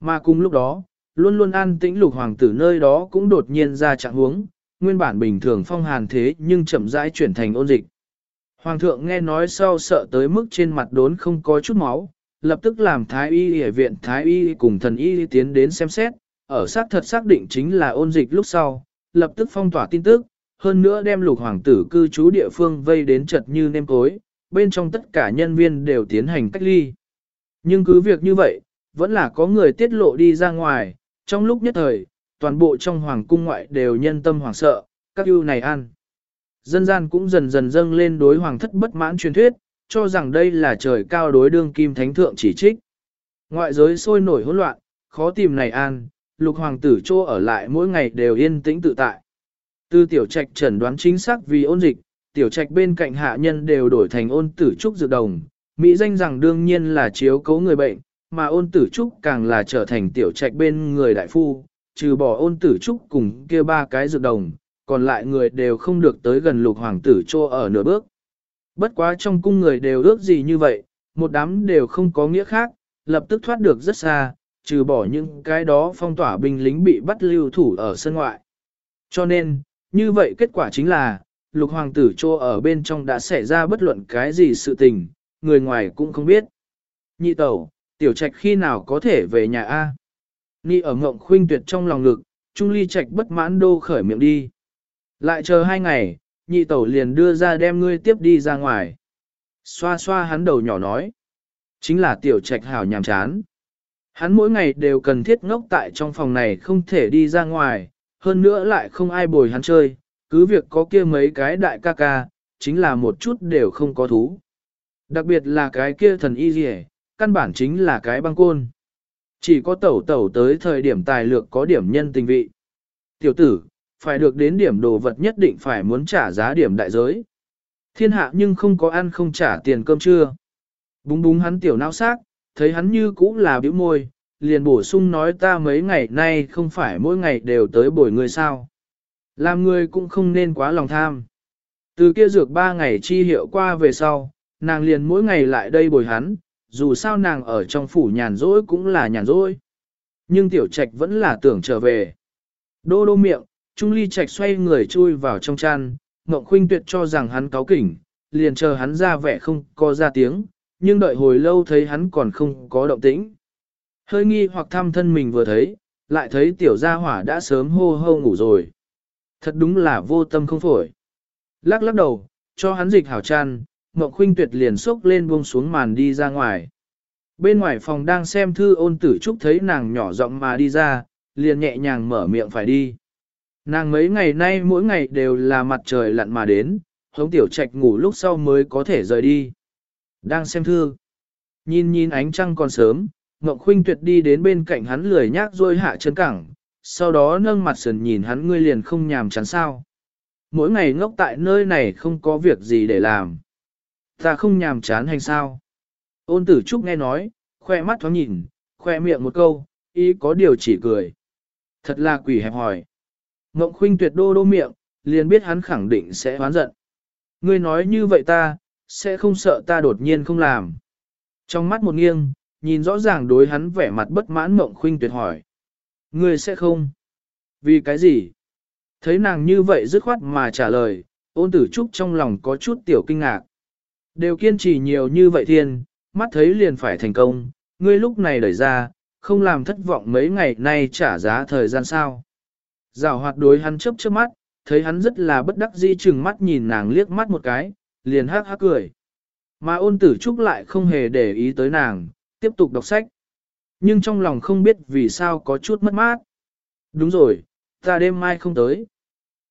Mà cùng lúc đó, luôn luôn an tĩnh lục hoàng tử nơi đó cũng đột nhiên ra trạng huống, nguyên bản bình thường phong hàn thế nhưng chậm rãi chuyển thành ôn dịch. Hoàng thượng nghe nói sau sợ tới mức trên mặt đốn không có chút máu, lập tức làm thái y y viện thái y cùng thần y tiến đến xem xét, ở xác thật xác định chính là ôn dịch lúc sau, lập tức phong tỏa tin tức, hơn nữa đem lục hoàng tử cư trú địa phương vây đến chật như nêm cối, bên trong tất cả nhân viên đều tiến hành cách ly. Nhưng cứ việc như vậy, vẫn là có người tiết lộ đi ra ngoài, trong lúc nhất thời, toàn bộ trong hoàng cung ngoại đều nhân tâm hoảng sợ, các ưu này ăn. Dân gian cũng dần dần dâng lên đối hoàng thất bất mãn truyền thuyết, cho rằng đây là trời cao đối đương kim thánh thượng chỉ trích. Ngoại giới sôi nổi hỗn loạn, khó tìm này an, lục hoàng tử trô ở lại mỗi ngày đều yên tĩnh tự tại. tư tiểu trạch chẩn đoán chính xác vì ôn dịch, tiểu trạch bên cạnh hạ nhân đều đổi thành ôn tử trúc dược đồng, Mỹ danh rằng đương nhiên là chiếu cấu người bệnh, mà ôn tử trúc càng là trở thành tiểu trạch bên người đại phu, trừ bỏ ôn tử trúc cùng kia ba cái dược đồng, còn lại người đều không được tới gần lục hoàng tử trô ở nửa bước. Bất quá trong cung người đều ước gì như vậy, một đám đều không có nghĩa khác, lập tức thoát được rất xa, trừ bỏ những cái đó phong tỏa binh lính bị bắt lưu thủ ở sân ngoại. Cho nên, như vậy kết quả chính là, lục hoàng tử trô ở bên trong đã xảy ra bất luận cái gì sự tình, người ngoài cũng không biết. Nhị tẩu, tiểu trạch khi nào có thể về nhà A. Ni ở ngộng khuynh tuyệt trong lòng ngực, Trung Ly Trạch bất mãn đô khởi miệng đi. Lại chờ hai ngày, nhị tẩu liền đưa ra đem ngươi tiếp đi ra ngoài. Xoa xoa hắn đầu nhỏ nói. Chính là tiểu trạch hảo nhàm chán. Hắn mỗi ngày đều cần thiết ngốc tại trong phòng này không thể đi ra ngoài, hơn nữa lại không ai bồi hắn chơi, cứ việc có kia mấy cái đại ca ca, chính là một chút đều không có thú. Đặc biệt là cái kia thần y rỉa căn bản chính là cái băng côn. Chỉ có tẩu tẩu tới thời điểm tài lược có điểm nhân tình vị. Tiểu tử, phải được đến điểm đồ vật nhất định phải muốn trả giá điểm đại giới. Thiên hạ nhưng không có ăn không trả tiền cơm trưa. Búng búng hắn tiểu não xác, thấy hắn như cũ là biểu môi, liền bổ sung nói ta mấy ngày nay không phải mỗi ngày đều tới bồi người sao. Làm người cũng không nên quá lòng tham. Từ kia dược ba ngày chi hiệu qua về sau, nàng liền mỗi ngày lại đây bồi hắn, dù sao nàng ở trong phủ nhàn rỗi cũng là nhàn rỗi. Nhưng tiểu trạch vẫn là tưởng trở về. Đô đô miệng, Trung Ly Trạch xoay người chui vào trong chăn, Ngộng Khuynh Tuyệt cho rằng hắn cáo kỉnh, liền chờ hắn ra vẻ không có ra tiếng, nhưng đợi hồi lâu thấy hắn còn không có động tĩnh. Hơi nghi hoặc thăm thân mình vừa thấy, lại thấy tiểu gia hỏa đã sớm hô hô ngủ rồi. Thật đúng là vô tâm không phổi. Lắc lắc đầu, cho hắn dịch hảo chăn, Ngọc Khuynh Tuyệt liền xốc lên buông xuống màn đi ra ngoài. Bên ngoài phòng đang xem thư ôn tử trúc thấy nàng nhỏ giọng mà đi ra, liền nhẹ nhàng mở miệng phải đi. Nàng mấy ngày nay mỗi ngày đều là mặt trời lặn mà đến, hống tiểu trạch ngủ lúc sau mới có thể rời đi. Đang xem thư. Nhìn nhìn ánh trăng còn sớm, Ngọc Khuynh tuyệt đi đến bên cạnh hắn lười nhác rôi hạ chân cẳng, sau đó nâng mặt sườn nhìn hắn ngươi liền không nhàm chán sao. Mỗi ngày ngốc tại nơi này không có việc gì để làm. Ta không nhàm chán hành sao? Ôn tử trúc nghe nói, khoe mắt thoáng nhìn, khoe miệng một câu, ý có điều chỉ cười. Thật là quỷ hẹp hỏi. Ngộng khuynh tuyệt đô đô miệng, liền biết hắn khẳng định sẽ hoán giận. Ngươi nói như vậy ta, sẽ không sợ ta đột nhiên không làm. Trong mắt một nghiêng, nhìn rõ ràng đối hắn vẻ mặt bất mãn Ngộng khuynh tuyệt hỏi. Ngươi sẽ không? Vì cái gì? Thấy nàng như vậy dứt khoát mà trả lời, ôn tử trúc trong lòng có chút tiểu kinh ngạc. Đều kiên trì nhiều như vậy thiên, mắt thấy liền phải thành công, ngươi lúc này đẩy ra, không làm thất vọng mấy ngày nay trả giá thời gian sao. Giảo hoạt đối hắn chớp chớp mắt, thấy hắn rất là bất đắc dĩ chừng mắt nhìn nàng liếc mắt một cái, liền hắc hắc cười. Mà ôn tử trúc lại không hề để ý tới nàng, tiếp tục đọc sách. Nhưng trong lòng không biết vì sao có chút mất mát. Đúng rồi, ta đêm mai không tới.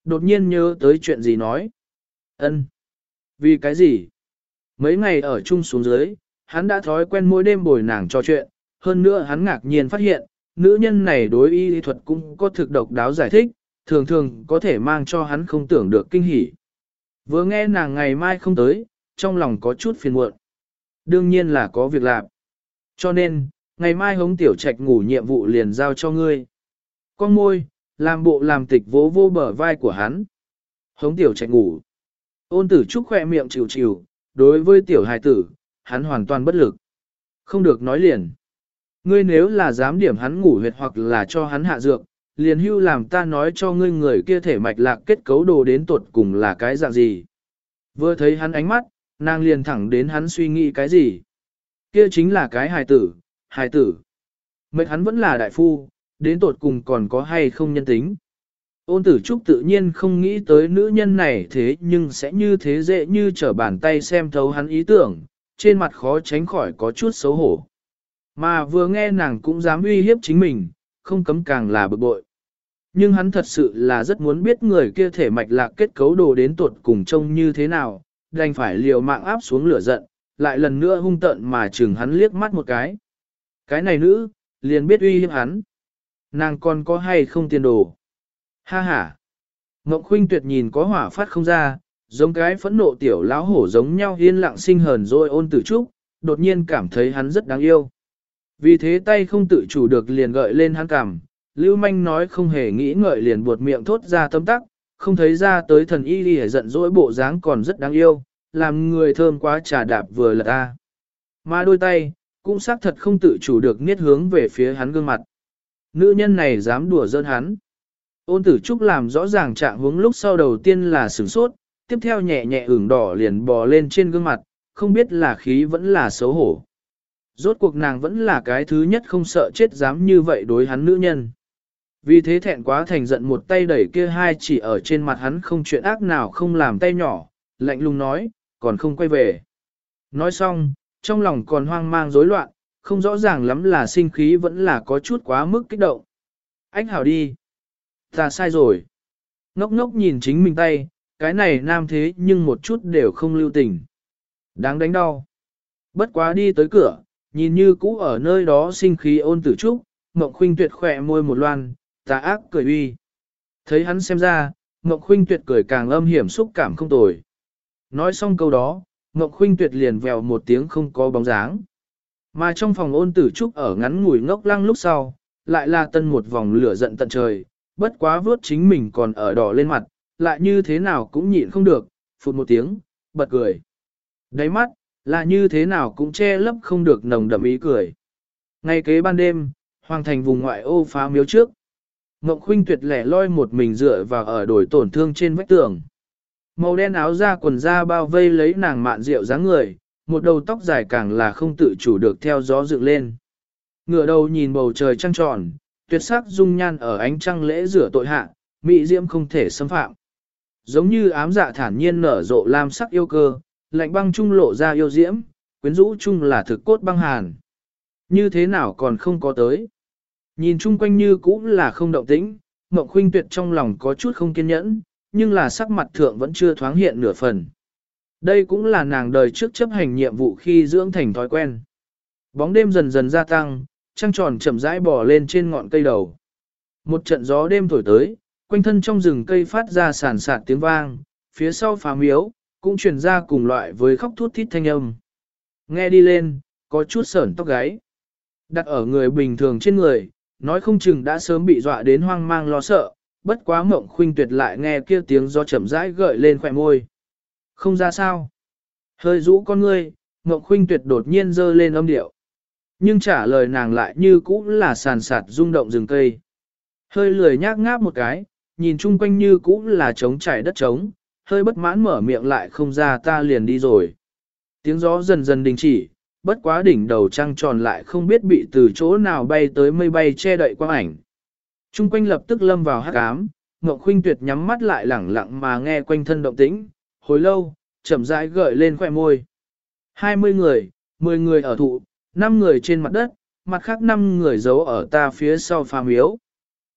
Đột nhiên nhớ tới chuyện gì nói. ân Vì cái gì? Mấy ngày ở chung xuống dưới, hắn đã thói quen mỗi đêm bồi nàng trò chuyện, hơn nữa hắn ngạc nhiên phát hiện, nữ nhân này đối y lý thuật cũng có thực độc đáo giải thích, thường thường có thể mang cho hắn không tưởng được kinh hỉ. Vừa nghe nàng ngày mai không tới, trong lòng có chút phiền muộn. Đương nhiên là có việc làm. Cho nên, ngày mai hống tiểu trạch ngủ nhiệm vụ liền giao cho ngươi. Con môi, làm bộ làm tịch vỗ vô bờ vai của hắn. Hống tiểu trạch ngủ. Ôn tử trúc khỏe miệng chịu chịu, đối với tiểu hài tử, hắn hoàn toàn bất lực. Không được nói liền. Ngươi nếu là dám điểm hắn ngủ huyệt hoặc là cho hắn hạ dược, liền hưu làm ta nói cho ngươi người kia thể mạch lạc kết cấu đồ đến tuột cùng là cái dạng gì. Vừa thấy hắn ánh mắt, nàng liền thẳng đến hắn suy nghĩ cái gì. Kia chính là cái hài tử, hài tử. Mệnh hắn vẫn là đại phu, đến tột cùng còn có hay không nhân tính. Ôn tử trúc tự nhiên không nghĩ tới nữ nhân này thế nhưng sẽ như thế dễ như trở bàn tay xem thấu hắn ý tưởng, trên mặt khó tránh khỏi có chút xấu hổ. Mà vừa nghe nàng cũng dám uy hiếp chính mình, không cấm càng là bực bội. Nhưng hắn thật sự là rất muốn biết người kia thể mạch lạc kết cấu đồ đến tuột cùng trông như thế nào, đành phải liều mạng áp xuống lửa giận, lại lần nữa hung tợn mà chừng hắn liếc mắt một cái. Cái này nữ, liền biết uy hiếp hắn. Nàng còn có hay không tiền đồ. Ha ha. Ngọc Khuynh Tuyệt nhìn có hỏa phát không ra, giống cái phẫn nộ tiểu lão hổ giống nhau yên lặng sinh hờn rồi ôn tử trúc, đột nhiên cảm thấy hắn rất đáng yêu. Vì thế tay không tự chủ được liền gợi lên hắn cảm, Lưu Manh nói không hề nghĩ ngợi liền buột miệng thốt ra tấm tắc, không thấy ra tới thần y đi giận dỗi bộ dáng còn rất đáng yêu, làm người thơm quá trà đạp vừa là ta. Mà đôi tay, cũng xác thật không tự chủ được niết hướng về phía hắn gương mặt. Nữ nhân này dám đùa giỡn hắn. Ôn tử trúc làm rõ ràng trạng hướng lúc sau đầu tiên là sửng sốt, tiếp theo nhẹ nhẹ ửng đỏ liền bò lên trên gương mặt, không biết là khí vẫn là xấu hổ. Rốt cuộc nàng vẫn là cái thứ nhất không sợ chết dám như vậy đối hắn nữ nhân. Vì thế thẹn quá thành giận một tay đẩy kia hai chỉ ở trên mặt hắn không chuyện ác nào không làm tay nhỏ, lạnh lùng nói, còn không quay về. Nói xong, trong lòng còn hoang mang rối loạn, không rõ ràng lắm là sinh khí vẫn là có chút quá mức kích động. Anh hảo đi. Ta sai rồi. Ngốc ngốc nhìn chính mình tay, cái này nam thế nhưng một chút đều không lưu tình. Đáng đánh đau. Bất quá đi tới cửa, nhìn như cũ ở nơi đó sinh khí ôn tử trúc, mộng khuynh tuyệt khỏe môi một loan, tà ác cười uy. Thấy hắn xem ra, mộng khuynh tuyệt cười càng âm hiểm xúc cảm không tồi. Nói xong câu đó, mộng khuynh tuyệt liền vèo một tiếng không có bóng dáng. Mà trong phòng ôn tử trúc ở ngắn ngủi ngốc lăng lúc sau, lại là tân một vòng lửa giận tận trời, bất quá vớt chính mình còn ở đỏ lên mặt, lại như thế nào cũng nhịn không được, phụt một tiếng, bật cười. Đáy mắt, là như thế nào cũng che lấp không được nồng đậm ý cười. Ngay kế ban đêm, hoàng thành vùng ngoại ô phá miếu trước. Ngộng Khuynh tuyệt lẻ loi một mình dựa vào ở đổi tổn thương trên vách tường. Màu đen áo da quần da bao vây lấy nàng mạn rượu dáng người, một đầu tóc dài càng là không tự chủ được theo gió dựng lên. Ngửa đầu nhìn bầu trời trăng tròn, tuyệt sắc dung nhan ở ánh trăng lễ rửa tội hạ, mỹ diễm không thể xâm phạm. Giống như ám dạ thản nhiên nở rộ lam sắc yêu cơ, lạnh băng trung lộ ra yêu diễm, quyến rũ chung là thực cốt băng hàn. Như thế nào còn không có tới. Nhìn chung quanh như cũng là không động tĩnh, ngọc Khuynh Tuyệt trong lòng có chút không kiên nhẫn, nhưng là sắc mặt thượng vẫn chưa thoáng hiện nửa phần. Đây cũng là nàng đời trước chấp hành nhiệm vụ khi dưỡng thành thói quen. Bóng đêm dần dần gia tăng, trăng tròn chậm rãi bò lên trên ngọn cây đầu. Một trận gió đêm thổi tới, quanh thân trong rừng cây phát ra sàn sạt tiếng vang, phía sau phá miếu, cũng truyền ra cùng loại với khóc thút thít thanh âm. Nghe đi lên, có chút sởn tóc gáy. Đặt ở người bình thường trên người, nói không chừng đã sớm bị dọa đến hoang mang lo sợ, bất quá mộng khuynh tuyệt lại nghe kia tiếng gió chậm rãi gợi lên khỏe môi. Không ra sao. Hơi rũ con ngươi, mộng khuynh tuyệt đột nhiên dơ lên âm điệu. Nhưng trả lời nàng lại như cũ là sàn sạt rung động rừng cây. Hơi lười nhác ngáp một cái, nhìn chung quanh như cũ là trống trải đất trống, hơi bất mãn mở miệng lại không ra ta liền đi rồi. Tiếng gió dần dần đình chỉ, bất quá đỉnh đầu trăng tròn lại không biết bị từ chỗ nào bay tới mây bay che đậy quang ảnh. Trung quanh lập tức lâm vào hắc ám, Ngọc Khuynh Tuyệt nhắm mắt lại lẳng lặng mà nghe quanh thân động tĩnh, hồi lâu, chậm rãi gợi lên khóe môi. 20 người, 10 người ở thụ, Năm người trên mặt đất, mặt khác năm người giấu ở ta phía sau phàm miếu.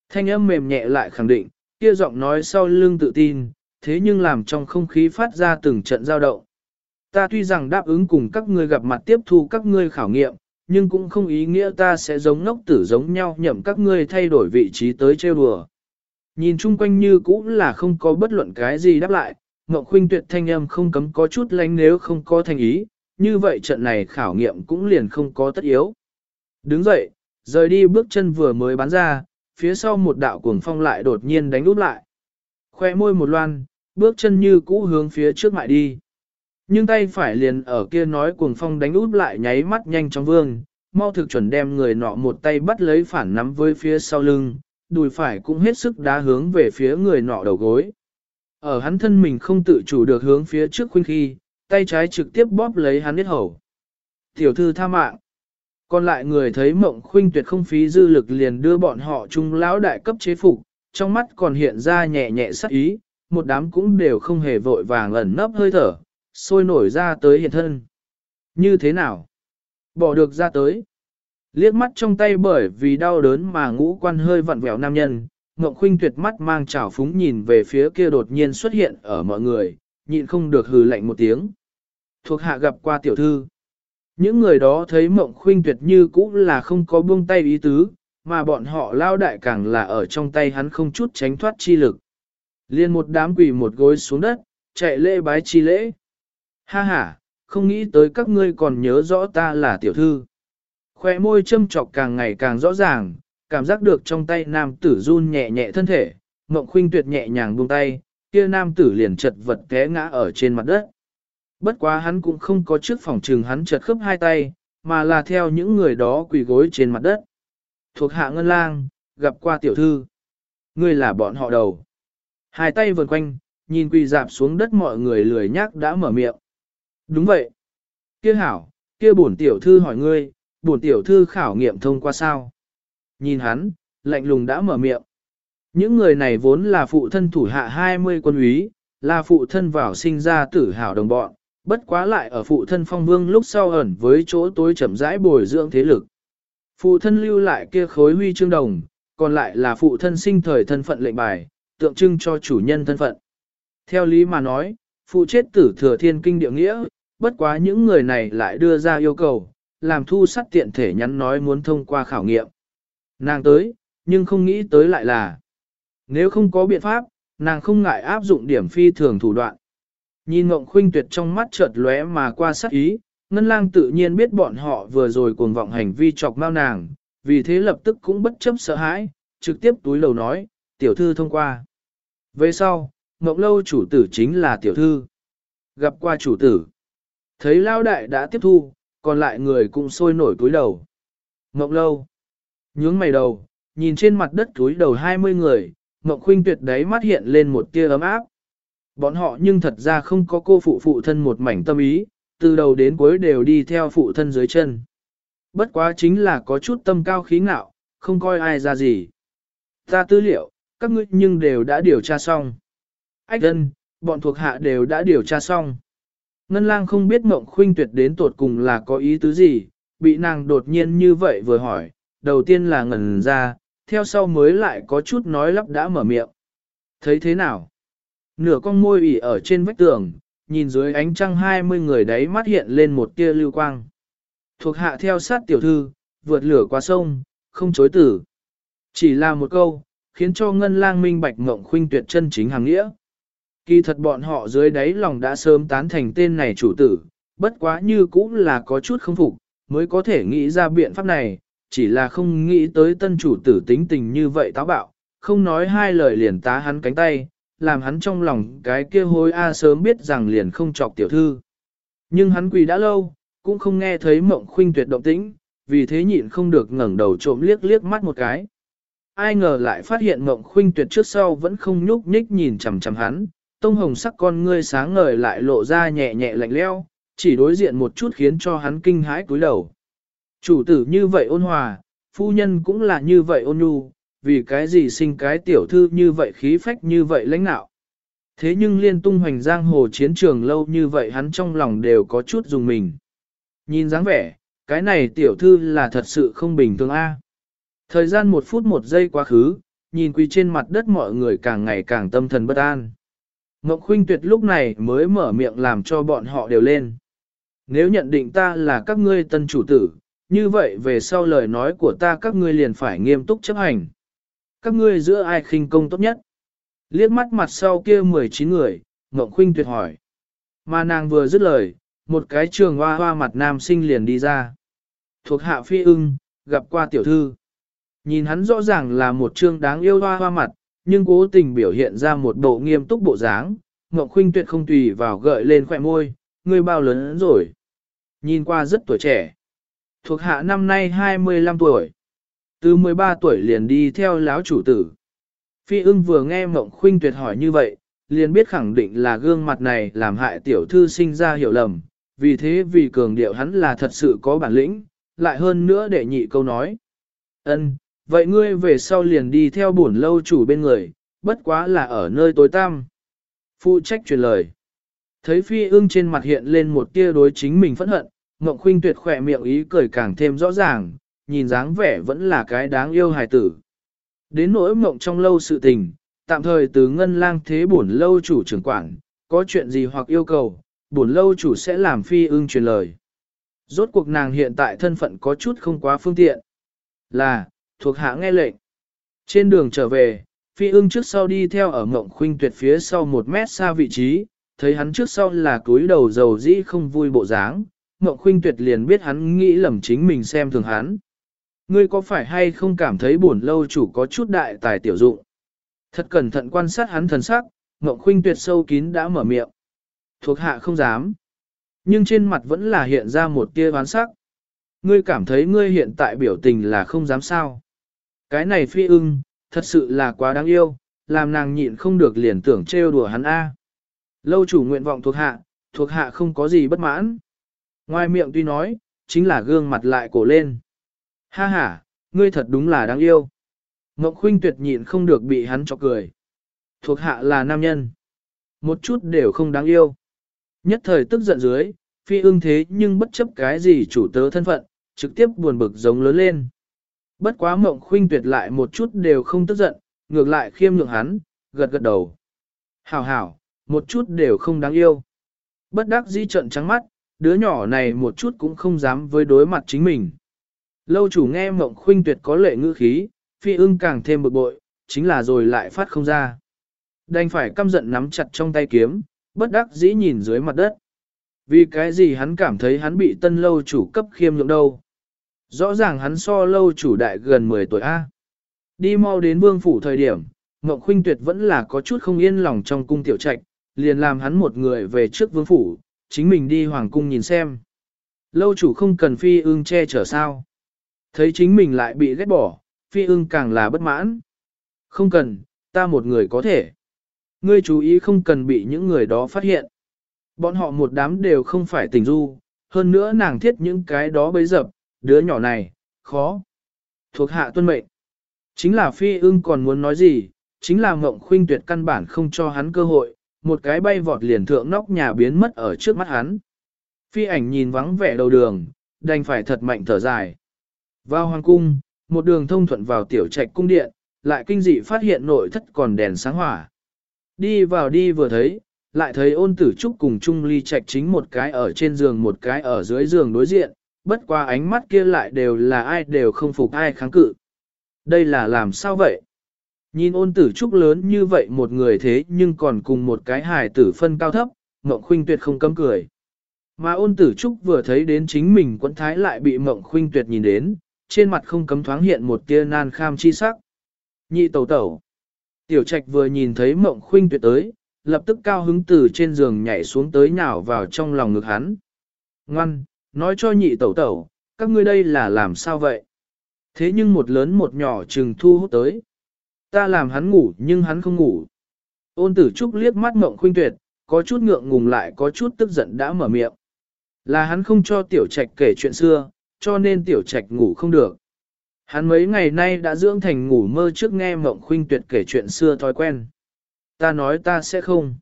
Thanh âm mềm nhẹ lại khẳng định, kia giọng nói sau lưng tự tin, thế nhưng làm trong không khí phát ra từng trận dao động. Ta tuy rằng đáp ứng cùng các ngươi gặp mặt tiếp thu các ngươi khảo nghiệm, nhưng cũng không ý nghĩa ta sẽ giống ngốc tử giống nhau nhậm các ngươi thay đổi vị trí tới trêu đùa. Nhìn chung quanh như cũng là không có bất luận cái gì đáp lại, Ngọc Khuynh tuyệt thanh âm không cấm có chút lánh nếu không có thành ý, như vậy trận này khảo nghiệm cũng liền không có tất yếu. Đứng dậy, rời đi bước chân vừa mới bắn ra, phía sau một đạo cuồng phong lại đột nhiên đánh úp lại. Khoe môi một loan, bước chân như cũ hướng phía trước mại đi. Nhưng tay phải liền ở kia nói cuồng phong đánh úp lại nháy mắt nhanh trong vương, mau thực chuẩn đem người nọ một tay bắt lấy phản nắm với phía sau lưng, đùi phải cũng hết sức đá hướng về phía người nọ đầu gối. Ở hắn thân mình không tự chủ được hướng phía trước khuynh khi, tay trái trực tiếp bóp lấy hắn biết hầu. Tiểu thư tha mạng. Còn lại người thấy mộng khuynh tuyệt không phí dư lực liền đưa bọn họ chung lão đại cấp chế phục, trong mắt còn hiện ra nhẹ nhẹ sắc ý, một đám cũng đều không hề vội vàng ẩn nấp hơi thở, sôi nổi ra tới hiện thân. Như thế nào? Bỏ được ra tới. Liếc mắt trong tay bởi vì đau đớn mà ngũ quan hơi vặn vẹo nam nhân, Ngộng Khuynh tuyệt mắt mang trào phúng nhìn về phía kia đột nhiên xuất hiện ở mọi người, nhịn không được hừ lạnh một tiếng. Thuộc hạ gặp qua tiểu thư. Những người đó thấy Mộng Khuynh tuyệt như cũ là không có buông tay ý tứ, mà bọn họ lao đại càng là ở trong tay hắn không chút tránh thoát chi lực. Liên một đám quỷ một gối xuống đất, chạy lễ bái chi lễ. Ha ha, không nghĩ tới các ngươi còn nhớ rõ ta là tiểu thư. Khoe môi châm trọc càng ngày càng rõ ràng, cảm giác được trong tay nam tử run nhẹ nhẹ thân thể, mộng khuynh tuyệt nhẹ nhàng buông tay, kia nam tử liền chật vật té ngã ở trên mặt đất. Bất quá hắn cũng không có trước phòng trường hắn chật khớp hai tay, mà là theo những người đó quỳ gối trên mặt đất. Thuộc hạ ngân lang, gặp qua tiểu thư. Ngươi là bọn họ đầu. Hai tay vần quanh, nhìn quỳ dạp xuống đất mọi người lười nhác đã mở miệng. Đúng vậy. Kia hảo, kia bổn tiểu thư hỏi ngươi, bổn tiểu thư khảo nghiệm thông qua sao? Nhìn hắn, lạnh lùng đã mở miệng. Những người này vốn là phụ thân thủ hạ 20 quân úy, là phụ thân vào sinh ra tử hào đồng bọn, bất quá lại ở phụ thân phong vương lúc sau ẩn với chỗ tối chậm rãi bồi dưỡng thế lực. Phụ thân lưu lại kia khối huy chương đồng, còn lại là phụ thân sinh thời thân phận lệnh bài, tượng trưng cho chủ nhân thân phận. Theo lý mà nói, phụ chết tử thừa thiên kinh địa nghĩa, bất quá những người này lại đưa ra yêu cầu, làm thu sắt tiện thể nhắn nói muốn thông qua khảo nghiệm. Nàng tới, nhưng không nghĩ tới lại là, nếu không có biện pháp, nàng không ngại áp dụng điểm phi thường thủ đoạn. Nhìn Ngộng Khuynh Tuyệt trong mắt chợt lóe mà qua sát ý, Ngân Lang tự nhiên biết bọn họ vừa rồi cuồng vọng hành vi chọc mau nàng, vì thế lập tức cũng bất chấp sợ hãi, trực tiếp túi lầu nói, tiểu thư thông qua. Về sau, Ngộng Lâu chủ tử chính là tiểu thư. Gặp qua chủ tử. Thấy Lao Đại đã tiếp thu, còn lại người cũng sôi nổi túi đầu. Ngộng Lâu. Nhướng mày đầu, nhìn trên mặt đất túi đầu 20 người, Ngộng Khuynh tuyệt đấy mắt hiện lên một tia ấm áp. Bọn họ nhưng thật ra không có cô phụ phụ thân một mảnh tâm ý, từ đầu đến cuối đều đi theo phụ thân dưới chân. Bất quá chính là có chút tâm cao khí ngạo, không coi ai ra gì. Ta tư liệu, các ngươi nhưng đều đã điều tra xong. Ách dân, bọn thuộc hạ đều đã điều tra xong. Ngân lang không biết mộng khuynh tuyệt đến tột cùng là có ý tứ gì, bị nàng đột nhiên như vậy vừa hỏi, đầu tiên là ngẩn ra, theo sau mới lại có chút nói lắp đã mở miệng. Thấy thế nào? Nửa con môi ủy ở trên vách tường, nhìn dưới ánh trăng hai mươi người đấy mắt hiện lên một tia lưu quang. Thuộc hạ theo sát tiểu thư, vượt lửa qua sông, không chối tử. Chỉ là một câu, khiến cho ngân lang minh bạch mộng khuynh tuyệt chân chính hàng nghĩa. Kỳ thật bọn họ dưới đáy lòng đã sớm tán thành tên này chủ tử, bất quá như cũng là có chút không phục, mới có thể nghĩ ra biện pháp này, chỉ là không nghĩ tới tân chủ tử tính tình như vậy táo bạo, không nói hai lời liền tá hắn cánh tay, làm hắn trong lòng cái kia hối A sớm biết rằng liền không chọc tiểu thư. Nhưng hắn quỳ đã lâu, cũng không nghe thấy mộng khuynh tuyệt động tĩnh, vì thế nhịn không được ngẩng đầu trộm liếc liếc mắt một cái. Ai ngờ lại phát hiện mộng khuynh tuyệt trước sau vẫn không nhúc nhích nhìn chằm chằm hắn, tông hồng sắc con ngươi sáng ngời lại lộ ra nhẹ nhẹ lạnh leo, chỉ đối diện một chút khiến cho hắn kinh hãi cúi đầu. Chủ tử như vậy ôn hòa, phu nhân cũng là như vậy ôn nhu, vì cái gì sinh cái tiểu thư như vậy khí phách như vậy lãnh nạo. Thế nhưng liên tung hoành giang hồ chiến trường lâu như vậy hắn trong lòng đều có chút dùng mình. Nhìn dáng vẻ, cái này tiểu thư là thật sự không bình thường a. Thời gian một phút một giây quá khứ, nhìn quỳ trên mặt đất mọi người càng ngày càng tâm thần bất an. Ngọc Khuynh Tuyệt lúc này mới mở miệng làm cho bọn họ đều lên. Nếu nhận định ta là các ngươi tân chủ tử, như vậy về sau lời nói của ta các ngươi liền phải nghiêm túc chấp hành. Các ngươi giữa ai khinh công tốt nhất? Liếc mắt mặt sau kia 19 người, Ngọc Khuynh Tuyệt hỏi. Mà nàng vừa dứt lời, một cái trường hoa hoa mặt nam sinh liền đi ra. Thuộc hạ phi ưng, gặp qua tiểu thư. Nhìn hắn rõ ràng là một trương đáng yêu hoa hoa mặt, nhưng cố tình biểu hiện ra một bộ nghiêm túc bộ dáng, Ngọc Khuynh tuyệt không tùy vào gợi lên khỏe môi, người bao lớn rồi. Nhìn qua rất tuổi trẻ. Thuộc hạ năm nay 25 tuổi. Từ 13 tuổi liền đi theo láo chủ tử. Phi ưng vừa nghe mộng khuynh tuyệt hỏi như vậy, liền biết khẳng định là gương mặt này làm hại tiểu thư sinh ra hiểu lầm, vì thế vì cường điệu hắn là thật sự có bản lĩnh, lại hơn nữa để nhị câu nói. ân vậy ngươi về sau liền đi theo bổn lâu chủ bên người, bất quá là ở nơi tối tăm. Phụ trách truyền lời. Thấy phi ưng trên mặt hiện lên một tia đối chính mình phẫn hận, Ngộng Khuynh tuyệt khỏe miệng ý cười càng thêm rõ ràng, nhìn dáng vẻ vẫn là cái đáng yêu hài tử. Đến nỗi mộng trong lâu sự tình, tạm thời từ ngân lang thế bổn lâu chủ trưởng quản, có chuyện gì hoặc yêu cầu, bổn lâu chủ sẽ làm phi ưng truyền lời. Rốt cuộc nàng hiện tại thân phận có chút không quá phương tiện. Là, thuộc hạ nghe lệnh. Trên đường trở về, phi ưng trước sau đi theo ở mộng khuynh tuyệt phía sau một mét xa vị trí, thấy hắn trước sau là cúi đầu dầu dĩ không vui bộ dáng, mộng khuynh tuyệt liền biết hắn nghĩ lầm chính mình xem thường hắn. Ngươi có phải hay không cảm thấy buồn lâu chủ có chút đại tài tiểu dụng? Thật cẩn thận quan sát hắn thần sắc, Ngộng khuynh tuyệt sâu kín đã mở miệng. Thuộc hạ không dám. Nhưng trên mặt vẫn là hiện ra một tia ván sắc. Ngươi cảm thấy ngươi hiện tại biểu tình là không dám sao. Cái này phi ưng, thật sự là quá đáng yêu, làm nàng nhịn không được liền tưởng trêu đùa hắn A. Lâu chủ nguyện vọng thuộc hạ, thuộc hạ không có gì bất mãn. Ngoài miệng tuy nói, chính là gương mặt lại cổ lên. Ha ha, ngươi thật đúng là đáng yêu. Mộng Khuynh tuyệt nhịn không được bị hắn cho cười. Thuộc hạ là nam nhân. Một chút đều không đáng yêu. Nhất thời tức giận dưới, phi ưng thế nhưng bất chấp cái gì chủ tớ thân phận, trực tiếp buồn bực giống lớn lên. Bất quá mộng khuynh tuyệt lại một chút đều không tức giận, ngược lại khiêm nhượng hắn, gật gật đầu. Hảo hảo, một chút đều không đáng yêu. Bất đắc dĩ trận trắng mắt, đứa nhỏ này một chút cũng không dám với đối mặt chính mình. Lâu chủ nghe mộng khuynh tuyệt có lệ ngữ khí, phi ưng càng thêm bực bội, chính là rồi lại phát không ra. Đành phải căm giận nắm chặt trong tay kiếm, bất đắc dĩ nhìn dưới mặt đất. Vì cái gì hắn cảm thấy hắn bị tân lâu chủ cấp khiêm nhượng đâu. Rõ ràng hắn so lâu chủ đại gần 10 tuổi A. Đi mau đến vương phủ thời điểm, Ngọc Khuynh Tuyệt vẫn là có chút không yên lòng trong cung tiểu trạch, liền làm hắn một người về trước vương phủ, chính mình đi hoàng cung nhìn xem. Lâu chủ không cần phi ương che chở sao. Thấy chính mình lại bị ghét bỏ, phi ưng càng là bất mãn. Không cần, ta một người có thể. Ngươi chú ý không cần bị những người đó phát hiện. Bọn họ một đám đều không phải tình du, hơn nữa nàng thiết những cái đó bấy dập, đứa nhỏ này, khó. Thuộc hạ tuân mệnh. Chính là phi ưng còn muốn nói gì, chính là mộng khuynh tuyệt căn bản không cho hắn cơ hội, một cái bay vọt liền thượng nóc nhà biến mất ở trước mắt hắn. Phi ảnh nhìn vắng vẻ đầu đường, đành phải thật mạnh thở dài. Vào hoàng cung, một đường thông thuận vào tiểu trạch cung điện, lại kinh dị phát hiện nội thất còn đèn sáng hỏa. Đi vào đi vừa thấy, lại thấy ôn tử trúc cùng chung ly trạch chính một cái ở trên giường một cái ở dưới giường đối diện, bất qua ánh mắt kia lại đều là ai đều không phục ai kháng cự. Đây là làm sao vậy? Nhìn ôn tử trúc lớn như vậy một người thế nhưng còn cùng một cái hài tử phân cao thấp, mộng khuynh tuyệt không cấm cười. Mà ôn tử trúc vừa thấy đến chính mình quẫn thái lại bị mộng khuynh tuyệt nhìn đến, trên mặt không cấm thoáng hiện một tia nan kham chi sắc. Nhị tẩu tẩu. Tiểu trạch vừa nhìn thấy mộng khuynh tuyệt tới, lập tức cao hứng từ trên giường nhảy xuống tới nhào vào trong lòng ngực hắn. Ngoan, nói cho nhị tẩu tẩu, các ngươi đây là làm sao vậy? Thế nhưng một lớn một nhỏ trừng thu hút tới. Ta làm hắn ngủ nhưng hắn không ngủ. Ôn tử trúc liếc mắt mộng khuynh tuyệt, có chút ngượng ngùng lại có chút tức giận đã mở miệng. Là hắn không cho tiểu trạch kể chuyện xưa, cho nên tiểu trạch ngủ không được. Hắn mấy ngày nay đã dưỡng thành ngủ mơ trước nghe mộng khuynh tuyệt kể chuyện xưa thói quen. Ta nói ta sẽ không.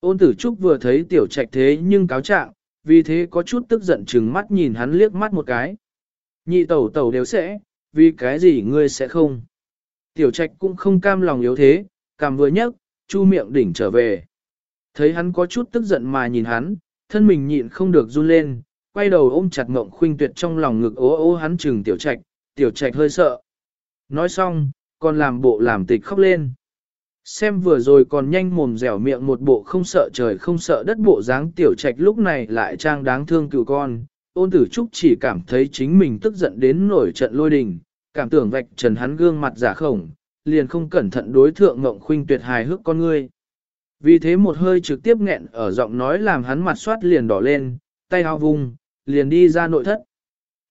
Ôn tử trúc vừa thấy tiểu trạch thế nhưng cáo trạng, vì thế có chút tức giận chừng mắt nhìn hắn liếc mắt một cái. Nhị tẩu tẩu đều sẽ, vì cái gì ngươi sẽ không. Tiểu trạch cũng không cam lòng yếu thế, cảm vừa nhấc, chu miệng đỉnh trở về. Thấy hắn có chút tức giận mà nhìn hắn, thân mình nhịn không được run lên, quay đầu ôm chặt ngộng khuynh tuyệt trong lòng ngực ố ố hắn chừng tiểu trạch, tiểu trạch hơi sợ. Nói xong, còn làm bộ làm tịch khóc lên. Xem vừa rồi còn nhanh mồm dẻo miệng một bộ không sợ trời không sợ đất bộ dáng tiểu trạch lúc này lại trang đáng thương cựu con. Ôn tử trúc chỉ cảm thấy chính mình tức giận đến nổi trận lôi đình, cảm tưởng vạch trần hắn gương mặt giả khổng, liền không cẩn thận đối thượng ngộng khuynh tuyệt hài hước con ngươi. Vì thế một hơi trực tiếp nghẹn ở giọng nói làm hắn mặt soát liền đỏ lên, tay hao vùng, liền đi ra nội thất.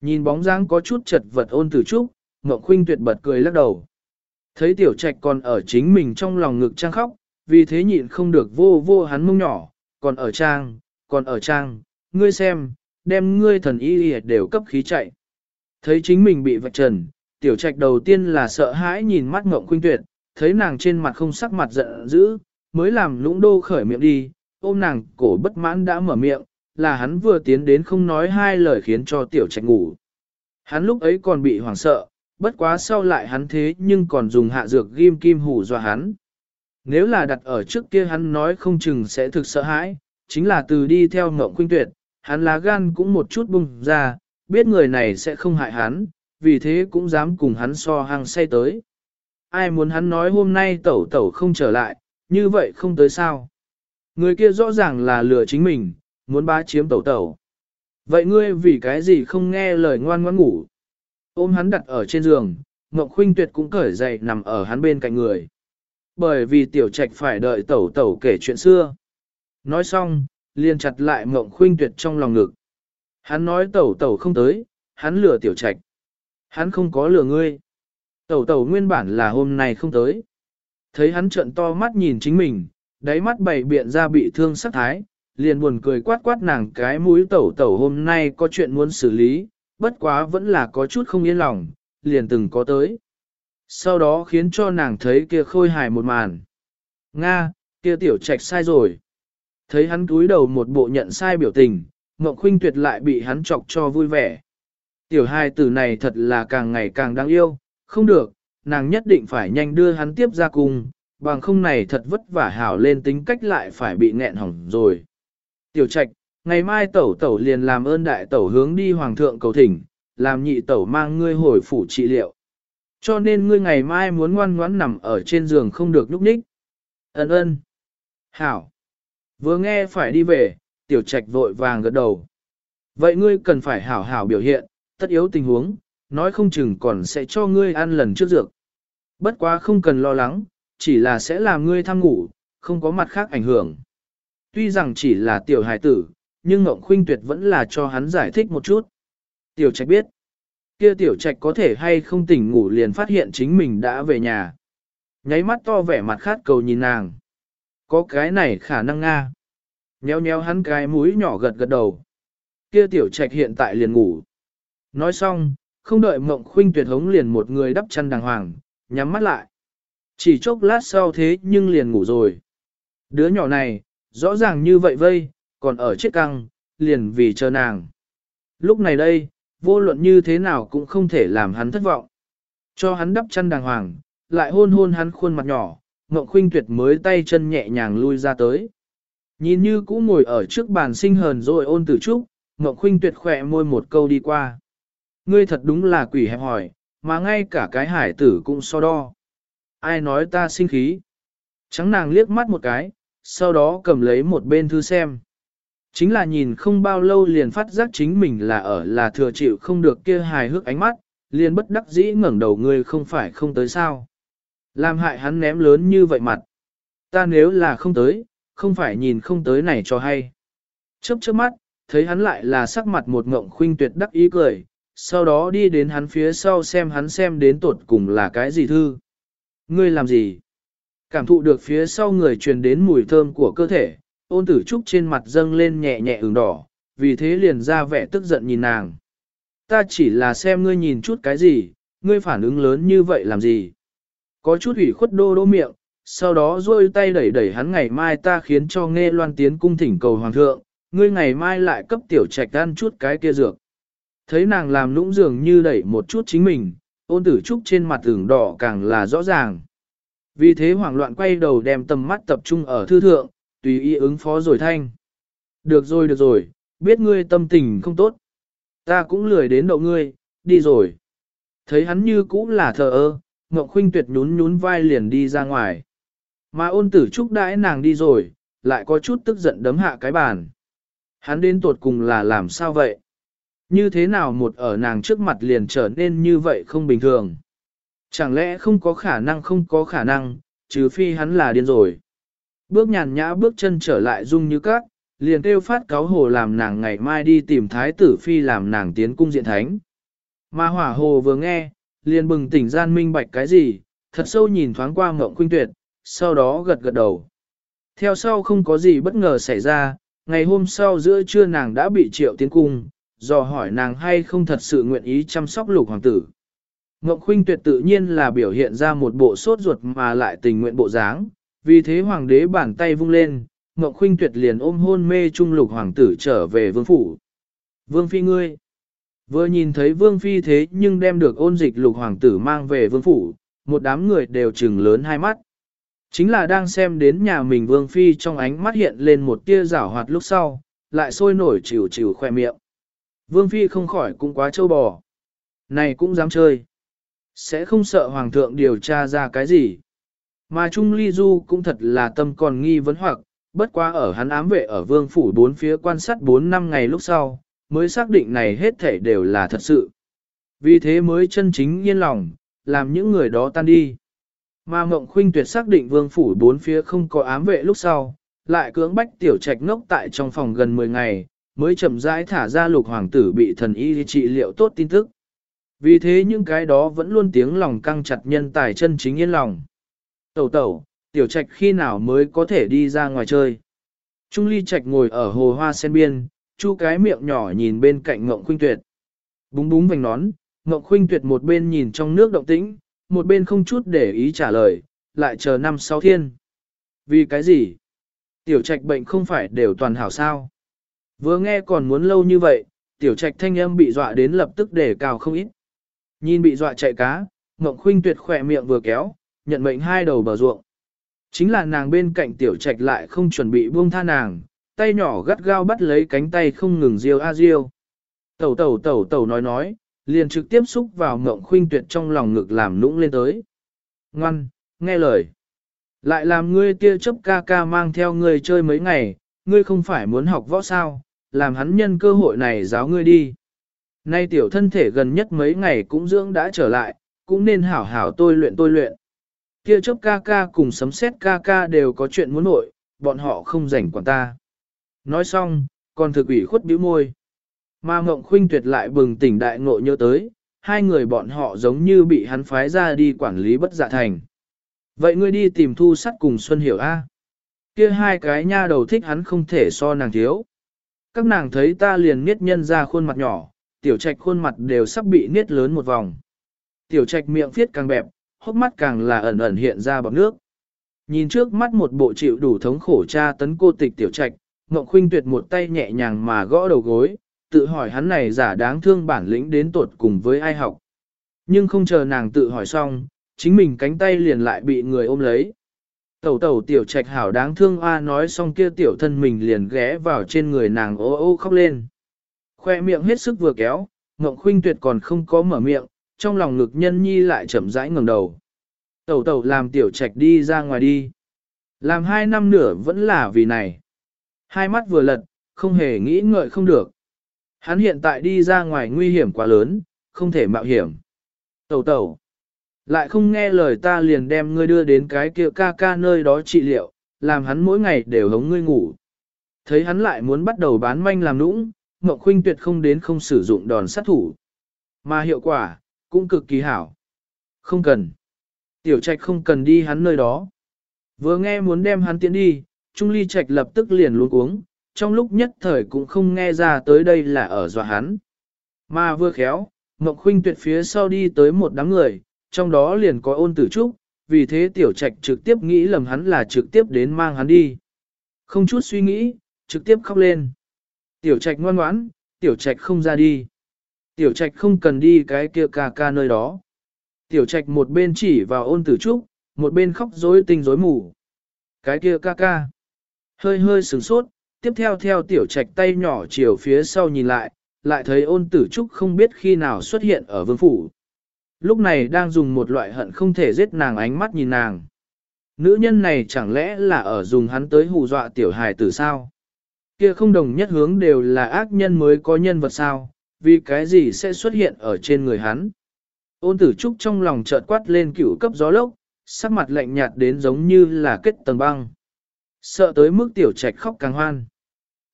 Nhìn bóng dáng có chút chật vật ôn tử trúc, Ngọc Khuynh tuyệt bật cười lắc đầu. Thấy tiểu trạch còn ở chính mình trong lòng ngực trang khóc, vì thế nhịn không được vô vô hắn mông nhỏ, còn ở trang, còn ở trang, ngươi xem, đem ngươi thần y đều cấp khí chạy. Thấy chính mình bị vạch trần, tiểu trạch đầu tiên là sợ hãi nhìn mắt Ngọc Khuynh tuyệt, thấy nàng trên mặt không sắc mặt giận dữ, mới làm lũng đô khởi miệng đi, ôm nàng cổ bất mãn đã mở miệng, là hắn vừa tiến đến không nói hai lời khiến cho tiểu trạch ngủ. Hắn lúc ấy còn bị hoảng sợ, bất quá sau lại hắn thế nhưng còn dùng hạ dược ghim kim hủ dọa hắn. Nếu là đặt ở trước kia hắn nói không chừng sẽ thực sợ hãi, chính là từ đi theo ngộng khuynh tuyệt, hắn lá gan cũng một chút bung ra, biết người này sẽ không hại hắn, vì thế cũng dám cùng hắn so hàng say tới. Ai muốn hắn nói hôm nay tẩu tẩu không trở lại, như vậy không tới sao. Người kia rõ ràng là lừa chính mình, muốn bá chiếm tẩu tẩu. Vậy ngươi vì cái gì không nghe lời ngoan ngoan ngủ? Ôm hắn đặt ở trên giường, Ngọc Khuynh Tuyệt cũng cởi dậy nằm ở hắn bên cạnh người. Bởi vì tiểu trạch phải đợi tẩu tẩu kể chuyện xưa. Nói xong, liền chặt lại Ngọc Khuynh Tuyệt trong lòng ngực. Hắn nói tẩu tẩu không tới, hắn lừa tiểu trạch. Hắn không có lừa ngươi. Tẩu tẩu nguyên bản là hôm nay không tới. Thấy hắn trợn to mắt nhìn chính mình, đáy mắt bày biện ra bị thương sắc thái, liền buồn cười quát quát nàng cái mũi tẩu tẩu hôm nay có chuyện muốn xử lý, bất quá vẫn là có chút không yên lòng, liền từng có tới. Sau đó khiến cho nàng thấy kia khôi hài một màn. Nga, kia tiểu trạch sai rồi. Thấy hắn túi đầu một bộ nhận sai biểu tình, Ngọc Khuynh tuyệt lại bị hắn chọc cho vui vẻ. Tiểu hai tử này thật là càng ngày càng đáng yêu, không được, nàng nhất định phải nhanh đưa hắn tiếp ra cùng, bằng không này thật vất vả hảo lên tính cách lại phải bị nghẹn hỏng rồi. Tiểu trạch, ngày mai tẩu tẩu liền làm ơn đại tẩu hướng đi hoàng thượng cầu thỉnh, làm nhị tẩu mang ngươi hồi phủ trị liệu. Cho nên ngươi ngày mai muốn ngoan ngoãn nằm ở trên giường không được nhúc nhích. Ấn ơn. Hảo. Vừa nghe phải đi về, tiểu trạch vội vàng gật đầu. Vậy ngươi cần phải hảo hảo biểu hiện, tất yếu tình huống, nói không chừng còn sẽ cho ngươi ăn lần trước dược. Bất quá không cần lo lắng, chỉ là sẽ làm ngươi tham ngủ, không có mặt khác ảnh hưởng. Tuy rằng chỉ là tiểu hài tử, nhưng Ngộng Khuynh Tuyệt vẫn là cho hắn giải thích một chút. Tiểu Trạch biết, kia Tiểu Trạch có thể hay không tỉnh ngủ liền phát hiện chính mình đã về nhà. Nháy mắt to vẻ mặt khát cầu nhìn nàng. Có cái này khả năng nga. Nheo nheo hắn cái mũi nhỏ gật gật đầu. Kia Tiểu Trạch hiện tại liền ngủ. Nói xong, không đợi Mộng Khuynh Tuyệt hống liền một người đắp chăn đàng hoàng, nhắm mắt lại. Chỉ chốc lát sau thế nhưng liền ngủ rồi. Đứa nhỏ này, rõ ràng như vậy vây, còn ở chết căng, liền vì chờ nàng. Lúc này đây, vô luận như thế nào cũng không thể làm hắn thất vọng. Cho hắn đắp chân đàng hoàng, lại hôn hôn hắn khuôn mặt nhỏ, Ngộng Khuynh Tuyệt mới tay chân nhẹ nhàng lui ra tới. Nhìn như cũ ngồi ở trước bàn sinh hờn rồi ôn tử trúc, Ngộng Khuynh Tuyệt khỏe môi một câu đi qua. Ngươi thật đúng là quỷ hẹp hỏi, mà ngay cả cái hải tử cũng so đo. Ai nói ta sinh khí? Trắng nàng liếc mắt một cái, sau đó cầm lấy một bên thư xem. Chính là nhìn không bao lâu liền phát giác chính mình là ở là thừa chịu không được kia hài hước ánh mắt, liền bất đắc dĩ ngẩng đầu ngươi không phải không tới sao. Làm hại hắn ném lớn như vậy mặt. Ta nếu là không tới, không phải nhìn không tới này cho hay. Chớp chớp mắt, thấy hắn lại là sắc mặt một ngộng khuynh tuyệt đắc ý cười, sau đó đi đến hắn phía sau xem hắn xem đến tột cùng là cái gì thư. Ngươi làm gì? Cảm thụ được phía sau người truyền đến mùi thơm của cơ thể, ôn tử trúc trên mặt dâng lên nhẹ nhẹ ửng đỏ, vì thế liền ra vẻ tức giận nhìn nàng. Ta chỉ là xem ngươi nhìn chút cái gì, ngươi phản ứng lớn như vậy làm gì? Có chút ủy khuất đô đô miệng, sau đó rôi tay đẩy đẩy hắn ngày mai ta khiến cho nghe loan tiến cung thỉnh cầu hoàng thượng, ngươi ngày mai lại cấp tiểu trạch ăn chút cái kia dược. Thấy nàng làm lũng dường như đẩy một chút chính mình, ôn tử trúc trên mặt ửng đỏ càng là rõ ràng. Vì thế hoảng loạn quay đầu đem tầm mắt tập trung ở thư thượng, tùy ý ứng phó rồi thanh. Được rồi được rồi, biết ngươi tâm tình không tốt. Ta cũng lười đến đậu ngươi, đi rồi. Thấy hắn như cũ là thờ ơ, Ngọc Khuynh tuyệt nhún nhún vai liền đi ra ngoài. Mà ôn tử trúc đãi nàng đi rồi, lại có chút tức giận đấm hạ cái bàn. Hắn đến tuột cùng là làm sao vậy? Như thế nào một ở nàng trước mặt liền trở nên như vậy không bình thường? Chẳng lẽ không có khả năng không có khả năng, trừ phi hắn là điên rồi. Bước nhàn nhã bước chân trở lại dung như các, liền kêu phát cáo hồ làm nàng ngày mai đi tìm thái tử phi làm nàng tiến cung diện thánh, Mà hỏa hồ vừa nghe, liền bừng tỉnh gian minh bạch cái gì, thật sâu nhìn thoáng qua mộng khuynh tuyệt, sau đó gật gật đầu. Theo sau không có gì bất ngờ xảy ra, ngày hôm sau giữa trưa nàng đã bị triệu tiến cung, dò hỏi nàng hay không thật sự nguyện ý chăm sóc lục hoàng tử. Ngọc Khuynh tuyệt tự nhiên là biểu hiện ra một bộ sốt ruột mà lại tình nguyện bộ dáng, vì thế hoàng đế bàn tay vung lên, Ngọc Khuynh tuyệt liền ôm hôn mê trung lục hoàng tử trở về vương phủ. Vương phi ngươi, vừa nhìn thấy vương phi thế nhưng đem được ôn dịch lục hoàng tử mang về vương phủ, một đám người đều trừng lớn hai mắt. Chính là đang xem đến nhà mình vương phi trong ánh mắt hiện lên một tia rảo hoạt lúc sau, lại sôi nổi chịu chịu khoe miệng. Vương phi không khỏi cũng quá trâu bò. Này cũng dám chơi. Sẽ không sợ hoàng thượng điều tra ra cái gì. Mà Trung Ly Du cũng thật là tâm còn nghi vấn hoặc, bất quá ở hắn ám vệ ở vương phủ bốn phía quan sát 4 năm ngày lúc sau, mới xác định này hết thể đều là thật sự. Vì thế mới chân chính yên lòng, làm những người đó tan đi. Mà Mộng Khuynh tuyệt xác định vương phủ bốn phía không có ám vệ lúc sau, lại cưỡng bách tiểu trạch ngốc tại trong phòng gần 10 ngày, mới chậm rãi thả ra lục hoàng tử bị thần y trị liệu tốt tin tức. Vì thế những cái đó vẫn luôn tiếng lòng căng chặt nhân tài chân chính yên lòng. Tẩu tẩu, tiểu trạch khi nào mới có thể đi ra ngoài chơi. Trung ly trạch ngồi ở hồ hoa sen biên, chu cái miệng nhỏ nhìn bên cạnh ngộng khuynh tuyệt. Búng búng vành nón, ngộng khuynh tuyệt một bên nhìn trong nước động tĩnh, một bên không chút để ý trả lời, lại chờ năm sáu thiên. Vì cái gì? Tiểu trạch bệnh không phải đều toàn hảo sao? Vừa nghe còn muốn lâu như vậy, tiểu trạch thanh âm bị dọa đến lập tức để cao không ít. Nhìn bị dọa chạy cá, Ngộng Khuynh tuyệt khỏe miệng vừa kéo, nhận mệnh hai đầu bờ ruộng. Chính là nàng bên cạnh tiểu trạch lại không chuẩn bị buông tha nàng, tay nhỏ gắt gao bắt lấy cánh tay không ngừng riêu a riêu. Tẩu tẩu tẩu tẩu nói nói, liền trực tiếp xúc vào Ngộng Khuynh tuyệt trong lòng ngực làm nũng lên tới. Ngoan, nghe lời. Lại làm ngươi tia chấp ca ca mang theo ngươi chơi mấy ngày, ngươi không phải muốn học võ sao, làm hắn nhân cơ hội này giáo ngươi đi. Nay tiểu thân thể gần nhất mấy ngày cũng dưỡng đã trở lại, cũng nên hảo hảo tôi luyện tôi luyện. Kia chốc ca ca cùng sấm xét ca ca đều có chuyện muốn nội, bọn họ không rảnh quản ta. Nói xong, còn thực ủy khuất bĩu môi. Mà Ngộng Khuynh tuyệt lại bừng tỉnh đại ngộ nhớ tới, hai người bọn họ giống như bị hắn phái ra đi quản lý bất dạ thành. Vậy ngươi đi tìm thu sắt cùng Xuân Hiểu A. Kia hai cái nha đầu thích hắn không thể so nàng thiếu. Các nàng thấy ta liền miết nhân ra khuôn mặt nhỏ, tiểu trạch khuôn mặt đều sắp bị niết lớn một vòng. Tiểu trạch miệng phiết càng bẹp, hốc mắt càng là ẩn ẩn hiện ra bọc nước. Nhìn trước mắt một bộ chịu đủ thống khổ tra tấn cô tịch tiểu trạch, Ngọc Khuynh tuyệt một tay nhẹ nhàng mà gõ đầu gối, tự hỏi hắn này giả đáng thương bản lĩnh đến tột cùng với ai học. Nhưng không chờ nàng tự hỏi xong, chính mình cánh tay liền lại bị người ôm lấy. Tẩu tẩu tiểu trạch hảo đáng thương a nói xong kia tiểu thân mình liền ghé vào trên người nàng ô ô khóc lên. Khoe miệng hết sức vừa kéo, Ngộng Khuynh Tuyệt còn không có mở miệng, trong lòng ngực nhân nhi lại chậm rãi ngẩng đầu. Tẩu tẩu làm tiểu trạch đi ra ngoài đi. Làm hai năm nửa vẫn là vì này. Hai mắt vừa lật, không hề nghĩ ngợi không được. Hắn hiện tại đi ra ngoài nguy hiểm quá lớn, không thể mạo hiểm. Tẩu tẩu. Lại không nghe lời ta liền đem ngươi đưa đến cái kia ca ca nơi đó trị liệu, làm hắn mỗi ngày đều hống ngươi ngủ. Thấy hắn lại muốn bắt đầu bán manh làm nũng, Ngọc Khuynh tuyệt không đến không sử dụng đòn sát thủ. Mà hiệu quả, cũng cực kỳ hảo. Không cần. Tiểu trạch không cần đi hắn nơi đó. Vừa nghe muốn đem hắn tiến đi, Trung Ly Trạch lập tức liền luôn uống, trong lúc nhất thời cũng không nghe ra tới đây là ở dọa hắn. Mà vừa khéo, Ngọc Khuynh tuyệt phía sau đi tới một đám người, trong đó liền có ôn tử trúc, vì thế tiểu trạch trực tiếp nghĩ lầm hắn là trực tiếp đến mang hắn đi. Không chút suy nghĩ, trực tiếp khóc lên. Tiểu trạch ngoan ngoãn, tiểu trạch không ra đi. Tiểu trạch không cần đi cái kia ca ca nơi đó. Tiểu trạch một bên chỉ vào ôn tử trúc, một bên khóc rối tinh rối mù. Cái kia ca ca. Hơi hơi sửng sốt, tiếp theo theo tiểu trạch tay nhỏ chiều phía sau nhìn lại, lại thấy ôn tử trúc không biết khi nào xuất hiện ở vương phủ. Lúc này đang dùng một loại hận không thể giết nàng ánh mắt nhìn nàng. Nữ nhân này chẳng lẽ là ở dùng hắn tới hù dọa tiểu hài tử sao? Kia không đồng nhất hướng đều là ác nhân mới có nhân vật sao, vì cái gì sẽ xuất hiện ở trên người hắn. Ôn tử trúc trong lòng chợt quát lên cửu cấp gió lốc, sắc mặt lạnh nhạt đến giống như là kết tầng băng. Sợ tới mức tiểu trạch khóc càng hoan.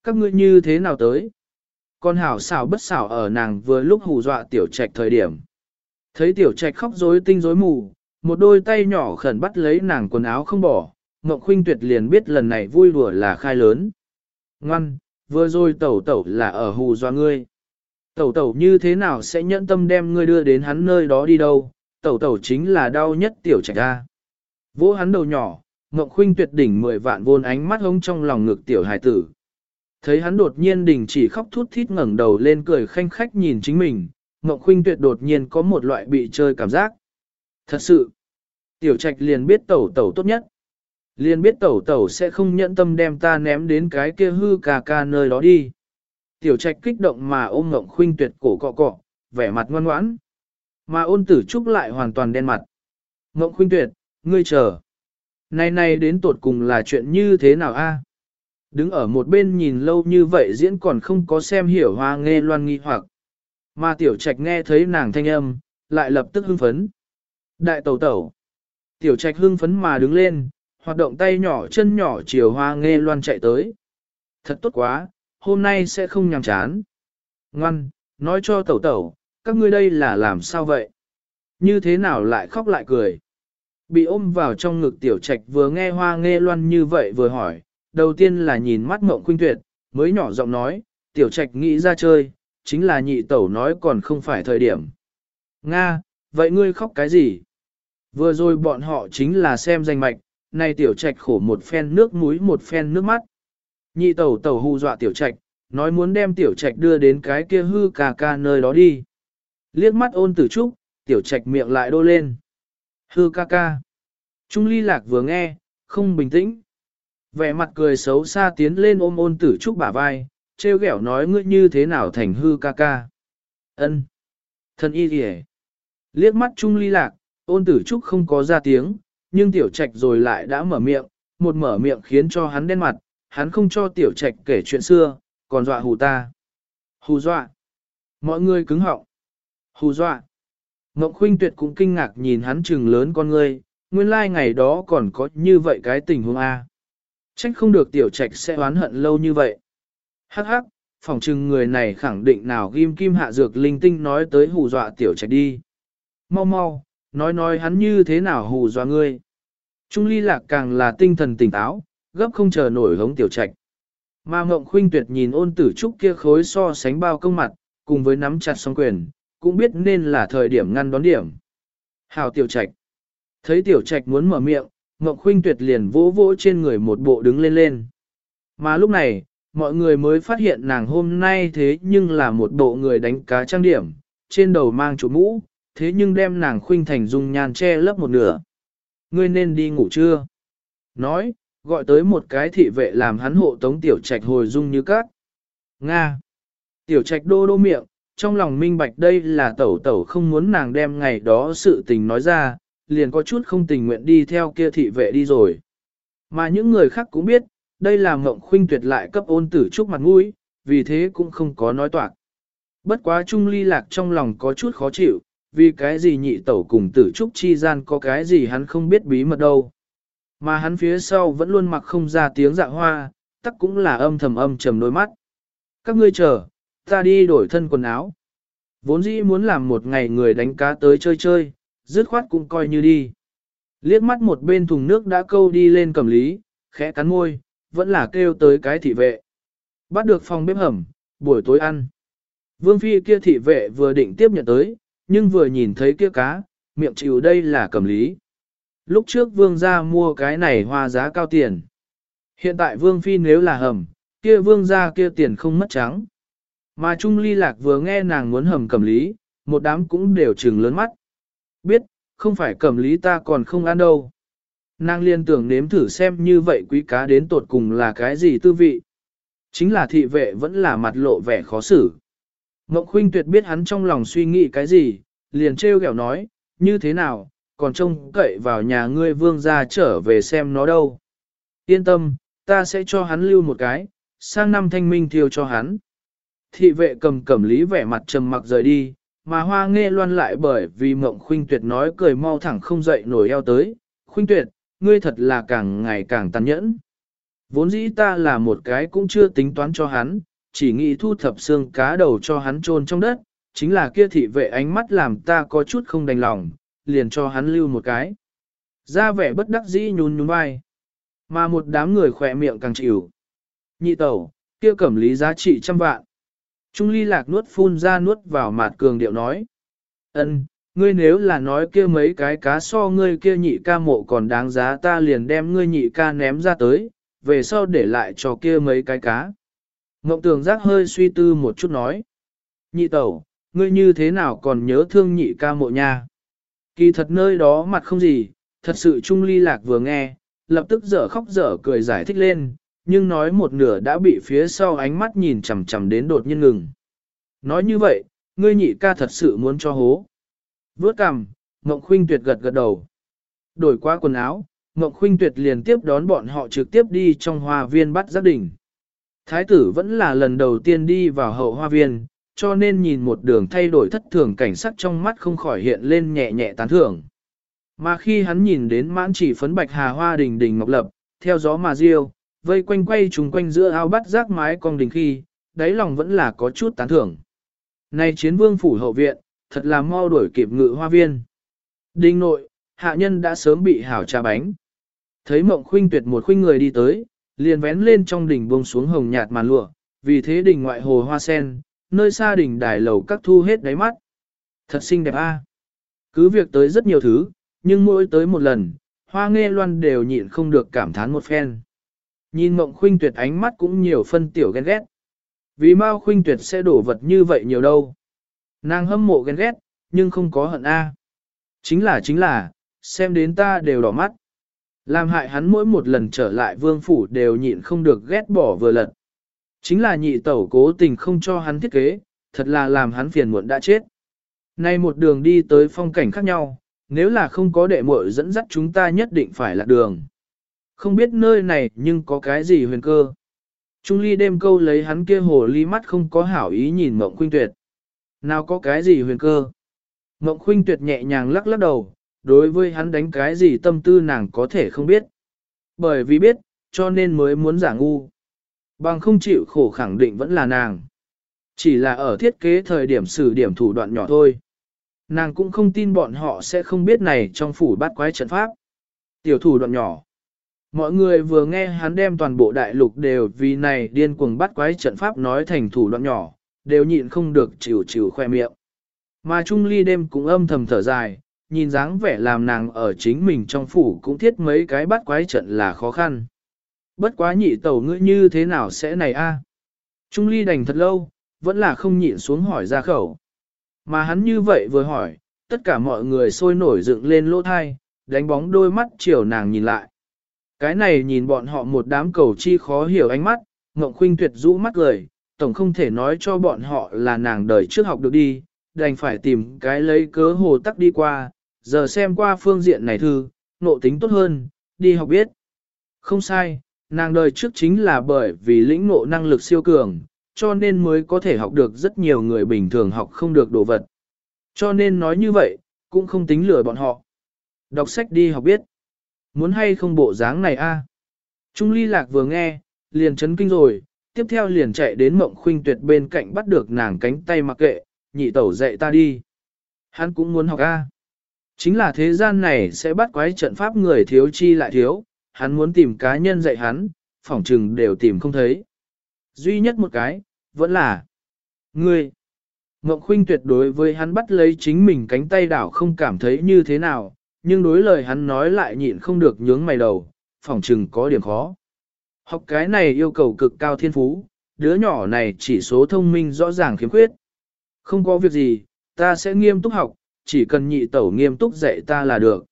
Các ngươi như thế nào tới? con hảo xảo bất xảo ở nàng vừa lúc hù dọa tiểu trạch thời điểm. Thấy tiểu trạch khóc rối tinh rối mù, một đôi tay nhỏ khẩn bắt lấy nàng quần áo không bỏ, Ngọc Khuynh Tuyệt liền biết lần này vui đùa là khai lớn. Ngoan, vừa rồi tẩu tẩu là ở hù Doa ngươi. Tẩu tẩu như thế nào sẽ nhẫn tâm đem ngươi đưa đến hắn nơi đó đi đâu, tẩu tẩu chính là đau nhất tiểu trạch ra. Vỗ hắn đầu nhỏ, Ngọc Khuynh tuyệt đỉnh mười vạn vôn ánh mắt hông trong lòng ngực tiểu hài tử. Thấy hắn đột nhiên đình chỉ khóc thút thít ngẩng đầu lên cười khanh khách nhìn chính mình, Ngọc Khuynh tuyệt đột nhiên có một loại bị chơi cảm giác. Thật sự, tiểu trạch liền biết tẩu tẩu tốt nhất. Liền biết tẩu tẩu sẽ không nhẫn tâm đem ta ném đến cái kia hư cà ca nơi đó đi. Tiểu trạch kích động mà ôm ngộng Khuynh tuyệt cổ cọ cọ, vẻ mặt ngoan ngoãn. Mà ôn tử trúc lại hoàn toàn đen mặt. Ngộng Khuynh tuyệt, ngươi chờ. Này này đến tột cùng là chuyện như thế nào a? Đứng ở một bên nhìn lâu như vậy diễn còn không có xem hiểu hoa nghe loan nghi hoặc. Mà tiểu trạch nghe thấy nàng thanh âm, lại lập tức hưng phấn. Đại tẩu tẩu. Tiểu trạch hưng phấn mà đứng lên, hoạt động tay nhỏ chân nhỏ chiều hoa nghe loan chạy tới. Thật tốt quá, hôm nay sẽ không nhàm chán. Ngoan, nói cho tẩu tẩu, các ngươi đây là làm sao vậy? Như thế nào lại khóc lại cười? Bị ôm vào trong ngực tiểu trạch vừa nghe hoa nghe loan như vậy vừa hỏi, đầu tiên là nhìn mắt mộng khuynh tuyệt, mới nhỏ giọng nói, tiểu trạch nghĩ ra chơi, chính là nhị tẩu nói còn không phải thời điểm. Nga, vậy ngươi khóc cái gì? Vừa rồi bọn họ chính là xem danh mạch, này tiểu trạch khổ một phen nước mũi một phen nước mắt. Nhị tẩu tẩu hù dọa tiểu trạch, nói muốn đem tiểu trạch đưa đến cái kia hư ca ca nơi đó đi. Liếc mắt ôn tử trúc, tiểu trạch miệng lại đô lên. Hư ca ca. Trung ly lạc vừa nghe, không bình tĩnh. Vẻ mặt cười xấu xa tiến lên ôm ôn tử trúc bả vai, treo ghẹo nói ngươi như thế nào thành hư ca ca. Ân, Thân y kìa. Liếc mắt Trung ly lạc, ôn tử trúc không có ra tiếng, nhưng tiểu trạch rồi lại đã mở miệng, một mở miệng khiến cho hắn đen mặt, hắn không cho tiểu trạch kể chuyện xưa, còn dọa hù ta. Hù dọa. Mọi người cứng họng. Hù dọa. Ngọc Khuynh Tuyệt cũng kinh ngạc nhìn hắn trừng lớn con ngươi, nguyên lai like ngày đó còn có như vậy cái tình huống A. Trách không được tiểu trạch sẽ oán hận lâu như vậy. Hắc hắc, phòng trừng người này khẳng định nào ghim kim hạ dược linh tinh nói tới hù dọa tiểu trạch đi. Mau mau, nói nói hắn như thế nào hù dọa ngươi. Trung ly lạc càng là tinh thần tỉnh táo, gấp không chờ nổi hống tiểu trạch. Mà Ngộng Khuynh Tuyệt nhìn ôn tử trúc kia khối so sánh bao công mặt, cùng với nắm chặt song quyền, cũng biết nên là thời điểm ngăn đón điểm. Hào tiểu trạch. Thấy tiểu trạch muốn mở miệng, Ngộng Khuynh Tuyệt liền vỗ vỗ trên người một bộ đứng lên lên. Mà lúc này, mọi người mới phát hiện nàng hôm nay thế nhưng là một bộ người đánh cá trang điểm, trên đầu mang chỗ mũ, thế nhưng đem nàng khuynh thành dung nhan che lấp một nửa. Ngươi nên đi ngủ chưa? Nói, gọi tới một cái thị vệ làm hắn hộ tống tiểu trạch hồi dung như cát. Nga. Tiểu trạch đô đô miệng, trong lòng minh bạch đây là tẩu tẩu không muốn nàng đem ngày đó sự tình nói ra, liền có chút không tình nguyện đi theo kia thị vệ đi rồi. Mà những người khác cũng biết, đây là mộng khuynh tuyệt lại cấp ôn tử trúc mặt mũi, vì thế cũng không có nói toạc. Bất quá Trung Ly Lạc trong lòng có chút khó chịu, vì cái gì nhị tẩu cùng tử trúc chi gian có cái gì hắn không biết bí mật đâu. Mà hắn phía sau vẫn luôn mặc không ra tiếng dạ hoa, tắc cũng là âm thầm âm trầm đôi mắt. Các ngươi chờ, ta đi đổi thân quần áo. Vốn dĩ muốn làm một ngày người đánh cá tới chơi chơi, dứt khoát cũng coi như đi. Liếc mắt một bên thùng nước đã câu đi lên cầm lý, khẽ cắn môi, vẫn là kêu tới cái thị vệ. Bắt được phòng bếp hầm, buổi tối ăn. Vương phi kia thị vệ vừa định tiếp nhận tới, nhưng vừa nhìn thấy kia cá, miệng chịu đây là cầm lý. Lúc trước vương gia mua cái này hoa giá cao tiền. Hiện tại vương phi nếu là hầm, kia vương gia kia tiền không mất trắng. Mà Trung Ly Lạc vừa nghe nàng muốn hầm cầm lý, một đám cũng đều trừng lớn mắt. Biết, không phải cầm lý ta còn không ăn đâu. Nàng liên tưởng nếm thử xem như vậy quý cá đến tột cùng là cái gì tư vị. Chính là thị vệ vẫn là mặt lộ vẻ khó xử. Ngọc Khuynh tuyệt biết hắn trong lòng suy nghĩ cái gì, liền trêu ghẹo nói, như thế nào, còn trông cậy vào nhà ngươi vương ra trở về xem nó đâu. Yên tâm, ta sẽ cho hắn lưu một cái, sang năm thanh minh thiêu cho hắn. Thị vệ cầm cẩm lý vẻ mặt trầm mặc rời đi, mà hoa nghe loan lại bởi vì mộng khuynh tuyệt nói cười mau thẳng không dậy nổi eo tới. Khuynh tuyệt, ngươi thật là càng ngày càng tàn nhẫn. Vốn dĩ ta là một cái cũng chưa tính toán cho hắn, chỉ nghĩ thu thập xương cá đầu cho hắn chôn trong đất, chính là kia thị vệ ánh mắt làm ta có chút không đành lòng, liền cho hắn lưu một cái. Ra vẻ bất đắc dĩ nhún nhún vai. Mà một đám người khỏe miệng càng chịu. Nhị tẩu, kia cẩm lý giá trị trăm vạn. Trung ly lạc nuốt phun ra nuốt vào mạt cường điệu nói. ân ngươi nếu là nói kia mấy cái cá so ngươi kia nhị ca mộ còn đáng giá ta liền đem ngươi nhị ca ném ra tới, về sau để lại cho kia mấy cái cá. Ngộng tường giác hơi suy tư một chút nói. Nhị tẩu, ngươi như thế nào còn nhớ thương nhị ca mộ nha? Kỳ thật nơi đó mặt không gì, thật sự Trung ly lạc vừa nghe, lập tức dở khóc dở cười giải thích lên, nhưng nói một nửa đã bị phía sau ánh mắt nhìn chằm chằm đến đột nhiên ngừng. Nói như vậy, ngươi nhị ca thật sự muốn cho hố. Vớt cằm, Ngộng Khuynh Tuyệt gật gật đầu. Đổi qua quần áo, Ngộng Khuynh Tuyệt liền tiếp đón bọn họ trực tiếp đi trong hoa viên bắt giác đỉnh. Thái tử vẫn là lần đầu tiên đi vào hậu hoa viên, cho nên nhìn một đường thay đổi thất thường cảnh sắc trong mắt không khỏi hiện lên nhẹ nhẹ tán thưởng. Mà khi hắn nhìn đến mãn chỉ phấn bạch hà hoa đình đình ngọc lập, theo gió mà riêu, vây quanh quay trùng quanh giữa ao bắt rác mái cong đình khi, đáy lòng vẫn là có chút tán thưởng. Này chiến vương phủ hậu viện, thật là mau đuổi kịp ngự hoa viên. Đinh nội, hạ nhân đã sớm bị hảo trà bánh. Thấy mộng khuynh tuyệt một khuynh người đi tới, liền vén lên trong đỉnh buông xuống hồng nhạt màn lụa, vì thế đỉnh ngoại hồ hoa sen, nơi xa đỉnh đài lầu các thu hết đáy mắt. Thật xinh đẹp a. Cứ việc tới rất nhiều thứ, nhưng mỗi tới một lần, hoa nghe loan đều nhịn không được cảm thán một phen. Nhìn mộng khuynh tuyệt ánh mắt cũng nhiều phân tiểu ghen ghét. Vì mau khuynh tuyệt sẽ đổ vật như vậy nhiều đâu. Nàng hâm mộ ghen ghét, nhưng không có hận A. Chính là chính là, xem đến ta đều đỏ mắt. Làm hại hắn mỗi một lần trở lại vương phủ đều nhịn không được ghét bỏ vừa lật. Chính là nhị tẩu cố tình không cho hắn thiết kế, thật là làm hắn phiền muộn đã chết. Nay một đường đi tới phong cảnh khác nhau, nếu là không có đệ muội dẫn dắt chúng ta nhất định phải là đường. Không biết nơi này nhưng có cái gì huyền cơ. Trung ly đêm câu lấy hắn kia hồ ly mắt không có hảo ý nhìn mộng khuynh tuyệt. Nào có cái gì huyền cơ. Mộng khuynh tuyệt nhẹ nhàng lắc lắc đầu, đối với hắn đánh cái gì tâm tư nàng có thể không biết. Bởi vì biết, cho nên mới muốn giả ngu. Bằng không chịu khổ khẳng định vẫn là nàng. Chỉ là ở thiết kế thời điểm xử điểm thủ đoạn nhỏ thôi. Nàng cũng không tin bọn họ sẽ không biết này trong phủ bát quái trận pháp. Tiểu thủ đoạn nhỏ. Mọi người vừa nghe hắn đem toàn bộ đại lục đều vì này điên cuồng bắt quái trận pháp nói thành thủ đoạn nhỏ, đều nhịn không được chịu chịu khoe miệng. Mà Trung Ly đêm cũng âm thầm thở dài, nhìn dáng vẻ làm nàng ở chính mình trong phủ cũng thiết mấy cái bắt quái trận là khó khăn. Bất quá nhị tẩu ngươi như thế nào sẽ này a? Trung Ly đành thật lâu, vẫn là không nhịn xuống hỏi ra khẩu. Mà hắn như vậy vừa hỏi, tất cả mọi người sôi nổi dựng lên lỗ thai, đánh bóng đôi mắt chiều nàng nhìn lại. Cái này nhìn bọn họ một đám cầu chi khó hiểu ánh mắt, Ngộng Khuynh tuyệt rũ mắt cười, tổng không thể nói cho bọn họ là nàng đời trước học được đi, đành phải tìm cái lấy cớ hồ tắc đi qua, giờ xem qua phương diện này thư, nộ tính tốt hơn, đi học biết. Không sai, nàng đời trước chính là bởi vì lĩnh ngộ năng lực siêu cường, cho nên mới có thể học được rất nhiều người bình thường học không được đồ vật. Cho nên nói như vậy, cũng không tính lừa bọn họ. Đọc sách đi học biết. Muốn hay không bộ dáng này a? À? Trung ly lạc vừa nghe, liền chấn kinh rồi, tiếp theo liền chạy đến mộng khuynh tuyệt bên cạnh bắt được nàng cánh tay mặc kệ, nhị tẩu dạy ta đi. Hắn cũng muốn học a. Chính là thế gian này sẽ bắt quái trận pháp người thiếu chi lại thiếu, hắn muốn tìm cá nhân dạy hắn, phỏng trừng đều tìm không thấy. Duy nhất một cái, vẫn là Ngươi. Ngọc Khuynh tuyệt đối với hắn bắt lấy chính mình cánh tay đảo không cảm thấy như thế nào, nhưng đối lời hắn nói lại nhịn không được nhướng mày đầu, phỏng trừng có điểm khó. Học cái này yêu cầu cực cao thiên phú, đứa nhỏ này chỉ số thông minh rõ ràng khiếm khuyết. Không có việc gì, ta sẽ nghiêm túc học, chỉ cần nhị tẩu nghiêm túc dạy ta là được.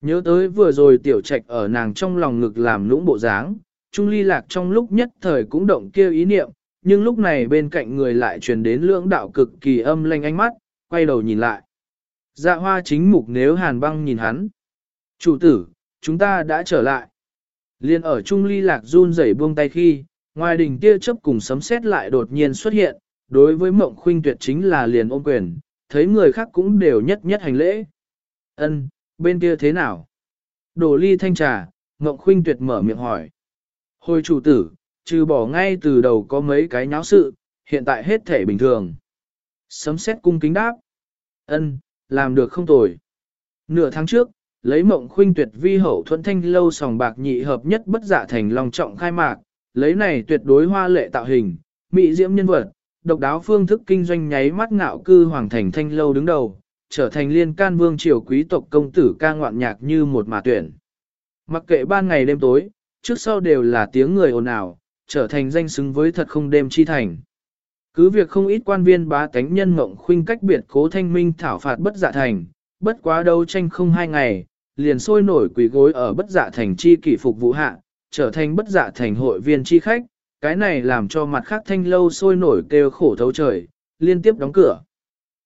Nhớ tới vừa rồi tiểu trạch ở nàng trong lòng ngực làm lũng bộ dáng, Trung ly lạc trong lúc nhất thời cũng động kêu ý niệm, nhưng lúc này bên cạnh người lại truyền đến lưỡng đạo cực kỳ âm lanh ánh mắt, quay đầu nhìn lại. Dạ hoa chính mục nếu hàn băng nhìn hắn. Chủ tử, chúng ta đã trở lại. Liên ở Trung ly lạc run rẩy buông tay khi, ngoài đỉnh tia chớp cùng sấm sét lại đột nhiên xuất hiện, đối với mộng khuynh tuyệt chính là liền ôm quyền, thấy người khác cũng đều nhất nhất hành lễ. Ân, bên kia thế nào? Đổ ly thanh trà, mộng khuynh tuyệt mở miệng hỏi. Hồi chủ tử, trừ bỏ ngay từ đầu có mấy cái nháo sự, hiện tại hết thể bình thường. Sấm xét cung kính đáp. ân làm được không tồi. Nửa tháng trước, lấy mộng khuynh tuyệt vi hậu thuận thanh lâu sòng bạc nhị hợp nhất bất giả thành lòng trọng khai mạc, lấy này tuyệt đối hoa lệ tạo hình, mỹ diễm nhân vật, độc đáo phương thức kinh doanh nháy mắt ngạo cư hoàng thành thanh lâu đứng đầu, trở thành liên can vương triều quý tộc công tử ca ngoạn nhạc như một mà tuyển. Mặc kệ ban ngày đêm tối, trước sau đều là tiếng người ồn ào, trở thành danh xứng với thật không đêm chi thành. Cứ việc không ít quan viên bá tánh nhân mộng khuynh cách biệt cố thanh minh thảo phạt bất dạ thành, bất quá đấu tranh không hai ngày, liền sôi nổi quỷ gối ở bất dạ thành chi kỷ phục vụ hạ, trở thành bất dạ thành hội viên chi khách, cái này làm cho mặt khác thanh lâu sôi nổi kêu khổ thấu trời, liên tiếp đóng cửa.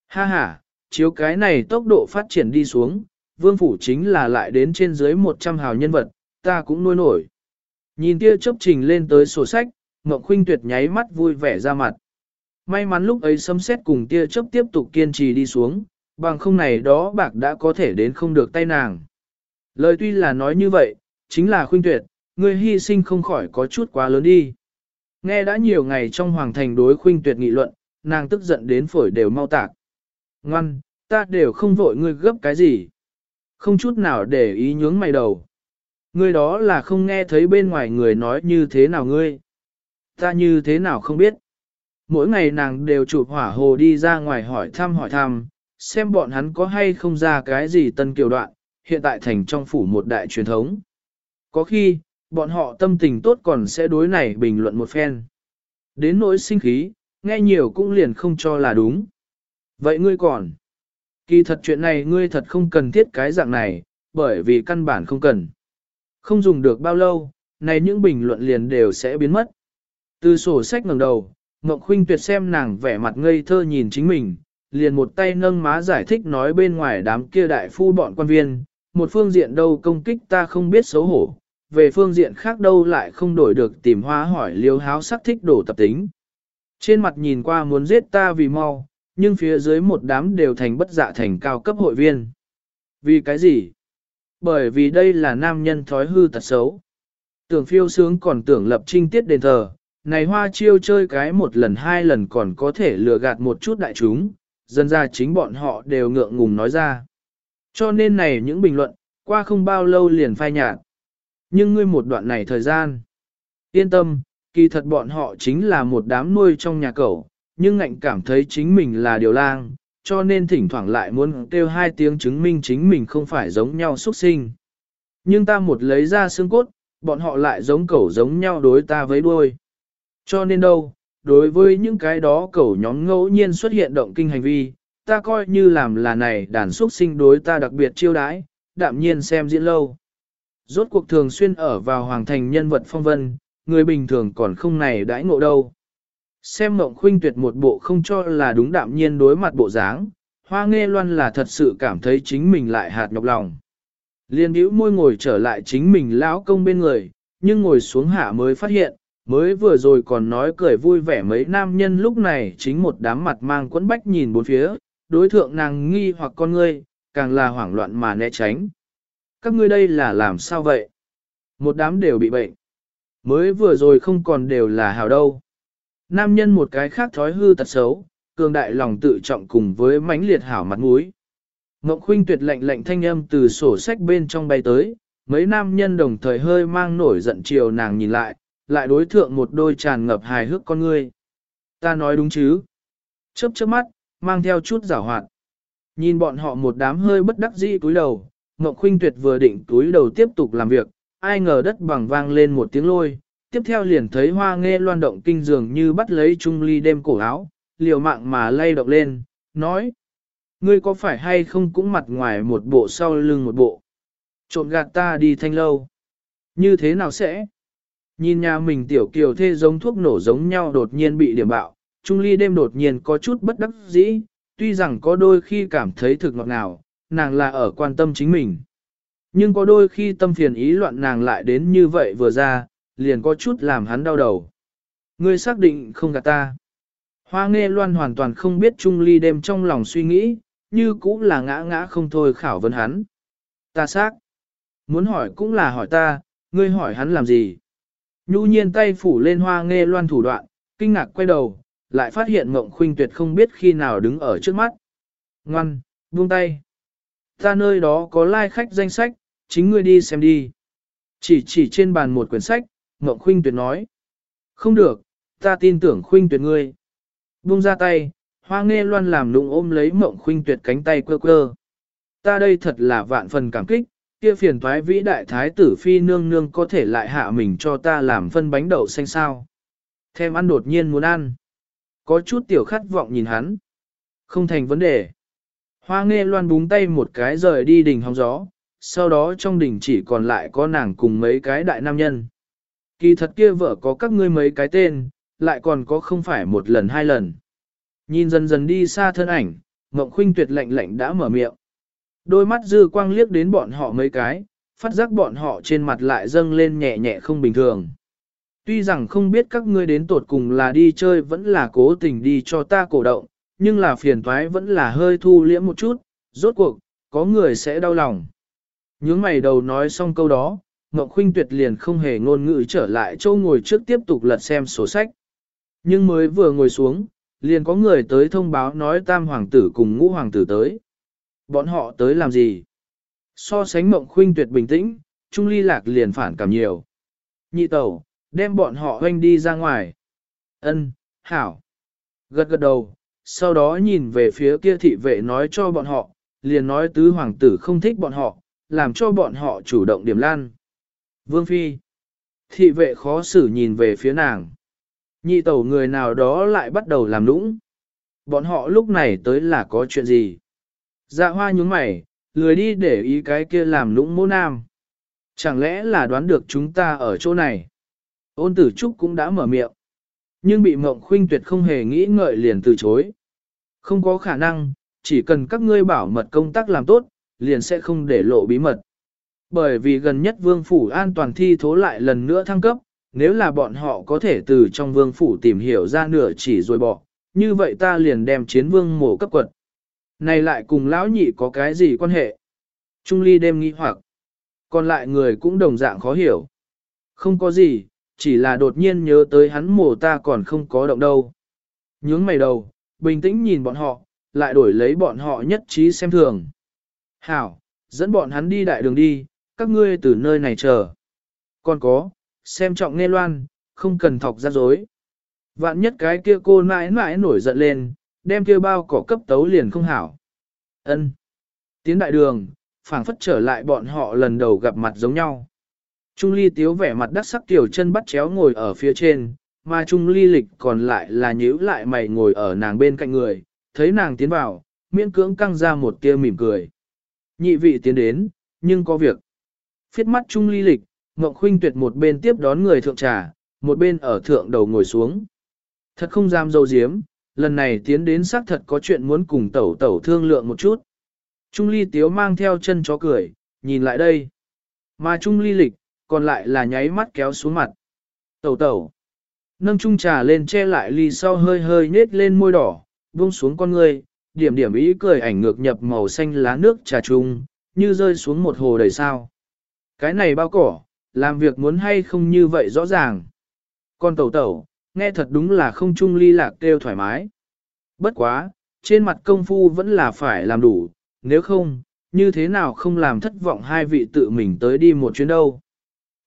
Ha ha, chiếu cái này tốc độ phát triển đi xuống, vương phủ chính là lại đến trên dưới 100 hào nhân vật, ta cũng nuôi nổi. Nhìn tia chấp trình lên tới sổ sách, Ngọc Khuynh tuyệt nháy mắt vui vẻ ra mặt. May mắn lúc ấy sấm xét cùng tia chấp tiếp tục kiên trì đi xuống, bằng không này đó bạc đã có thể đến không được tay nàng. Lời tuy là nói như vậy, chính là Khuynh tuyệt, người hy sinh không khỏi có chút quá lớn đi. Nghe đã nhiều ngày trong hoàng thành đối Khuynh tuyệt nghị luận, nàng tức giận đến phổi đều mau tạc. Ngoan, ta đều không vội ngươi gấp cái gì. Không chút nào để ý nhướng mày đầu. Ngươi đó là không nghe thấy bên ngoài người nói như thế nào ngươi. Ta như thế nào không biết. Mỗi ngày nàng đều chụp hỏa hồ đi ra ngoài hỏi thăm hỏi thăm, xem bọn hắn có hay không ra cái gì tân kiều đoạn, hiện tại thành trong phủ một đại truyền thống. Có khi, bọn họ tâm tình tốt còn sẽ đối này bình luận một phen. Đến nỗi sinh khí, nghe nhiều cũng liền không cho là đúng. Vậy ngươi còn? Kỳ thật chuyện này ngươi thật không cần thiết cái dạng này, bởi vì căn bản không cần. Không dùng được bao lâu, này những bình luận liền đều sẽ biến mất. Từ sổ sách ngẩng đầu, Ngọc Khuynh tuyệt xem nàng vẻ mặt ngây thơ nhìn chính mình, liền một tay nâng má giải thích nói bên ngoài đám kia đại phu bọn quan viên, một phương diện đâu công kích ta không biết xấu hổ, về phương diện khác đâu lại không đổi được tìm hóa hỏi liêu háo sắc thích đổ tập tính. Trên mặt nhìn qua muốn giết ta vì mau, nhưng phía dưới một đám đều thành bất dạ thành cao cấp hội viên. Vì cái gì? Bởi vì đây là nam nhân thói hư tật xấu. Tưởng phiêu sướng còn tưởng lập trinh tiết đền thờ, này hoa chiêu chơi cái một lần hai lần còn có thể lừa gạt một chút đại chúng, dân ra chính bọn họ đều ngượng ngùng nói ra. Cho nên này những bình luận, qua không bao lâu liền phai nhạt. Nhưng ngươi một đoạn này thời gian, yên tâm, kỳ thật bọn họ chính là một đám nuôi trong nhà cẩu, nhưng ngạnh cảm thấy chính mình là điều lang, cho nên thỉnh thoảng lại muốn kêu hai tiếng chứng minh chính mình không phải giống nhau xuất sinh. Nhưng ta một lấy ra xương cốt, bọn họ lại giống cẩu giống nhau đối ta với đuôi. Cho nên đâu, đối với những cái đó cẩu nhóm ngẫu nhiên xuất hiện động kinh hành vi, ta coi như làm là này đàn xuất sinh đối ta đặc biệt chiêu đãi, đạm nhiên xem diễn lâu. Rốt cuộc thường xuyên ở vào hoàng thành nhân vật phong vân, người bình thường còn không này đãi ngộ đâu. Xem mộng khuynh tuyệt một bộ không cho là đúng đạm nhiên đối mặt bộ dáng, hoa nghe loan là thật sự cảm thấy chính mình lại hạt nhọc lòng. Liên hữu môi ngồi trở lại chính mình lão công bên người, nhưng ngồi xuống hạ mới phát hiện, mới vừa rồi còn nói cười vui vẻ mấy nam nhân lúc này chính một đám mặt mang quấn bách nhìn bốn phía, đối thượng nàng nghi hoặc con ngươi, càng là hoảng loạn mà né tránh. Các ngươi đây là làm sao vậy? Một đám đều bị bệnh. Mới vừa rồi không còn đều là hào đâu. Nam nhân một cái khác thói hư tật xấu, cường đại lòng tự trọng cùng với mãnh liệt hảo mặt mũi. Ngọc Khuynh tuyệt lệnh lệnh thanh âm từ sổ sách bên trong bay tới, mấy nam nhân đồng thời hơi mang nổi giận chiều nàng nhìn lại, lại đối thượng một đôi tràn ngập hài hước con ngươi. Ta nói đúng chứ? Chớp chớp mắt, mang theo chút giảo hoạt. Nhìn bọn họ một đám hơi bất đắc dĩ túi đầu, Ngọc Khuynh tuyệt vừa định túi đầu tiếp tục làm việc, ai ngờ đất bằng vang lên một tiếng lôi, tiếp theo liền thấy hoa nghe loan động kinh dường như bắt lấy trung ly đêm cổ áo, liều mạng mà lay động lên, nói. Ngươi có phải hay không cũng mặt ngoài một bộ sau lưng một bộ. Trộn gạt ta đi thanh lâu. Như thế nào sẽ? Nhìn nhà mình tiểu kiều thê giống thuốc nổ giống nhau đột nhiên bị điểm bạo, Trung Ly đêm đột nhiên có chút bất đắc dĩ, tuy rằng có đôi khi cảm thấy thực ngọt ngào, nàng là ở quan tâm chính mình. Nhưng có đôi khi tâm phiền ý loạn nàng lại đến như vậy vừa ra, liền có chút làm hắn đau đầu. Ngươi xác định không gạt ta. Hoa nghe loan hoàn toàn không biết Trung Ly đêm trong lòng suy nghĩ, như cũng là ngã ngã không thôi khảo vấn hắn. Ta xác. Muốn hỏi cũng là hỏi ta, ngươi hỏi hắn làm gì? Nhu nhiên tay phủ lên hoa nghe loan thủ đoạn, kinh ngạc quay đầu, lại phát hiện mộng khuynh tuyệt không biết khi nào đứng ở trước mắt. Ngoan, buông tay. Ta nơi đó có lai like khách danh sách, chính ngươi đi xem đi. Chỉ chỉ trên bàn một quyển sách, mộng khuynh tuyệt nói. Không được, ta tin tưởng khuynh tuyệt ngươi. Buông ra tay, hoa nghe loan làm nụng ôm lấy mộng khuynh tuyệt cánh tay quơ quơ. Ta đây thật là vạn phần cảm kích, kia phiền thoái vĩ đại thái tử phi nương nương có thể lại hạ mình cho ta làm phân bánh đậu xanh sao. Thêm ăn đột nhiên muốn ăn. Có chút tiểu khát vọng nhìn hắn. Không thành vấn đề. Hoa nghe loan búng tay một cái rời đi đỉnh hóng gió, sau đó trong đỉnh chỉ còn lại có nàng cùng mấy cái đại nam nhân. Kỳ thật kia vợ có các ngươi mấy cái tên, lại còn có không phải một lần hai lần. Nhìn dần dần đi xa thân ảnh, Ngộng Khuynh tuyệt lạnh lạnh đã mở miệng. Đôi mắt dư quang liếc đến bọn họ mấy cái, phát giác bọn họ trên mặt lại dâng lên nhẹ nhẹ không bình thường. Tuy rằng không biết các ngươi đến tột cùng là đi chơi vẫn là cố tình đi cho ta cổ động, nhưng là phiền toái vẫn là hơi thu liễm một chút, rốt cuộc, có người sẽ đau lòng. Nhướng mày đầu nói xong câu đó, Ngọc Khuynh Tuyệt liền không hề ngôn ngữ trở lại châu ngồi trước tiếp tục lật xem sổ sách. Nhưng mới vừa ngồi xuống, liền có người tới thông báo nói tam hoàng tử cùng ngũ hoàng tử tới. Bọn họ tới làm gì? So sánh Ngọc khuynh tuyệt bình tĩnh, Trung Ly Lạc liền phản cảm nhiều. Nhị tẩu, đem bọn họ hoanh đi ra ngoài. Ân, hảo. Gật gật đầu, sau đó nhìn về phía kia thị vệ nói cho bọn họ, liền nói tứ hoàng tử không thích bọn họ, làm cho bọn họ chủ động điểm lan. Vương Phi. Thị vệ khó xử nhìn về phía nàng. Nhị tẩu người nào đó lại bắt đầu làm nũng. Bọn họ lúc này tới là có chuyện gì? Dạ hoa nhúng mày, lười đi để ý cái kia làm nũng mô nam. Chẳng lẽ là đoán được chúng ta ở chỗ này? Ôn tử trúc cũng đã mở miệng. Nhưng bị mộng khuynh tuyệt không hề nghĩ ngợi liền từ chối. Không có khả năng, chỉ cần các ngươi bảo mật công tác làm tốt, liền sẽ không để lộ bí mật. Bởi vì gần nhất vương phủ an toàn thi thố lại lần nữa thăng cấp, nếu là bọn họ có thể từ trong vương phủ tìm hiểu ra nửa chỉ rồi bỏ, như vậy ta liền đem chiến vương mổ cấp quật. Này lại cùng lão nhị có cái gì quan hệ? Trung ly đêm nghi hoặc. Còn lại người cũng đồng dạng khó hiểu. Không có gì, chỉ là đột nhiên nhớ tới hắn mổ ta còn không có động đâu. Nhướng mày đầu, bình tĩnh nhìn bọn họ, lại đổi lấy bọn họ nhất trí xem thường. Hảo, dẫn bọn hắn đi đại đường đi, các ngươi từ nơi này chờ. Còn có, xem trọng nghe loan, không cần thọc ra dối. Vạn nhất cái kia cô mãi mãi nổi giận lên, đem kia bao cỏ cấp tấu liền không hảo. ân Tiến đại đường, phảng phất trở lại bọn họ lần đầu gặp mặt giống nhau. Trung ly tiếu vẻ mặt đắc sắc tiểu chân bắt chéo ngồi ở phía trên, mà Trung ly lịch còn lại là nhíu lại mày ngồi ở nàng bên cạnh người, thấy nàng tiến vào, miễn cưỡng căng ra một tia mỉm cười. Nhị vị tiến đến, nhưng có việc. Phiết mắt Trung ly lịch, Ngọc Khuynh tuyệt một bên tiếp đón người thượng trà, một bên ở thượng đầu ngồi xuống. Thật không dám dâu diếm, lần này tiến đến xác thật có chuyện muốn cùng tẩu tẩu thương lượng một chút. Trung ly tiếu mang theo chân chó cười, nhìn lại đây. Mà trung ly lịch, còn lại là nháy mắt kéo xuống mặt. Tẩu tẩu. Nâng chung trà lên che lại ly sau hơi hơi nết lên môi đỏ, buông xuống con người, điểm điểm ý cười ảnh ngược nhập màu xanh lá nước trà trung, như rơi xuống một hồ đầy sao. Cái này bao cỏ, làm việc muốn hay không như vậy rõ ràng. Con tẩu tẩu, nghe thật đúng là không chung ly lạc kêu thoải mái. Bất quá, trên mặt công phu vẫn là phải làm đủ, nếu không, như thế nào không làm thất vọng hai vị tự mình tới đi một chuyến đâu.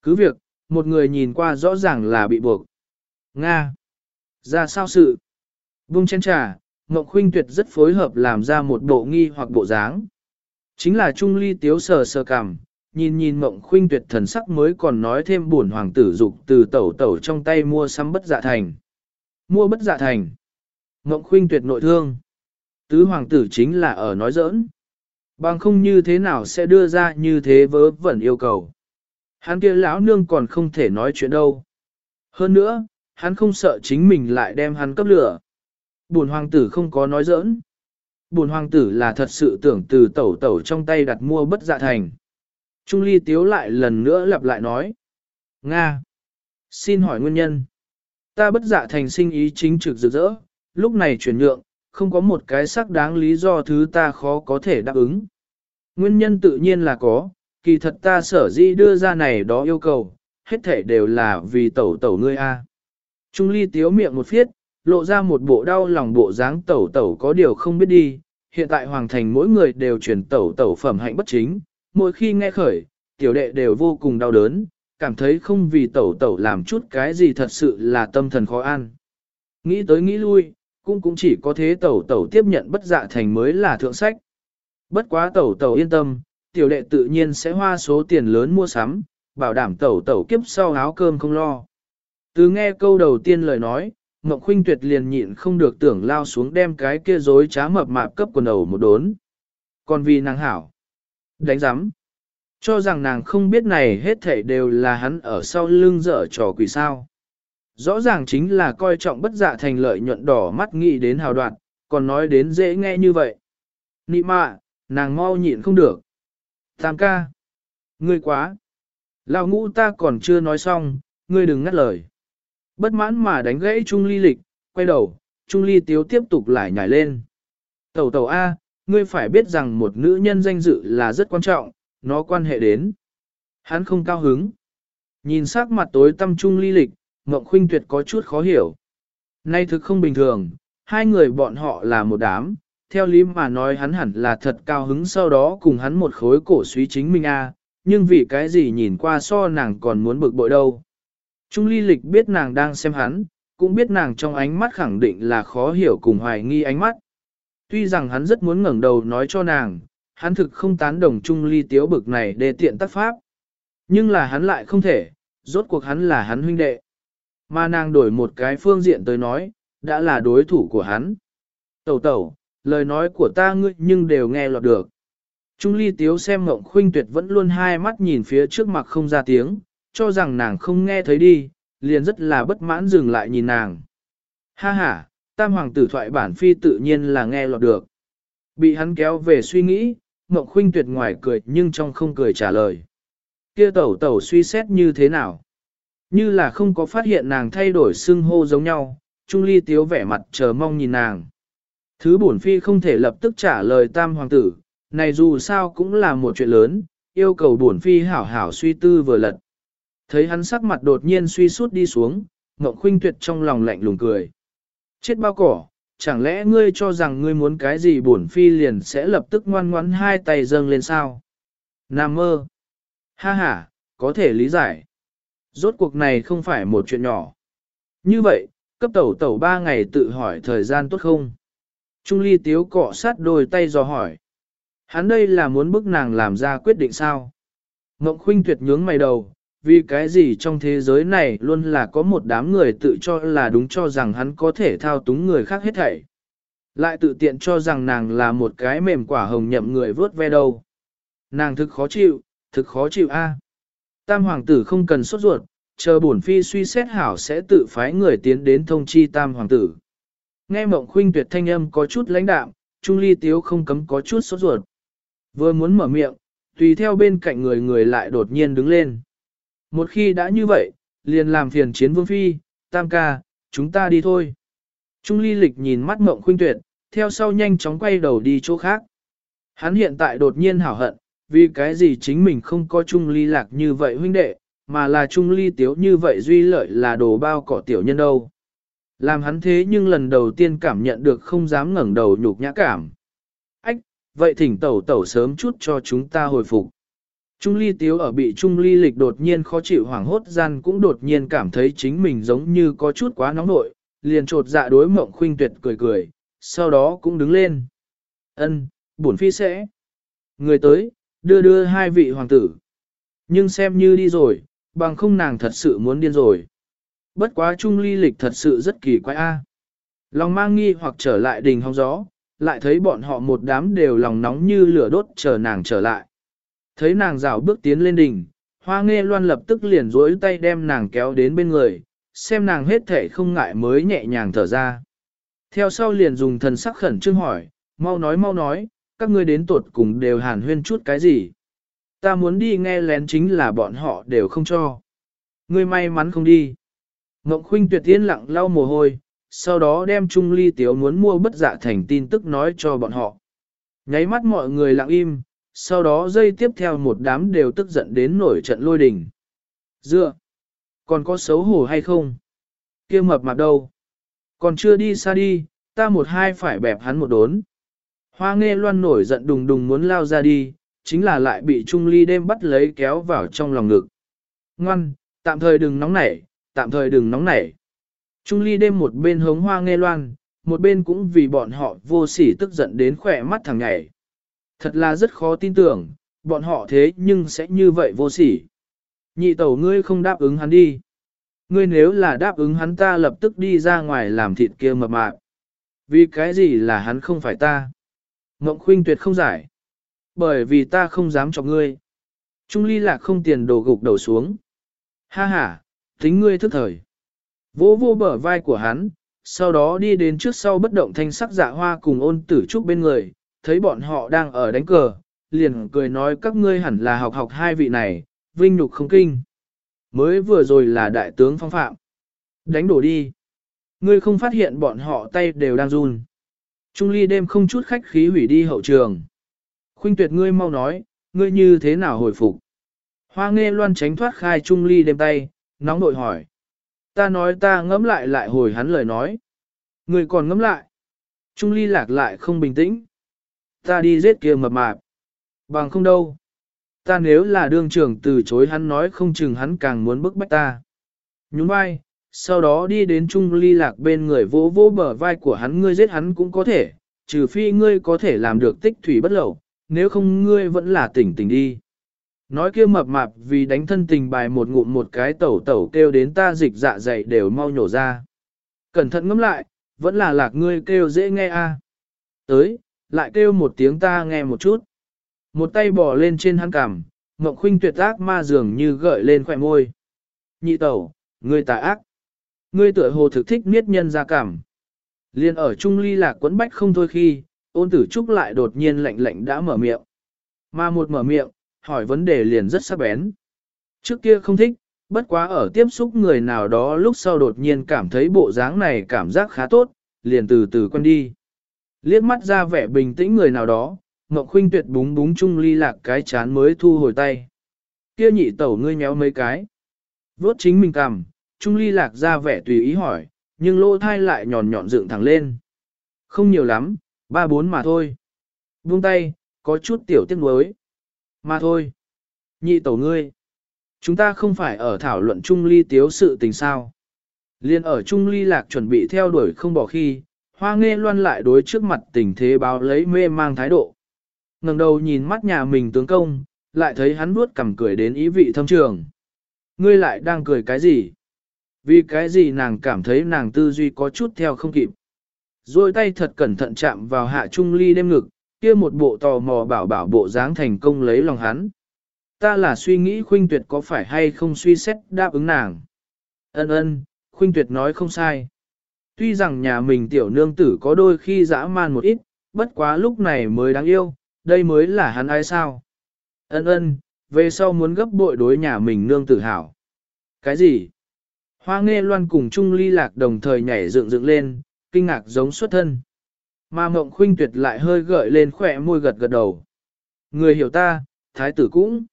Cứ việc, một người nhìn qua rõ ràng là bị buộc. Nga! Ra sao sự? Vung chén trà, Ngọc Khuynh Tuyệt rất phối hợp làm ra một bộ nghi hoặc bộ dáng. Chính là Trung Ly Tiếu sờ sờ cằm, nhìn nhìn mộng khuynh tuyệt thần sắc mới còn nói thêm buồn hoàng tử dục từ tẩu tẩu trong tay mua sắm bất dạ thành. Mua bất dạ thành. Mộng khuynh tuyệt nội thương. Tứ hoàng tử chính là ở nói giỡn. Bằng không như thế nào sẽ đưa ra như thế vớ vẩn yêu cầu. Hắn kia lão nương còn không thể nói chuyện đâu. Hơn nữa, hắn không sợ chính mình lại đem hắn cấp lửa. Buồn hoàng tử không có nói giỡn. Buồn hoàng tử là thật sự tưởng từ tẩu tẩu trong tay đặt mua bất dạ thành. Trung ly tiếu lại lần nữa lặp lại nói. Nga! Xin hỏi nguyên nhân. Ta bất dạ thành sinh ý chính trực rực rỡ, lúc này chuyển nhượng, không có một cái sắc đáng lý do thứ ta khó có thể đáp ứng. Nguyên nhân tự nhiên là có, kỳ thật ta sở dĩ đưa ra này đó yêu cầu, hết thể đều là vì tẩu tẩu ngươi a. Trung ly tiếu miệng một phiết, lộ ra một bộ đau lòng bộ dáng tẩu tẩu có điều không biết đi, hiện tại hoàng thành mỗi người đều truyền tẩu tẩu phẩm hạnh bất chính, mỗi khi nghe khởi, tiểu đệ đều vô cùng đau đớn, cảm thấy không vì tẩu tẩu làm chút cái gì thật sự là tâm thần khó ăn. Nghĩ tới nghĩ lui, cũng cũng chỉ có thế tẩu tẩu tiếp nhận bất dạ thành mới là thượng sách. Bất quá tẩu tẩu yên tâm, tiểu đệ tự nhiên sẽ hoa số tiền lớn mua sắm, bảo đảm tẩu tẩu kiếp sau áo cơm không lo. Từ nghe câu đầu tiên lời nói, Mộng Khuynh Tuyệt liền nhịn không được tưởng lao xuống đem cái kia rối trá mập mạp cấp quần đầu một đốn. Còn vì nàng hảo, đánh giám, cho rằng nàng không biết này hết thảy đều là hắn ở sau lưng dở trò quỷ sao. Rõ ràng chính là coi trọng bất dạ thành lợi nhuận đỏ mắt nghĩ đến hào đoạn, còn nói đến dễ nghe như vậy. Nị mạ, nàng mau nhịn không được. Tam ca. Ngươi quá. Lão ngũ ta còn chưa nói xong, ngươi đừng ngắt lời. Bất mãn mà đánh gãy Trung Ly lịch, quay đầu, Trung Ly tiếu tiếp tục lại nhảy lên. Tẩu tẩu A, ngươi phải biết rằng một nữ nhân danh dự là rất quan trọng, nó quan hệ đến. Hắn không cao hứng. Nhìn sắc mặt tối tâm Trung Ly lịch, Ngộng Khuynh Tuyệt có chút khó hiểu. Nay thực không bình thường, hai người bọn họ là một đám, theo lý mà nói hắn hẳn là thật cao hứng sau đó cùng hắn một khối cổ suý chính mình a, nhưng vì cái gì nhìn qua so nàng còn muốn bực bội đâu. Trung ly lịch biết nàng đang xem hắn, cũng biết nàng trong ánh mắt khẳng định là khó hiểu cùng hoài nghi ánh mắt. Tuy rằng hắn rất muốn ngẩng đầu nói cho nàng, hắn thực không tán đồng Chung ly tiếu bực này để tiện tác pháp. Nhưng là hắn lại không thể, rốt cuộc hắn là hắn huynh đệ. Mà nàng đổi một cái phương diện tới nói, đã là đối thủ của hắn. Tẩu tẩu, lời nói của ta ngươi nhưng đều nghe lọt được. Trung ly tiếu xem mộng khuynh tuyệt vẫn luôn hai mắt nhìn phía trước mặt không ra tiếng, cho rằng nàng không nghe thấy đi, liền rất là bất mãn dừng lại nhìn nàng. Ha ha, tam hoàng tử thoại bản phi tự nhiên là nghe lọt được. Bị hắn kéo về suy nghĩ, Ngọc khuynh tuyệt ngoài cười nhưng trong không cười trả lời. Kia tẩu tẩu suy xét như thế nào? Như là không có phát hiện nàng thay đổi xưng hô giống nhau, Trung Ly tiếu vẻ mặt chờ mong nhìn nàng. Thứ bổn phi không thể lập tức trả lời tam hoàng tử, này dù sao cũng là một chuyện lớn, yêu cầu bổn phi hảo hảo suy tư vừa lật. Thấy hắn sắc mặt đột nhiên suy sút đi xuống, Ngọc Khuynh Tuyệt trong lòng lạnh lùng cười. Chết bao cỏ, chẳng lẽ ngươi cho rằng ngươi muốn cái gì bổn phi liền sẽ lập tức ngoan ngoãn hai tay dâng lên sao? Nam mơ. Ha ha, có thể lý giải. Rốt cuộc này không phải một chuyện nhỏ. Như vậy, cấp tẩu tẩu ba ngày tự hỏi thời gian tốt không? Trung ly tiếu cọ sát đôi tay dò hỏi. Hắn đây là muốn bức nàng làm ra quyết định sao? Ngộng khuynh tuyệt nhướng mày đầu, vì cái gì trong thế giới này luôn là có một đám người tự cho là đúng cho rằng hắn có thể thao túng người khác hết thảy. Lại tự tiện cho rằng nàng là một cái mềm quả hồng nhậm người vớt ve đâu. Nàng thực khó chịu, thực khó chịu a. Tam hoàng tử không cần sốt ruột, chờ bổn phi suy xét hảo sẽ tự phái người tiến đến thông chi tam hoàng tử. Nghe mộng khuynh tuyệt thanh âm có chút lãnh đạm, Trung Ly Tiếu không cấm có chút sốt ruột. Vừa muốn mở miệng, tùy theo bên cạnh người người lại đột nhiên đứng lên. Một khi đã như vậy, liền làm phiền chiến vương phi, tam ca, chúng ta đi thôi. Trung ly lịch nhìn mắt mộng khuynh tuyệt, theo sau nhanh chóng quay đầu đi chỗ khác. Hắn hiện tại đột nhiên hảo hận, vì cái gì chính mình không có Trung ly lạc như vậy huynh đệ, mà là Trung ly tiếu như vậy duy lợi là đồ bao cỏ tiểu nhân đâu. Làm hắn thế nhưng lần đầu tiên cảm nhận được không dám ngẩng đầu nhục nhã cảm. Ách, vậy thỉnh tẩu tẩu sớm chút cho chúng ta hồi phục. Trung ly tiếu ở bị trung ly lịch đột nhiên khó chịu hoảng hốt gian cũng đột nhiên cảm thấy chính mình giống như có chút quá nóng nội, liền trột dạ đối mộng khuynh tuyệt cười cười, sau đó cũng đứng lên. ân bổn phi sẽ. Người tới, đưa đưa hai vị hoàng tử. Nhưng xem như đi rồi, bằng không nàng thật sự muốn điên rồi. Bất quá trung ly lịch thật sự rất kỳ quái a. Lòng mang nghi hoặc trở lại đình hóng gió, lại thấy bọn họ một đám đều lòng nóng như lửa đốt chờ nàng trở lại. Thấy nàng rào bước tiến lên đỉnh, hoa nghe loan lập tức liền duỗi tay đem nàng kéo đến bên người, xem nàng hết thể không ngại mới nhẹ nhàng thở ra. Theo sau liền dùng thần sắc khẩn trương hỏi, mau nói mau nói, các ngươi đến tuột cùng đều hàn huyên chút cái gì. Ta muốn đi nghe lén chính là bọn họ đều không cho. Ngươi may mắn không đi. Ngộng khuynh tuyệt tiên lặng lau mồ hôi, sau đó đem chung Ly Tiếu muốn mua bất dạ thành tin tức nói cho bọn họ. Nháy mắt mọi người lặng im, sau đó dây tiếp theo một đám đều tức giận đến nổi trận lôi đình. Dựa, Còn có xấu hổ hay không? kia mập mạp đâu? Còn chưa đi xa đi, ta một hai phải bẹp hắn một đốn. Hoa nghe loan nổi giận đùng đùng muốn lao ra đi, chính là lại bị Trung Ly đêm bắt lấy kéo vào trong lòng ngực. Ngoan, tạm thời đừng nóng nảy, tạm thời đừng nóng nảy. Trung Ly đêm một bên hống hoa nghe loan, một bên cũng vì bọn họ vô sỉ tức giận đến khỏe mắt thằng nhảy. Thật là rất khó tin tưởng, bọn họ thế nhưng sẽ như vậy vô sỉ. Nhị tẩu ngươi không đáp ứng hắn đi. Ngươi nếu là đáp ứng hắn ta lập tức đi ra ngoài làm thịt kia mập mạp. Vì cái gì là hắn không phải ta? Ngộng khuynh tuyệt không giải. Bởi vì ta không dám cho ngươi. Trung ly lạc không tiền đồ gục đầu xuống. Ha ha, tính ngươi thức thời. Vỗ vô bờ vai của hắn, sau đó đi đến trước sau bất động thanh sắc dạ hoa cùng ôn tử trúc bên người, thấy bọn họ đang ở đánh cờ, liền cười nói các ngươi hẳn là học học hai vị này, vinh nhục không kinh. Mới vừa rồi là đại tướng phong phạm. Đánh đổ đi. Ngươi không phát hiện bọn họ tay đều đang run. Trung ly đêm không chút khách khí hủy đi hậu trường. Khuynh tuyệt ngươi mau nói, ngươi như thế nào hồi phục. Hoa nghe loan tránh thoát khai Trung ly đêm tay, nóng nội hỏi. Ta nói ta ngẫm lại lại hồi hắn lời nói. Ngươi còn ngẫm lại. Trung ly lạc lại không bình tĩnh. Ta đi giết kia mập mạp. Bằng không đâu. Ta nếu là đương trưởng từ chối hắn nói không chừng hắn càng muốn bức bách ta. Nhún vai, sau đó đi đến Trung ly lạc bên người vỗ vỗ bờ vai của hắn ngươi giết hắn cũng có thể, trừ phi ngươi có thể làm được tích thủy bất lậu, nếu không ngươi vẫn là tỉnh tỉnh đi. Nói kia mập mạp vì đánh thân tình bài một ngụm một cái tẩu tẩu kêu đến ta dịch dạ dày đều mau nhổ ra. Cẩn thận ngẫm lại, vẫn là lạc ngươi kêu dễ nghe a. Tới, lại kêu một tiếng ta nghe một chút. Một tay bỏ lên trên hắn cằm, Ngọc Khuynh tuyệt ác ma dường như gợi lên khỏe môi. Nhị tẩu, ngươi tà ác. Ngươi tựa hồ thực thích niết nhân ra cảm. Liên ở Trung Ly lạc quấn bách không thôi khi, ôn tử trúc lại đột nhiên lạnh lạnh đã mở miệng. Mà một mở miệng, hỏi vấn đề liền rất sắc bén. Trước kia không thích, bất quá ở tiếp xúc người nào đó lúc sau đột nhiên cảm thấy bộ dáng này cảm giác khá tốt, liền từ từ quen đi. Liếc mắt ra vẻ bình tĩnh người nào đó, Ngọc Khuynh tuyệt búng búng chung ly lạc cái chán mới thu hồi tay. Kia nhị tẩu ngươi nhéo mấy cái. Vốt chính mình cầm, Trung ly lạc ra vẻ tùy ý hỏi, nhưng lỗ thai lại nhọn nhọn dựng thẳng lên. Không nhiều lắm, ba bốn mà thôi. Buông tay, có chút tiểu tiếc nuối. Mà thôi. Nhị tẩu ngươi. Chúng ta không phải ở thảo luận Trung ly tiếu sự tình sao. Liên ở Trung ly lạc chuẩn bị theo đuổi không bỏ khi, hoa nghe loan lại đối trước mặt tình thế báo lấy mê mang thái độ. ngẩng đầu nhìn mắt nhà mình tướng công, lại thấy hắn vuốt cằm cười đến ý vị thâm trường. Ngươi lại đang cười cái gì? Vì cái gì nàng cảm thấy nàng tư duy có chút theo không kịp. Rồi tay thật cẩn thận chạm vào hạ trung ly đêm ngực, kia một bộ tò mò bảo bảo bộ dáng thành công lấy lòng hắn. Ta là suy nghĩ khuynh tuyệt có phải hay không suy xét đáp ứng nàng. Ân ân, khuynh tuyệt nói không sai. Tuy rằng nhà mình tiểu nương tử có đôi khi dã man một ít, bất quá lúc này mới đáng yêu, đây mới là hắn ai sao. Ân ân, về sau muốn gấp bội đối nhà mình nương tử hảo. Cái gì? Hoa nghe loan cùng Trung ly lạc đồng thời nhảy dựng dựng lên, kinh ngạc giống xuất thân. Mà mộng khuynh tuyệt lại hơi gợi lên khỏe môi gật gật đầu. Người hiểu ta, thái tử cũng.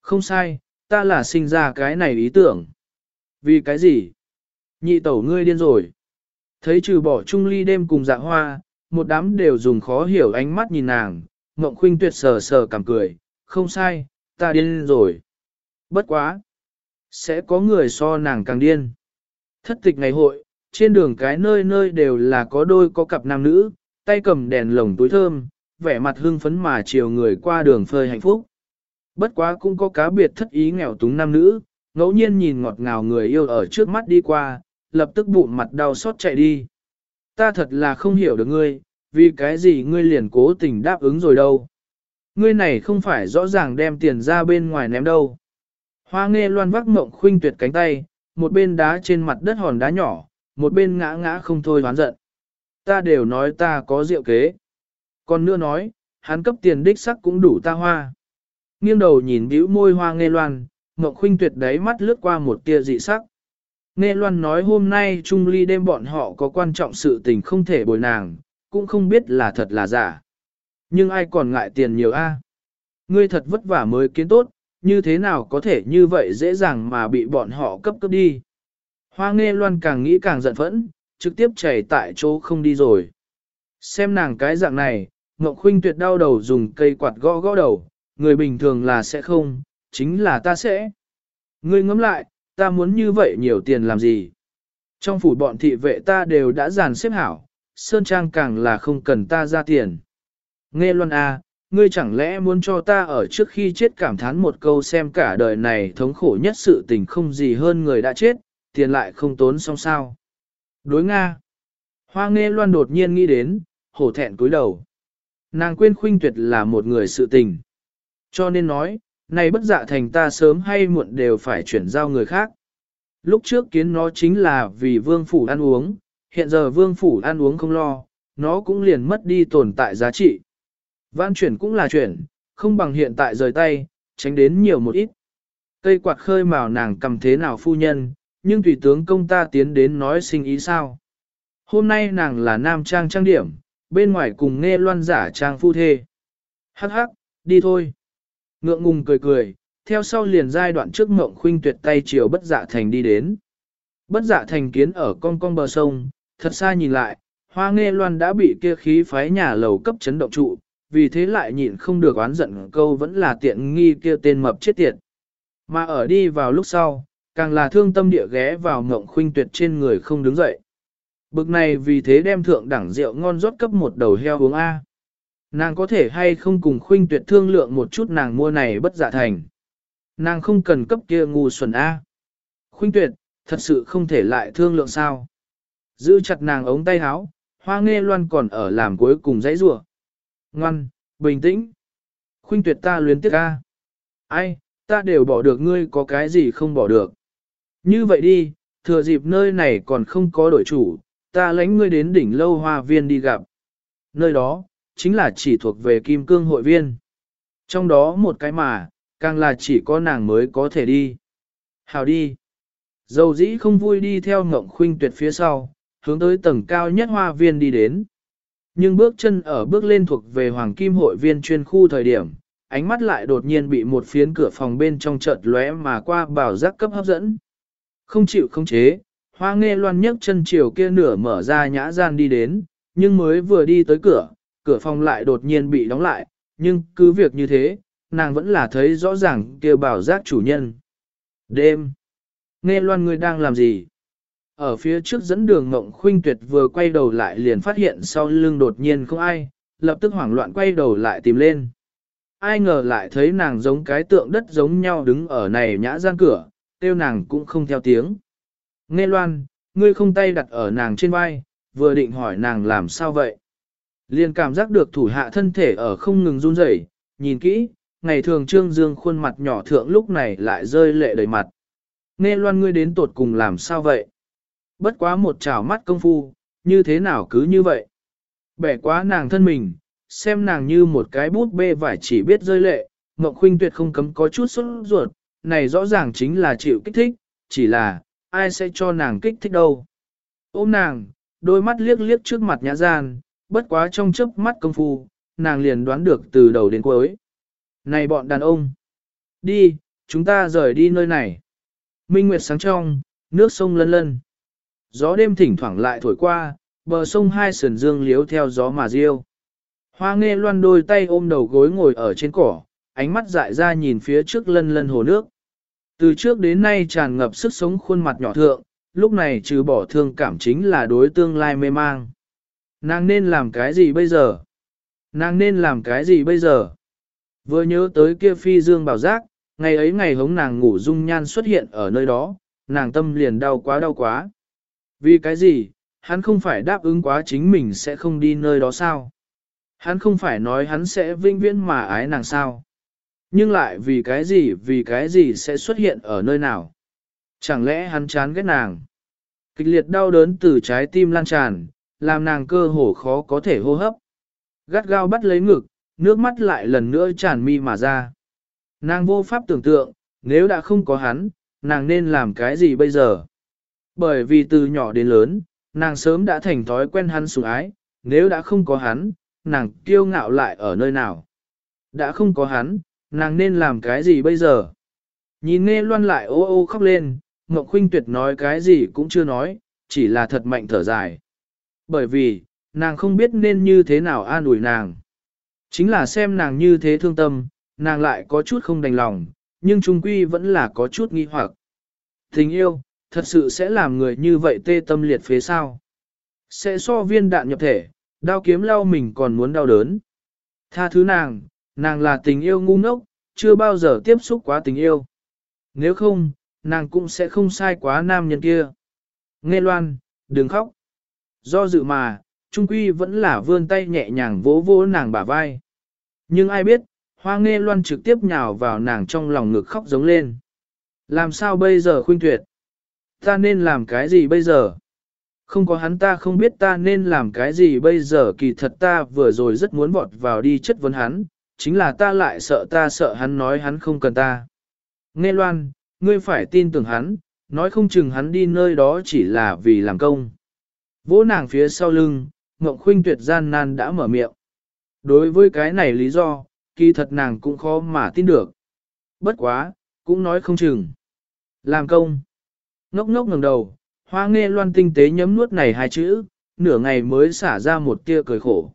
Không sai, ta là sinh ra cái này ý tưởng. Vì cái gì? Nhị tẩu ngươi điên rồi. Thấy trừ bỏ Trung ly đêm cùng dạ hoa, một đám đều dùng khó hiểu ánh mắt nhìn nàng, mộng khuynh tuyệt sờ sờ cảm cười, không sai, ta điên rồi. Bất quá. Sẽ có người so nàng càng điên. Thất tịch ngày hội, trên đường cái nơi nơi đều là có đôi có cặp nam nữ, tay cầm đèn lồng túi thơm, vẻ mặt hưng phấn mà chiều người qua đường phơi hạnh phúc. Bất quá cũng có cá biệt thất ý nghèo túng nam nữ, ngẫu nhiên nhìn ngọt ngào người yêu ở trước mắt đi qua, lập tức bụng mặt đau xót chạy đi. Ta thật là không hiểu được ngươi, vì cái gì ngươi liền cố tình đáp ứng rồi đâu. Ngươi này không phải rõ ràng đem tiền ra bên ngoài ném đâu. Hoa nghe loan vác mộng khuynh tuyệt cánh tay, một bên đá trên mặt đất hòn đá nhỏ, một bên ngã ngã không thôi hoán giận. Ta đều nói ta có rượu kế. Còn nữa nói, hắn cấp tiền đích sắc cũng đủ ta hoa. Nghiêng đầu nhìn bĩu môi hoa nghe loan, mộng khuynh tuyệt đáy mắt lướt qua một tia dị sắc. Nghe loan nói hôm nay Trung Ly đêm bọn họ có quan trọng sự tình không thể bồi nàng, cũng không biết là thật là giả. Nhưng ai còn ngại tiền nhiều a? Ngươi thật vất vả mới kiến tốt, như thế nào có thể như vậy dễ dàng mà bị bọn họ cấp cấp đi. Hoa nghe loan càng nghĩ càng giận phẫn, trực tiếp chảy tại chỗ không đi rồi. Xem nàng cái dạng này, Ngọc Khuynh tuyệt đau đầu dùng cây quạt gõ gõ đầu, người bình thường là sẽ không, chính là ta sẽ. Ngươi ngẫm lại, ta muốn như vậy nhiều tiền làm gì? Trong phủ bọn thị vệ ta đều đã dàn xếp hảo, Sơn Trang càng là không cần ta ra tiền. Nghe Loan A, à, ngươi chẳng lẽ muốn cho ta ở trước khi chết cảm thán một câu xem cả đời này thống khổ nhất sự tình không gì hơn người đã chết, tiền lại không tốn xong sao. Đối Nga. Hoa nghe Loan đột nhiên nghĩ đến, hổ thẹn cúi đầu. Nàng quên khuynh tuyệt là một người sự tình. Cho nên nói, này bất dạ thành ta sớm hay muộn đều phải chuyển giao người khác. Lúc trước kiến nó chính là vì vương phủ ăn uống, hiện giờ vương phủ ăn uống không lo, nó cũng liền mất đi tồn tại giá trị. Văn chuyển cũng là chuyển, không bằng hiện tại rời tay, tránh đến nhiều một ít. Cây quạt khơi màu nàng cầm thế nào phu nhân, nhưng tùy tướng công ta tiến đến nói sinh ý sao. Hôm nay nàng là nam trang trang điểm, bên ngoài cùng nghe loan giả trang phu thê. Hắc hắc, đi thôi. Ngượng ngùng cười cười, theo sau liền giai đoạn trước mộng khuynh tuyệt tay chiều bất dạ thành đi đến. Bất dạ thành kiến ở con con bờ sông, thật xa nhìn lại, hoa nghe loan đã bị kia khí phái nhà lầu cấp chấn động trụ, vì thế lại nhịn không được oán giận câu vẫn là tiện nghi kia tên mập chết tiệt. Mà ở đi vào lúc sau, càng là thương tâm địa ghé vào ngộng khuynh tuyệt trên người không đứng dậy. Bực này vì thế đem thượng đẳng rượu ngon rót cấp một đầu heo uống A. Nàng có thể hay không cùng khuynh tuyệt thương lượng một chút nàng mua này bất dạ thành. Nàng không cần cấp kia ngu xuẩn A. Khuynh tuyệt, thật sự không thể lại thương lượng sao. Giữ chặt nàng ống tay áo, hoa nghe loan còn ở làm cuối cùng dãy rủa Ngoan, bình tĩnh. Khuynh tuyệt ta luyến tiếc A. Ai, ta đều bỏ được ngươi có cái gì không bỏ được. Như vậy đi, thừa dịp nơi này còn không có đổi chủ, ta lãnh ngươi đến đỉnh lâu hoa viên đi gặp. Nơi đó, chính là chỉ thuộc về kim cương hội viên. Trong đó một cái mà, càng là chỉ có nàng mới có thể đi. Hào đi. Dầu dĩ không vui đi theo ngộng khuynh tuyệt phía sau, hướng tới tầng cao nhất hoa viên đi đến. Nhưng bước chân ở bước lên thuộc về hoàng kim hội viên chuyên khu thời điểm, ánh mắt lại đột nhiên bị một phiến cửa phòng bên trong chợt lóe mà qua bảo giác cấp hấp dẫn. Không chịu không chế, hoa nghe loan nhấc chân chiều kia nửa mở ra nhã gian đi đến, nhưng mới vừa đi tới cửa, cửa phòng lại đột nhiên bị đóng lại, nhưng cứ việc như thế, nàng vẫn là thấy rõ ràng kia bảo giác chủ nhân. Đêm! Nghe loan người đang làm gì? Ở phía trước dẫn đường ngộng khuynh tuyệt vừa quay đầu lại liền phát hiện sau lưng đột nhiên không ai, lập tức hoảng loạn quay đầu lại tìm lên. Ai ngờ lại thấy nàng giống cái tượng đất giống nhau đứng ở này nhã gian cửa, tiêu nàng cũng không theo tiếng. Nghe loan, ngươi không tay đặt ở nàng trên vai, vừa định hỏi nàng làm sao vậy. Liền cảm giác được thủ hạ thân thể ở không ngừng run rẩy, nhìn kỹ, ngày thường trương dương khuôn mặt nhỏ thượng lúc này lại rơi lệ đầy mặt. Nghe loan ngươi đến tột cùng làm sao vậy? Bất quá một chảo mắt công phu, như thế nào cứ như vậy? Bẻ quá nàng thân mình, xem nàng như một cái bút bê vải chỉ biết rơi lệ, Ngọc Khuynh tuyệt không cấm có chút sốt ruột, này rõ ràng chính là chịu kích thích, chỉ là, ai sẽ cho nàng kích thích đâu. Ôm nàng, đôi mắt liếc liếc trước mặt nhã gian, bất quá trong chớp mắt công phu, nàng liền đoán được từ đầu đến cuối. Này bọn đàn ông! Đi, chúng ta rời đi nơi này. Minh Nguyệt sáng trong, nước sông lân lân. Gió đêm thỉnh thoảng lại thổi qua, bờ sông hai sườn dương liếu theo gió mà riêu. Hoa nghe loan đôi tay ôm đầu gối ngồi ở trên cỏ, ánh mắt dại ra nhìn phía trước lân lân hồ nước. Từ trước đến nay tràn ngập sức sống khuôn mặt nhỏ thượng, lúc này trừ bỏ thương cảm chính là đối tương lai mê mang. Nàng nên làm cái gì bây giờ? Nàng nên làm cái gì bây giờ? Vừa nhớ tới kia phi dương bảo giác, ngày ấy ngày hống nàng ngủ dung nhan xuất hiện ở nơi đó, nàng tâm liền đau quá đau quá. Vì cái gì, hắn không phải đáp ứng quá chính mình sẽ không đi nơi đó sao? Hắn không phải nói hắn sẽ vinh viễn mà ái nàng sao? Nhưng lại vì cái gì vì cái gì sẽ xuất hiện ở nơi nào? Chẳng lẽ hắn chán ghét nàng? Kịch liệt đau đớn từ trái tim lan tràn, làm nàng cơ hồ khó có thể hô hấp. Gắt gao bắt lấy ngực, nước mắt lại lần nữa tràn mi mà ra. Nàng vô pháp tưởng tượng, nếu đã không có hắn, nàng nên làm cái gì bây giờ? Bởi vì từ nhỏ đến lớn, nàng sớm đã thành thói quen hắn sủng ái, nếu đã không có hắn, nàng kiêu ngạo lại ở nơi nào? Đã không có hắn, nàng nên làm cái gì bây giờ? Nhìn nghe loan lại ô ô khóc lên, Ngọc Khuynh Tuyệt nói cái gì cũng chưa nói, chỉ là thật mạnh thở dài. Bởi vì, nàng không biết nên như thế nào an ủi nàng. Chính là xem nàng như thế thương tâm, nàng lại có chút không đành lòng, nhưng trung quy vẫn là có chút nghi hoặc. Tình yêu, thật sự sẽ làm người như vậy tê tâm liệt phế sao. Sẽ so viên đạn nhập thể, đao kiếm lao mình còn muốn đau đớn. Tha thứ nàng, nàng là tình yêu ngu ngốc, chưa bao giờ tiếp xúc quá tình yêu. Nếu không, nàng cũng sẽ không sai quá nam nhân kia. Nghe loan, đừng khóc. Do dự mà, trung quy vẫn là vươn tay nhẹ nhàng vỗ vỗ nàng bả vai. Nhưng ai biết, hoa nghe loan trực tiếp nhào vào nàng trong lòng ngực khóc giống lên. Làm sao bây giờ khuynh tuyệt? Ta nên làm cái gì bây giờ? Không có hắn ta không biết ta nên làm cái gì bây giờ kỳ thật ta vừa rồi rất muốn vọt vào đi chất vấn hắn, chính là ta lại sợ ta sợ hắn nói hắn không cần ta. Nghe loan, ngươi phải tin tưởng hắn, nói không chừng hắn đi nơi đó chỉ là vì làm công. Vỗ nàng phía sau lưng, Ngộng Khuynh tuyệt gian nan đã mở miệng. Đối với cái này lý do, kỳ thật nàng cũng khó mà tin được. Bất quá, cũng nói không chừng. Làm công. Ngốc ngốc ngẩng đầu, hoa nghe loan tinh tế nhấm nuốt này hai chữ, nửa ngày mới xả ra một tia cười khổ.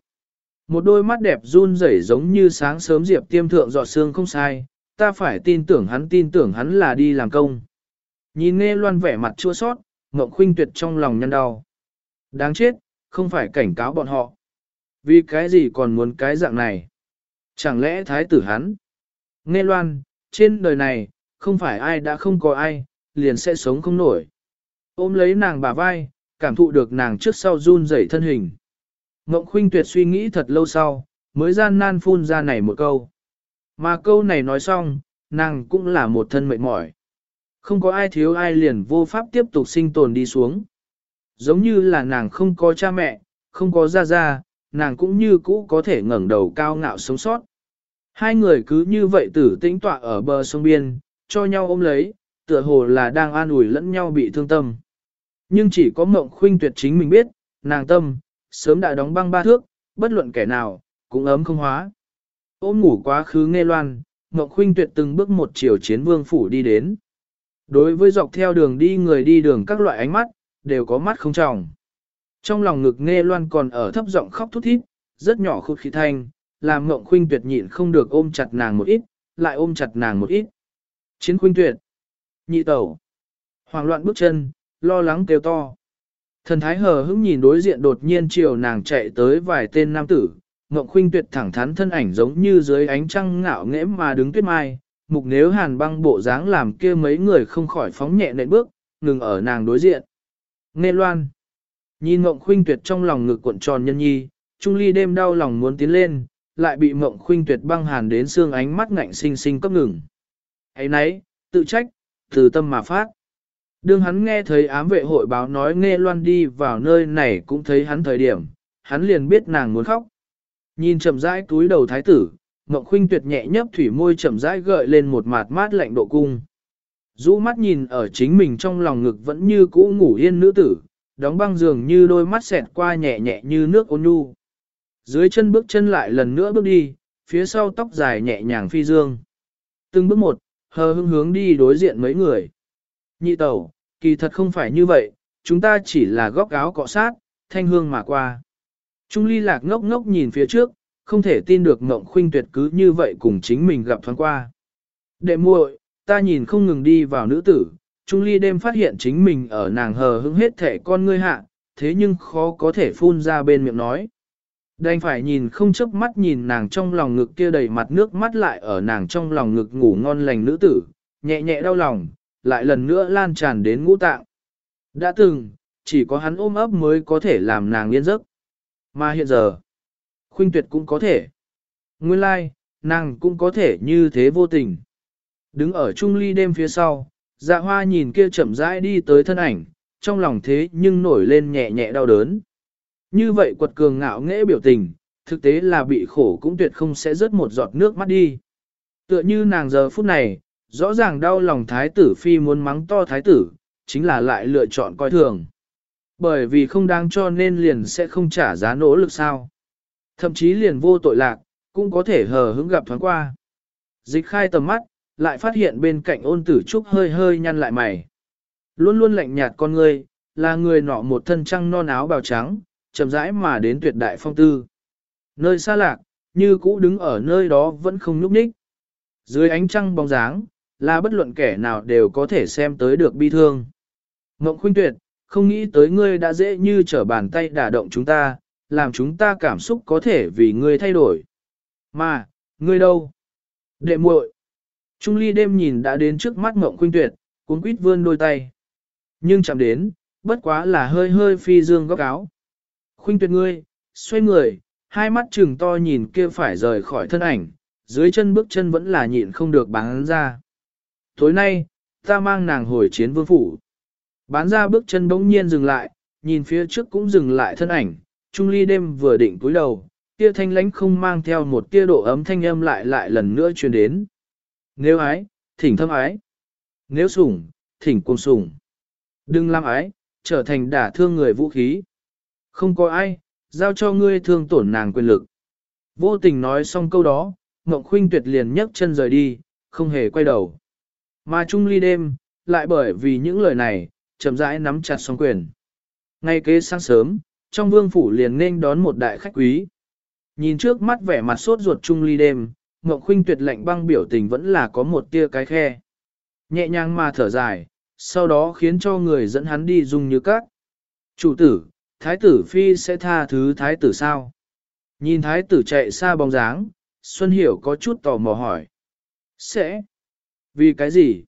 Một đôi mắt đẹp run rẩy giống như sáng sớm diệp tiêm thượng giọt sương không sai, ta phải tin tưởng hắn tin tưởng hắn là đi làm công. Nhìn nghe loan vẻ mặt chua sót, Ngộng Khuynh tuyệt trong lòng nhăn đau. Đáng chết, không phải cảnh cáo bọn họ. Vì cái gì còn muốn cái dạng này? Chẳng lẽ thái tử hắn? Nghe loan, trên đời này, không phải ai đã không có ai, liền sẽ sống không nổi. Ôm lấy nàng bà vai, cảm thụ được nàng trước sau run rẩy thân hình. Ngộng khuynh tuyệt suy nghĩ thật lâu sau, mới gian nan phun ra này một câu. Mà câu này nói xong, nàng cũng là một thân mệt mỏi. Không có ai thiếu ai liền vô pháp tiếp tục sinh tồn đi xuống. Giống như là nàng không có cha mẹ, không có gia gia, nàng cũng như cũ có thể ngẩng đầu cao ngạo sống sót. Hai người cứ như vậy tử tĩnh tọa ở bờ sông biên, cho nhau ôm lấy, tựa hồ là đang an ủi lẫn nhau bị thương tâm. Nhưng chỉ có mộng khuynh tuyệt chính mình biết, nàng tâm, sớm đã đóng băng ba thước, bất luận kẻ nào, cũng ấm không hóa. Ôm ngủ quá khứ nghe loan, mộng khuynh tuyệt từng bước một chiều chiến vương phủ đi đến. Đối với dọc theo đường đi người đi đường các loại ánh mắt, đều có mắt không tròng. Trong lòng ngực nghe loan còn ở thấp giọng khóc thút thít, rất nhỏ khúc khí thanh, làm ngộng khuynh tuyệt nhịn không được ôm chặt nàng một ít, lại ôm chặt nàng một ít. Chiến khuynh tuyệt, nhị tẩu, hoảng loạn bước chân, lo lắng kêu to. Thần thái hờ hững nhìn đối diện đột nhiên chiều nàng chạy tới vài tên nam tử, Ngộng Khuynh tuyệt thẳng thắn thân ảnh giống như dưới ánh trăng ngạo nghễ mà đứng tuyết mai, mục nếu hàn băng bộ dáng làm kia mấy người không khỏi phóng nhẹ nện bước, ngừng ở nàng đối diện. Nghe loan. Nhìn Mộng Khuynh tuyệt trong lòng ngực cuộn tròn nhân nhi, Trung Ly đêm đau lòng muốn tiến lên, lại bị Mộng Khuynh tuyệt băng hàn đến xương ánh mắt ngạnh sinh sinh cấp ngừng. ấy nấy, tự trách, từ tâm mà phát. Đương hắn nghe thấy ám vệ hội báo nói nghe loan đi vào nơi này cũng thấy hắn thời điểm, hắn liền biết nàng muốn khóc. Nhìn chậm rãi túi đầu thái tử, Mộng Khuynh tuyệt nhẹ nhấp thủy môi chậm rãi gợi lên một mạt mát lạnh độ cung. Rũ mắt nhìn ở chính mình trong lòng ngực vẫn như cũ ngủ yên nữ tử, đóng băng giường như đôi mắt xẹt qua nhẹ nhẹ như nước ôn nhu. Dưới chân bước chân lại lần nữa bước đi, phía sau tóc dài nhẹ nhàng phi dương. Từng bước một, hờ hững hướng đi đối diện mấy người. Nhị tẩu, kỳ thật không phải như vậy, chúng ta chỉ là góc áo cọ sát, thanh hương mà qua. Trung ly lạc ngốc ngốc nhìn phía trước, không thể tin được mộng khuynh tuyệt cứ như vậy cùng chính mình gặp thoáng qua. Đệ muội, ta nhìn không ngừng đi vào nữ tử, Trung ly đêm phát hiện chính mình ở nàng hờ hững hết thể con ngươi hạ, thế nhưng khó có thể phun ra bên miệng nói. Đành phải nhìn không chớp mắt nhìn nàng trong lòng ngực kia đầy mặt nước mắt lại ở nàng trong lòng ngực ngủ ngon lành nữ tử, nhẹ nhẹ đau lòng, lại lần nữa lan tràn đến ngũ tạng. Đã từng, chỉ có hắn ôm ấp mới có thể làm nàng yên giấc. Mà hiện giờ, khuynh tuyệt cũng có thể. Nguyên lai, like, nàng cũng có thể như thế vô tình. Đứng ở trung ly đêm phía sau, dạ hoa nhìn kia chậm rãi đi tới thân ảnh, trong lòng thế nhưng nổi lên nhẹ nhẹ đau đớn. Như vậy quật cường ngạo nghễ biểu tình, thực tế là bị khổ cũng tuyệt không sẽ rớt một giọt nước mắt đi. Tựa như nàng giờ phút này, rõ ràng đau lòng thái tử phi muốn mắng to thái tử, chính là lại lựa chọn coi thường. Bởi vì không đáng cho nên liền sẽ không trả giá nỗ lực sao. Thậm chí liền vô tội lạc, cũng có thể hờ hững gặp thoáng qua. Dịch khai tầm mắt, lại phát hiện bên cạnh ôn tử trúc hơi hơi nhăn lại mày. Luôn luôn lạnh nhạt con người, là người nọ một thân trăng non áo bào trắng, chậm rãi mà đến tuyệt đại phong tư. Nơi xa lạc, như cũ đứng ở nơi đó vẫn không nhúc nhích. Dưới ánh trăng bóng dáng, là bất luận kẻ nào đều có thể xem tới được bi thương. Ngộng khuynh tuyệt, không nghĩ tới ngươi đã dễ như trở bàn tay đả động chúng ta, làm chúng ta cảm xúc có thể vì ngươi thay đổi. Mà, ngươi đâu? Đệ muội. Trung ly đêm nhìn đã đến trước mắt mộng khuynh tuyệt, cuốn quýt vươn đôi tay. Nhưng chạm đến, bất quá là hơi hơi phi dương góc áo. Khuynh tuyệt ngươi, xoay người, hai mắt trừng to nhìn kia phải rời khỏi thân ảnh, dưới chân bước chân vẫn là nhịn không được bán ra. Tối nay, ta mang nàng hồi chiến vương phủ. Bán ra bước chân bỗng nhiên dừng lại, nhìn phía trước cũng dừng lại thân ảnh, Trung Ly đêm vừa định cúi đầu, tia thanh lãnh không mang theo một tia độ ấm thanh âm lại lại lần nữa truyền đến. Nếu ái, thỉnh thâm ái. Nếu sủng, thỉnh cuồng sủng. Đừng làm ái, trở thành đả thương người vũ khí. Không có ai, giao cho ngươi thương tổn nàng quyền lực. Vô tình nói xong câu đó, Ngộng Khuynh tuyệt liền nhấc chân rời đi, không hề quay đầu. Mà Trung Ly đêm, lại bởi vì những lời này, chậm rãi nắm chặt song quyền. Ngay kế sáng sớm, trong vương phủ liền nên đón một đại khách quý. Nhìn trước mắt vẻ mặt sốt ruột Trung Ly đêm, Ngọc Khuynh tuyệt lạnh băng biểu tình vẫn là có một tia cái khe. Nhẹ nhàng mà thở dài, sau đó khiến cho người dẫn hắn đi dung như các. Chủ tử, thái tử phi sẽ tha thứ thái tử sao? Nhìn thái tử chạy xa bóng dáng, Xuân Hiểu có chút tò mò hỏi. Sẽ. Vì cái gì?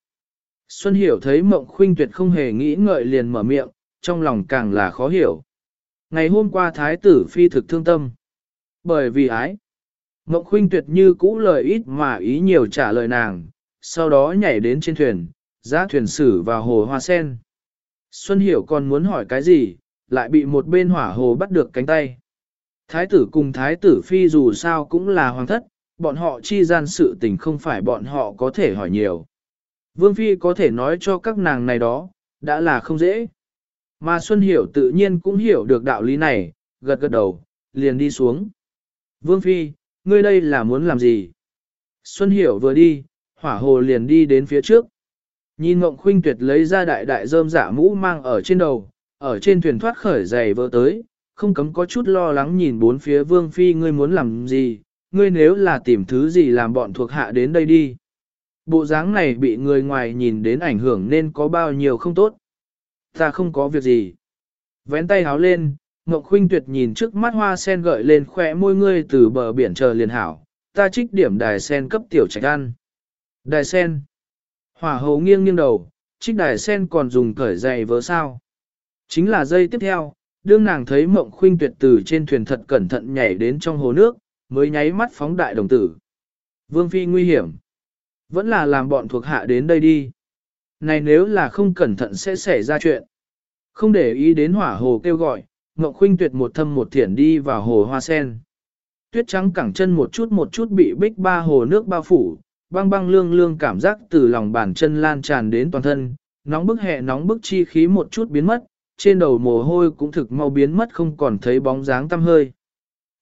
Xuân Hiểu thấy mộng khuynh tuyệt không hề nghĩ ngợi liền mở miệng, trong lòng càng là khó hiểu. Ngày hôm qua thái tử phi thực thương tâm. Bởi vì ái. Mộng khuynh tuyệt như cũ lời ít mà ý nhiều trả lời nàng, sau đó nhảy đến trên thuyền, giá thuyền xử vào hồ hoa sen. Xuân Hiểu còn muốn hỏi cái gì, lại bị một bên hỏa hồ bắt được cánh tay. Thái tử cùng thái tử phi dù sao cũng là hoàng thất, bọn họ chi gian sự tình không phải bọn họ có thể hỏi nhiều. Vương phi có thể nói cho các nàng này đó, đã là không dễ. Mà Xuân Hiểu tự nhiên cũng hiểu được đạo lý này, gật gật đầu, liền đi xuống. Vương phi, ngươi đây là muốn làm gì? Xuân Hiểu vừa đi, hỏa hồ liền đi đến phía trước. Nhìn Ngộng Khuynh Tuyệt lấy ra đại đại rơm giả mũ mang ở trên đầu, ở trên thuyền thoát khởi giày vỡ tới, không cấm có chút lo lắng nhìn bốn phía vương phi ngươi muốn làm gì, ngươi nếu là tìm thứ gì làm bọn thuộc hạ đến đây đi. Bộ dáng này bị người ngoài nhìn đến ảnh hưởng nên có bao nhiêu không tốt. Ta không có việc gì. Vén tay háo lên, Ngọc Khuynh Tuyệt nhìn trước mắt hoa sen gợi lên khỏe môi ngươi từ bờ biển chờ liền hảo, ta trích điểm đài sen cấp tiểu trạch ăn. Đài sen. Hỏa hầu nghiêng nghiêng đầu, trích đài sen còn dùng cởi giày vớ sao. Chính là dây tiếp theo, đương nàng thấy mộng khuynh tuyệt từ trên thuyền thật cẩn thận nhảy đến trong hồ nước, mới nháy mắt phóng đại đồng tử. Vương Phi nguy hiểm. Vẫn là làm bọn thuộc hạ đến đây đi. Này nếu là không cẩn thận sẽ xảy ra chuyện. Không để ý đến hỏa hồ kêu gọi, Ngọc Khuynh tuyệt một thâm một thiển đi vào hồ hoa sen. Tuyết trắng cẳng chân một chút một chút bị bích ba hồ nước bao phủ, băng băng lương lương cảm giác từ lòng bàn chân lan tràn đến toàn thân, nóng bức hẹ nóng bức chi khí một chút biến mất, trên đầu mồ hôi cũng thực mau biến mất không còn thấy bóng dáng tăm hơi.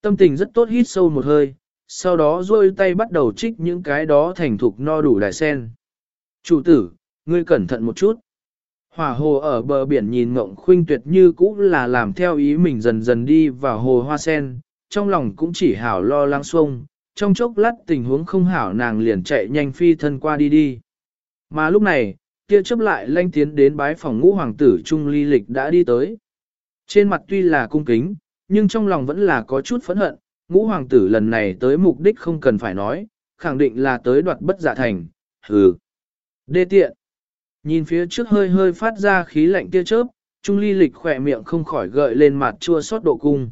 Tâm tình rất tốt hít sâu một hơi, sau đó rôi tay bắt đầu trích những cái đó thành thục no đủ đại sen. Chủ tử, ngươi cẩn thận một chút. Hỏa hồ ở bờ biển nhìn Ngộng khuynh tuyệt như cũ là làm theo ý mình dần dần đi vào hồ hoa sen, trong lòng cũng chỉ hảo lo lắng xuông, trong chốc lát tình huống không hảo nàng liền chạy nhanh phi thân qua đi đi. Mà lúc này, kia chấp lại lanh tiến đến bái phòng ngũ hoàng tử Trung Ly Lịch đã đi tới. Trên mặt tuy là cung kính, nhưng trong lòng vẫn là có chút phẫn hận, ngũ hoàng tử lần này tới mục đích không cần phải nói, khẳng định là tới đoạt bất giả thành, hừ. Đê tiện. Nhìn phía trước hơi hơi phát ra khí lạnh kia chớp, Trung Ly Lịch khỏe miệng không khỏi gợi lên mặt chua xót độ cung.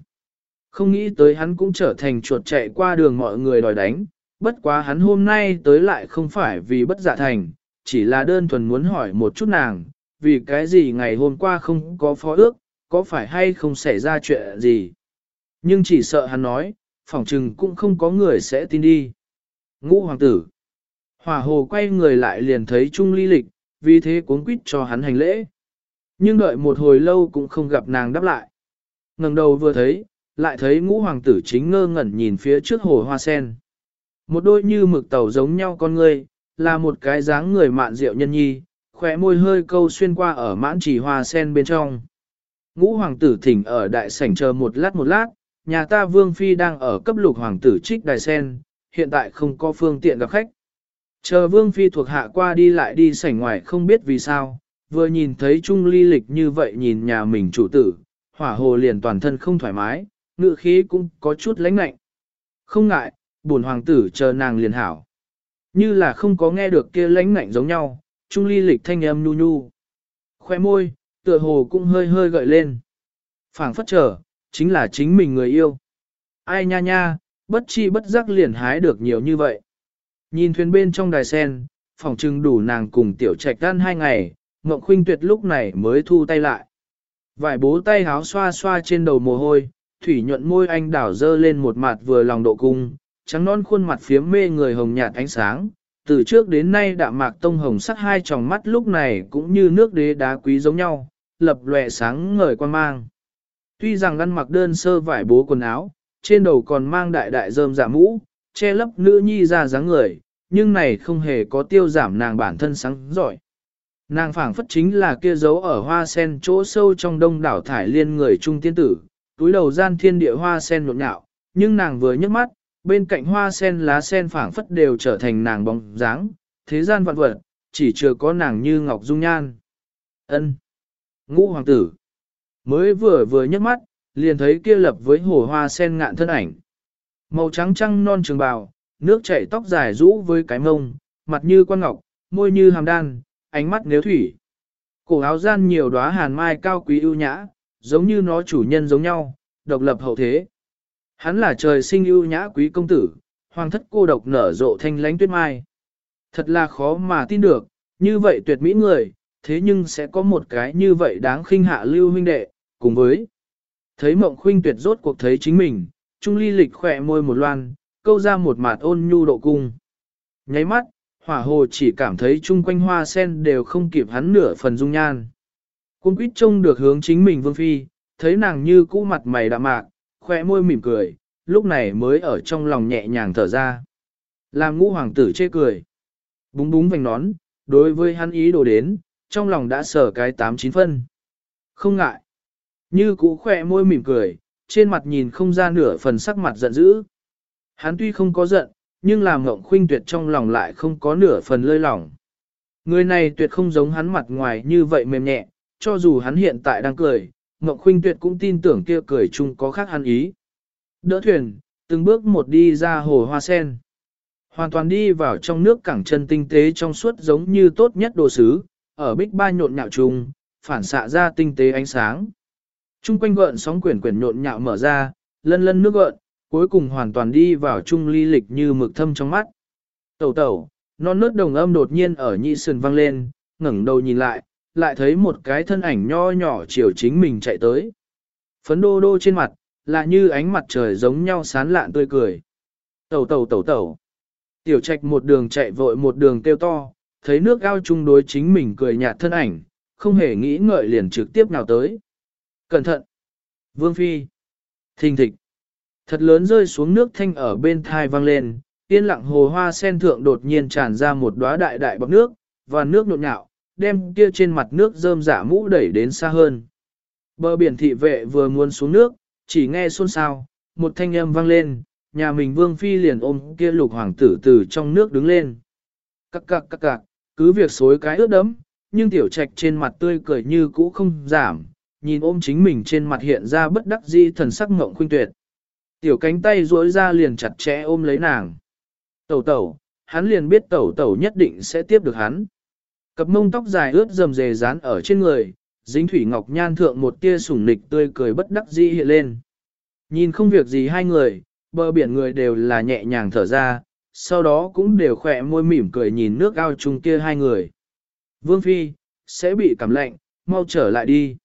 Không nghĩ tới hắn cũng trở thành chuột chạy qua đường mọi người đòi đánh, bất quá hắn hôm nay tới lại không phải vì bất giả dạ thành, chỉ là đơn thuần muốn hỏi một chút nàng, vì cái gì ngày hôm qua không có phó ước, có phải hay không xảy ra chuyện gì. Nhưng chỉ sợ hắn nói, phỏng chừng cũng không có người sẽ tin đi. Ngũ hoàng tử. Hỏa hồ quay người lại liền thấy Trung ly lịch, vì thế cuốn quýt cho hắn hành lễ. Nhưng đợi một hồi lâu cũng không gặp nàng đáp lại. ngẩng đầu vừa thấy, lại thấy ngũ hoàng tử chính ngơ ngẩn nhìn phía trước hồ hoa sen. Một đôi như mực tàu giống nhau con người, là một cái dáng người mạn rượu nhân nhi, khỏe môi hơi câu xuyên qua ở mãn chỉ hoa sen bên trong. Ngũ hoàng tử thỉnh ở đại sảnh chờ một lát một lát, nhà ta vương phi đang ở cấp lục hoàng tử trích đài sen, hiện tại không có phương tiện gặp khách. Chờ vương phi thuộc hạ qua đi lại đi sảnh ngoài không biết vì sao, vừa nhìn thấy Trung ly lịch như vậy nhìn nhà mình chủ tử, hỏa hồ liền toàn thân không thoải mái, ngự khí cũng có chút lãnh lạnh. Không ngại, bổn hoàng tử chờ nàng liền hảo. Như là không có nghe được kia lãnh lạnh giống nhau, Trung ly lịch thanh âm nhu nhu. Khoe môi, tựa hồ cũng hơi hơi gợi lên. phảng phất trở, chính là chính mình người yêu. Ai nha nha, bất chi bất giác liền hái được nhiều như vậy. Nhìn thuyền bên trong đài sen, phòng trưng đủ nàng cùng tiểu trạch ăn hai ngày, Ngộng Khuynh Tuyệt lúc này mới thu tay lại. Vài bố tay háo xoa xoa trên đầu mồ hôi, thủy nhuận môi anh đảo dơ lên một mặt vừa lòng độ cung, trắng non khuôn mặt phiếm mê người hồng nhạt ánh sáng. Từ trước đến nay đạm mạc tông hồng sắc hai tròng mắt lúc này cũng như nước đế đá quý giống nhau, lập lòe sáng ngời quan mang. Tuy rằng ăn mặc đơn sơ vải bố quần áo, trên đầu còn mang đại đại rơm dạ mũ, che lấp nữ nhi ra dáng người, nhưng này không hề có tiêu giảm nàng bản thân sáng giỏi. Nàng phảng phất chính là kia dấu ở hoa sen chỗ sâu trong đông đảo thải liên người trung tiên tử, túi đầu gian thiên địa hoa sen nhộn nhạo, nhưng nàng vừa nhấc mắt, bên cạnh hoa sen lá sen phảng phất đều trở thành nàng bóng dáng, thế gian vạn vật, chỉ chưa có nàng như ngọc dung nhan. Ân, Ngũ hoàng tử. Mới vừa vừa nhấc mắt, liền thấy kia lập với hồ hoa sen ngạn thân ảnh. Màu trắng trăng non trường bào, nước chảy tóc dài rũ với cái mông, mặt như quan ngọc, môi như hàm đan, ánh mắt nếu thủy. Cổ áo gian nhiều đóa hàn mai cao quý ưu nhã, giống như nó chủ nhân giống nhau, độc lập hậu thế. Hắn là trời sinh ưu nhã quý công tử, hoàng thất cô độc nở rộ thanh lánh tuyết mai. Thật là khó mà tin được, như vậy tuyệt mỹ người, thế nhưng sẽ có một cái như vậy đáng khinh hạ lưu huynh đệ, cùng với thấy mộng khuynh tuyệt rốt cuộc thấy chính mình, trung ly lịch khỏe môi một loan, câu ra một mặt ôn nhu độ cung. Nháy mắt, hỏa hồ chỉ cảm thấy chung quanh hoa sen đều không kịp hắn nửa phần dung nhan. Cung quýt trông được hướng chính mình vương phi, thấy nàng như cũ mặt mày đạm mạc, khoe môi mỉm cười, lúc này mới ở trong lòng nhẹ nhàng thở ra. Làm ngũ hoàng tử chê cười. Búng búng vành nón, đối với hắn ý đồ đến, trong lòng đã sở cái tám chín phân. Không ngại. Như cũ khoe môi mỉm cười, trên mặt nhìn không ra nửa phần sắc mặt giận dữ. Hắn tuy không có giận, nhưng làm ngộng khuynh tuyệt trong lòng lại không có nửa phần lơi lỏng. Người này tuyệt không giống hắn mặt ngoài như vậy mềm nhẹ, cho dù hắn hiện tại đang cười, ngộng khuynh tuyệt cũng tin tưởng kia cười chung có khác hắn ý. Đỡ thuyền, từng bước một đi ra hồ hoa sen. Hoàn toàn đi vào trong nước cảng chân tinh tế trong suốt giống như tốt nhất đồ sứ, ở bích ba nhộn nhạo trùng, phản xạ ra tinh tế ánh sáng. Trung quanh gợn sóng quyển quyển nhộn nhạo mở ra, lân lân nước gợn, cuối cùng hoàn toàn đi vào trung ly lịch như mực thâm trong mắt. Tẩu tẩu, non nớt đồng âm đột nhiên ở nhị sườn vang lên, ngẩng đầu nhìn lại, lại thấy một cái thân ảnh nho nhỏ chiều chính mình chạy tới. Phấn đô đô trên mặt, là như ánh mặt trời giống nhau sán lạn tươi cười. Tẩu tẩu tẩu tẩu. Tiểu trạch một đường chạy vội một đường kêu to, thấy nước ao chung đối chính mình cười nhạt thân ảnh, không hề nghĩ ngợi liền trực tiếp nào tới. Cẩn thận! Vương Phi! Thình thịch! Thật lớn rơi xuống nước thanh ở bên thai vang lên, yên lặng hồ hoa sen thượng đột nhiên tràn ra một đóa đại đại bọc nước, và nước nộn nhạo, đem kia trên mặt nước rơm giả mũ đẩy đến xa hơn. Bờ biển thị vệ vừa muốn xuống nước, chỉ nghe xôn xao, một thanh âm vang lên, nhà mình vương phi liền ôm kia lục hoàng tử từ trong nước đứng lên. Cắc cắc cắc cạc, cứ việc xối cái ướt đấm, nhưng tiểu trạch trên mặt tươi cười như cũ không giảm, nhìn ôm chính mình trên mặt hiện ra bất đắc di, thần sắc ngộng khuynh tuyệt. Tiểu cánh tay duỗi ra liền chặt chẽ ôm lấy nàng. Tẩu tẩu, hắn liền biết tẩu tẩu nhất định sẽ tiếp được hắn. Cặp mông tóc dài ướt rầm rề dán ở trên người, dính thủy ngọc nhan thượng một tia sủng nịch tươi cười bất đắc dĩ hiện lên. Nhìn không việc gì hai người, bờ biển người đều là nhẹ nhàng thở ra, sau đó cũng đều khỏe môi mỉm cười nhìn nước ao chung kia hai người. Vương Phi, sẽ bị cảm lạnh, mau trở lại đi.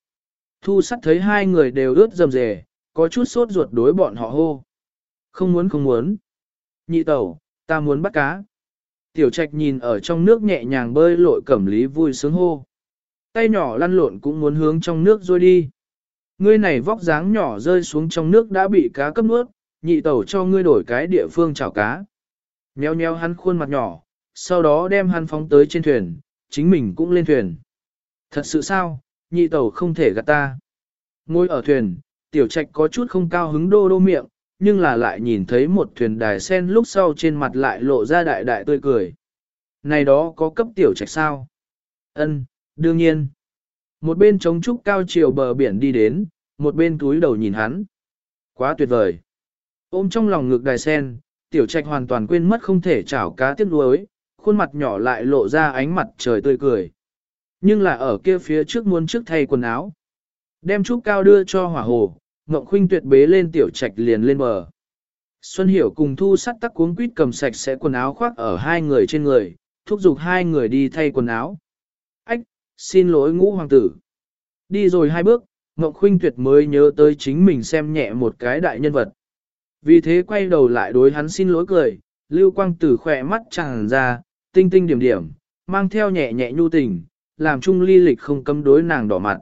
Thu sắt thấy hai người đều ướt dầm rề, có chút sốt ruột đối bọn họ hô. Không muốn không muốn. Nhị tẩu, ta muốn bắt cá. Tiểu trạch nhìn ở trong nước nhẹ nhàng bơi lội cẩm lý vui sướng hô. Tay nhỏ lăn lộn cũng muốn hướng trong nước rôi đi. Ngươi này vóc dáng nhỏ rơi xuống trong nước đã bị cá cấp nuốt, nhị tẩu cho ngươi đổi cái địa phương chảo cá. Nheo nheo hắn khuôn mặt nhỏ, sau đó đem hắn phóng tới trên thuyền, chính mình cũng lên thuyền. Thật sự sao, nhị tẩu không thể gạt ta. Ngồi ở thuyền, tiểu trạch có chút không cao hứng đô đô miệng, nhưng là lại nhìn thấy một thuyền đài sen lúc sau trên mặt lại lộ ra đại đại tươi cười. Này đó có cấp tiểu trạch sao? Ân, đương nhiên. Một bên trống trúc cao chiều bờ biển đi đến, một bên túi đầu nhìn hắn. Quá tuyệt vời. Ôm trong lòng ngực đài sen, tiểu trạch hoàn toàn quên mất không thể chảo cá tiếc nuối, khuôn mặt nhỏ lại lộ ra ánh mặt trời tươi cười. Nhưng là ở kia phía trước muốn trước thay quần áo. Đem trúc cao đưa cho hỏa hồ, Ngộng Khuynh tuyệt bế lên tiểu trạch liền lên bờ. Xuân Hiểu cùng thu sắt tắc cuống quýt cầm sạch sẽ quần áo khoác ở hai người trên người, thúc giục hai người đi thay quần áo. Ách, xin lỗi ngũ hoàng tử. Đi rồi hai bước, Ngộng Khuynh tuyệt mới nhớ tới chính mình xem nhẹ một cái đại nhân vật. Vì thế quay đầu lại đối hắn xin lỗi cười, lưu quang tử khỏe mắt tràn ra, tinh tinh điểm điểm, mang theo nhẹ nhẹ nhu tình, làm chung ly lịch không cấm đối nàng đỏ mặt.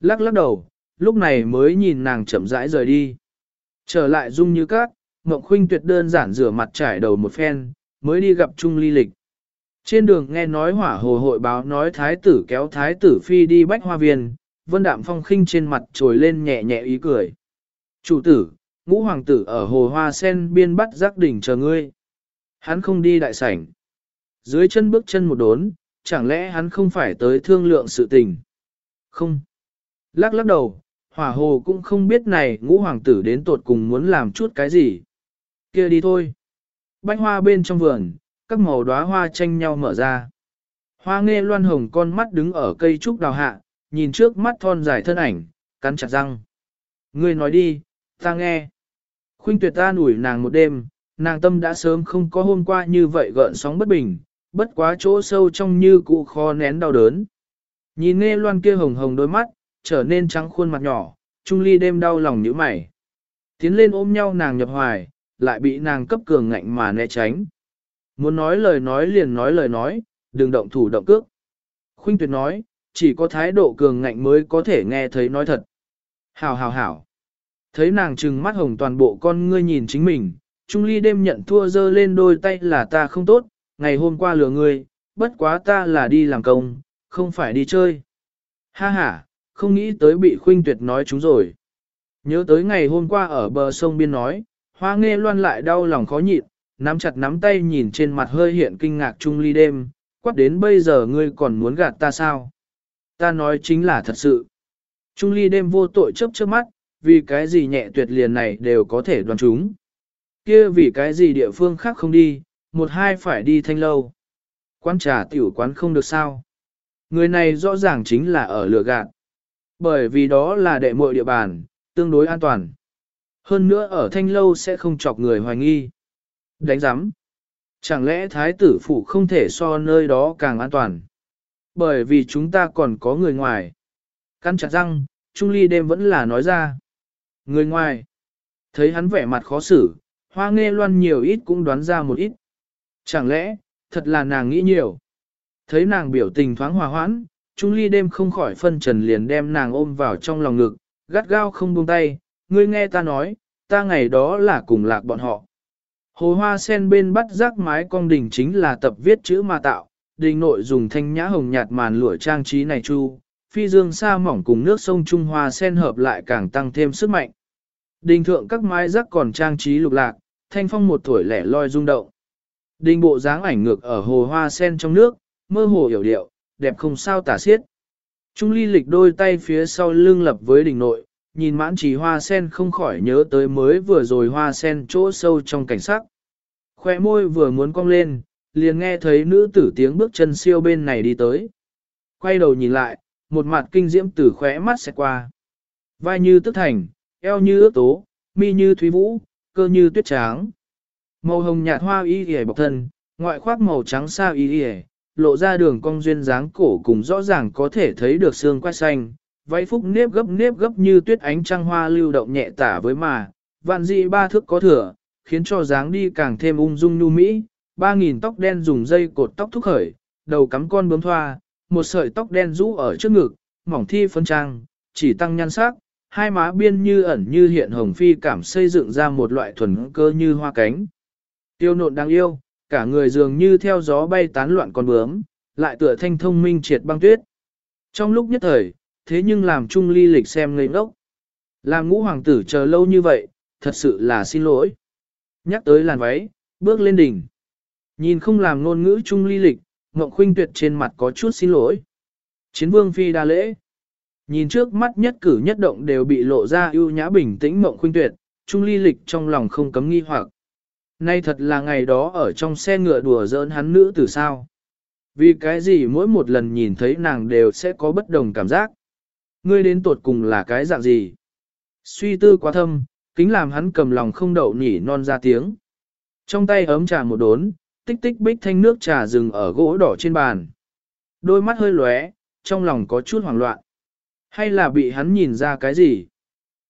Lắc lắc đầu, lúc này mới nhìn nàng chậm rãi rời đi. Trở lại dung như cát, Ngọc Khuynh tuyệt đơn giản rửa mặt trải đầu một phen, mới đi gặp Trung Ly Lịch. Trên đường nghe nói hỏa hồ hội báo nói thái tử kéo thái tử phi đi bách hoa viên, vân đạm phong khinh trên mặt trồi lên nhẹ nhẹ ý cười. Chủ tử, ngũ hoàng tử ở hồ hoa sen biên bắt giác đỉnh chờ ngươi. Hắn không đi đại sảnh. Dưới chân bước chân một đốn, chẳng lẽ hắn không phải tới thương lượng sự tình? Không. Lắc lắc đầu, hỏa hồ cũng không biết này ngũ hoàng tử đến tột cùng muốn làm chút cái gì. kia đi thôi. Bánh hoa bên trong vườn, các màu đóa hoa tranh nhau mở ra. Hoa nghe loan hồng con mắt đứng ở cây trúc đào hạ, nhìn trước mắt thon dài thân ảnh, cắn chặt răng. Ngươi nói đi, ta nghe. Khuynh tuyệt ta nủi nàng một đêm, nàng tâm đã sớm không có hôm qua như vậy gợn sóng bất bình, bất quá chỗ sâu trong như cụ kho nén đau đớn. Nhìn nghe loan kia hồng hồng đôi mắt, trở nên trắng khuôn mặt nhỏ, Trung Ly đêm đau lòng như mày. Tiến lên ôm nhau nàng nhập hoài, lại bị nàng cấp cường ngạnh mà né tránh. Muốn nói lời nói liền nói lời nói, đừng động thủ động cước. Khuynh tuyệt nói, chỉ có thái độ cường ngạnh mới có thể nghe thấy nói thật. Hảo hảo hảo. Thấy nàng trừng mắt hồng toàn bộ con ngươi nhìn chính mình, Trung Ly đêm nhận thua dơ lên đôi tay là ta không tốt, ngày hôm qua lừa ngươi, bất quá ta là đi làm công, không phải đi chơi. Ha ha, không nghĩ tới bị khuynh tuyệt nói chúng rồi. Nhớ tới ngày hôm qua ở bờ sông biên nói, hoa nghe loan lại đau lòng khó nhịn, nắm chặt nắm tay nhìn trên mặt hơi hiện kinh ngạc trung ly đêm, quát đến bây giờ ngươi còn muốn gạt ta sao? Ta nói chính là thật sự. Trung ly đêm vô tội chấp trước mắt, vì cái gì nhẹ tuyệt liền này đều có thể đoán chúng. Kia vì cái gì địa phương khác không đi, một hai phải đi thanh lâu. Quán trà tiểu quán không được sao. Người này rõ ràng chính là ở lửa gạt. Bởi vì đó là đệ muội địa bàn, tương đối an toàn. Hơn nữa ở thanh lâu sẽ không chọc người hoài nghi. Đánh giám. Chẳng lẽ thái tử phụ không thể so nơi đó càng an toàn? Bởi vì chúng ta còn có người ngoài. Căn chặt răng, Trung Ly đêm vẫn là nói ra. Người ngoài. Thấy hắn vẻ mặt khó xử, hoa nghe loan nhiều ít cũng đoán ra một ít. Chẳng lẽ, thật là nàng nghĩ nhiều. Thấy nàng biểu tình thoáng hòa hoãn, Trung Ly đêm không khỏi phân trần liền đem nàng ôm vào trong lòng ngực, gắt gao không buông tay, ngươi nghe ta nói, ta ngày đó là cùng lạc bọn họ. Hồ hoa sen bên bắt rác mái cong đỉnh chính là tập viết chữ mà tạo, đình nội dùng thanh nhã hồng nhạt màn lụa trang trí này chu, phi dương sa mỏng cùng nước sông Trung Hoa sen hợp lại càng tăng thêm sức mạnh. Đình thượng các mái rác còn trang trí lục lạc, thanh phong một tuổi lẻ loi rung động. Đình bộ dáng ảnh ngược ở hồ hoa sen trong nước, mơ hồ hiểu điệu, đẹp không sao tả xiết. Trung ly lịch đôi tay phía sau lưng lập với đỉnh nội, nhìn mãn trì hoa sen không khỏi nhớ tới mới vừa rồi hoa sen chỗ sâu trong cảnh sắc. Khoe môi vừa muốn cong lên, liền nghe thấy nữ tử tiếng bước chân siêu bên này đi tới. Quay đầu nhìn lại, một mặt kinh diễm từ khóe mắt sẽ qua. Vai như tức thành, eo như ước tố, mi như thúy vũ, cơ như tuyết tráng. Màu hồng nhạt hoa y y bọc thân, ngoại khoác màu trắng sa y y, lộ ra đường cong duyên dáng cổ cùng rõ ràng có thể thấy được xương quai xanh, váy phúc nếp gấp nếp gấp như tuyết ánh trăng hoa lưu động nhẹ tả với mà, vạn dị ba thước có thừa, khiến cho dáng đi càng thêm ung dung nhu mỹ, ba nghìn tóc đen dùng dây cột tóc thúc khởi, đầu cắm con bướm thoa, một sợi tóc đen rũ ở trước ngực, mỏng thi phân trang, chỉ tăng nhan sắc, hai má biên như ẩn như hiện hồng phi cảm xây dựng ra một loại thuần cơ như hoa cánh. Tiêu nộn đáng yêu, cả người dường như theo gió bay tán loạn con bướm, lại tựa thanh thông minh triệt băng tuyết. Trong lúc nhất thời, thế nhưng làm Trung Ly lịch xem ngây ngốc. Làm ngũ hoàng tử chờ lâu như vậy, thật sự là xin lỗi. Nhắc tới làn váy, bước lên đỉnh. Nhìn không làm ngôn ngữ Trung Ly lịch, Ngọc Khuynh Tuyệt trên mặt có chút xin lỗi. Chiến vương phi đa lễ. Nhìn trước mắt nhất cử nhất động đều bị lộ ra ưu nhã bình tĩnh Ngọc Khuynh Tuyệt, Trung Ly lịch trong lòng không cấm nghi hoặc. Nay thật là ngày đó ở trong xe ngựa đùa giỡn hắn nữ từ sao. Vì cái gì mỗi một lần nhìn thấy nàng đều sẽ có bất đồng cảm giác. Ngươi đến tột cùng là cái dạng gì? Suy tư quá thâm, kính làm hắn cầm lòng không đậu nhỉ non ra tiếng. Trong tay ấm trà một đốn, tích tích bích thanh nước trà rừng ở gỗ đỏ trên bàn. Đôi mắt hơi lóe, trong lòng có chút hoảng loạn. Hay là bị hắn nhìn ra cái gì?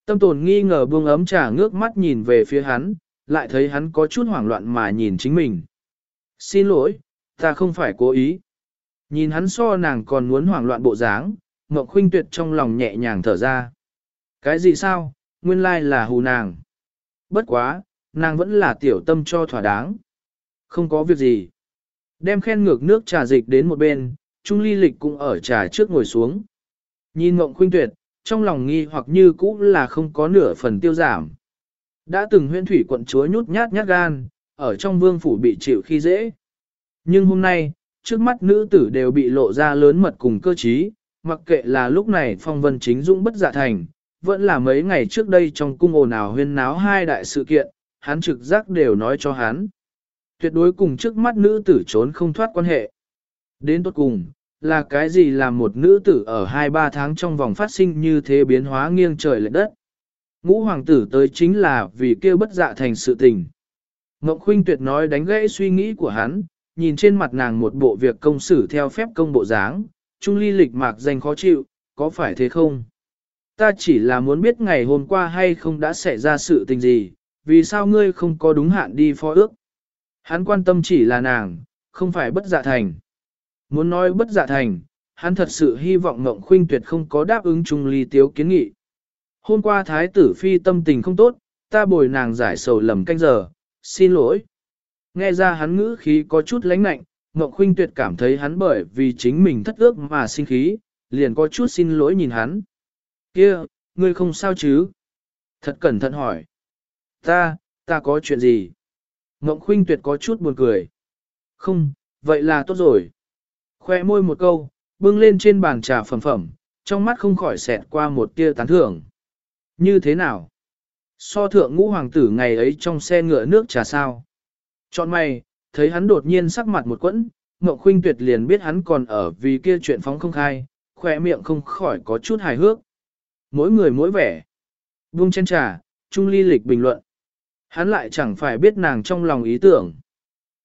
Tâm tồn nghi ngờ buông ấm trà ngước mắt nhìn về phía hắn, lại thấy hắn có chút hoảng loạn mà nhìn chính mình. Xin lỗi, ta không phải cố ý. Nhìn hắn so nàng còn muốn hoảng loạn bộ dáng, Ngọc Khuynh Tuyệt trong lòng nhẹ nhàng thở ra. Cái gì sao, nguyên lai là hù nàng. Bất quá, nàng vẫn là tiểu tâm cho thỏa đáng. Không có việc gì. Đem khen ngược nước trà dịch đến một bên, Trung Ly Lịch cũng ở trà trước ngồi xuống. Nhìn Ngộng Khuynh Tuyệt, trong lòng nghi hoặc như cũ là không có nửa phần tiêu giảm. Đã từng huyên thủy quận chúa nhút nhát nhát gan, ở trong vương phủ bị chịu khi dễ. Nhưng hôm nay, trước mắt nữ tử đều bị lộ ra lớn mật cùng cơ trí, mặc kệ là lúc này phong vân chính dũng bất dạ thành, vẫn là mấy ngày trước đây trong cung ồn ào huyên náo hai đại sự kiện, hắn trực giác đều nói cho hắn. Tuyệt đối cùng trước mắt nữ tử trốn không thoát quan hệ. Đến tốt cùng, là cái gì làm một nữ tử ở 2-3 tháng trong vòng phát sinh như thế biến hóa nghiêng trời lệ đất. Ngũ hoàng tử tới chính là vì kêu bất dạ thành sự tình. Ngọc Khuynh tuyệt nói đánh gãy suy nghĩ của hắn, nhìn trên mặt nàng một bộ việc công xử theo phép công bộ dáng, trung ly lịch mạc danh khó chịu, có phải thế không? Ta chỉ là muốn biết ngày hôm qua hay không đã xảy ra sự tình gì, vì sao ngươi không có đúng hạn đi phó ước? Hắn quan tâm chỉ là nàng, không phải bất dạ thành. Muốn nói bất dạ thành, hắn thật sự hy vọng Ngộng Khuynh Tuyệt không có đáp ứng Trung Ly Tiếu kiến nghị. Hôm qua Thái tử Phi tâm tình không tốt, ta bồi nàng giải sầu lầm canh giờ, xin lỗi. Nghe ra hắn ngữ khí có chút lãnh nạnh, Ngọc Khuynh Tuyệt cảm thấy hắn bởi vì chính mình thất ước mà sinh khí, liền có chút xin lỗi nhìn hắn. Kia, ngươi không sao chứ? Thật cẩn thận hỏi. Ta, ta có chuyện gì? Ngọc Khuynh Tuyệt có chút buồn cười. Không, vậy là tốt rồi. Khoe môi một câu, bưng lên trên bàn trà phẩm phẩm, trong mắt không khỏi xẹt qua một tia tán thưởng. Như thế nào? So thượng ngũ hoàng tử ngày ấy trong xe ngựa nước trà sao? Chọn mày, thấy hắn đột nhiên sắc mặt một quẫn, Ngọc Khuynh Tuyệt liền biết hắn còn ở vì kia chuyện phóng không khai, khỏe miệng không khỏi có chút hài hước. Mỗi người mỗi vẻ. Buông chân trà, Trung Ly lịch bình luận. Hắn lại chẳng phải biết nàng trong lòng ý tưởng.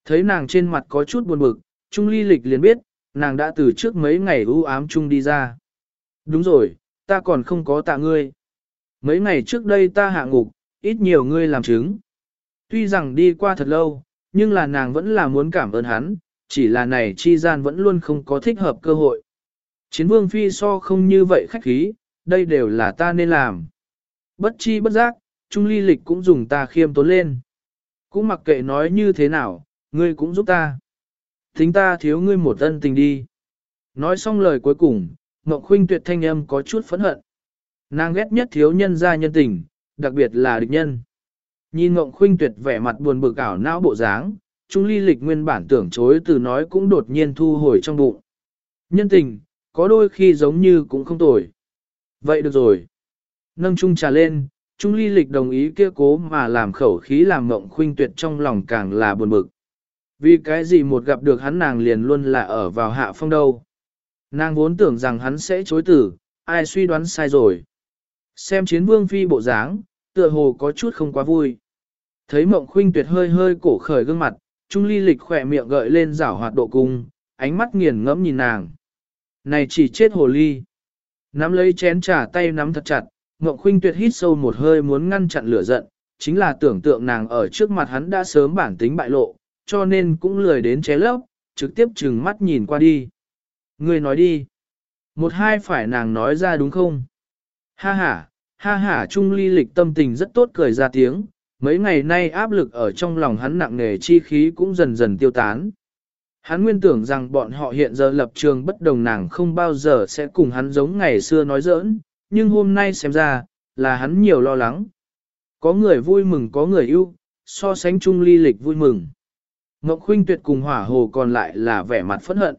Thấy nàng trên mặt có chút buồn bực, Trung Ly lịch liền biết, nàng đã từ trước mấy ngày u ám chung đi ra. Đúng rồi, ta còn không có tạ ngươi. Mấy ngày trước đây ta hạ ngục, ít nhiều ngươi làm chứng. Tuy rằng đi qua thật lâu, nhưng là nàng vẫn là muốn cảm ơn hắn, chỉ là này chi gian vẫn luôn không có thích hợp cơ hội. Chiến vương phi so không như vậy khách khí, đây đều là ta nên làm. Bất chi bất giác, Trung Ly Lịch cũng dùng ta khiêm tốn lên. Cũng mặc kệ nói như thế nào, ngươi cũng giúp ta. Thính ta thiếu ngươi một ân tình đi. Nói xong lời cuối cùng, Ngọc Khuynh tuyệt thanh âm có chút phẫn hận. Nàng ghét nhất thiếu nhân gia nhân tình, đặc biệt là địch nhân. Nhìn Ngộng Khuynh tuyệt vẻ mặt buồn bực ảo não bộ dáng, Trung Ly Lịch nguyên bản tưởng chối từ nói cũng đột nhiên thu hồi trong bụng. Nhân tình, có đôi khi giống như cũng không tồi. Vậy được rồi. Nâng chung trà lên, Trung Ly Lịch đồng ý kia cố mà làm khẩu khí làm Ngộng Khuynh tuyệt trong lòng càng là buồn bực. Vì cái gì một gặp được hắn nàng liền luôn là ở vào hạ phong đâu. Nàng vốn tưởng rằng hắn sẽ chối từ, ai suy đoán sai rồi. Xem chiến vương phi bộ dáng, tựa hồ có chút không quá vui. Thấy mộng khuynh tuyệt hơi hơi cổ khởi gương mặt, trung ly lịch khỏe miệng gợi lên rảo hoạt độ cung, ánh mắt nghiền ngẫm nhìn nàng. Này chỉ chết hồ ly. Nắm lấy chén trà tay nắm thật chặt, mộng khuynh tuyệt hít sâu một hơi muốn ngăn chặn lửa giận, chính là tưởng tượng nàng ở trước mặt hắn đã sớm bản tính bại lộ, cho nên cũng lười đến ché lấp, trực tiếp trừng mắt nhìn qua đi. Người nói đi. Một hai phải nàng nói ra đúng không? Ha ha, ha ha trung ly lịch tâm tình rất tốt cười ra tiếng, Mấy ngày nay áp lực ở trong lòng hắn nặng nề chi khí cũng dần dần tiêu tán. Hắn nguyên tưởng rằng bọn họ hiện giờ lập trường bất đồng nàng không bao giờ sẽ cùng hắn giống ngày xưa nói giỡn, nhưng hôm nay xem ra, là hắn nhiều lo lắng. Có người vui mừng có người yêu, so sánh chung ly lịch vui mừng. Ngọc Khuynh Tuyệt cùng hỏa hồ còn lại là vẻ mặt phẫn hận.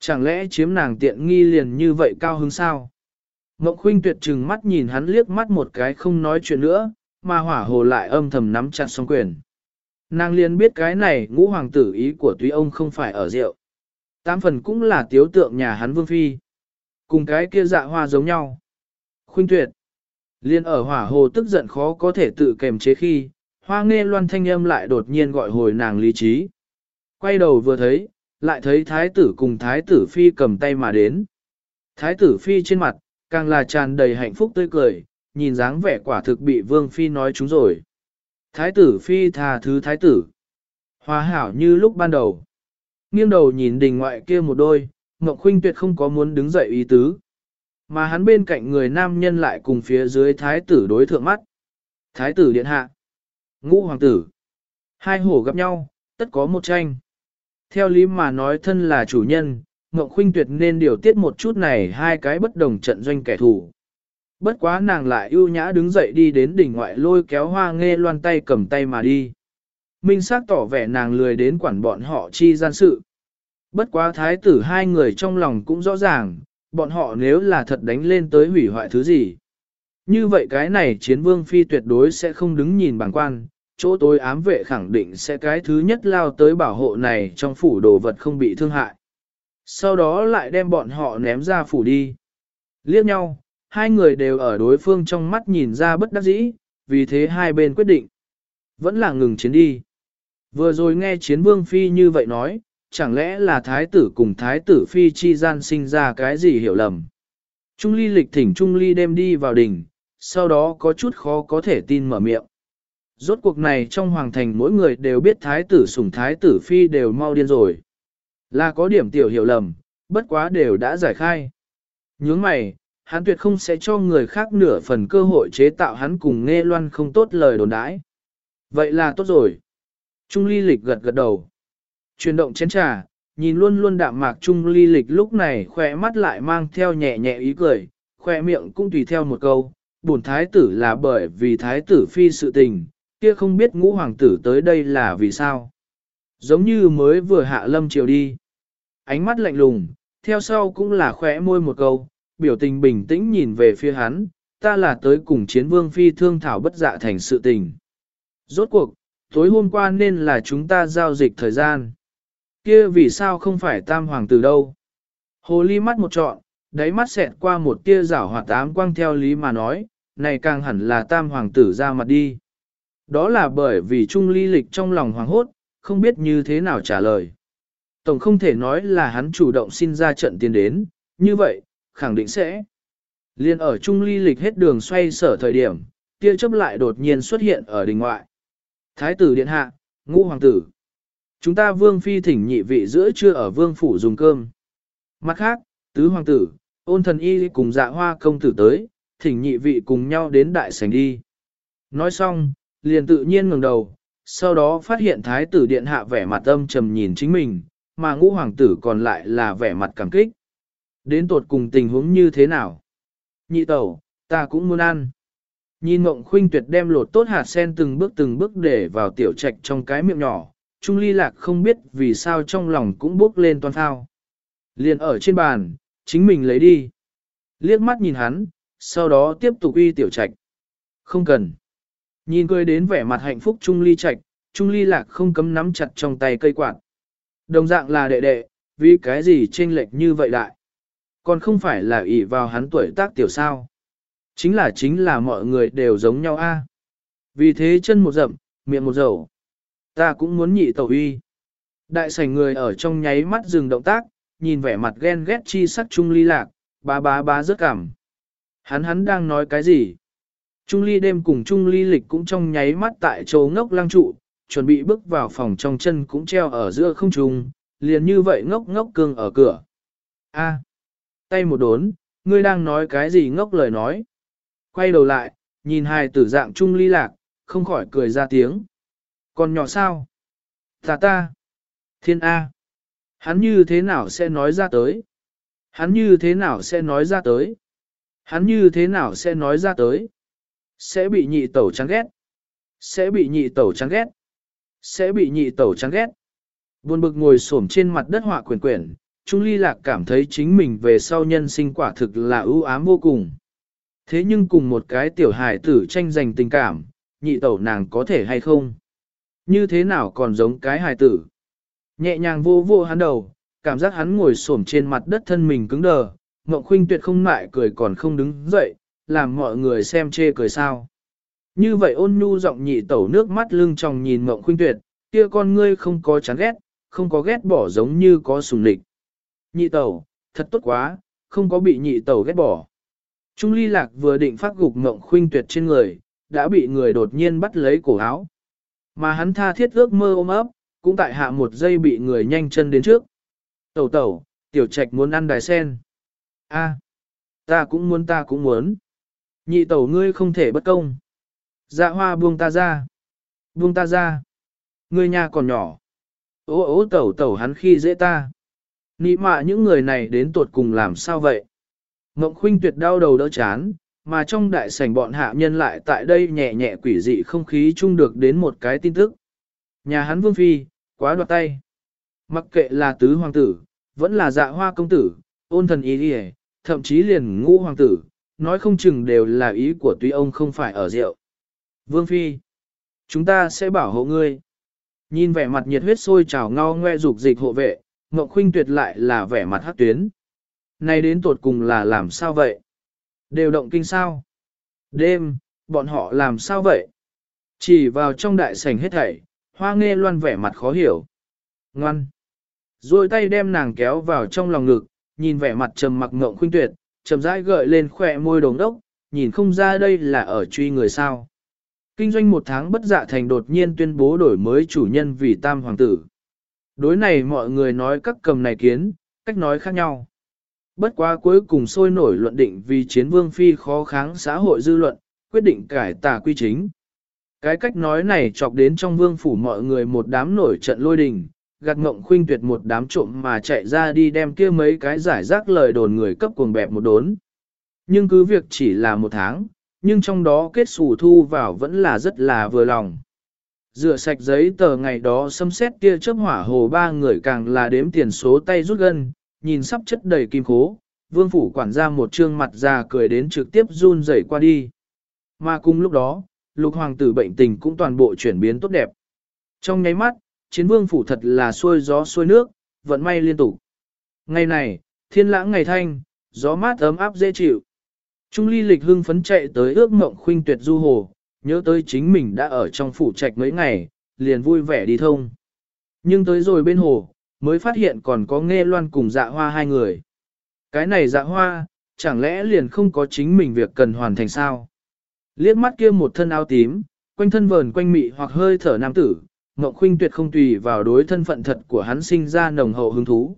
Chẳng lẽ chiếm nàng tiện nghi liền như vậy cao hứng sao? Ngọc Khuynh Tuyệt trừng mắt nhìn hắn liếc mắt một cái không nói chuyện nữa, mà hỏa hồ lại âm thầm nắm chặt song quyền. Nàng liền biết cái này ngũ hoàng tử ý của túy ông không phải ở rượu. Tám phần cũng là tiếu tượng nhà hắn vương phi. Cùng cái kia dạ hoa giống nhau. Khuynh tuyệt. Liên ở hỏa hồ tức giận khó có thể tự kềm chế khi, hoa nghe loan thanh âm lại đột nhiên gọi hồi nàng lý trí. Quay đầu vừa thấy, lại thấy thái tử cùng thái tử phi cầm tay mà đến. Thái tử phi trên mặt, càng là tràn đầy hạnh phúc tươi cười, nhìn dáng vẻ quả thực bị vương phi nói chúng rồi. Thái tử phi tha thứ thái tử. Hòa hảo như lúc ban đầu. Nghiêng đầu nhìn đình ngoại kia một đôi, Ngọc Khuynh tuyệt không có muốn đứng dậy ý tứ. Mà hắn bên cạnh người nam nhân lại cùng phía dưới thái tử đối thượng mắt. Thái tử điện hạ. Ngũ hoàng tử. Hai hổ gặp nhau, tất có một tranh. Theo lý mà nói thân là chủ nhân, Ngọc Khuynh tuyệt nên điều tiết một chút này hai cái bất đồng trận doanh kẻ thù. Bất quá nàng lại ưu nhã đứng dậy đi đến đỉnh ngoại lôi kéo hoa nghe loan tay cầm tay mà đi. Minh xác tỏ vẻ nàng lười đến quản bọn họ chi gian sự. Bất quá thái tử hai người trong lòng cũng rõ ràng, bọn họ nếu là thật đánh lên tới hủy hoại thứ gì. Như vậy cái này chiến vương phi tuyệt đối sẽ không đứng nhìn bằng quan, chỗ tối ám vệ khẳng định sẽ cái thứ nhất lao tới bảo hộ này trong phủ đồ vật không bị thương hại. Sau đó lại đem bọn họ ném ra phủ đi. Liếc nhau, hai người đều ở đối phương trong mắt nhìn ra bất đắc dĩ, vì thế hai bên quyết định. Vẫn là ngừng chiến đi. Vừa rồi nghe chiến vương phi như vậy nói, chẳng lẽ là thái tử cùng thái tử phi chi gian sinh ra cái gì hiểu lầm. Trung ly lịch thỉnh Trung ly đem đi vào đỉnh, sau đó có chút khó có thể tin mở miệng. Rốt cuộc này trong hoàng thành mỗi người đều biết thái tử sủng thái tử phi đều mau điên rồi. Là có điểm tiểu hiểu lầm, bất quá đều đã giải khai. Nhướng mày, hắn tuyệt không sẽ cho người khác nửa phần cơ hội chế tạo hắn cùng nghe loan không tốt lời đồn đãi. Vậy là tốt rồi. Trung ly lịch gật gật đầu. Chuyển động chén trà, nhìn luôn luôn đạm mạc Trung ly lịch lúc này khỏe mắt lại mang theo nhẹ nhẹ ý cười, khỏe miệng cũng tùy theo một câu, bổn thái tử là bởi vì thái tử phi sự tình, kia không biết ngũ hoàng tử tới đây là vì sao. Giống như mới vừa hạ lâm chiều đi. Ánh mắt lạnh lùng, theo sau cũng là khỏe môi một câu, biểu tình bình tĩnh nhìn về phía hắn, ta là tới cùng chiến vương phi thương thảo bất dạ thành sự tình. Rốt cuộc, tối hôm qua nên là chúng ta giao dịch thời gian. Kia vì sao không phải tam hoàng tử đâu? Hồ ly mắt một trọn, đáy mắt xẹt qua một tia rảo hỏa tám quang theo lý mà nói, này càng hẳn là tam hoàng tử ra mặt đi. Đó là bởi vì trung ly lịch trong lòng hoàng hốt, không biết như thế nào trả lời. Tổng không thể nói là hắn chủ động xin ra trận tiền đến, như vậy, khẳng định sẽ. Liên ở trung ly lịch hết đường xoay sở thời điểm, Tia chấp lại đột nhiên xuất hiện ở đình ngoại. Thái tử điện hạ, ngũ hoàng tử. Chúng ta vương phi thỉnh nhị vị giữa trưa ở vương phủ dùng cơm. Mặt khác, tứ hoàng tử, ôn thần y cùng dạ hoa công tử tới, thỉnh nhị vị cùng nhau đến đại sảnh đi. Nói xong, liền tự nhiên ngẩng đầu, sau đó phát hiện thái tử điện hạ vẻ mặt âm trầm nhìn chính mình, mà ngũ hoàng tử còn lại là vẻ mặt cảm kích. Đến tột cùng tình huống như thế nào? Nhị tẩu, ta cũng muốn ăn. Nhìn mộng khuynh tuyệt đem lột tốt hạt sen từng bước từng bước để vào tiểu trạch trong cái miệng nhỏ, Trung ly lạc không biết vì sao trong lòng cũng bốc lên toàn thao. Liền ở trên bàn, chính mình lấy đi. Liếc mắt nhìn hắn, sau đó tiếp tục uy tiểu trạch. Không cần. Nhìn cười đến vẻ mặt hạnh phúc Trung ly trạch, Trung ly lạc không cấm nắm chặt trong tay cây quạt. Đồng dạng là đệ đệ, vì cái gì chênh lệch như vậy lại? Còn không phải là ỷ vào hắn tuổi tác tiểu sao. Chính là chính là mọi người đều giống nhau a. Vì thế chân một rậm, miệng một dầu. Ta cũng muốn nhị tẩu uy. Đại sảnh người ở trong nháy mắt dừng động tác, nhìn vẻ mặt ghen ghét chi sắc Trung Ly lạc, bá bá bá rất cảm. Hắn hắn đang nói cái gì? Trung Ly đêm cùng Trung Ly lịch cũng trong nháy mắt tại chỗ ngốc lang trụ, chuẩn bị bước vào phòng trong chân cũng treo ở giữa không trung, liền như vậy ngốc ngốc cương ở cửa. A, tay một đốn, ngươi đang nói cái gì ngốc lời nói. Quay đầu lại, nhìn hai tử dạng Trung Ly lạc, không khỏi cười ra tiếng. Còn nhỏ sao? Ta ta. Thiên A. Hắn như thế nào sẽ nói ra tới? Hắn như thế nào sẽ nói ra tới? Hắn như thế nào sẽ nói ra tới? Sẽ bị nhị tẩu chán ghét. Sẽ bị nhị tẩu chán ghét. Sẽ bị nhị tẩu chán ghét. Buồn bực ngồi xổm trên mặt đất họa quyển quyển, Trung Ly Lạc cảm thấy chính mình về sau nhân sinh quả thực là ưu ám vô cùng. Thế nhưng cùng một cái tiểu hài tử tranh giành tình cảm, nhị tẩu nàng có thể hay không? Như thế nào còn giống cái hài tử? Nhẹ nhàng vô vô hắn đầu, cảm giác hắn ngồi xổm trên mặt đất thân mình cứng đờ, Ngộng Khuynh tuyệt không mại cười còn không đứng dậy, làm mọi người xem chê cười sao. Như vậy ôn nhu giọng nhị tẩu nước mắt lưng tròng nhìn mộng Khuynh tuyệt, kia con ngươi không có chán ghét, không có ghét bỏ giống như có sùng lịch. Nhị tẩu, thật tốt quá, không có bị nhị tẩu ghét bỏ. Trung ly lạc vừa định phát gục mộng Khuynh tuyệt trên người, đã bị người đột nhiên bắt lấy cổ áo. Mà hắn tha thiết ước mơ ôm ấp, cũng tại hạ một giây bị người nhanh chân đến trước. Tẩu tẩu, tiểu trạch muốn ăn đài sen. A, ta cũng muốn ta cũng muốn. Nhị tẩu ngươi không thể bất công. Dạ hoa buông ta ra. Buông ta ra. Ngươi nhà còn nhỏ. Ô ô tẩu tẩu hắn khi dễ ta. Nị mạ những người này đến tuột cùng làm sao vậy? Ngộng khuynh tuyệt đau đầu đỡ chán, mà trong đại sảnh bọn hạ nhân lại tại đây nhẹ nhẹ quỷ dị không khí chung được đến một cái tin tức. Nhà hắn vương phi, quá đoạt tay. Mặc kệ là tứ hoàng tử, vẫn là dạ hoa công tử, ôn thần ý đi thậm chí liền ngũ hoàng tử, nói không chừng đều là ý của tuy ông không phải ở rượu. Vương Phi, chúng ta sẽ bảo hộ ngươi. Nhìn vẻ mặt nhiệt huyết sôi trào ngao ngoe dục dịch hộ vệ, Ngọc Khuynh tuyệt lại là vẻ mặt hắc tuyến. Này đến tột cùng là làm sao vậy? Đều động kinh sao? Đêm, bọn họ làm sao vậy? Chỉ vào trong đại sảnh hết thảy, hoa nghe loan vẻ mặt khó hiểu. Ngoan. Rồi tay đem nàng kéo vào trong lòng ngực, nhìn vẻ mặt trầm mặc ngộng khuynh tuyệt, chậm rãi gợi lên khỏe môi đồng đốc, nhìn không ra đây là ở truy người sao. Kinh doanh một tháng bất dạ thành đột nhiên tuyên bố đổi mới chủ nhân vì tam hoàng tử. Đối này mọi người nói các cầm này kiến, cách nói khác nhau. Bất quá cuối cùng sôi nổi luận định vì chiến vương phi khó kháng xã hội dư luận, quyết định cải tà quy chính. Cái cách nói này chọc đến trong vương phủ mọi người một đám nổi trận lôi đình, gạt ngộng khuynh tuyệt một đám trộm mà chạy ra đi đem kia mấy cái giải rác lời đồn người cấp cuồng bẹp một đốn. Nhưng cứ việc chỉ là một tháng, nhưng trong đó kết xù thu vào vẫn là rất là vừa lòng. Rửa sạch giấy tờ ngày đó xâm xét tia chớp hỏa hồ ba người càng là đếm tiền số tay rút gân, nhìn sắp chất đầy kim khố, vương phủ quản ra một trương mặt già cười đến trực tiếp run rẩy qua đi. Mà cùng lúc đó, lục hoàng tử bệnh tình cũng toàn bộ chuyển biến tốt đẹp. Trong nháy mắt, chiến vương phủ thật là xuôi gió xuôi nước, vận may liên tục. Ngày này, thiên lãng ngày thanh, gió mát ấm áp dễ chịu. Trung ly lịch hưng phấn chạy tới ước mộng khuynh tuyệt du hồ, nhớ tới chính mình đã ở trong phủ trạch mấy ngày, liền vui vẻ đi thông. Nhưng tới rồi bên hồ, mới phát hiện còn có nghe loan cùng dạ hoa hai người. Cái này dạ hoa, chẳng lẽ liền không có chính mình việc cần hoàn thành sao? Liếc mắt kia một thân áo tím, quanh thân vờn quanh mị hoặc hơi thở nam tử, Ngọc Khuynh tuyệt không tùy vào đối thân phận thật của hắn sinh ra nồng hậu hứng thú.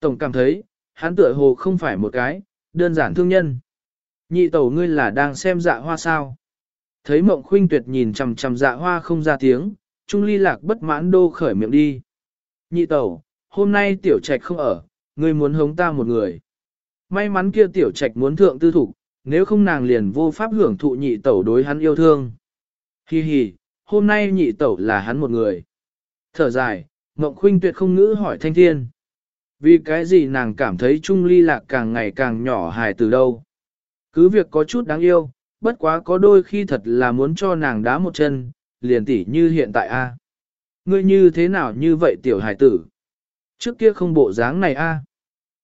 Tổng cảm thấy, hắn tựa hồ không phải một cái, đơn giản thương nhân. Nhị tẩu ngươi là đang xem dạ hoa sao. Thấy mộng khuynh tuyệt nhìn chằm chằm dạ hoa không ra tiếng, Trung ly lạc bất mãn đô khởi miệng đi. Nhị tẩu, hôm nay tiểu trạch không ở, ngươi muốn hống ta một người. May mắn kia tiểu trạch muốn thượng tư thủ, nếu không nàng liền vô pháp hưởng thụ nhị tẩu đối hắn yêu thương. Hi hi, hôm nay nhị tẩu là hắn một người. Thở dài, Ngộng Khuynh tuyệt không ngữ hỏi Thanh Thiên. Vì cái gì nàng cảm thấy Trung Ly Lạc càng ngày càng nhỏ hài từ đâu. Cứ việc có chút đáng yêu, bất quá có đôi khi thật là muốn cho nàng đá một chân, liền tỉ như hiện tại a. Ngươi như thế nào như vậy tiểu hài tử? Trước kia không bộ dáng này a.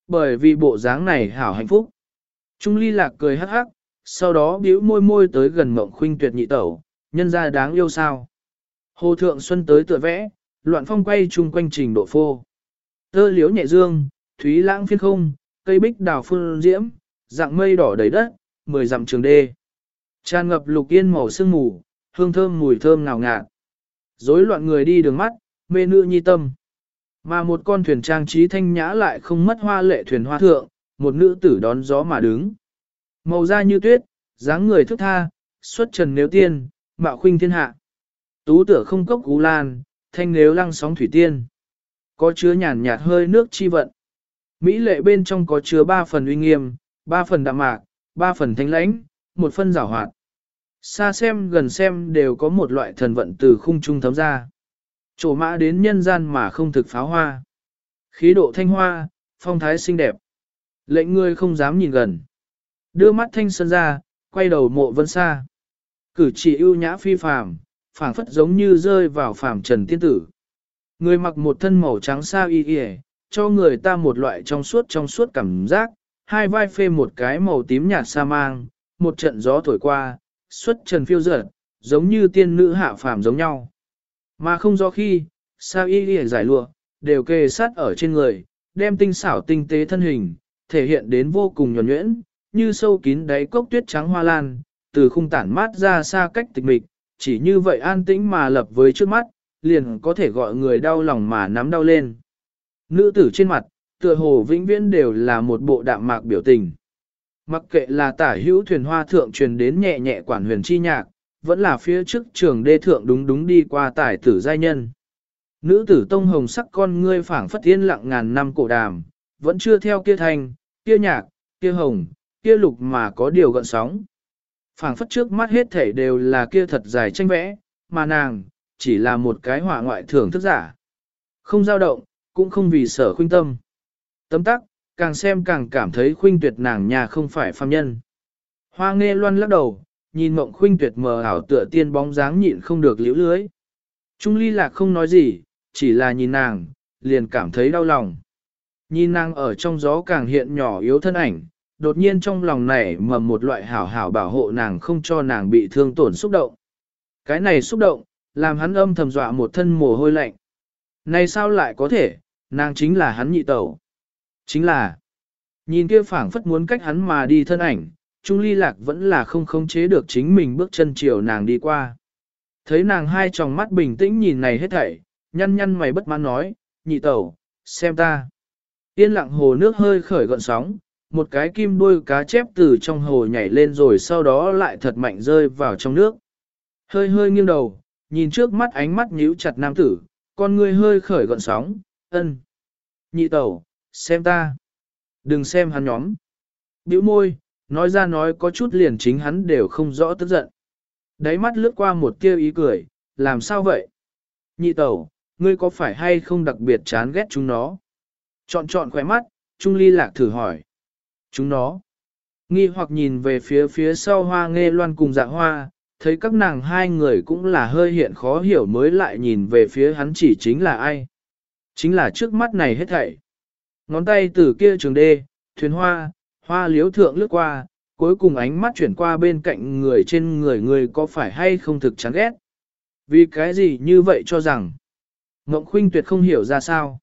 Bởi vì bộ dáng này hảo hạnh phúc. Trung Ly Lạc cười hắc hắc, sau đó bĩu môi môi tới gần Ngộng Khuynh tuyệt nhị tẩu, nhân ra đáng yêu sao. Hồ Thượng Xuân tới tựa vẽ, loạn phong quay chung quanh trình độ phô. Tơ liếu nhẹ dương, thúy lãng phiên không, cây bích đào phương diễm, dạng mây đỏ đầy đất, mười dặm trường đê. Tràn ngập lục yên màu sương mù, hương thơm mùi thơm ngào ngạt. Rối loạn người đi đường mắt, mê nữ nhi tâm. Mà một con thuyền trang trí thanh nhã lại không mất hoa lệ thuyền hoa thượng, một nữ tử đón gió mà đứng. Màu da như tuyết, dáng người thức tha, xuất trần nếu tiên, mạo khuynh thiên hạ. Tú tửa không cốc cú lan, thanh nếu lăng sóng thủy tiên. Có chứa nhàn nhạt hơi nước chi vận. Mỹ lệ bên trong có chứa ba phần uy nghiêm, ba phần đạm mạc, ba phần thanh lãnh, một phân giảo hoạt. Xa xem gần xem đều có một loại thần vận từ khung trung thấm ra. Trổ mã đến nhân gian mà không thực pháo hoa. Khí độ thanh hoa, phong thái xinh đẹp. Lệnh người không dám nhìn gần. Đưa mắt thanh sơn ra, quay đầu mộ vân xa. Cử chỉ ưu nhã phi phàm, phảng phất giống như rơi vào phàm trần tiên tử. Người mặc một thân màu trắng sao y y, cho người ta một loại trong suốt trong suốt cảm giác, hai vai phê một cái màu tím nhạt sa mang, một trận gió thổi qua, xuất trần phiêu dở, giống như tiên nữ hạ phàm giống nhau. Mà không do khi, sao y y giải lụa, đều kề sát ở trên người, đem tinh xảo tinh tế thân hình, thể hiện đến vô cùng nhuẩn nhuyễn, như sâu kín đáy cốc tuyết trắng hoa lan, từ khung tản mát ra xa cách tịch mịch, chỉ như vậy an tĩnh mà lập với trước mắt, liền có thể gọi người đau lòng mà nắm đau lên. Nữ tử trên mặt, tựa hồ vĩnh viễn đều là một bộ đạm mạc biểu tình. Mặc kệ là tả hữu thuyền hoa thượng truyền đến nhẹ nhẹ quản huyền chi nhạc, vẫn là phía trước trường đê thượng đúng đúng đi qua tải tử giai nhân. Nữ tử tông hồng sắc con ngươi phảng phất yên lặng ngàn năm cổ đàm, vẫn chưa theo kia thanh, kia nhạc, kia hồng, kia lục mà có điều gợn sóng phảng phất trước mắt hết thể đều là kia thật dài tranh vẽ, mà nàng, chỉ là một cái họa ngoại thưởng thức giả. Không dao động, cũng không vì sở khuynh tâm. Tấm tắc, càng xem càng cảm thấy khuynh tuyệt nàng nhà không phải phàm nhân. Hoa nghe loan lắc đầu, nhìn mộng khuynh tuyệt mờ ảo tựa tiên bóng dáng nhịn không được liễu lưới. Trung ly lạc không nói gì, chỉ là nhìn nàng, liền cảm thấy đau lòng. Nhìn nàng ở trong gió càng hiện nhỏ yếu thân ảnh, đột nhiên trong lòng này mầm một loại hảo hảo bảo hộ nàng không cho nàng bị thương tổn xúc động. Cái này xúc động, làm hắn âm thầm dọa một thân mồ hôi lạnh. Này sao lại có thể, nàng chính là hắn nhị tẩu. Chính là, nhìn kia phảng phất muốn cách hắn mà đi thân ảnh, Trung Ly Lạc vẫn là không khống chế được chính mình bước chân chiều nàng đi qua. Thấy nàng hai tròng mắt bình tĩnh nhìn này hết thảy, nhăn nhăn mày bất mãn nói, nhị tẩu, xem ta. Yên lặng hồ nước hơi khởi gọn sóng, một cái kim đuôi cá chép từ trong hồ nhảy lên rồi sau đó lại thật mạnh rơi vào trong nước. Hơi hơi nghiêng đầu, nhìn trước mắt ánh mắt nhíu chặt nam tử, con người hơi khởi gọn sóng, ân. Nhị tẩu, xem ta. Đừng xem hắn nhóm. Biểu môi, nói ra nói có chút liền chính hắn đều không rõ tức giận. Đáy mắt lướt qua một tia ý cười, làm sao vậy? Nhị tẩu, ngươi có phải hay không đặc biệt chán ghét chúng nó? Chọn chọn khỏe mắt, Trung Ly Lạc thử hỏi. Chúng nó. Nghi hoặc nhìn về phía phía sau hoa nghe loan cùng dạ hoa, thấy các nàng hai người cũng là hơi hiện khó hiểu mới lại nhìn về phía hắn chỉ chính là ai. Chính là trước mắt này hết thảy. Ngón tay từ kia trường đê, thuyền hoa, hoa liếu thượng lướt qua, cuối cùng ánh mắt chuyển qua bên cạnh người trên người người có phải hay không thực chán ghét. Vì cái gì như vậy cho rằng, Ngộng Khuynh tuyệt không hiểu ra sao.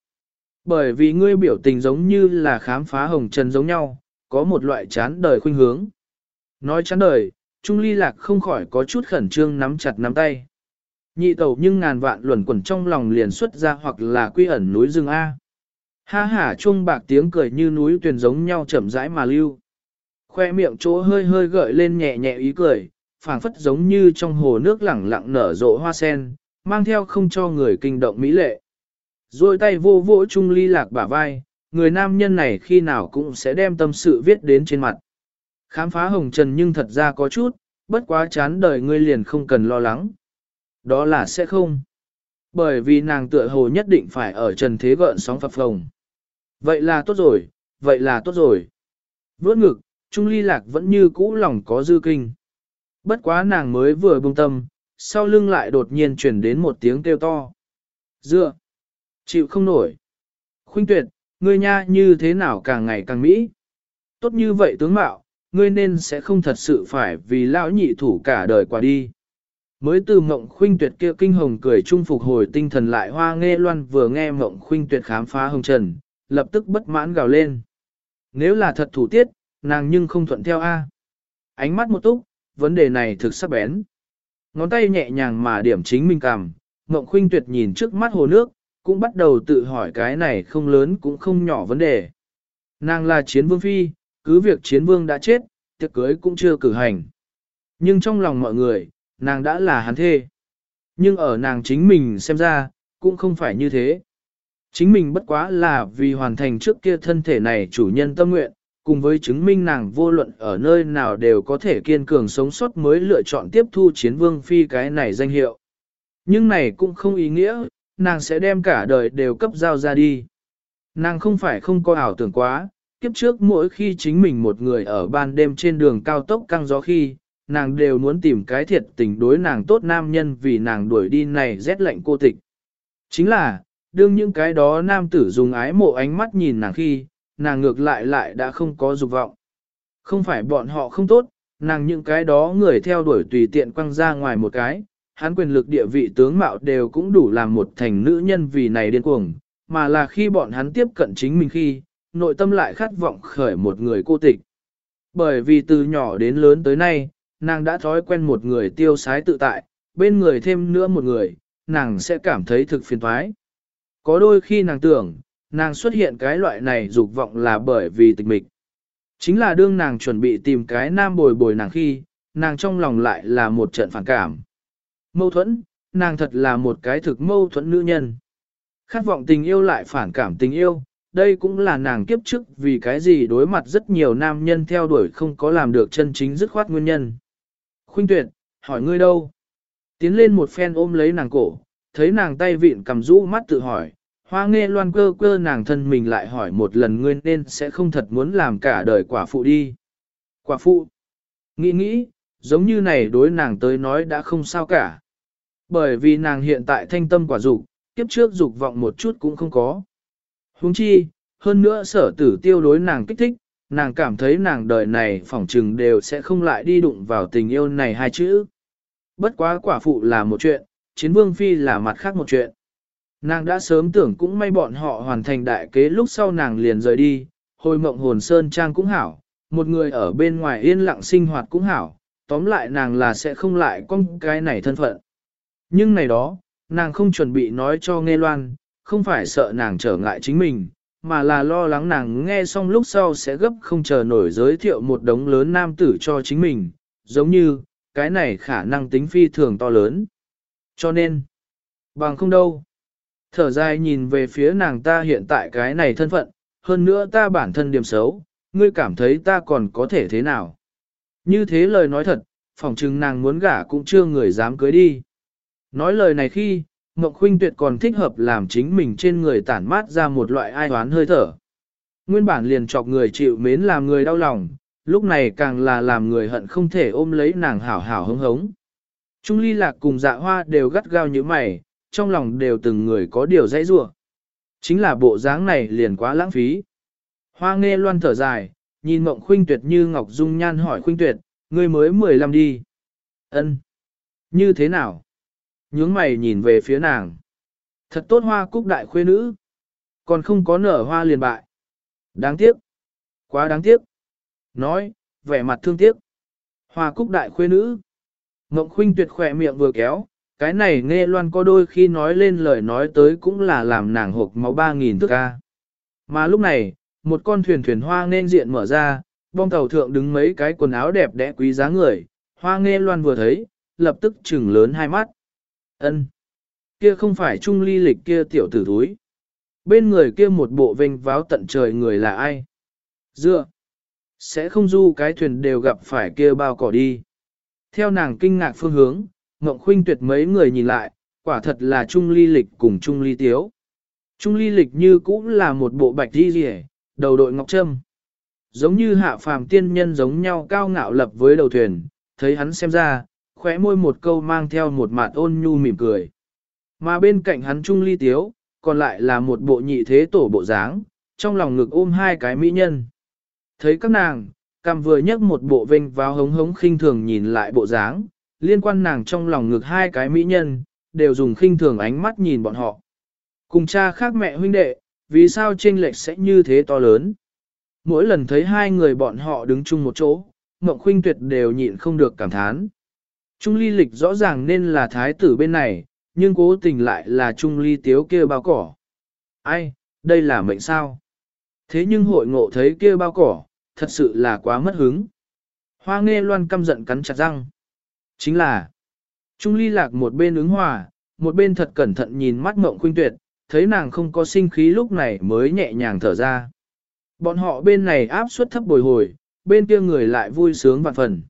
Bởi vì ngươi biểu tình giống như là khám phá hồng trần giống nhau, có một loại chán đời khuynh hướng. Nói chán đời, Trung Ly Lạc không khỏi có chút khẩn trương nắm chặt nắm tay. Nhị tẩu nhưng ngàn vạn luẩn quẩn trong lòng liền xuất ra hoặc là quy ẩn núi rừng A. Ha ha chuông bạc tiếng cười như núi tuyền giống nhau chậm rãi mà lưu. Khoe miệng chỗ hơi hơi gợi lên nhẹ nhẹ ý cười, phảng phất giống như trong hồ nước lẳng lặng nở rộ hoa sen, mang theo không cho người kinh động mỹ lệ. Rồi tay vô vỗ Trung Ly Lạc bả vai, người nam nhân này khi nào cũng sẽ đem tâm sự viết đến trên mặt. Khám phá hồng trần nhưng thật ra có chút, bất quá chán đời ngươi liền không cần lo lắng. Đó là sẽ không. Bởi vì nàng tựa hồ nhất định phải ở trần thế gợn sóng phập phồng. Vậy là tốt rồi, vậy là tốt rồi. Vốt ngực, Trung Ly Lạc vẫn như cũ lòng có dư kinh. Bất quá nàng mới vừa buông tâm, sau lưng lại đột nhiên chuyển đến một tiếng kêu to. Dựa! Chịu không nổi. Khuynh tuyệt, ngươi nha như thế nào càng ngày càng mỹ. Tốt như vậy tướng mạo, ngươi nên sẽ không thật sự phải vì lão nhị thủ cả đời qua đi. Mới từ mộng khuynh tuyệt kia kinh hồng cười trung phục hồi tinh thần lại hoa nghe loan vừa nghe mộng khuynh tuyệt khám phá hồng trần, lập tức bất mãn gào lên. Nếu là thật thủ tiết, nàng nhưng không thuận theo A. Ánh mắt một túc, vấn đề này thực sắc bén. Ngón tay nhẹ nhàng mà điểm chính mình cảm, mộng khuynh tuyệt nhìn trước mắt hồ nước, cũng bắt đầu tự hỏi cái này không lớn cũng không nhỏ vấn đề. Nàng là chiến vương phi, cứ việc chiến vương đã chết, tiệc cưới cũng chưa cử hành. Nhưng trong lòng mọi người, nàng đã là hắn thê. Nhưng ở nàng chính mình xem ra, cũng không phải như thế. Chính mình bất quá là vì hoàn thành trước kia thân thể này chủ nhân tâm nguyện, cùng với chứng minh nàng vô luận ở nơi nào đều có thể kiên cường sống sót mới lựa chọn tiếp thu chiến vương phi cái này danh hiệu. Nhưng này cũng không ý nghĩa, nàng sẽ đem cả đời đều cấp giao ra đi. Nàng không phải không có ảo tưởng quá, kiếp trước mỗi khi chính mình một người ở ban đêm trên đường cao tốc căng gió khi, nàng đều muốn tìm cái thiệt tình đối nàng tốt nam nhân vì nàng đuổi đi này rét lạnh cô tịch. Chính là, đương những cái đó nam tử dùng ái mộ ánh mắt nhìn nàng khi, nàng ngược lại lại đã không có dục vọng. Không phải bọn họ không tốt, nàng những cái đó người theo đuổi tùy tiện quăng ra ngoài một cái, hắn quyền lực địa vị tướng mạo đều cũng đủ làm một thành nữ nhân vì này điên cuồng, mà là khi bọn hắn tiếp cận chính mình khi, nội tâm lại khát vọng khởi một người cô tịch. Bởi vì từ nhỏ đến lớn tới nay, nàng đã thói quen một người tiêu sái tự tại, bên người thêm nữa một người, nàng sẽ cảm thấy thực phiền thoái. Có đôi khi nàng tưởng, nàng xuất hiện cái loại này dục vọng là bởi vì tịch mịch. Chính là đương nàng chuẩn bị tìm cái nam bồi bồi nàng khi, nàng trong lòng lại là một trận phản cảm. Mâu thuẫn, nàng thật là một cái thực mâu thuẫn nữ nhân. Khát vọng tình yêu lại phản cảm tình yêu, đây cũng là nàng kiếp trước vì cái gì đối mặt rất nhiều nam nhân theo đuổi không có làm được chân chính dứt khoát nguyên nhân. Khuynh tuyệt, hỏi ngươi đâu? Tiến lên một phen ôm lấy nàng cổ, thấy nàng tay vịn cầm rũ mắt tự hỏi, hoa nghe loan cơ cơ nàng thân mình lại hỏi một lần ngươi nên sẽ không thật muốn làm cả đời quả phụ đi. Quả phụ? Nghĩ nghĩ, giống như này đối nàng tới nói đã không sao cả. Bởi vì nàng hiện tại thanh tâm quả dục, kiếp trước dục vọng một chút cũng không có. Huống chi, hơn nữa sở tử tiêu đối nàng kích thích, nàng cảm thấy nàng đời này phỏng trừng đều sẽ không lại đi đụng vào tình yêu này hai chữ. Bất quá quả phụ là một chuyện, chiến vương phi là mặt khác một chuyện. Nàng đã sớm tưởng cũng may bọn họ hoàn thành đại kế lúc sau nàng liền rời đi, hồi mộng hồn sơn trang cũng hảo, một người ở bên ngoài yên lặng sinh hoạt cũng hảo, tóm lại nàng là sẽ không lại con cái này thân phận. Nhưng này đó, nàng không chuẩn bị nói cho nghe loan, không phải sợ nàng trở ngại chính mình, mà là lo lắng nàng nghe xong lúc sau sẽ gấp không chờ nổi giới thiệu một đống lớn nam tử cho chính mình, giống như, cái này khả năng tính phi thường to lớn. Cho nên, bằng không đâu. Thở dài nhìn về phía nàng ta hiện tại cái này thân phận, hơn nữa ta bản thân điểm xấu, ngươi cảm thấy ta còn có thể thế nào. Như thế lời nói thật, phòng chừng nàng muốn gả cũng chưa người dám cưới đi. Nói lời này khi, Ngọc Khuynh Tuyệt còn thích hợp làm chính mình trên người tản mát ra một loại ai oán hơi thở. Nguyên bản liền chọc người chịu mến làm người đau lòng, lúc này càng là làm người hận không thể ôm lấy nàng hảo hảo hứng hống. Trung ly lạc cùng dạ hoa đều gắt gao như mày, trong lòng đều từng người có điều dãy rủa. Chính là bộ dáng này liền quá lãng phí. Hoa nghe loan thở dài, nhìn mộng khuynh tuyệt như ngọc dung nhan hỏi khuynh tuyệt, ngươi mới 15 đi. ân Như thế nào? Nhướng mày nhìn về phía nàng. Thật tốt hoa cúc đại khuê nữ. Còn không có nở hoa liền bại. Đáng tiếc. Quá đáng tiếc. Nói, vẻ mặt thương tiếc. Hoa cúc đại khuê nữ. Ngộng khuynh tuyệt khỏe miệng vừa kéo, cái này nghe loan có đôi khi nói lên lời nói tới cũng là làm nàng hộp máu ba nghìn thức ca. Mà lúc này, một con thuyền thuyền hoa nên diện mở ra, bong tàu thượng đứng mấy cái quần áo đẹp đẽ quý giá người, hoa nghe loan vừa thấy, lập tức trừng lớn hai mắt. Ân, Kia không phải trung ly lịch kia tiểu tử thúi. Bên người kia một bộ vinh váo tận trời người là ai? Dựa. Sẽ không du cái thuyền đều gặp phải kia bao cỏ đi. Theo nàng kinh ngạc phương hướng, Ngộng Khuynh tuyệt mấy người nhìn lại, quả thật là Trung Ly Lịch cùng Trung Ly Tiếu. Trung Ly Lịch như cũng là một bộ bạch đi rỉ, đầu đội ngọc trâm. Giống như hạ phàm tiên nhân giống nhau cao ngạo lập với đầu thuyền, thấy hắn xem ra, khóe môi một câu mang theo một mặt ôn nhu mỉm cười. Mà bên cạnh hắn Trung Ly Tiếu, còn lại là một bộ nhị thế tổ bộ dáng, trong lòng ngực ôm hai cái mỹ nhân. Thấy các nàng, cằm vừa nhấc một bộ vinh vào hống hống khinh thường nhìn lại bộ dáng, liên quan nàng trong lòng ngực hai cái mỹ nhân, đều dùng khinh thường ánh mắt nhìn bọn họ. Cùng cha khác mẹ huynh đệ, vì sao chênh lệch sẽ như thế to lớn? Mỗi lần thấy hai người bọn họ đứng chung một chỗ, Mộng Khuynh Tuyệt đều nhịn không được cảm thán. Trung ly lịch rõ ràng nên là thái tử bên này, nhưng cố tình lại là trung ly tiếu kia bao cỏ. Ai, đây là mệnh sao? Thế nhưng hội ngộ thấy kia bao cỏ, thật sự là quá mất hứng. Hoa nghe loan căm giận cắn chặt răng. Chính là, Trung ly lạc một bên ứng hòa, một bên thật cẩn thận nhìn mắt mộng khuynh tuyệt, thấy nàng không có sinh khí lúc này mới nhẹ nhàng thở ra. Bọn họ bên này áp suất thấp bồi hồi, bên kia người lại vui sướng vạn phần.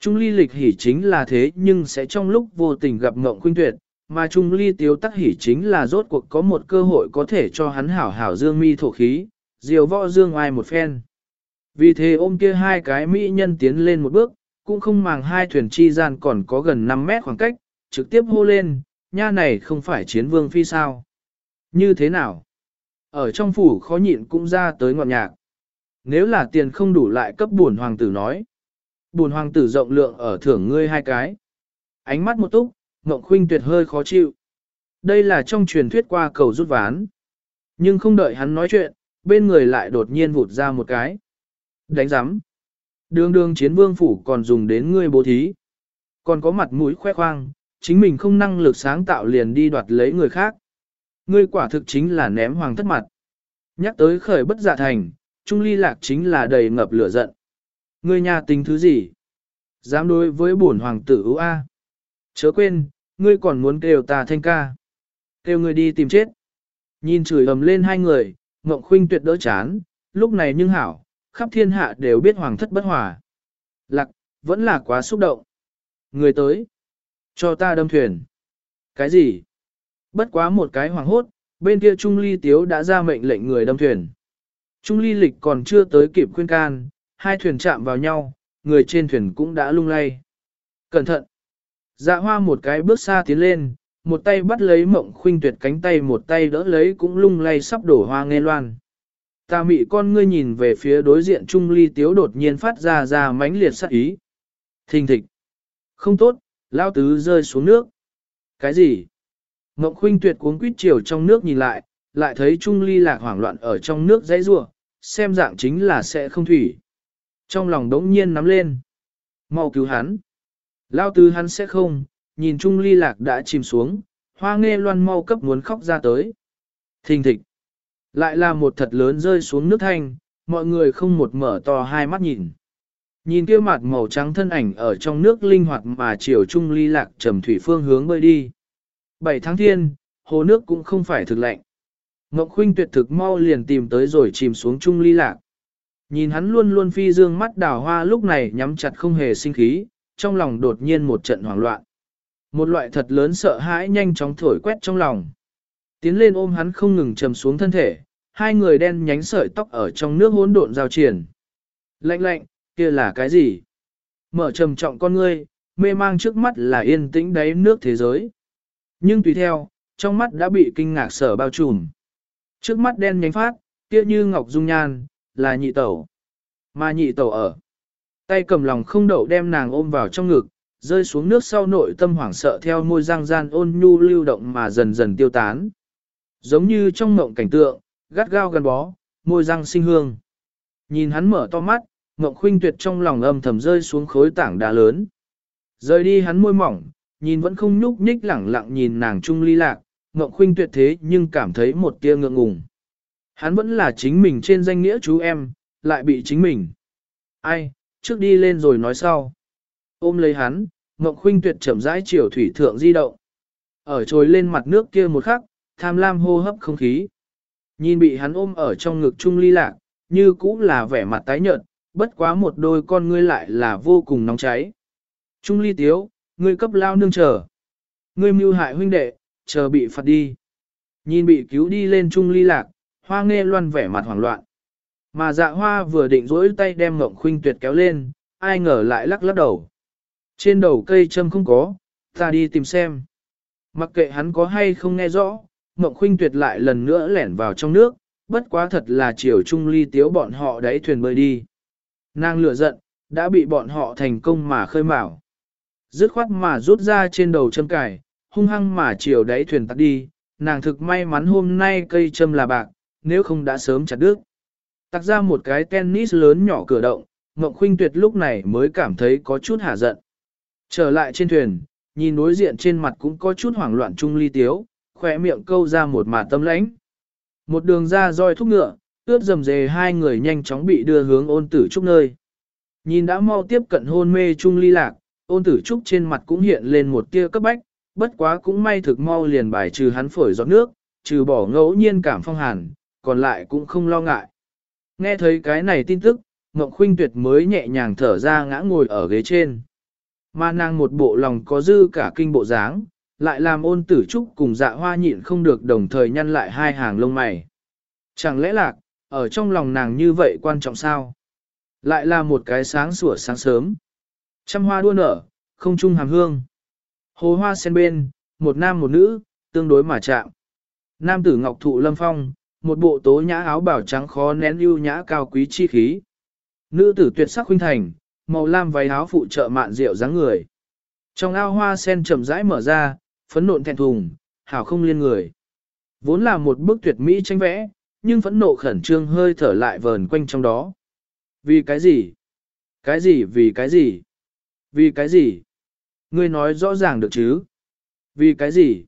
Trung ly lịch hỉ chính là thế nhưng sẽ trong lúc vô tình gặp mộng khuynh tuyệt, mà Trung ly tiếu tắc hỉ chính là rốt cuộc có một cơ hội có thể cho hắn hảo hảo dương mi thổ khí, diều võ dương ai một phen. Vì thế ôm kia hai cái mỹ nhân tiến lên một bước, cũng không màng hai thuyền chi gian còn có gần 5 mét khoảng cách, trực tiếp hô lên, nha này không phải chiến vương phi sao. Như thế nào? Ở trong phủ khó nhịn cũng ra tới ngọn nhạc. Nếu là tiền không đủ lại cấp buồn hoàng tử nói. Buồn hoàng tử rộng lượng ở thưởng ngươi hai cái. Ánh mắt một túc, Ngộng Khuynh tuyệt hơi khó chịu. Đây là trong truyền thuyết qua cầu rút ván. Nhưng không đợi hắn nói chuyện, bên người lại đột nhiên vụt ra một cái. Đánh giám. Đường đường chiến vương phủ còn dùng đến ngươi bố thí. Còn có mặt mũi khoe khoang, chính mình không năng lực sáng tạo liền đi đoạt lấy người khác. Ngươi quả thực chính là ném hoàng thất mặt. Nhắc tới khởi bất dạ thành, Trung Ly Lạc chính là đầy ngập lửa giận. Ngươi nhà tính thứ gì? Dám đối với bổn hoàng tử ưu a. Chớ quên, ngươi còn muốn kêu ta thanh ca. Kêu ngươi đi tìm chết. Nhìn chửi ầm lên hai người, Ngộng Khuynh tuyệt đỡ chán, lúc này nhưng hảo, khắp thiên hạ đều biết hoàng thất bất hòa. Lạc, vẫn là quá xúc động. Người tới. Cho ta đâm thuyền. Cái gì? Bất quá một cái hoàng hốt, bên kia Trung Ly Tiếu đã ra mệnh lệnh người đâm thuyền. Trung Ly Lịch còn chưa tới kịp khuyên can, hai thuyền chạm vào nhau, người trên thuyền cũng đã lung lay. Cẩn thận! Dạ hoa một cái bước xa tiến lên, một tay bắt lấy mộng khuynh tuyệt cánh tay một tay đỡ lấy cũng lung lay sắp đổ hoa nghe loan. Ta mị con ngươi nhìn về phía đối diện Trung Ly Tiếu đột nhiên phát ra ra mãnh liệt sắc ý. Thình thịch. Không tốt, lao tứ rơi xuống nước. Cái gì? mộng khuynh tuyệt cuống quýt chiều trong nước nhìn lại, lại thấy Trung Ly lạc hoảng loạn ở trong nước dãy rua, xem dạng chính là sẽ không thủy. Trong lòng đống nhiên nắm lên. mau cứu hắn. Lao tứ hắn sẽ không, nhìn Trung Ly lạc đã chìm xuống, hoa nghe loan mau cấp muốn khóc ra tới. Thình thịch. Lại là một thật lớn rơi xuống nước thanh, mọi người không một mở to hai mắt nhìn. Nhìn kia mặt màu trắng thân ảnh ở trong nước linh hoạt mà chiều trung ly lạc trầm thủy phương hướng bơi đi. Bảy tháng thiên, hồ nước cũng không phải thực lạnh. Ngọc Khuynh tuyệt thực mau liền tìm tới rồi chìm xuống trung ly lạc. Nhìn hắn luôn luôn phi dương mắt đào hoa lúc này nhắm chặt không hề sinh khí, trong lòng đột nhiên một trận hoảng loạn. Một loại thật lớn sợ hãi nhanh chóng thổi quét trong lòng. Tiến lên ôm hắn không ngừng trầm xuống thân thể, hai người đen nhánh sợi tóc ở trong nước hỗn độn giao triển. Lạnh lạnh, kia là cái gì? Mở trầm trọng con ngươi, mê mang trước mắt là yên tĩnh đáy nước thế giới. Nhưng tùy theo, trong mắt đã bị kinh ngạc sở bao trùm. Trước mắt đen nhánh phát, kia như ngọc dung nhan, là nhị tẩu. Mà nhị tẩu ở. Tay cầm lòng không đậu đem nàng ôm vào trong ngực, rơi xuống nước sau nội tâm hoảng sợ theo môi răng gian ôn nhu lưu động mà dần dần tiêu tán. Giống như trong mộng cảnh tượng, gắt gao gần bó, môi răng sinh hương. Nhìn hắn mở to mắt, mộng Khuynh Tuyệt trong lòng âm thầm rơi xuống khối tảng đá lớn. Rời đi hắn môi mỏng, nhìn vẫn không nhúc nhích lẳng lặng nhìn nàng trung ly lạc, mộng Khuynh Tuyệt thế nhưng cảm thấy một tia ngượng ngùng. Hắn vẫn là chính mình trên danh nghĩa chú em, lại bị chính mình. Ai, trước đi lên rồi nói sau. Ôm lấy hắn, ngọc Khuynh Tuyệt chậm rãi chiều thủy thượng di động. Ở trồi lên mặt nước kia một khắc, tham lam hô hấp không khí. Nhìn bị hắn ôm ở trong ngực trung ly lạc, như cũ là vẻ mặt tái nhợt, bất quá một đôi con ngươi lại là vô cùng nóng cháy. Trung ly tiếu, ngươi cấp lao nương chờ. Ngươi mưu hại huynh đệ, chờ bị phạt đi. Nhìn bị cứu đi lên trung ly lạc, hoa nghe loan vẻ mặt hoảng loạn. Mà dạ hoa vừa định rỗi tay đem ngộng khuynh tuyệt kéo lên, ai ngờ lại lắc lắc đầu. Trên đầu cây châm không có, ta đi tìm xem. Mặc kệ hắn có hay không nghe rõ, Ngộng Khuynh Tuyệt lại lần nữa lẻn vào trong nước, bất quá thật là chiều trung ly tiếu bọn họ đáy thuyền bơi đi. Nàng lửa giận, đã bị bọn họ thành công mà khơi mào. Dứt khoát mà rút ra trên đầu châm cải, hung hăng mà chiều đáy thuyền tắt đi, nàng thực may mắn hôm nay cây châm là bạc, nếu không đã sớm chặt đứt. Tặc ra một cái tennis lớn nhỏ cửa động, Ngọc Khuynh Tuyệt lúc này mới cảm thấy có chút hả giận. Trở lại trên thuyền, nhìn đối diện trên mặt cũng có chút hoảng loạn trung ly tiếu, khỏe miệng câu ra một mà tâm lãnh. Một đường ra roi thúc ngựa, ướt dầm dề hai người nhanh chóng bị đưa hướng ôn tử trúc nơi. Nhìn đã mau tiếp cận hôn mê Trung ly lạc, ôn tử trúc trên mặt cũng hiện lên một tia cấp bách, bất quá cũng may thực mau liền bài trừ hắn phổi giọt nước, trừ bỏ ngẫu nhiên cảm phong hàn, còn lại cũng không lo ngại. Nghe thấy cái này tin tức, Ngọc Khuynh Tuyệt mới nhẹ nhàng thở ra ngã ngồi ở ghế trên. Mà nàng một bộ lòng có dư cả kinh bộ dáng, lại làm ôn tử trúc cùng dạ hoa nhịn không được đồng thời nhăn lại hai hàng lông mày. Chẳng lẽ lạc, ở trong lòng nàng như vậy quan trọng sao? Lại là một cái sáng sủa sáng sớm. Trăm hoa đua nở, không chung hàm hương. Hồ hoa sen bên, một nam một nữ, tương đối mà chạm. Nam tử ngọc thụ lâm phong, một bộ tố nhã áo bảo trắng khó nén ưu nhã cao quý chi khí. Nữ tử tuyệt sắc huynh thành, màu lam váy áo phụ trợ mạn rượu dáng người. Trong ao hoa sen chậm rãi mở ra, phấn nộn thẹn thùng, hảo không liên người. Vốn là một bức tuyệt mỹ tranh vẽ, nhưng phẫn nộ khẩn trương hơi thở lại vờn quanh trong đó. Vì cái gì? Cái gì vì cái gì? Vì cái gì? Ngươi nói rõ ràng được chứ? Vì cái gì?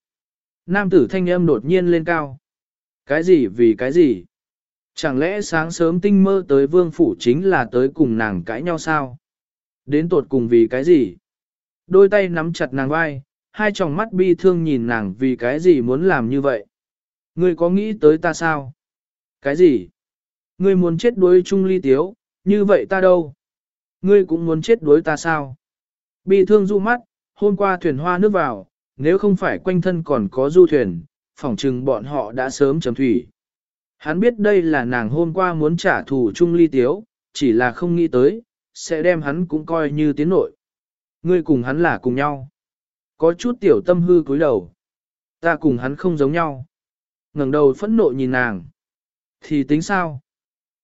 Nam tử thanh âm đột nhiên lên cao. Cái gì vì cái gì? Chẳng lẽ sáng sớm tinh mơ tới vương phủ chính là tới cùng nàng cãi nhau sao? Đến tột cùng vì cái gì? Đôi tay nắm chặt nàng vai, hai tròng mắt bi thương nhìn nàng vì cái gì muốn làm như vậy? Ngươi có nghĩ tới ta sao? Cái gì? Ngươi muốn chết đuối chung ly tiếu, như vậy ta đâu? Ngươi cũng muốn chết đuối ta sao? Bi thương du mắt, hôm qua thuyền hoa nước vào, nếu không phải quanh thân còn có du thuyền, phỏng chừng bọn họ đã sớm chấm thủy. Hắn biết đây là nàng hôm qua muốn trả thù chung ly tiếu, chỉ là không nghĩ tới, sẽ đem hắn cũng coi như tiến nội. Ngươi cùng hắn là cùng nhau. Có chút tiểu tâm hư cúi đầu. Ta cùng hắn không giống nhau. ngẩng đầu phẫn nộ nhìn nàng. Thì tính sao?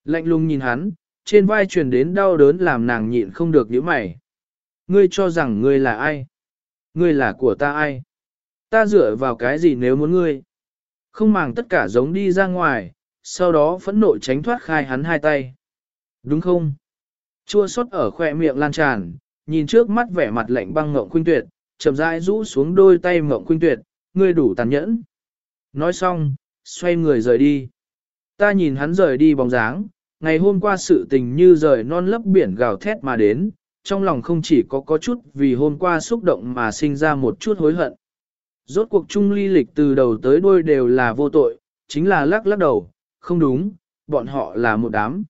Lạnh lùng nhìn hắn, trên vai truyền đến đau đớn làm nàng nhịn không được nhíu mày. Ngươi cho rằng ngươi là ai? Ngươi là của ta ai? Ta dựa vào cái gì nếu muốn ngươi? Không màng tất cả giống đi ra ngoài, sau đó phẫn nộ tránh thoát khai hắn hai tay. Đúng không? Chua xót ở khỏe miệng lan tràn, nhìn trước mắt vẻ mặt lạnh băng ngộng khuynh tuyệt, chậm rãi rũ xuống đôi tay ngộng khuynh tuyệt, ngươi đủ tàn nhẫn. Nói xong, xoay người rời đi. Ta nhìn hắn rời đi bóng dáng, ngày hôm qua sự tình như rời non lấp biển gào thét mà đến, trong lòng không chỉ có có chút vì hôm qua xúc động mà sinh ra một chút hối hận. Rốt cuộc chung ly lịch từ đầu tới đuôi đều là vô tội, chính là lắc lắc đầu, không đúng, bọn họ là một đám.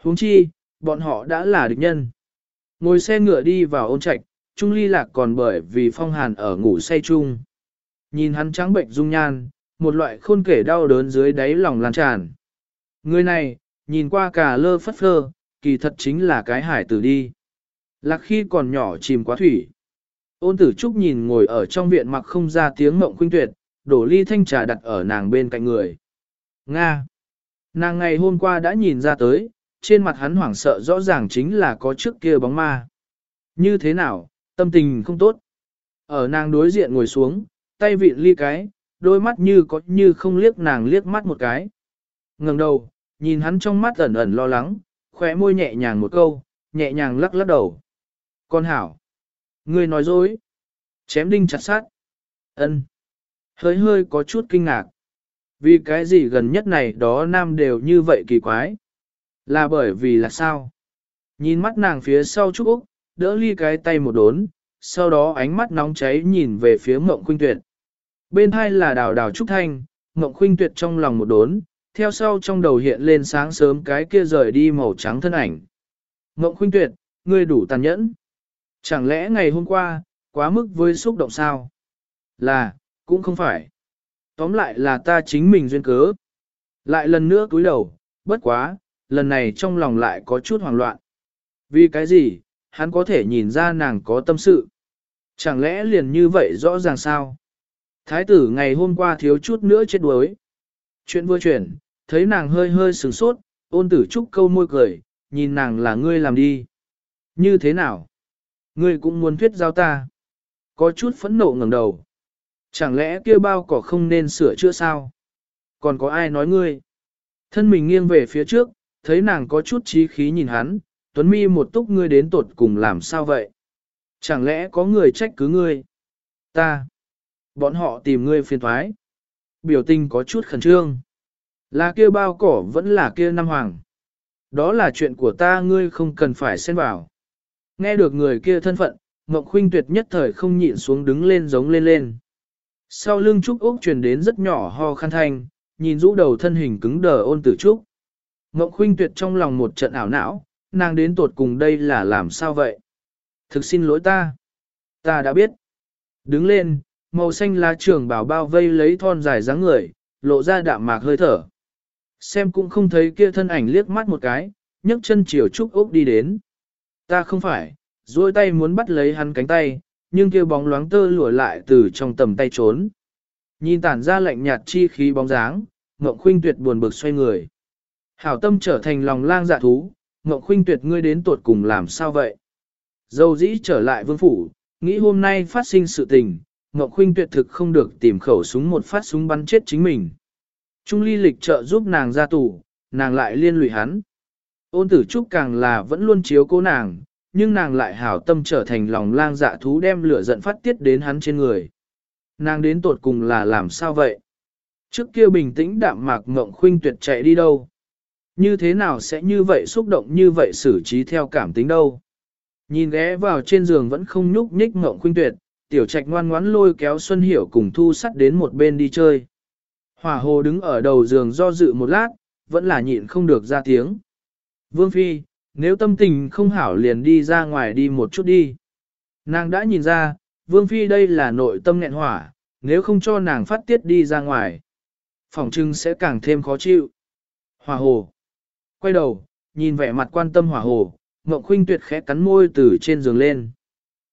huống chi, bọn họ đã là địch nhân. Ngồi xe ngựa đi vào ôn trạch, Trung ly lạc còn bởi vì phong hàn ở ngủ say chung. Nhìn hắn trắng bệnh dung nhan, một loại khôn kể đau đớn dưới đáy lòng lan tràn. Người này, nhìn qua cả lơ phất phơ, kỳ thật chính là cái hải tử đi. Lạc khi còn nhỏ chìm quá thủy. Ôn tử trúc nhìn ngồi ở trong viện mặc không ra tiếng mộng khuynh tuyệt, đổ ly thanh trà đặt ở nàng bên cạnh người. Nga! Nàng ngày hôm qua đã nhìn ra tới, trên mặt hắn hoảng sợ rõ ràng chính là có trước kia bóng ma. Như thế nào, tâm tình không tốt. Ở nàng đối diện ngồi xuống, tay vịn ly cái, đôi mắt như có như không liếc nàng liếc mắt một cái. ngẩng đầu, nhìn hắn trong mắt ẩn ẩn lo lắng, khóe môi nhẹ nhàng một câu, nhẹ nhàng lắc lắc đầu. Con hảo. Ngươi nói dối. Chém đinh chặt sát. ân Hơi hơi có chút kinh ngạc. Vì cái gì gần nhất này đó nam đều như vậy kỳ quái. Là bởi vì là sao? Nhìn mắt nàng phía sau Trúc Úc, đỡ ly cái tay một đốn, sau đó ánh mắt nóng cháy nhìn về phía Mộng Khuynh Tuyệt. Bên hai là đào đào Trúc Thanh, Mộng Khuynh Tuyệt trong lòng một đốn, theo sau trong đầu hiện lên sáng sớm cái kia rời đi màu trắng thân ảnh. Mộng Khuynh Tuyệt, ngươi đủ tàn nhẫn. Chẳng lẽ ngày hôm qua, quá mức với xúc động sao? Là, cũng không phải. Tóm lại là ta chính mình duyên cớ. Lại lần nữa cúi đầu, bất quá, lần này trong lòng lại có chút hoảng loạn. Vì cái gì, hắn có thể nhìn ra nàng có tâm sự. Chẳng lẽ liền như vậy rõ ràng sao? Thái tử ngày hôm qua thiếu chút nữa chết đuối. Chuyện vừa chuyển, thấy nàng hơi hơi sửng sốt, ôn tử trúc câu môi cười, nhìn nàng là ngươi làm đi. Như thế nào? Ngươi cũng muốn thuyết giao ta. Có chút phẫn nộ ngẩng đầu. Chẳng lẽ kia bao cỏ không nên sửa chữa sao? Còn có ai nói ngươi? Thân mình nghiêng về phía trước, thấy nàng có chút trí khí nhìn hắn, Tuấn Mi một túc ngươi đến tột cùng làm sao vậy? Chẳng lẽ có người trách cứ ngươi? Ta. Bọn họ tìm ngươi phiền thoái. Biểu tình có chút khẩn trương. Là kia bao cỏ vẫn là kia năm hoàng. Đó là chuyện của ta ngươi không cần phải xen vào. Nghe được người kia thân phận, Ngọc Khuynh Tuyệt nhất thời không nhịn xuống đứng lên giống lên lên. Sau lưng Trúc Úc truyền đến rất nhỏ ho khăn thanh, nhìn rũ đầu thân hình cứng đờ ôn tử Trúc. Ngọc Khuynh Tuyệt trong lòng một trận ảo não, nàng đến tột cùng đây là làm sao vậy? Thực xin lỗi ta. Ta đã biết. Đứng lên, màu xanh lá trường bảo bao vây lấy thon dài dáng người, lộ ra đạm mạc hơi thở. Xem cũng không thấy kia thân ảnh liếc mắt một cái, nhấc chân chiều Trúc Úc đi đến. Ta không phải, duỗi tay muốn bắt lấy hắn cánh tay, nhưng kia bóng loáng tơ lụa lại từ trong tầm tay trốn. Nhìn tản ra lạnh nhạt chi khí bóng dáng, Ngộng Khuynh Tuyệt buồn bực xoay người. Hảo tâm trở thành lòng lang dạ thú, Ngộng Khuynh Tuyệt ngươi đến tuột cùng làm sao vậy? Dâu dĩ trở lại vương phủ, nghĩ hôm nay phát sinh sự tình, Ngộng Khuynh Tuyệt thực không được tìm khẩu súng một phát súng bắn chết chính mình. Trung ly lịch trợ giúp nàng ra tù, nàng lại liên lụy hắn. Ôn tử trúc càng là vẫn luôn chiếu cố nàng, nhưng nàng lại hảo tâm trở thành lòng lang dạ thú đem lửa giận phát tiết đến hắn trên người. Nàng đến tột cùng là làm sao vậy? Trước kia bình tĩnh đạm mạc ngộng khuynh tuyệt chạy đi đâu? Như thế nào sẽ như vậy xúc động như vậy xử trí theo cảm tính đâu? Nhìn ghé vào trên giường vẫn không nhúc nhích ngộng khuynh tuyệt, tiểu trạch ngoan ngoãn lôi kéo Xuân Hiểu cùng thu sắt đến một bên đi chơi. Hỏa hồ đứng ở đầu giường do dự một lát, vẫn là nhịn không được ra tiếng. Vương Phi, nếu tâm tình không hảo liền đi ra ngoài đi một chút đi. Nàng đã nhìn ra, Vương Phi đây là nội tâm nghẹn hỏa, nếu không cho nàng phát tiết đi ra ngoài. Phòng trưng sẽ càng thêm khó chịu. Hỏa hồ. Quay đầu, nhìn vẻ mặt quan tâm hỏa hồ, Ngộng Khuynh tuyệt khẽ cắn môi từ trên giường lên.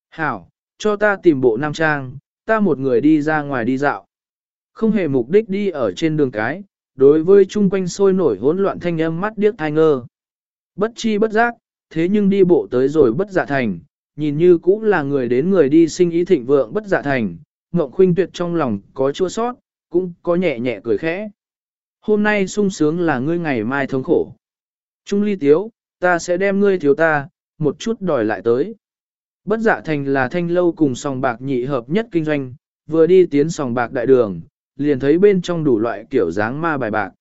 Hảo, cho ta tìm bộ nam trang, ta một người đi ra ngoài đi dạo. Không hề mục đích đi ở trên đường cái, đối với chung quanh sôi nổi hỗn loạn thanh âm mắt điếc thai ngơ. Bất chi bất giác, thế nhưng đi bộ tới rồi bất dạ thành, nhìn như cũng là người đến người đi sinh ý thịnh vượng bất dạ thành, Ngộng Khuynh Tuyệt trong lòng có chua sót, cũng có nhẹ nhẹ cười khẽ. Hôm nay sung sướng là ngươi ngày mai thống khổ. Trung ly tiếu, ta sẽ đem ngươi thiếu ta, một chút đòi lại tới. Bất dạ thành là thanh lâu cùng sòng bạc nhị hợp nhất kinh doanh, vừa đi tiến sòng bạc đại đường, liền thấy bên trong đủ loại kiểu dáng ma bài bạc.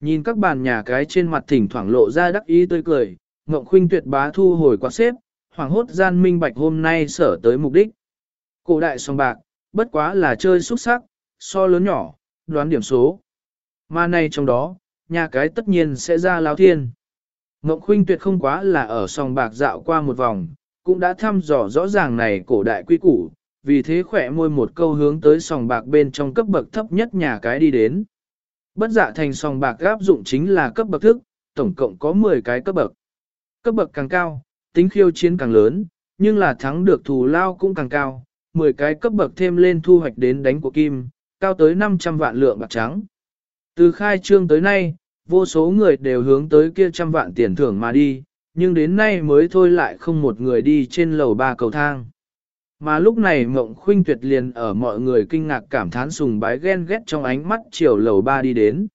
Nhìn các bàn nhà cái trên mặt thỉnh thoảng lộ ra đắc ý tươi cười, Ngộng Khuynh tuyệt bá thu hồi quạt xếp, hoàng hốt gian minh bạch hôm nay sở tới mục đích. Cổ đại song bạc, bất quá là chơi xuất sắc, so lớn nhỏ, đoán điểm số. Mà này trong đó, nhà cái tất nhiên sẽ ra lao thiên. Ngộng Khuynh tuyệt không quá là ở song bạc dạo qua một vòng, cũng đã thăm dò rõ ràng này cổ đại quy củ, vì thế khỏe môi một câu hướng tới sòng bạc bên trong cấp bậc thấp nhất nhà cái đi đến. Bất dạ thành sòng bạc áp dụng chính là cấp bậc thức, tổng cộng có 10 cái cấp bậc. Cấp bậc càng cao, tính khiêu chiến càng lớn, nhưng là thắng được thù lao cũng càng cao, 10 cái cấp bậc thêm lên thu hoạch đến đánh của kim, cao tới 500 vạn lượng bạc trắng. Từ khai trương tới nay, vô số người đều hướng tới kia trăm vạn tiền thưởng mà đi, nhưng đến nay mới thôi lại không một người đi trên lầu ba cầu thang. Mà lúc này mộng khuynh tuyệt liền ở mọi người kinh ngạc cảm thán sùng bái ghen ghét trong ánh mắt chiều lầu ba đi đến.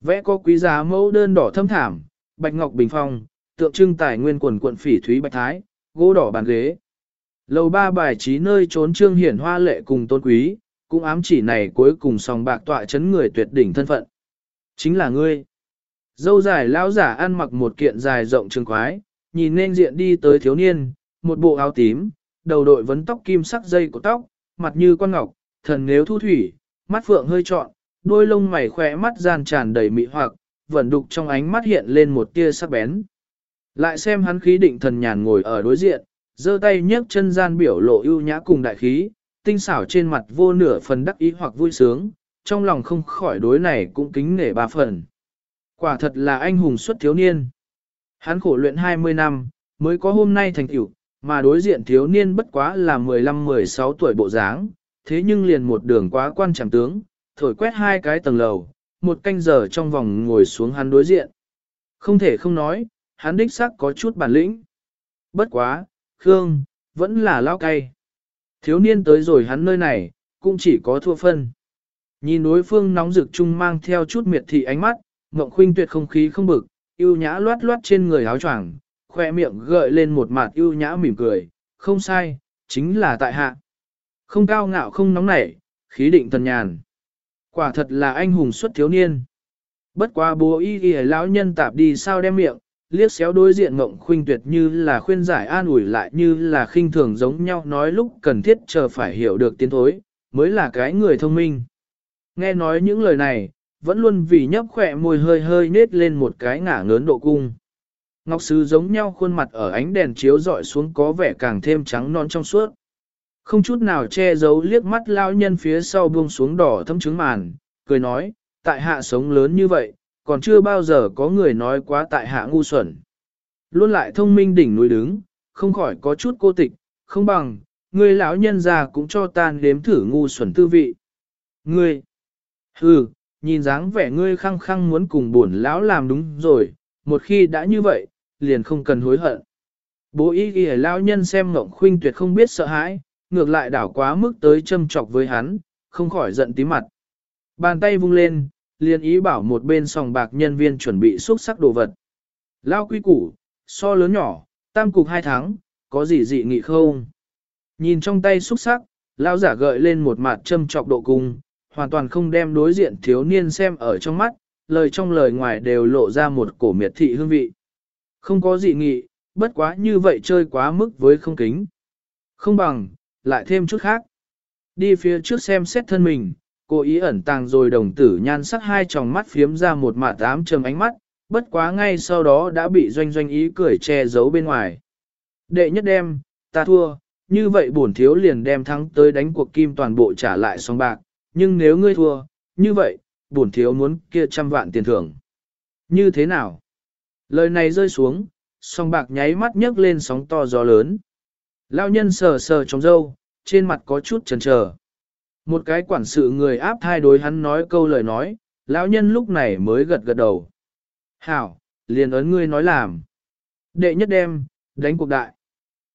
Vẽ có quý giá mẫu đơn đỏ thâm thảm, bạch ngọc bình phong, tượng trưng tài nguyên quần quận phỉ thúy bạch thái, gỗ đỏ bàn ghế. Lầu ba bài trí nơi trốn trương hiển hoa lệ cùng tôn quý, cũng ám chỉ này cuối cùng sòng bạc tọa chấn người tuyệt đỉnh thân phận. Chính là ngươi. Dâu dài lão giả ăn mặc một kiện dài rộng trường quái, nhìn nên diện đi tới thiếu niên, một bộ áo tím, đầu đội vấn tóc kim sắc dây của tóc, mặt như con ngọc, thần nếu thu thủy, mắt phượng hơi trọn, đôi lông mày khỏe mắt gian tràn đầy mị hoặc, vẫn đục trong ánh mắt hiện lên một tia sắc bén. Lại xem hắn khí định thần nhàn ngồi ở đối diện, giơ tay nhấc chân gian biểu lộ ưu nhã cùng đại khí, tinh xảo trên mặt vô nửa phần đắc ý hoặc vui sướng, trong lòng không khỏi đối này cũng kính nể ba phần. Quả thật là anh hùng xuất thiếu niên. Hắn khổ luyện 20 năm, mới có hôm nay thành tựu, mà đối diện thiếu niên bất quá là 15-16 tuổi bộ dáng, thế nhưng liền một đường quá quan trọng tướng, thổi quét hai cái tầng lầu, một canh giờ trong vòng ngồi xuống hắn đối diện. Không thể không nói, hắn đích xác có chút bản lĩnh. Bất quá, Khương, vẫn là lao cay. Thiếu niên tới rồi hắn nơi này, cũng chỉ có thua phân. Nhìn đối phương nóng rực chung mang theo chút miệt thị ánh mắt, Ngộng Khuynh tuyệt không khí không bực, yêu nhã loát loát trên người áo choàng, khoe miệng gợi lên một mặt ưu nhã mỉm cười, không sai, chính là tại hạ. Không cao ngạo không nóng nảy, khí định thần nhàn. Quả thật là anh hùng xuất thiếu niên. Bất quá bố y y lão nhân tạp đi sao đem miệng, liếc xéo đối diện mộng khuynh tuyệt như là khuyên giải an ủi lại như là khinh thường giống nhau nói lúc cần thiết chờ phải hiểu được tiến thối, mới là cái người thông minh. Nghe nói những lời này, vẫn luôn vì nhấp khỏe môi hơi hơi nết lên một cái ngả ngớn độ cung. Ngọc Sứ giống nhau khuôn mặt ở ánh đèn chiếu dọi xuống có vẻ càng thêm trắng non trong suốt. Không chút nào che giấu liếc mắt lao nhân phía sau buông xuống đỏ thâm trứng màn, cười nói, tại hạ sống lớn như vậy, còn chưa bao giờ có người nói quá tại hạ ngu xuẩn. Luôn lại thông minh đỉnh núi đứng, không khỏi có chút cô tịch, không bằng, người lão nhân già cũng cho tan đếm thử ngu xuẩn tư vị. Ngươi, hừ, nhìn dáng vẻ ngươi khăng khăng muốn cùng buồn lão làm đúng rồi, một khi đã như vậy, liền không cần hối hận. Bố ý ghi lão nhân xem ngộng khuynh tuyệt không biết sợ hãi, ngược lại đảo quá mức tới châm chọc với hắn, không khỏi giận tí mặt. Bàn tay vung lên, liền ý bảo một bên sòng bạc nhân viên chuẩn bị xúc sắc đồ vật. Lao quy củ, so lớn nhỏ, tam cục hai tháng, có gì dị nghị không? Nhìn trong tay xúc sắc, lão giả gợi lên một mặt châm chọc độ cung, hoàn toàn không đem đối diện thiếu niên xem ở trong mắt, lời trong lời ngoài đều lộ ra một cổ miệt thị hương vị. Không có dị nghị, bất quá như vậy chơi quá mức với không kính. Không bằng, lại thêm chút khác. Đi phía trước xem xét thân mình, cô ý ẩn tàng rồi đồng tử nhan sắc hai tròng mắt phiếm ra một mạt tám trầm ánh mắt, bất quá ngay sau đó đã bị doanh doanh ý cười che giấu bên ngoài. Đệ nhất đem, ta thua, như vậy bổn thiếu liền đem thắng tới đánh cuộc kim toàn bộ trả lại song bạc, nhưng nếu ngươi thua, như vậy, bổn thiếu muốn kia trăm vạn tiền thưởng. Như thế nào? Lời này rơi xuống, song bạc nháy mắt nhấc lên sóng to gió lớn. Lao nhân sờ sờ trong râu, trên mặt có chút chần chờ. Một cái quản sự người áp thai đối hắn nói câu lời nói, lão nhân lúc này mới gật gật đầu. Hảo, liền ấn ngươi nói làm. Đệ nhất đem, đánh cuộc đại.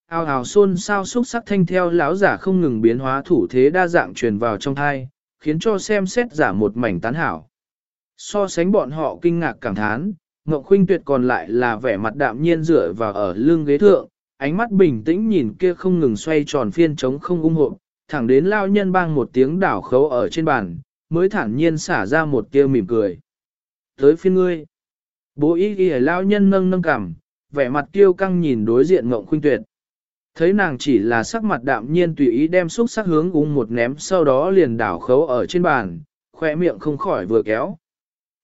Ao hào xôn sao xúc sắc thanh theo lão giả không ngừng biến hóa thủ thế đa dạng truyền vào trong thai, khiến cho xem xét giả một mảnh tán hảo. So sánh bọn họ kinh ngạc cảm thán, Ngọc Khuynh Tuyệt còn lại là vẻ mặt đạm nhiên dựa vào ở lưng ghế thượng, ánh mắt bình tĩnh nhìn kia không ngừng xoay tròn phiên trống không ung hộ, thẳng đến lao nhân bang một tiếng đảo khấu ở trên bàn, mới thản nhiên xả ra một tia mỉm cười. Tới phiên ngươi, bố ý ghi lao nhân nâng nâng cằm, vẻ mặt kiêu căng nhìn đối diện Ngọc Khuynh Tuyệt. Thấy nàng chỉ là sắc mặt đạm nhiên tùy ý đem xúc sắc hướng ung một ném sau đó liền đảo khấu ở trên bàn, khoe miệng không khỏi vừa kéo.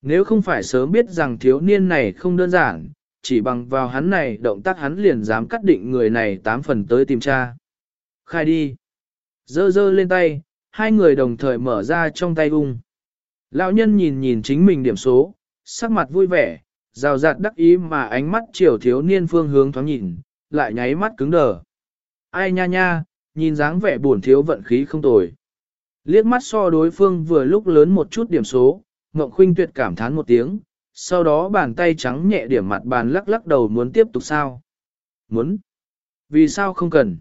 Nếu không phải sớm biết rằng thiếu niên này không đơn giản, chỉ bằng vào hắn này động tác hắn liền dám cắt định người này tám phần tới tìm tra. Khai đi. Dơ dơ lên tay, hai người đồng thời mở ra trong tay ung. Lão nhân nhìn nhìn chính mình điểm số, sắc mặt vui vẻ, rào rạt đắc ý mà ánh mắt chiều thiếu niên phương hướng thoáng nhìn, lại nháy mắt cứng đờ. Ai nha nha, nhìn dáng vẻ buồn thiếu vận khí không tồi. Liếc mắt so đối phương vừa lúc lớn một chút điểm số, Ngộng Khuynh tuyệt cảm thán một tiếng, sau đó bàn tay trắng nhẹ điểm mặt bàn lắc lắc đầu muốn tiếp tục sao. Muốn. Vì sao không cần.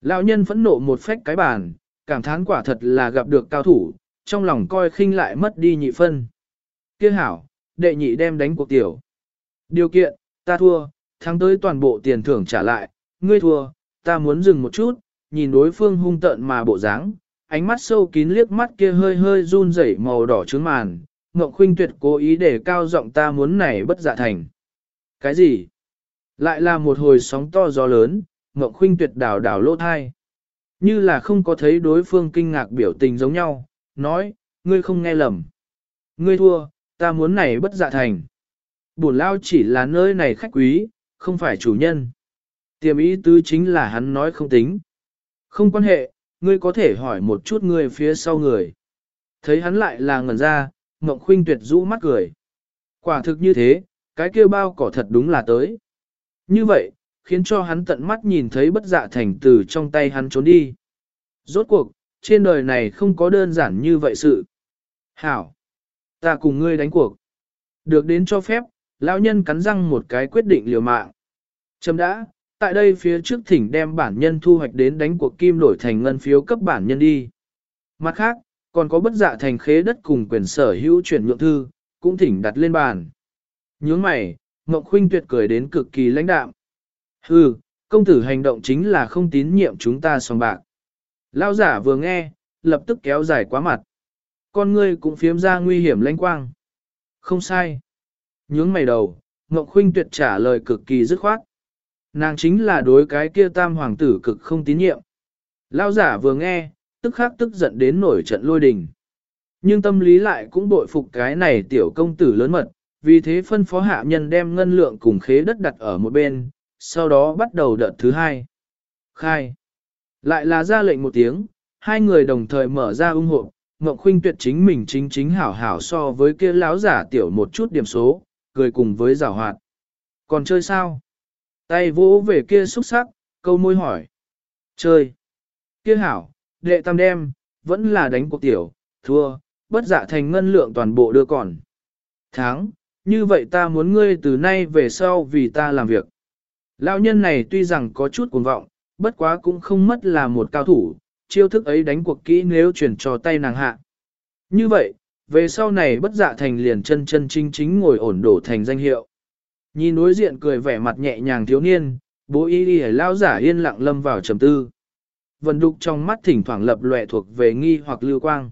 Lão nhân phẫn nộ một phách cái bàn, cảm thán quả thật là gặp được cao thủ, trong lòng coi khinh lại mất đi nhị phân. Kiếc hảo, đệ nhị đem đánh cuộc tiểu. Điều kiện, ta thua, thắng tới toàn bộ tiền thưởng trả lại, ngươi thua, ta muốn dừng một chút, nhìn đối phương hung tợn mà bộ dáng, ánh mắt sâu kín liếc mắt kia hơi hơi run rẩy màu đỏ trướng màn, Ngọc Khuynh Tuyệt cố ý để cao giọng ta muốn này bất dạ thành. Cái gì? Lại là một hồi sóng to gió lớn, Ngọc Khuynh Tuyệt đảo đảo lỗ thai. Như là không có thấy đối phương kinh ngạc biểu tình giống nhau, nói, ngươi không nghe lầm. Ngươi thua, ta muốn này bất dạ thành. Bổn lao chỉ là nơi này khách quý, không phải chủ nhân. Tiềm ý tứ chính là hắn nói không tính. Không quan hệ, ngươi có thể hỏi một chút ngươi phía sau người. Thấy hắn lại là ngẩn ra, Ngộng Khuynh tuyệt rũ mắt cười. Quả thực như thế, cái kia bao cỏ thật đúng là tới. Như vậy, khiến cho hắn tận mắt nhìn thấy bất dạ thành từ trong tay hắn trốn đi. Rốt cuộc, trên đời này không có đơn giản như vậy sự. Hảo! Ta cùng ngươi đánh cuộc. Được đến cho phép, lão nhân cắn răng một cái quyết định liều mạng. Chấm đã, tại đây phía trước thỉnh đem bản nhân thu hoạch đến đánh cuộc kim đổi thành ngân phiếu cấp bản nhân đi. Mặt khác, còn có bất dạ thành khế đất cùng quyền sở hữu chuyển nhượng thư, cũng thỉnh đặt lên bàn. Nhướng mày, Ngọc Khuynh tuyệt cười đến cực kỳ lãnh đạm. Hừ, công tử hành động chính là không tín nhiệm chúng ta song bạc. Lao giả vừa nghe, lập tức kéo dài quá mặt. Con ngươi cũng phiếm ra nguy hiểm lãnh quang. Không sai. Nhướng mày đầu, Ngọc Khuynh tuyệt trả lời cực kỳ dứt khoát. Nàng chính là đối cái kia tam hoàng tử cực không tín nhiệm. Lao giả vừa nghe, tức khắc tức giận đến nổi trận lôi đình. Nhưng tâm lý lại cũng bội phục cái này tiểu công tử lớn mật, vì thế phân phó hạ nhân đem ngân lượng cùng khế đất đặt ở một bên, sau đó bắt đầu đợt thứ hai. Khai. Lại là ra lệnh một tiếng, hai người đồng thời mở ra ung hộ, Ngọc Khuynh tuyệt chính mình chính chính hảo hảo so với kia láo giả tiểu một chút điểm số, cười cùng với giảo hoạt. Còn chơi sao? Tay vỗ về kia xúc sắc, câu môi hỏi. Chơi. Kia hảo, đệ tam đem, vẫn là đánh cuộc tiểu, thua, bất dạ thành ngân lượng toàn bộ đưa còn. Tháng, như vậy ta muốn ngươi từ nay về sau vì ta làm việc. Lão nhân này tuy rằng có chút cuồng vọng, bất quá cũng không mất là một cao thủ, chiêu thức ấy đánh cuộc kỹ nếu chuyển cho tay nàng hạ. Như vậy, về sau này bất dạ thành liền chân chân chính chính ngồi ổn đổ thành danh hiệu. Nhìn đối diện cười vẻ mặt nhẹ nhàng thiếu niên, bố y đi lao giả yên lặng lâm vào trầm tư. Vân đục trong mắt thỉnh thoảng lập lệ thuộc về nghi hoặc lưu quang.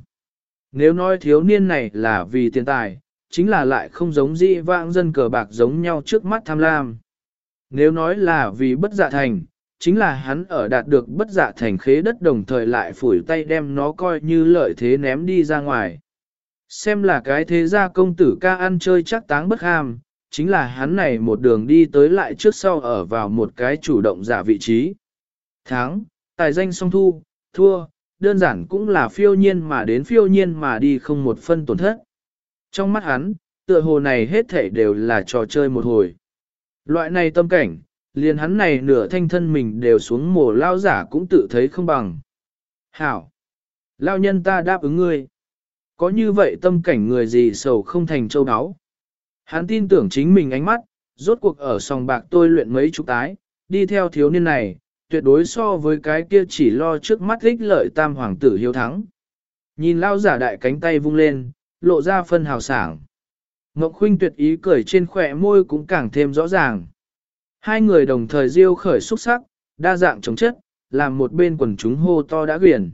Nếu nói thiếu niên này là vì tiền tài, chính là lại không giống dĩ vãng dân cờ bạc giống nhau trước mắt tham lam. Nếu nói là vì bất dạ thành, chính là hắn ở đạt được bất dạ thành khế đất đồng thời lại phủi tay đem nó coi như lợi thế ném đi ra ngoài. Xem là cái thế gia công tử ca ăn chơi chắc táng bất ham, chính là hắn này một đường đi tới lại trước sau ở vào một cái chủ động giả vị trí. Tháng, tài danh song thu, thua, đơn giản cũng là phiêu nhiên mà đến phiêu nhiên mà đi không một phân tổn thất. Trong mắt hắn, tựa hồ này hết thảy đều là trò chơi một hồi. Loại này tâm cảnh, liền hắn này nửa thanh thân mình đều xuống mồ lao giả cũng tự thấy không bằng. Hảo! Lao nhân ta đáp ứng ngươi. Có như vậy tâm cảnh người gì sầu không thành châu áo. Hắn tin tưởng chính mình ánh mắt, rốt cuộc ở sòng bạc tôi luyện mấy chục tái, đi theo thiếu niên này, tuyệt đối so với cái kia chỉ lo trước mắt ích lợi tam hoàng tử hiếu thắng. Nhìn lao giả đại cánh tay vung lên, lộ ra phân hào sảng. Ngọc Khuynh tuyệt ý cười trên khỏe môi cũng càng thêm rõ ràng. Hai người đồng thời diêu khởi xúc sắc, đa dạng chống chất, làm một bên quần chúng hô to đã quyển.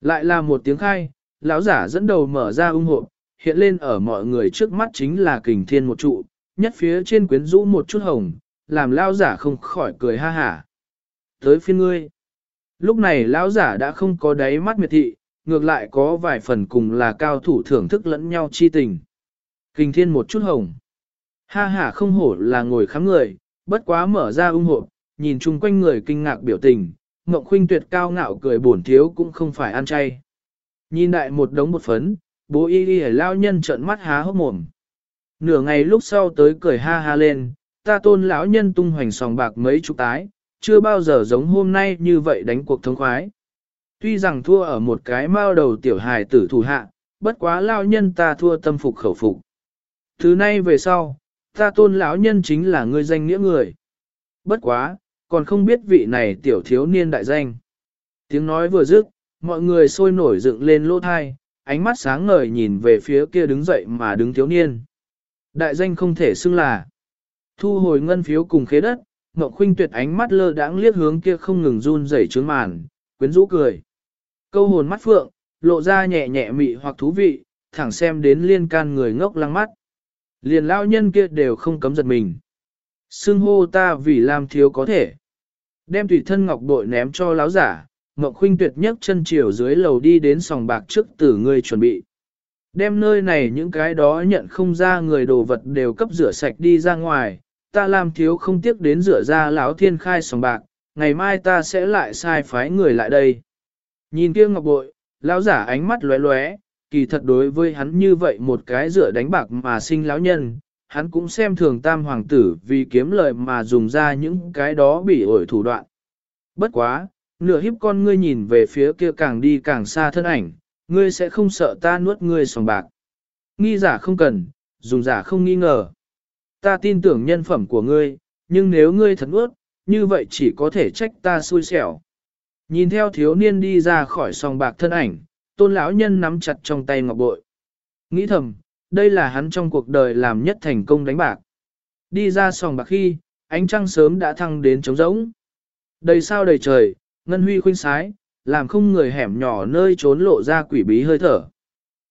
Lại là một tiếng khai, lão giả dẫn đầu mở ra ung hộ, hiện lên ở mọi người trước mắt chính là kình thiên một trụ, nhất phía trên quyến rũ một chút hồng, làm lão giả không khỏi cười ha hả. Tới phiên ngươi. Lúc này lão giả đã không có đáy mắt miệt thị, ngược lại có vài phần cùng là cao thủ thưởng thức lẫn nhau chi tình. Kình thiên một chút hồng. Ha hả không hổ là ngồi khám người, bất quá mở ra ung hộ, nhìn chung quanh người kinh ngạc biểu tình, Ngộng Khuynh tuyệt cao ngạo cười bổn thiếu cũng không phải ăn chay. Nhìn đại một đống một phấn, bố y y lao nhân trợn mắt há hốc mồm. Nửa ngày lúc sau tới cười ha ha lên, ta tôn lão nhân tung hoành sòng bạc mấy chục tái, chưa bao giờ giống hôm nay như vậy đánh cuộc thống khoái. Tuy rằng thua ở một cái mao đầu tiểu hài tử thủ hạ, bất quá lao nhân ta thua tâm phục khẩu phục. Thứ nay về sau, ta tôn lão nhân chính là người danh nghĩa người. Bất quá, còn không biết vị này tiểu thiếu niên đại danh. Tiếng nói vừa dứt, mọi người sôi nổi dựng lên lỗ thai, ánh mắt sáng ngời nhìn về phía kia đứng dậy mà đứng thiếu niên. Đại danh không thể xưng là. Thu hồi ngân phiếu cùng khế đất, Ngọc Khuynh tuyệt ánh mắt lơ đãng liếc hướng kia không ngừng run rẩy trướng màn, quyến rũ cười. Câu hồn mắt phượng, lộ ra nhẹ nhẹ mị hoặc thú vị, thẳng xem đến liên can người ngốc lăng mắt. Liền lao nhân kia đều không cấm giật mình. Xưng hô ta vì làm thiếu có thể. Đem tùy thân ngọc bội ném cho láo giả, Ngọc Khuynh tuyệt nhấc chân chiều dưới lầu đi đến sòng bạc trước tử người chuẩn bị. Đem nơi này những cái đó nhận không ra người đồ vật đều cấp rửa sạch đi ra ngoài, ta làm thiếu không tiếc đến rửa ra lão thiên khai sòng bạc, ngày mai ta sẽ lại sai phái người lại đây. Nhìn kia ngọc bội, lão giả ánh mắt lóe lóe, kỳ thật đối với hắn như vậy một cái rửa đánh bạc mà sinh lão nhân, hắn cũng xem thường tam hoàng tử vì kiếm lời mà dùng ra những cái đó bị ổi thủ đoạn. Bất quá, nửa hiếp con ngươi nhìn về phía kia càng đi càng xa thân ảnh, ngươi sẽ không sợ ta nuốt ngươi sòng bạc. Nghi giả không cần, dùng giả không nghi ngờ. Ta tin tưởng nhân phẩm của ngươi, nhưng nếu ngươi thật nuốt, như vậy chỉ có thể trách ta xui xẻo. Nhìn theo thiếu niên đi ra khỏi sòng bạc thân ảnh, tôn lão nhân nắm chặt trong tay ngọc bội. Nghĩ thầm, đây là hắn trong cuộc đời làm nhất thành công đánh bạc. Đi ra sòng bạc khi, ánh trăng sớm đã thăng đến trống rỗng. Đầy sao đầy trời, ngân huy khuynh sái, làm không người hẻm nhỏ nơi trốn lộ ra quỷ bí hơi thở.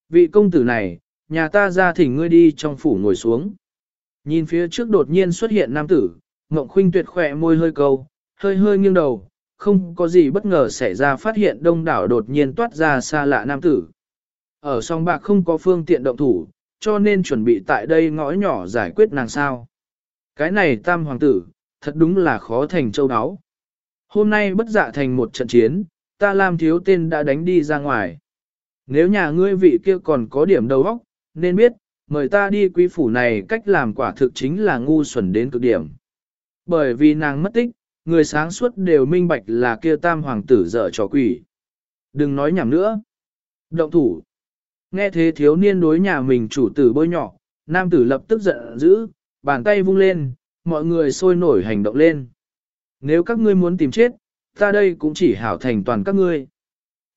Vị công tử này, nhà ta ra thỉnh ngươi đi trong phủ ngồi xuống. Nhìn phía trước đột nhiên xuất hiện nam tử, Ngộng Khuynh tuyệt khỏe môi hơi câu, hơi hơi nghiêng đầu, không có gì bất ngờ xảy ra phát hiện đông đảo đột nhiên toát ra xa lạ nam tử. Ở song bạc không có phương tiện động thủ, cho nên chuẩn bị tại đây ngõ nhỏ giải quyết nàng sao. Cái này tam hoàng tử, thật đúng là khó thành châu đáo. Hôm nay bất dạ thành một trận chiến, ta làm thiếu tên đã đánh đi ra ngoài. Nếu nhà ngươi vị kia còn có điểm đầu óc, nên biết, mời ta đi quý phủ này cách làm quả thực chính là ngu xuẩn đến cực điểm. Bởi vì nàng mất tích, người sáng suốt đều minh bạch là kia tam hoàng tử dở trò quỷ. Đừng nói nhảm nữa. Động thủ. Nghe thế thiếu niên đối nhà mình chủ tử bôi nhỏ, nam tử lập tức giận dữ, bàn tay vung lên, mọi người sôi nổi hành động lên. Nếu các ngươi muốn tìm chết, ta đây cũng chỉ hảo thành toàn các ngươi.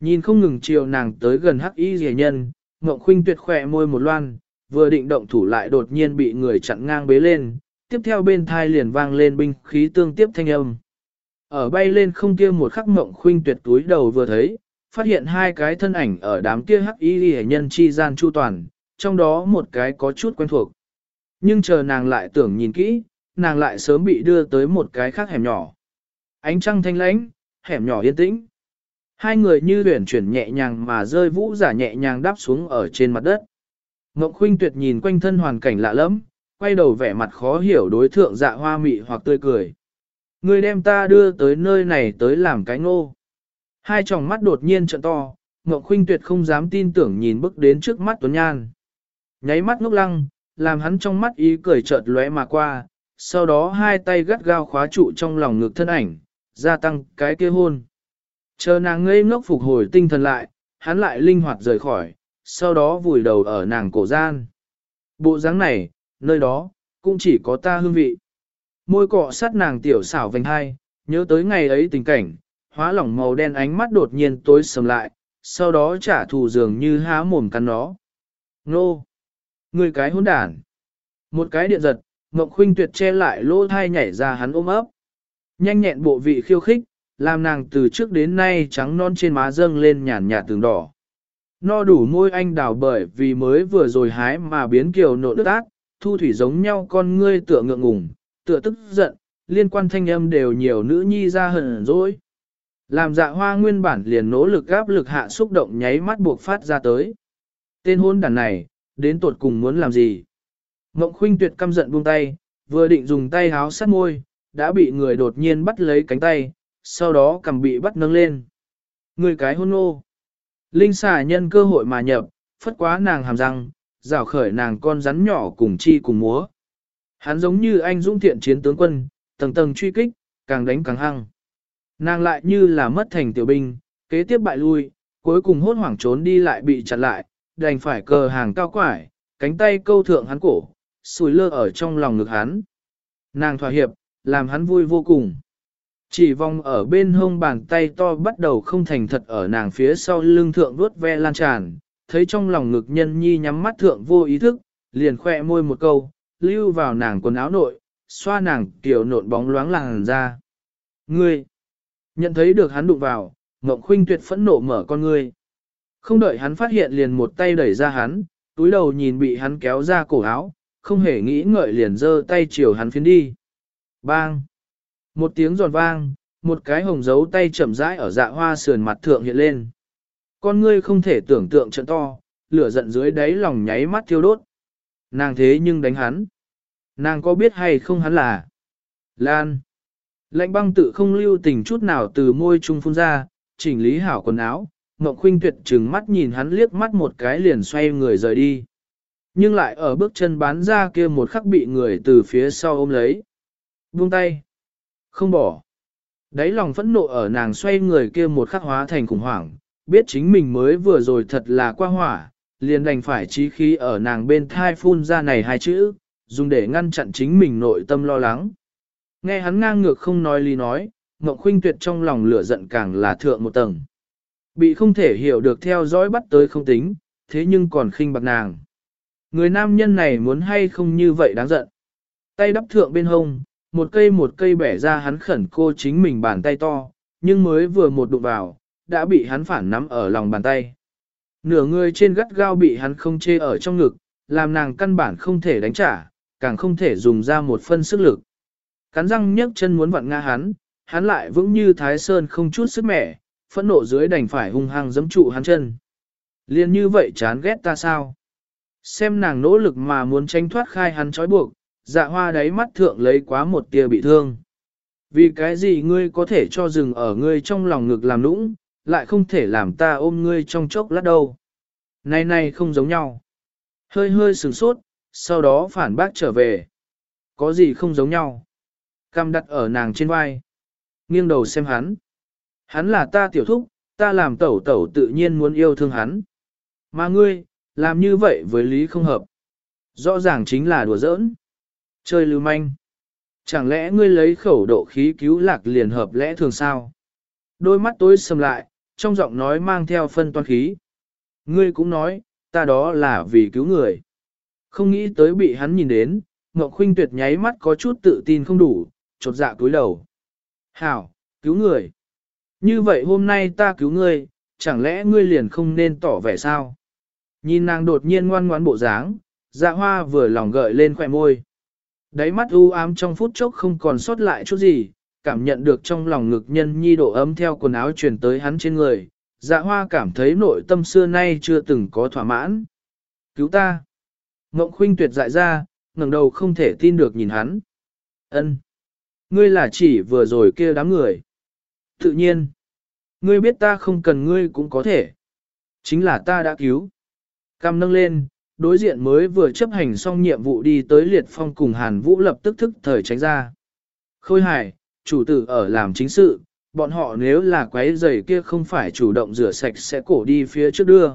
Nhìn không ngừng chiều nàng tới gần hắc y rẻ nhân, Ngộng Khuynh tuyệt khỏe môi một loan, vừa định động thủ lại đột nhiên bị người chặn ngang bế lên, tiếp theo bên thai liền vang lên binh khí tương tiếp thanh âm. Ở bay lên không kia một khắc Ngộng Khuynh tuyệt túi đầu vừa thấy, phát hiện hai cái thân ảnh ở đám kia hắc y rẻ nhân chi gian chu toàn, trong đó một cái có chút quen thuộc. Nhưng chờ nàng lại tưởng nhìn kỹ, nàng lại sớm bị đưa tới một cái khác hẻm nhỏ. Ánh trăng thanh lãnh, hẻm nhỏ yên tĩnh. Hai người như huyền chuyển nhẹ nhàng mà rơi vũ giả nhẹ nhàng đáp xuống ở trên mặt đất. Ngộng Khuynh tuyệt nhìn quanh thân hoàn cảnh lạ lẫm, quay đầu vẻ mặt khó hiểu đối thượng dạ hoa mị hoặc tươi cười. Người đem ta đưa tới nơi này tới làm cái ngô. Hai tròng mắt đột nhiên trợn to, Ngộng Khuynh tuyệt không dám tin tưởng nhìn bước đến trước mắt Tuấn Nhan. Nháy mắt ngốc lăng, làm hắn trong mắt ý cười chợt lóe mà qua, sau đó hai tay gắt gao khóa trụ trong lòng ngực thân ảnh, gia tăng cái kia hôn. Chờ nàng ngây ngốc phục hồi tinh thần lại, hắn lại linh hoạt rời khỏi, sau đó vùi đầu ở nàng cổ gian. Bộ dáng này, nơi đó, cũng chỉ có ta hương vị. Môi cọ sát nàng tiểu xảo vành hai, nhớ tới ngày ấy tình cảnh, hóa lỏng màu đen ánh mắt đột nhiên tối sầm lại, sau đó trả thù dường như há mồm cắn nó. Nô! Người cái hỗn đản! Một cái điện giật, Ngọc Khuynh tuyệt che lại lỗ thai nhảy ra hắn ôm ấp. Nhanh nhẹn bộ vị khiêu khích, làm nàng từ trước đến nay trắng non trên má dâng lên nhàn nhạt tường đỏ. No đủ môi anh đào bởi vì mới vừa rồi hái mà biến kiều nộ đức ác, thu thủy giống nhau con ngươi tựa ngượng ngùng, tựa tức giận, liên quan thanh âm đều nhiều nữ nhi ra hờn dỗi. Làm dạ hoa nguyên bản liền nỗ lực gáp lực hạ xúc động nháy mắt buộc phát ra tới. Tên hôn đàn này, đến tột cùng muốn làm gì? Ngộng khuynh tuyệt căm giận buông tay, vừa định dùng tay háo sát môi, đã bị người đột nhiên bắt lấy cánh tay, sau đó cầm bị bắt nâng lên. Người cái hôn ô. Linh xà nhân cơ hội mà nhập, phất quá nàng hàm răng, rào khởi nàng con rắn nhỏ cùng chi cùng múa. Hắn giống như anh dũng thiện chiến tướng quân, tầng tầng truy kích, càng đánh càng hăng. Nàng lại như là mất thành tiểu binh, kế tiếp bại lui, cuối cùng hốt hoảng trốn đi lại bị chặn lại, đành phải cờ hàng cao quải, cánh tay câu thượng hắn cổ, sùi lơ ở trong lòng ngực hắn. Nàng thỏa hiệp, làm hắn vui vô cùng. Chỉ vòng ở bên hông bàn tay to bắt đầu không thành thật ở nàng phía sau lưng thượng vuốt ve lan tràn, thấy trong lòng ngực nhân nhi nhắm mắt thượng vô ý thức, liền khoe môi một câu, lưu vào nàng quần áo nội, xoa nàng kiểu nộn bóng loáng làng ra. Ngươi! Nhận thấy được hắn đụng vào, Ngộng Khuynh tuyệt phẫn nộ mở con ngươi. Không đợi hắn phát hiện liền một tay đẩy ra hắn, túi đầu nhìn bị hắn kéo ra cổ áo, không hề nghĩ ngợi liền giơ tay chiều hắn phiến đi. Bang! Một tiếng giòn vang, một cái hồng dấu tay chậm rãi ở dạ hoa sườn mặt thượng hiện lên. Con ngươi không thể tưởng tượng trận to, lửa giận dưới đáy lòng nháy mắt thiêu đốt. Nàng thế nhưng đánh hắn. Nàng có biết hay không hắn là? Lan. Lạnh băng tự không lưu tình chút nào từ môi trung phun ra, chỉnh lý hảo quần áo, Ngọc Khuynh tuyệt trừng mắt nhìn hắn liếc mắt một cái liền xoay người rời đi. Nhưng lại ở bước chân bán ra kia một khắc bị người từ phía sau ôm lấy. Buông tay. Không bỏ. Đấy lòng phẫn nộ ở nàng xoay người kia một khắc hóa thành khủng hoảng, biết chính mình mới vừa rồi thật là qua hỏa, liền đành phải trí khí ở nàng bên thai phun ra này hai chữ, dùng để ngăn chặn chính mình nội tâm lo lắng. Nghe hắn ngang ngược không nói lý nói, Ngọc Khuynh Tuyệt trong lòng lửa giận càng là thượng một tầng. Bị không thể hiểu được theo dõi bắt tới không tính, thế nhưng còn khinh bạc nàng. Người nam nhân này muốn hay không như vậy đáng giận. Tay đắp thượng bên hông, một cây một cây bẻ ra hắn khẩn cô chính mình bàn tay to, nhưng mới vừa một đụng vào, đã bị hắn phản nắm ở lòng bàn tay. Nửa người trên gắt gao bị hắn không chê ở trong ngực, làm nàng căn bản không thể đánh trả, càng không thể dùng ra một phân sức lực. Cắn răng nhấc chân muốn vặn ngã hắn, hắn lại vững như thái sơn không chút sức mẻ, phẫn nộ dưới đành phải hung hăng giẫm trụ hắn chân. Liên như vậy chán ghét ta sao? Xem nàng nỗ lực mà muốn tránh thoát khai hắn trói buộc, dạ hoa đáy mắt thượng lấy quá một tia bị thương. Vì cái gì ngươi có thể cho rừng ở ngươi trong lòng ngực làm nũng, lại không thể làm ta ôm ngươi trong chốc lát đâu. Này này không giống nhau. Hơi hơi sửng sốt, sau đó phản bác trở về. Có gì không giống nhau? Cam đặt ở nàng trên vai. Nghiêng đầu xem hắn. Hắn là ta tiểu thúc, ta làm tẩu tẩu tự nhiên muốn yêu thương hắn. Mà ngươi, làm như vậy với lý không hợp. Rõ ràng chính là đùa giỡn. Chơi lưu manh. Chẳng lẽ ngươi lấy khẩu độ khí cứu lạc liền hợp lẽ thường sao? Đôi mắt tối sầm lại, trong giọng nói mang theo phân toan khí. Ngươi cũng nói, ta đó là vì cứu người. Không nghĩ tới bị hắn nhìn đến, Ngọc Khuynh tuyệt nháy mắt có chút tự tin không đủ, chột dạ cúi đầu. Hảo, cứu người. Như vậy hôm nay ta cứu ngươi, chẳng lẽ ngươi liền không nên tỏ vẻ sao? Nhìn nàng đột nhiên ngoan ngoãn bộ dáng, dạ hoa vừa lòng gợi lên khỏe môi. Đáy mắt u ám trong phút chốc không còn sót lại chút gì, cảm nhận được trong lòng ngực nhân nhi độ ấm theo quần áo truyền tới hắn trên người. Dạ hoa cảm thấy nội tâm xưa nay chưa từng có thỏa mãn. Cứu ta! Mộng khuynh tuyệt dại ra, ngẩng đầu không thể tin được nhìn hắn. ân Ngươi là chỉ vừa rồi kia đám người. Tự nhiên. Ngươi biết ta không cần ngươi cũng có thể. Chính là ta đã cứu. Cam nâng lên, đối diện mới vừa chấp hành xong nhiệm vụ đi tới liệt phong cùng Hàn Vũ lập tức thức thời tránh ra. Khôi hải, chủ tử ở làm chính sự, bọn họ nếu là quái giày kia không phải chủ động rửa sạch sẽ cổ đi phía trước đưa.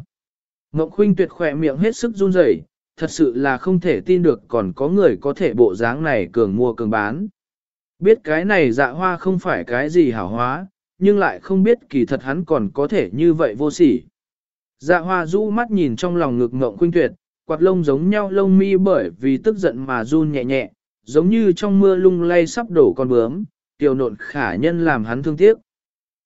Ngọc Khuynh tuyệt khỏe miệng hết sức run rẩy, thật sự là không thể tin được còn có người có thể bộ dáng này cường mua cường bán. Biết cái này dạ hoa không phải cái gì hảo hóa, nhưng lại không biết kỳ thật hắn còn có thể như vậy vô sỉ. Dạ hoa rũ mắt nhìn trong lòng ngực ngộng khuynh tuyệt, quạt lông giống nhau lông mi bởi vì tức giận mà run nhẹ nhẹ, giống như trong mưa lung lay sắp đổ con bướm, tiểu nộn khả nhân làm hắn thương tiếc.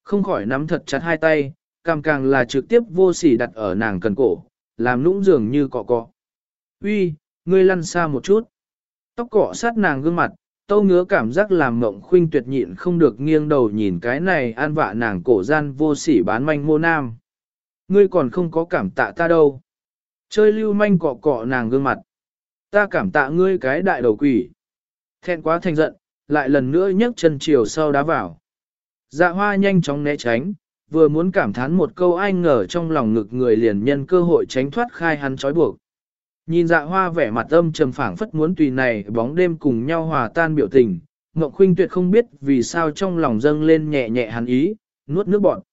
Không khỏi nắm thật chặt hai tay, càng càng là trực tiếp vô sỉ đặt ở nàng cần cổ, làm nũng dường như cọ cọ. Uy, ngươi lăn xa một chút. Tóc cọ sát nàng gương mặt, tâu ngứa cảm giác làm mộng khuynh tuyệt nhịn không được nghiêng đầu nhìn cái này an vạ nàng cổ gian vô sỉ bán manh mô nam. Ngươi còn không có cảm tạ ta đâu. Chơi lưu manh cọ cọ nàng gương mặt. Ta cảm tạ ngươi cái đại đầu quỷ. Thẹn quá thành giận, lại lần nữa nhấc chân chiều sau đá vào. Dạ hoa nhanh chóng né tránh, vừa muốn cảm thán một câu ai ngờ trong lòng ngực người liền nhân cơ hội tránh thoát khai hắn trói buộc. Nhìn dạ hoa vẻ mặt âm trầm phảng phất muốn tùy này bóng đêm cùng nhau hòa tan biểu tình, Ngọc Khuynh tuyệt không biết vì sao trong lòng dâng lên nhẹ nhẹ hắn ý, nuốt nước bọt.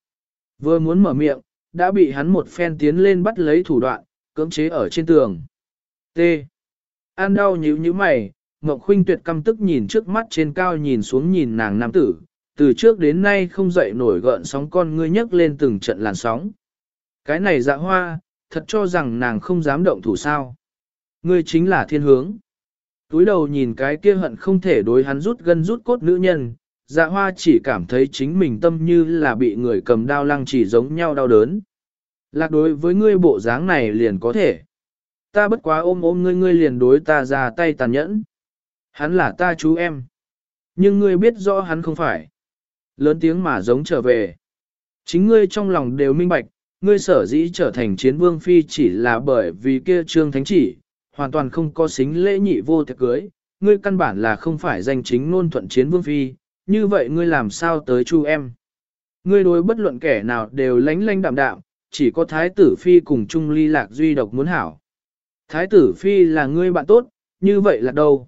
Vừa muốn mở miệng, đã bị hắn một phen tiến lên bắt lấy thủ đoạn, cưỡng chế ở trên tường. T. An đau nhíu nhíu mày, Ngọc Khuynh tuyệt căm tức nhìn trước mắt trên cao nhìn xuống nhìn nàng nam tử, từ trước đến nay không dậy nổi gợn sóng con ngươi nhấc lên từng trận làn sóng. Cái này dạ hoa, thật cho rằng nàng không dám động thủ sao. Ngươi chính là thiên hướng. Túi đầu nhìn cái kia hận không thể đối hắn rút gân rút cốt nữ nhân, dạ hoa chỉ cảm thấy chính mình tâm như là bị người cầm đao lăng chỉ giống nhau đau đớn. Lạc đối với ngươi bộ dáng này liền có thể. Ta bất quá ôm ôm ngươi ngươi liền đối ta ra tay tàn nhẫn. Hắn là ta chú em. Nhưng ngươi biết rõ hắn không phải. Lớn tiếng mà giống trở về. Chính ngươi trong lòng đều minh bạch, ngươi sở dĩ trở thành chiến vương phi chỉ là bởi vì kia trương thánh chỉ, hoàn toàn không có xính lễ nhị vô tiệc cưới, ngươi căn bản là không phải danh chính ngôn thuận chiến vương phi, như vậy ngươi làm sao tới chu em. Ngươi đối bất luận kẻ nào đều lánh lánh đạm đạm, chỉ có thái tử phi cùng trung ly lạc duy độc muốn hảo. Thái tử phi là ngươi bạn tốt, như vậy là đâu?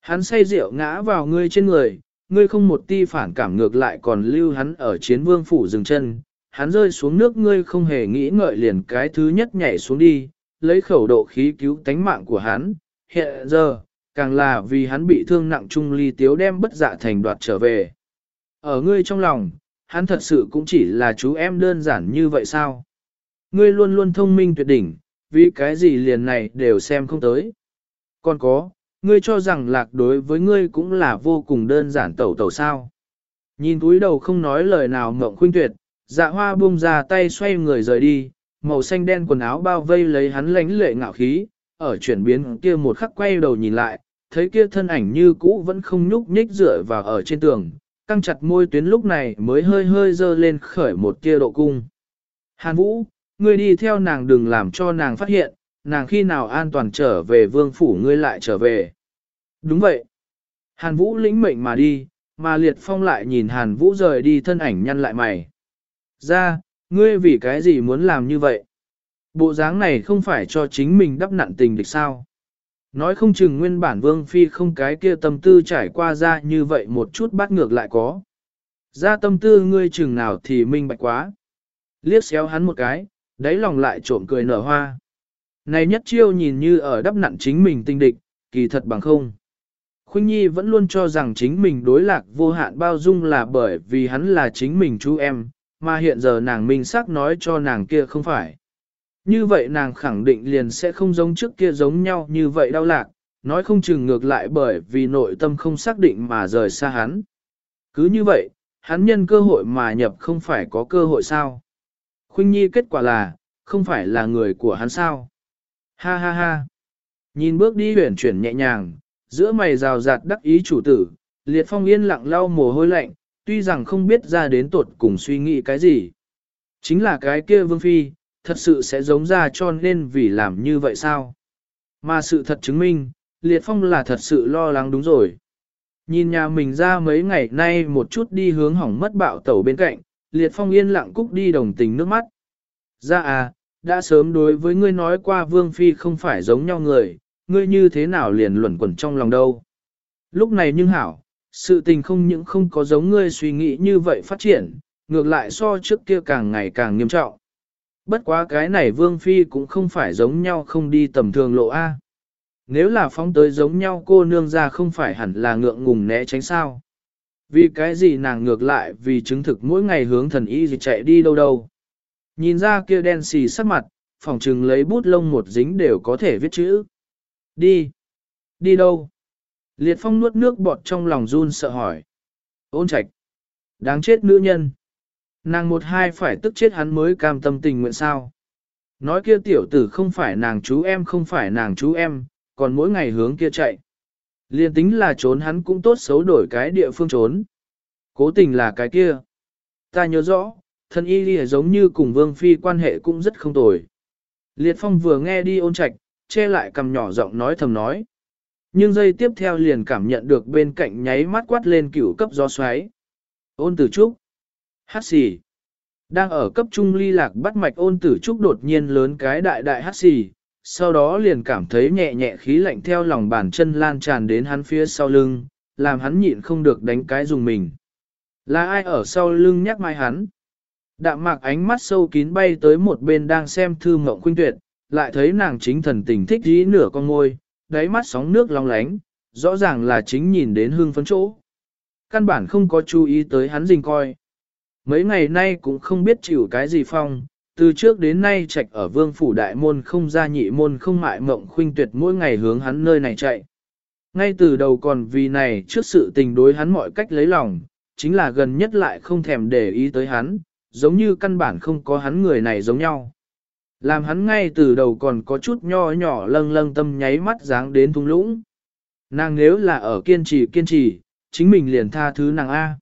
Hắn say rượu ngã vào ngươi trên người, ngươi không một ti phản cảm ngược lại còn lưu hắn ở chiến vương phủ dừng chân, hắn rơi xuống nước ngươi không hề nghĩ ngợi liền cái thứ nhất nhảy xuống đi, lấy khẩu độ khí cứu tánh mạng của hắn, hiện giờ, càng là vì hắn bị thương nặng trung ly tiếu đem bất dạ thành đoạt trở về. Ở ngươi trong lòng, hắn thật sự cũng chỉ là chú em đơn giản như vậy sao? Ngươi luôn luôn thông minh tuyệt đỉnh, vì cái gì liền này đều xem không tới. Còn có, ngươi cho rằng lạc đối với ngươi cũng là vô cùng đơn giản tẩu tẩu sao. Nhìn túi đầu không nói lời nào mộng khuynh tuyệt, dạ hoa buông ra tay xoay người rời đi, màu xanh đen quần áo bao vây lấy hắn lánh lệ ngạo khí, ở chuyển biến kia một khắc quay đầu nhìn lại, thấy kia thân ảnh như cũ vẫn không nhúc nhích dựa vào ở trên tường, căng chặt môi tuyến lúc này mới hơi hơi dơ lên khởi một tia độ cung. Hàn Vũ, ngươi đi theo nàng đừng làm cho nàng phát hiện, nàng khi nào an toàn trở về vương phủ ngươi lại trở về. Đúng vậy. Hàn Vũ lĩnh mệnh mà đi, mà liệt phong lại nhìn Hàn Vũ rời đi thân ảnh nhăn lại mày. Ra, ngươi vì cái gì muốn làm như vậy? Bộ dáng này không phải cho chính mình đắp nặn tình địch sao? Nói không chừng nguyên bản vương phi không cái kia tâm tư trải qua ra như vậy một chút bắt ngược lại có. Ra tâm tư ngươi chừng nào thì minh bạch quá. Liếc xéo hắn một cái, đáy lòng lại trộm cười nở hoa. Này nhất chiêu nhìn như ở đắp nặn chính mình tinh địch, kỳ thật bằng không. Khuynh Nhi vẫn luôn cho rằng chính mình đối lạc vô hạn bao dung là bởi vì hắn là chính mình chú em, mà hiện giờ nàng minh xác nói cho nàng kia không phải. Như vậy nàng khẳng định liền sẽ không giống trước kia giống nhau như vậy đau lạc, nói không chừng ngược lại bởi vì nội tâm không xác định mà rời xa hắn. Cứ như vậy, hắn nhân cơ hội mà nhập không phải có cơ hội sao. Khuynh Nhi kết quả là, không phải là người của hắn sao. Ha ha ha. Nhìn bước đi huyển chuyển nhẹ nhàng, giữa mày rào rạt đắc ý chủ tử, liệt phong yên lặng lau mồ hôi lạnh, tuy rằng không biết ra đến tột cùng suy nghĩ cái gì. Chính là cái kia vương phi, thật sự sẽ giống ra cho nên vì làm như vậy sao? Mà sự thật chứng minh, liệt phong là thật sự lo lắng đúng rồi. Nhìn nhà mình ra mấy ngày nay một chút đi hướng hỏng mất bạo tẩu bên cạnh, liệt phong yên lặng cúc đi đồng tình nước mắt. Ra à, đã sớm đối với ngươi nói qua vương phi không phải giống nhau người, ngươi như thế nào liền luẩn quẩn trong lòng đâu. Lúc này nhưng hảo, sự tình không những không có giống ngươi suy nghĩ như vậy phát triển, ngược lại so trước kia càng ngày càng nghiêm trọng. Bất quá cái này vương phi cũng không phải giống nhau không đi tầm thường lộ A. Nếu là phóng tới giống nhau cô nương ra không phải hẳn là ngượng ngùng né tránh sao. Vì cái gì nàng ngược lại vì chứng thực mỗi ngày hướng thần y gì chạy đi đâu đâu. Nhìn ra kia đen xì sắc mặt, phòng trừng lấy bút lông một dính đều có thể viết chữ. Đi. Đi đâu? Liệt phong nuốt nước bọt trong lòng run sợ hỏi. Ôn trạch. Đáng chết nữ nhân. Nàng một hai phải tức chết hắn mới cam tâm tình nguyện sao. Nói kia tiểu tử không phải nàng chú em không phải nàng chú em, còn mỗi ngày hướng kia chạy. Liên tính là trốn hắn cũng tốt xấu đổi cái địa phương trốn. Cố tình là cái kia. Ta nhớ rõ, thân y lìa giống như cùng vương phi quan hệ cũng rất không tồi. Liệt phong vừa nghe đi ôn trạch, che lại cầm nhỏ giọng nói thầm nói. Nhưng giây tiếp theo liền cảm nhận được bên cạnh nháy mắt quát lên cửu cấp gió xoáy. Ôn tử trúc. Hát xì. Đang ở cấp trung ly lạc bắt mạch ôn tử trúc đột nhiên lớn cái đại đại hát xì, sau đó liền cảm thấy nhẹ nhẹ khí lạnh theo lòng bàn chân lan tràn đến hắn phía sau lưng, làm hắn nhịn không được đánh cái dùng mình. Là ai ở sau lưng nhắc mai hắn? Đạm mạc ánh mắt sâu kín bay tới một bên đang xem thư mộng khuynh tuyệt, lại thấy nàng chính thần tình thích dí nửa con môi, đáy mắt sóng nước long lánh, rõ ràng là chính nhìn đến hương phấn chỗ. Căn bản không có chú ý tới hắn dình coi. Mấy ngày nay cũng không biết chịu cái gì phong, từ trước đến nay trạch ở vương phủ đại môn không ra nhị môn không mại mộng khuynh tuyệt mỗi ngày hướng hắn nơi này chạy. Ngay từ đầu còn vì này trước sự tình đối hắn mọi cách lấy lòng, chính là gần nhất lại không thèm để ý tới hắn, giống như căn bản không có hắn người này giống nhau. Làm hắn ngay từ đầu còn có chút nho nhỏ lâng lâng tâm nháy mắt dáng đến thung lũng. Nàng nếu là ở kiên trì kiên trì, chính mình liền tha thứ nàng A.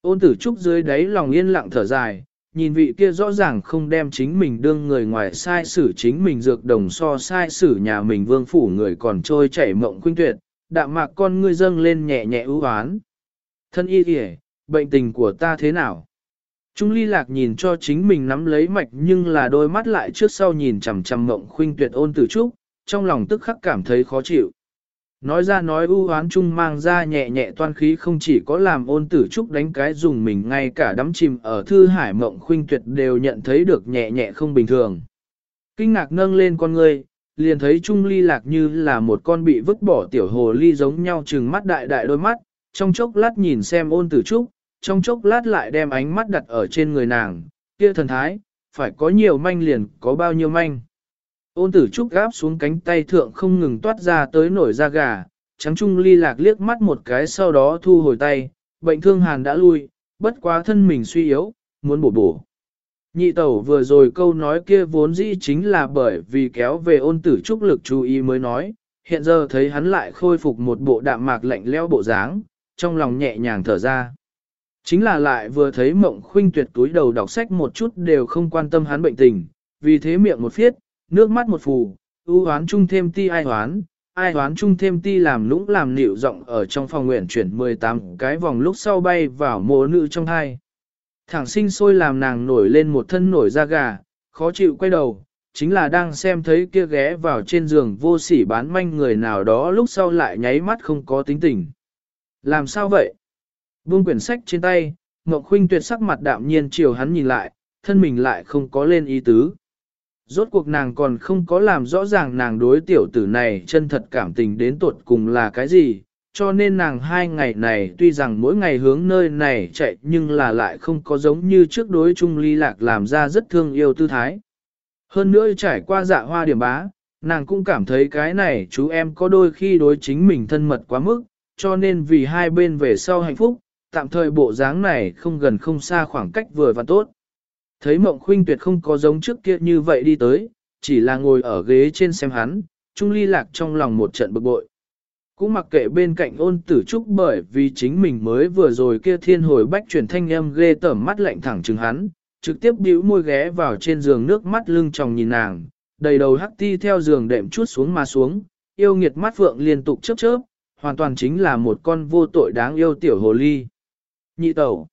Ôn tử trúc dưới đáy lòng yên lặng thở dài, nhìn vị kia rõ ràng không đem chính mình đương người ngoài sai xử chính mình dược đồng so sai xử nhà mình vương phủ người còn trôi chảy mộng khuynh tuyệt, đạm mạc con ngươi dâng lên nhẹ nhẹ ưu oán. Thân y kìa, bệnh tình của ta thế nào? Trung ly lạc nhìn cho chính mình nắm lấy mạch nhưng là đôi mắt lại trước sau nhìn chằm chằm mộng khuynh tuyệt ôn tử trúc, trong lòng tức khắc cảm thấy khó chịu. Nói ra nói ưu hoán chung mang ra nhẹ nhẹ toan khí không chỉ có làm ôn tử trúc đánh cái dùng mình ngay cả đắm chìm ở thư hải mộng khuynh tuyệt đều nhận thấy được nhẹ nhẹ không bình thường. Kinh ngạc nâng lên con ngươi, liền thấy Trung ly lạc như là một con bị vứt bỏ tiểu hồ ly giống nhau trừng mắt đại đại đôi mắt, trong chốc lát nhìn xem ôn tử trúc, trong chốc lát lại đem ánh mắt đặt ở trên người nàng, kia thần thái, phải có nhiều manh liền có bao nhiêu manh. Ôn tử trúc gáp xuống cánh tay thượng không ngừng toát ra tới nổi da gà, trắng trung ly lạc liếc mắt một cái sau đó thu hồi tay, bệnh thương hàn đã lui, bất quá thân mình suy yếu, muốn bổ bổ. Nhị tẩu vừa rồi câu nói kia vốn dĩ chính là bởi vì kéo về ôn tử trúc lực chú ý mới nói, hiện giờ thấy hắn lại khôi phục một bộ đạm mạc lạnh lẽo bộ dáng, trong lòng nhẹ nhàng thở ra. Chính là lại vừa thấy mộng khuynh tuyệt túi đầu đọc sách một chút đều không quan tâm hắn bệnh tình, vì thế miệng một phiết, nước mắt một phù, ưu hoán chung thêm ti ai hoán, ai hoán chung thêm ti làm lũng làm nịu rộng ở trong phòng nguyện chuyển 18 cái vòng lúc sau bay vào mồ nữ trong hai. Thẳng sinh sôi làm nàng nổi lên một thân nổi da gà, khó chịu quay đầu, chính là đang xem thấy kia ghé vào trên giường vô sỉ bán manh người nào đó lúc sau lại nháy mắt không có tính tình. Làm sao vậy? Buông quyển sách trên tay, Ngọc Khuynh tuyệt sắc mặt đạm nhiên chiều hắn nhìn lại, thân mình lại không có lên ý tứ. Rốt cuộc nàng còn không có làm rõ ràng nàng đối tiểu tử này chân thật cảm tình đến tuột cùng là cái gì, cho nên nàng hai ngày này tuy rằng mỗi ngày hướng nơi này chạy nhưng là lại không có giống như trước đối chung ly lạc làm ra rất thương yêu tư thái. Hơn nữa trải qua dạ hoa điểm bá, nàng cũng cảm thấy cái này chú em có đôi khi đối chính mình thân mật quá mức, cho nên vì hai bên về sau hạnh phúc, tạm thời bộ dáng này không gần không xa khoảng cách vừa và tốt. Thấy mộng khuynh tuyệt không có giống trước kia như vậy đi tới, chỉ là ngồi ở ghế trên xem hắn, Trung ly lạc trong lòng một trận bực bội. Cũng mặc kệ bên cạnh ôn tử trúc bởi vì chính mình mới vừa rồi kia thiên hồi bách chuyển thanh âm ghê tởm mắt lạnh thẳng chừng hắn, trực tiếp bĩu môi ghé vào trên giường nước mắt lưng tròng nhìn nàng, đầy đầu hắc ti theo giường đệm chút xuống mà xuống, yêu nghiệt mắt phượng liên tục chớp chớp, hoàn toàn chính là một con vô tội đáng yêu tiểu hồ ly. Nhị tẩu.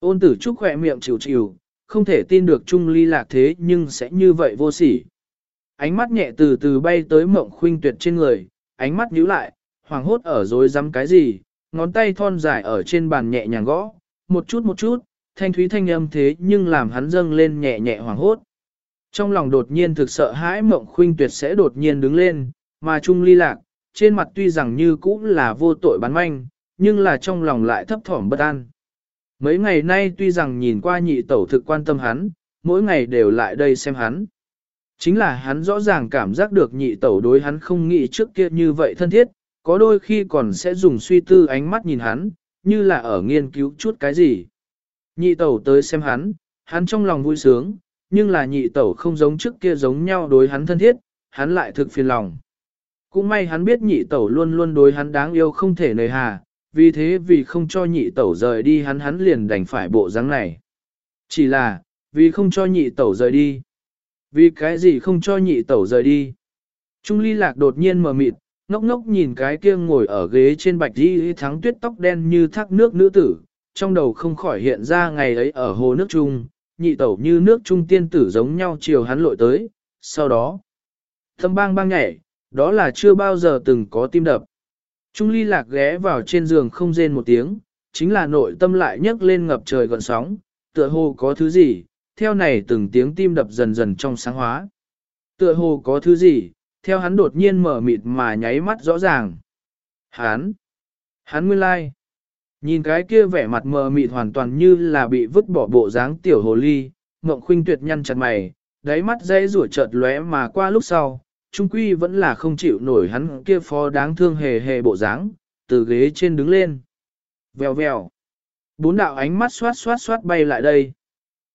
Ôn tử trúc khỏe miệng chịu chịu, không thể tin được Trung Ly lạc thế nhưng sẽ như vậy vô sỉ. Ánh mắt nhẹ từ từ bay tới mộng khuynh tuyệt trên người, ánh mắt nhíu lại, hoàng hốt ở dối rắm cái gì, ngón tay thon dài ở trên bàn nhẹ nhàng gõ, một chút một chút, thanh thúy thanh âm thế nhưng làm hắn dâng lên nhẹ nhẹ hoàng hốt. Trong lòng đột nhiên thực sợ hãi mộng khuynh tuyệt sẽ đột nhiên đứng lên, mà Trung Ly lạc, trên mặt tuy rằng như cũ là vô tội bán manh, nhưng là trong lòng lại thấp thỏm bất an. Mấy ngày nay tuy rằng nhìn qua nhị tẩu thực quan tâm hắn, mỗi ngày đều lại đây xem hắn. Chính là hắn rõ ràng cảm giác được nhị tẩu đối hắn không nghĩ trước kia như vậy thân thiết, có đôi khi còn sẽ dùng suy tư ánh mắt nhìn hắn, như là ở nghiên cứu chút cái gì. Nhị tẩu tới xem hắn, hắn trong lòng vui sướng, nhưng là nhị tẩu không giống trước kia giống nhau đối hắn thân thiết, hắn lại thực phiền lòng. Cũng may hắn biết nhị tẩu luôn luôn đối hắn đáng yêu không thể nời hà, vì thế vì không cho nhị tẩu rời đi hắn hắn liền đành phải bộ dáng này. Chỉ là, vì không cho nhị tẩu rời đi. Vì cái gì không cho nhị tẩu rời đi. Trung ly lạc đột nhiên mở mịt, ngốc ngốc nhìn cái kia ngồi ở ghế trên bạch đi thắng tuyết tóc đen như thác nước nữ tử, trong đầu không khỏi hiện ra ngày ấy ở hồ nước trung, nhị tẩu như nước trung tiên tử giống nhau chiều hắn lội tới, sau đó, thâm bang bang nhảy, đó là chưa bao giờ từng có tim đập. Trung ly lạc ghé vào trên giường không rên một tiếng, chính là nội tâm lại nhấc lên ngập trời gọn sóng, tựa hồ có thứ gì, theo này từng tiếng tim đập dần dần trong sáng hóa. Tựa hồ có thứ gì, theo hắn đột nhiên mở mịt mà nháy mắt rõ ràng. Hắn, hắn nguyên lai, nhìn cái kia vẻ mặt mờ mịt hoàn toàn như là bị vứt bỏ bộ dáng tiểu hồ ly, mộng khuynh tuyệt nhăn chặt mày, đáy mắt dây rủa chợt lóe mà qua lúc sau, trung quy vẫn là không chịu nổi hắn kia phó đáng thương hề hề bộ dáng, từ ghế trên đứng lên. Vèo vèo. Bốn đạo ánh mắt xoát xoát xoát bay lại đây.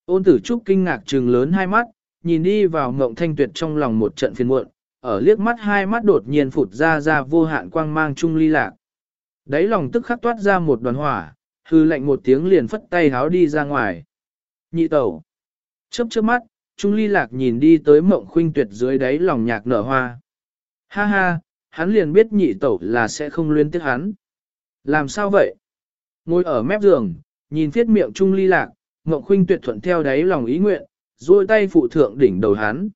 Ôn tử trúc kinh ngạc trừng lớn hai mắt, nhìn đi vào ngộng thanh tuyệt trong lòng một trận phiền muộn, ở liếc mắt hai mắt đột nhiên phụt ra ra vô hạn quang mang trung ly lạc. Đấy lòng tức khắc toát ra một đoàn hỏa, hư lạnh một tiếng liền phất tay háo đi ra ngoài. Nhị tẩu. Chớp chớp mắt, Trung ly lạc nhìn đi tới mộng khuynh tuyệt dưới đáy lòng nhạc nở hoa. Ha ha, hắn liền biết nhị tẩu là sẽ không luyến tiếc hắn. Làm sao vậy? Ngồi ở mép giường, nhìn thiết miệng Trung ly lạc, mộng khuynh tuyệt thuận theo đáy lòng ý nguyện, duỗi tay phụ thượng đỉnh đầu hắn.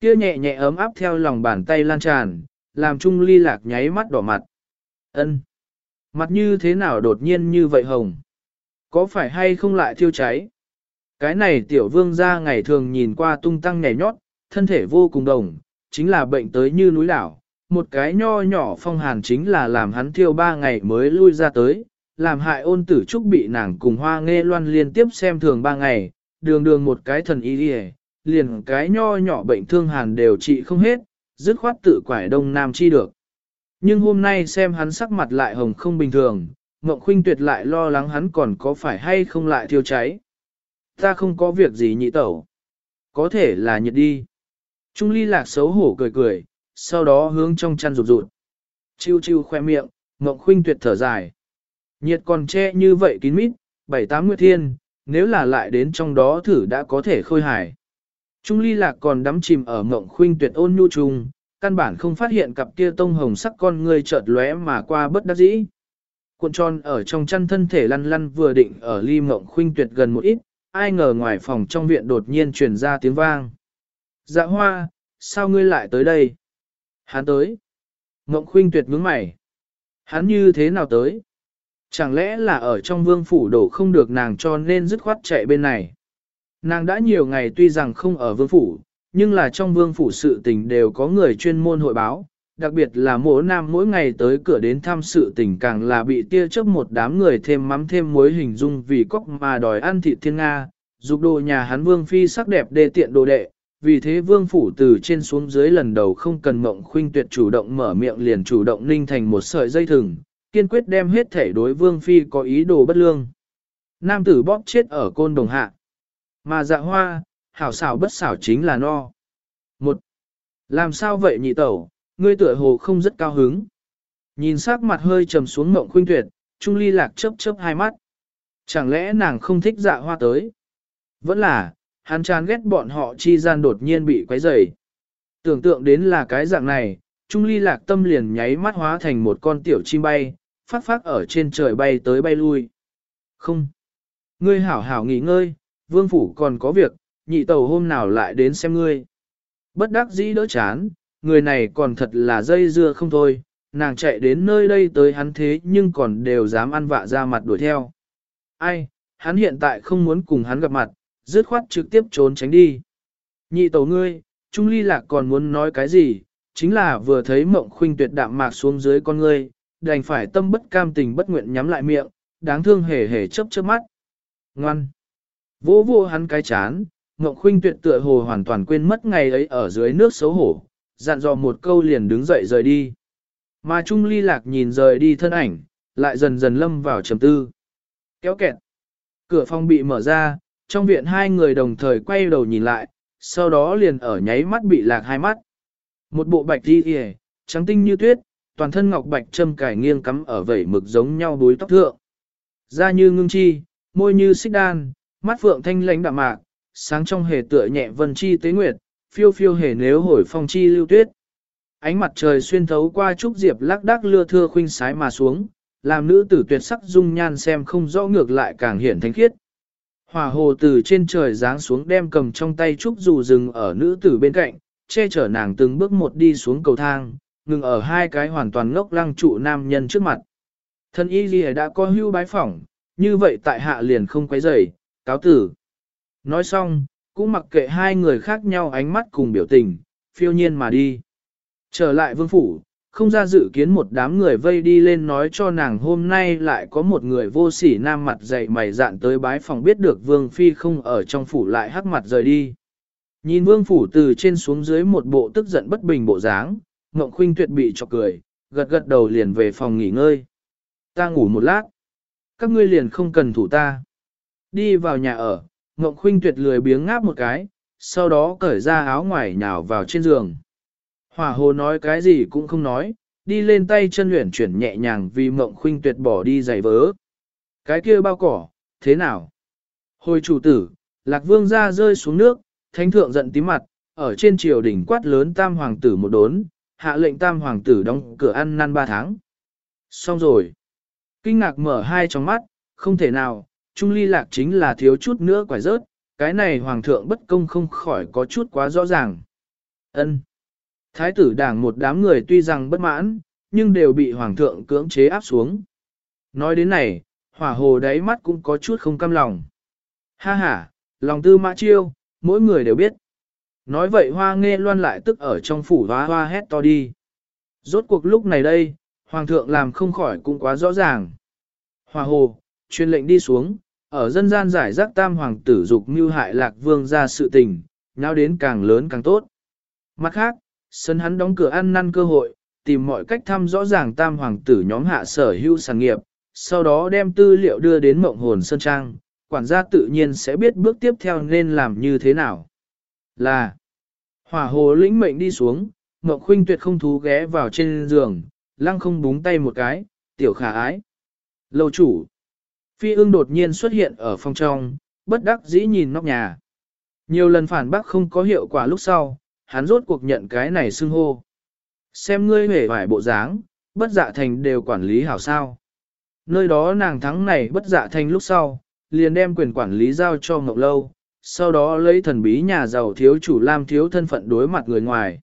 Kia nhẹ nhẹ ấm áp theo lòng bàn tay lan tràn, làm Trung ly lạc nháy mắt đỏ mặt. Ân, Mặt như thế nào đột nhiên như vậy hồng? Có phải hay không lại thiêu cháy? Cái này tiểu vương ra ngày thường nhìn qua tung tăng nhảy nhót, thân thể vô cùng đồng, chính là bệnh tới như núi đảo. Một cái nho nhỏ phong hàn chính là làm hắn thiêu ba ngày mới lui ra tới, làm hại ôn tử trúc bị nàng cùng hoa nghe loan liên tiếp xem thường ba ngày, đường đường một cái thần y đi liền cái nho nhỏ bệnh thương hàn đều trị không hết, dứt khoát tự quải đông nam chi được. Nhưng hôm nay xem hắn sắc mặt lại hồng không bình thường, Ngộng Khuynh Tuyệt lại lo lắng hắn còn có phải hay không lại thiêu cháy. Ta không có việc gì nhị tẩu. Có thể là nhiệt đi. Trung ly lạc xấu hổ cười cười, sau đó hướng trong chăn rụt rụt. Chiêu chiêu khoe miệng, Ngộng Khuynh tuyệt thở dài. Nhiệt còn che như vậy kín mít, bảy tám nguyệt thiên, nếu là lại đến trong đó thử đã có thể khôi hài. Trung ly lạc còn đắm chìm ở Ngộng Khuynh tuyệt ôn nhu trùng, căn bản không phát hiện cặp kia tông hồng sắc con người chợt lóe mà qua bất đắc dĩ. Cuộn tròn ở trong chăn thân thể lăn lăn vừa định ở ly mộng Khuynh tuyệt gần một ít, ai ngờ ngoài phòng trong viện đột nhiên truyền ra tiếng vang. Dạ hoa, sao ngươi lại tới đây? Hắn tới. Ngộng khuynh tuyệt ngưỡng mày. Hắn như thế nào tới? Chẳng lẽ là ở trong vương phủ đổ không được nàng cho nên dứt khoát chạy bên này? Nàng đã nhiều ngày tuy rằng không ở vương phủ, nhưng là trong vương phủ sự tình đều có người chuyên môn hội báo, đặc biệt là mỗi nam mỗi ngày tới cửa đến thăm sự tình càng là bị tia chớp một đám người thêm mắm thêm muối hình dung vì cóc mà đòi ăn thịt thiên Nga, dục đồ nhà hắn vương phi sắc đẹp đê tiện đồ đệ, vì thế vương phủ từ trên xuống dưới lần đầu không cần mộng khuynh tuyệt chủ động mở miệng liền chủ động ninh thành một sợi dây thừng, kiên quyết đem hết thể đối vương phi có ý đồ bất lương. Nam tử bóp chết ở côn đồng hạ. Mà dạ hoa, hảo xảo bất xảo chính là no. Một. Làm sao vậy nhị tẩu, ngươi tựa hồ không rất cao hứng. Nhìn sắc mặt hơi trầm xuống mộng khuynh tuyệt, Trung Ly Lạc chớp chớp hai mắt. Chẳng lẽ nàng không thích dạ hoa tới? Vẫn là, hắn chán ghét bọn họ chi gian đột nhiên bị quấy rầy. Tưởng tượng đến là cái dạng này, Trung Ly Lạc tâm liền nháy mắt hóa thành một con tiểu chim bay, phát phát ở trên trời bay tới bay lui. Không. Ngươi hảo hảo nghỉ ngơi, vương phủ còn có việc, nhị tàu hôm nào lại đến xem ngươi. Bất đắc dĩ đỡ chán, người này còn thật là dây dưa không thôi, nàng chạy đến nơi đây tới hắn thế nhưng còn đều dám ăn vạ ra mặt đuổi theo. Ai, hắn hiện tại không muốn cùng hắn gặp mặt, dứt khoát trực tiếp trốn tránh đi. Nhị tẩu ngươi, Trung Ly Lạc còn muốn nói cái gì, chính là vừa thấy mộng khuynh tuyệt đạm mạc xuống dưới con ngươi, đành phải tâm bất cam tình bất nguyện nhắm lại miệng, đáng thương hề hề chớp chớp mắt. Ngoan! Vô vô hắn cái chán, mộng khuynh tuyệt tựa hồ hoàn toàn quên mất ngày ấy ở dưới nước xấu hổ, dặn dò một câu liền đứng dậy rời đi. Mà Trung Ly Lạc nhìn rời đi thân ảnh, lại dần dần lâm vào trầm tư. Kéo kẹt. Cửa phòng bị mở ra, trong viện hai người đồng thời quay đầu nhìn lại, sau đó liền ở nháy mắt bị lạc hai mắt. Một bộ bạch đi hề, trắng tinh như tuyết, toàn thân ngọc bạch châm cải nghiêng cắm ở vẩy mực giống nhau bối tóc thượng. Da như ngưng chi, môi như xích đan, mắt phượng thanh lãnh đạm mạc, sáng trong hề tựa nhẹ vân chi tế nguyệt, phiêu phiêu hề nếu hồi phong chi lưu tuyết. Ánh mặt trời xuyên thấu qua trúc diệp lắc đắc lưa thưa khuynh sái mà xuống, làm nữ tử tuyệt sắc dung nhan xem không rõ ngược lại càng hiển thánh khiết. Hỏa hồ từ trên trời giáng xuống đem cầm trong tay trúc dù rừng ở nữ tử bên cạnh, che chở nàng từng bước một đi xuống cầu thang, ngừng ở hai cái hoàn toàn ngốc lăng trụ nam nhân trước mặt. Thân y gì đã có hưu bái phỏng, như vậy tại hạ liền không quấy rầy, cáo tử. Nói xong, cũng mặc kệ hai người khác nhau ánh mắt cùng biểu tình, phiêu nhiên mà đi. Trở lại vương phủ, không ra dự kiến một đám người vây đi lên nói cho nàng hôm nay lại có một người vô sỉ nam mặt dày mày dạn tới bái phòng biết được vương phi không ở trong phủ lại hắc mặt rời đi. Nhìn vương phủ từ trên xuống dưới một bộ tức giận bất bình bộ dáng, Ngộng Khuynh tuyệt bị chọc cười, gật gật đầu liền về phòng nghỉ ngơi. Ta ngủ một lát. Các ngươi liền không cần thủ ta. Đi vào nhà ở, Ngộng Khuynh tuyệt lười biếng ngáp một cái, sau đó cởi ra áo ngoài nhào vào trên giường. Hỏa hồ nói cái gì cũng không nói, đi lên tay chân luyện chuyển nhẹ nhàng vì Ngộng khuynh tuyệt bỏ đi giày vớ. Cái kia bao cỏ, thế nào? Hồi chủ tử, lạc vương ra rơi xuống nước, thánh thượng giận tím mặt, ở trên triều đỉnh quát lớn tam hoàng tử một đốn, hạ lệnh tam hoàng tử đóng cửa ăn năn ba tháng. Xong rồi. Kinh ngạc mở hai trong mắt, không thể nào, trung ly lạc chính là thiếu chút nữa quải rớt, cái này hoàng thượng bất công không khỏi có chút quá rõ ràng. ân Thái tử đảng một đám người tuy rằng bất mãn, nhưng đều bị hoàng thượng cưỡng chế áp xuống. Nói đến này, hỏa hồ đáy mắt cũng có chút không cam lòng. Ha ha, lòng tư mã chiêu, mỗi người đều biết. Nói vậy hoa nghe loan lại tức ở trong phủ hoa hoa hét to đi. Rốt cuộc lúc này đây, hoàng thượng làm không khỏi cũng quá rõ ràng. Hòa hồ, truyền lệnh đi xuống, ở dân gian giải rác tam hoàng tử dục mưu hại lạc vương ra sự tình, nhau đến càng lớn càng tốt. Mặt khác, sân hắn đóng cửa ăn năn cơ hội, tìm mọi cách thăm rõ ràng tam hoàng tử nhóm hạ sở hữu sản nghiệp, sau đó đem tư liệu đưa đến mộng hồn sơn trang, quản gia tự nhiên sẽ biết bước tiếp theo nên làm như thế nào. Là, hỏa hồ lĩnh mệnh đi xuống, Ngọc Khuynh tuyệt không thú ghé vào trên giường, lăng không búng tay một cái, tiểu khả ái. Lâu chủ. Phi ương đột nhiên xuất hiện ở phòng trong, bất đắc dĩ nhìn nóc nhà. Nhiều lần phản bác không có hiệu quả lúc sau, hắn rốt cuộc nhận cái này xưng hô. Xem ngươi hề vải bộ dáng, bất dạ thành đều quản lý hảo sao. Nơi đó nàng thắng này bất dạ thành lúc sau, liền đem quyền quản lý giao cho Ngọc Lâu, sau đó lấy thần bí nhà giàu thiếu chủ Lam thiếu thân phận đối mặt người ngoài.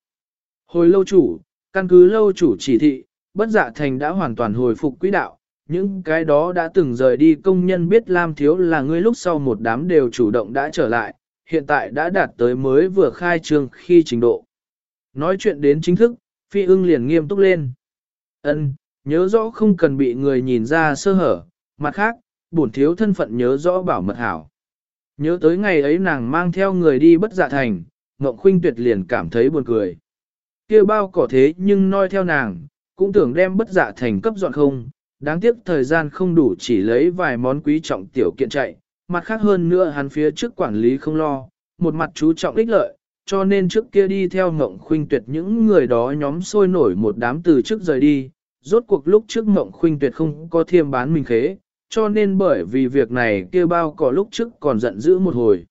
Hồi lâu chủ, căn cứ lâu chủ chỉ thị, bất dạ thành đã hoàn toàn hồi phục quỹ đạo, những cái đó đã từng rời đi công nhân biết Lam thiếu là người lúc sau một đám đều chủ động đã trở lại, hiện tại đã đạt tới mới vừa khai trương khi trình độ. Nói chuyện đến chính thức, phi ưng liền nghiêm túc lên. Ân, nhớ rõ không cần bị người nhìn ra sơ hở, mặt khác, bổn thiếu thân phận nhớ rõ bảo mật hảo. Nhớ tới ngày ấy nàng mang theo người đi bất dạ thành, Ngộng Khuynh Tuyệt liền cảm thấy buồn cười. kia bao cỏ thế nhưng noi theo nàng, cũng tưởng đem bất dạ thành cấp dọn không, đáng tiếc thời gian không đủ chỉ lấy vài món quý trọng tiểu kiện chạy, mặt khác hơn nữa hắn phía trước quản lý không lo, một mặt chú trọng ích lợi, cho nên trước kia đi theo Ngộng Khuynh Tuyệt những người đó nhóm sôi nổi một đám từ trước rời đi, rốt cuộc lúc trước Ngộng Khuynh Tuyệt không có thiêm bán mình khế, cho nên bởi vì việc này kia bao cỏ lúc trước còn giận dữ một hồi.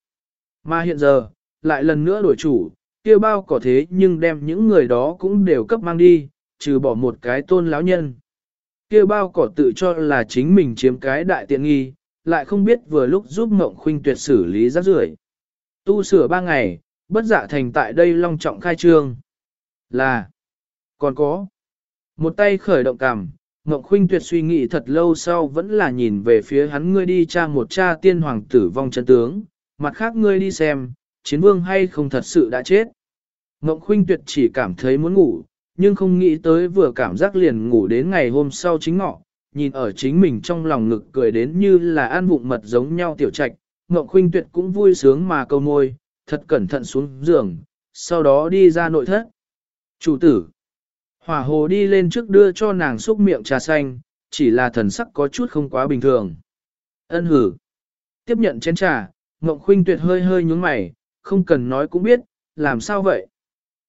Mà hiện giờ, lại lần nữa đổi chủ, kia bao cỏ thế nhưng đem những người đó cũng đều cấp mang đi, trừ bỏ một cái tôn lão nhân. Kia bao cỏ tự cho là chính mình chiếm cái đại tiện nghi, lại không biết vừa lúc giúp Ngộng Khuynh Tuyệt xử lý rác rưởi. Tu sửa ba ngày, bất dạ thành tại đây long trọng khai trương. Là, còn có, một tay khởi động cằm, Ngộng Khuynh Tuyệt suy nghĩ thật lâu sau vẫn là nhìn về phía hắn ngươi đi tra một cha tiên hoàng tử vong chân tướng, mặt khác ngươi đi xem, chiến vương hay không thật sự đã chết. Ngộng Khuynh Tuyệt chỉ cảm thấy muốn ngủ, nhưng không nghĩ tới vừa cảm giác liền ngủ đến ngày hôm sau chính ngọ, nhìn ở chính mình trong lòng ngực cười đến như là an vụng mật giống nhau tiểu trạch, Ngộng Khuynh Tuyệt cũng vui sướng mà câu môi, thật cẩn thận xuống giường, sau đó đi ra nội thất. Chủ tử, Hỏa hồ đi lên trước đưa cho nàng xúc miệng trà xanh, chỉ là thần sắc có chút không quá bình thường. Ân hử. Tiếp nhận chén trà, Ngộng Khuynh tuyệt hơi hơi nhúng mày, không cần nói cũng biết, làm sao vậy?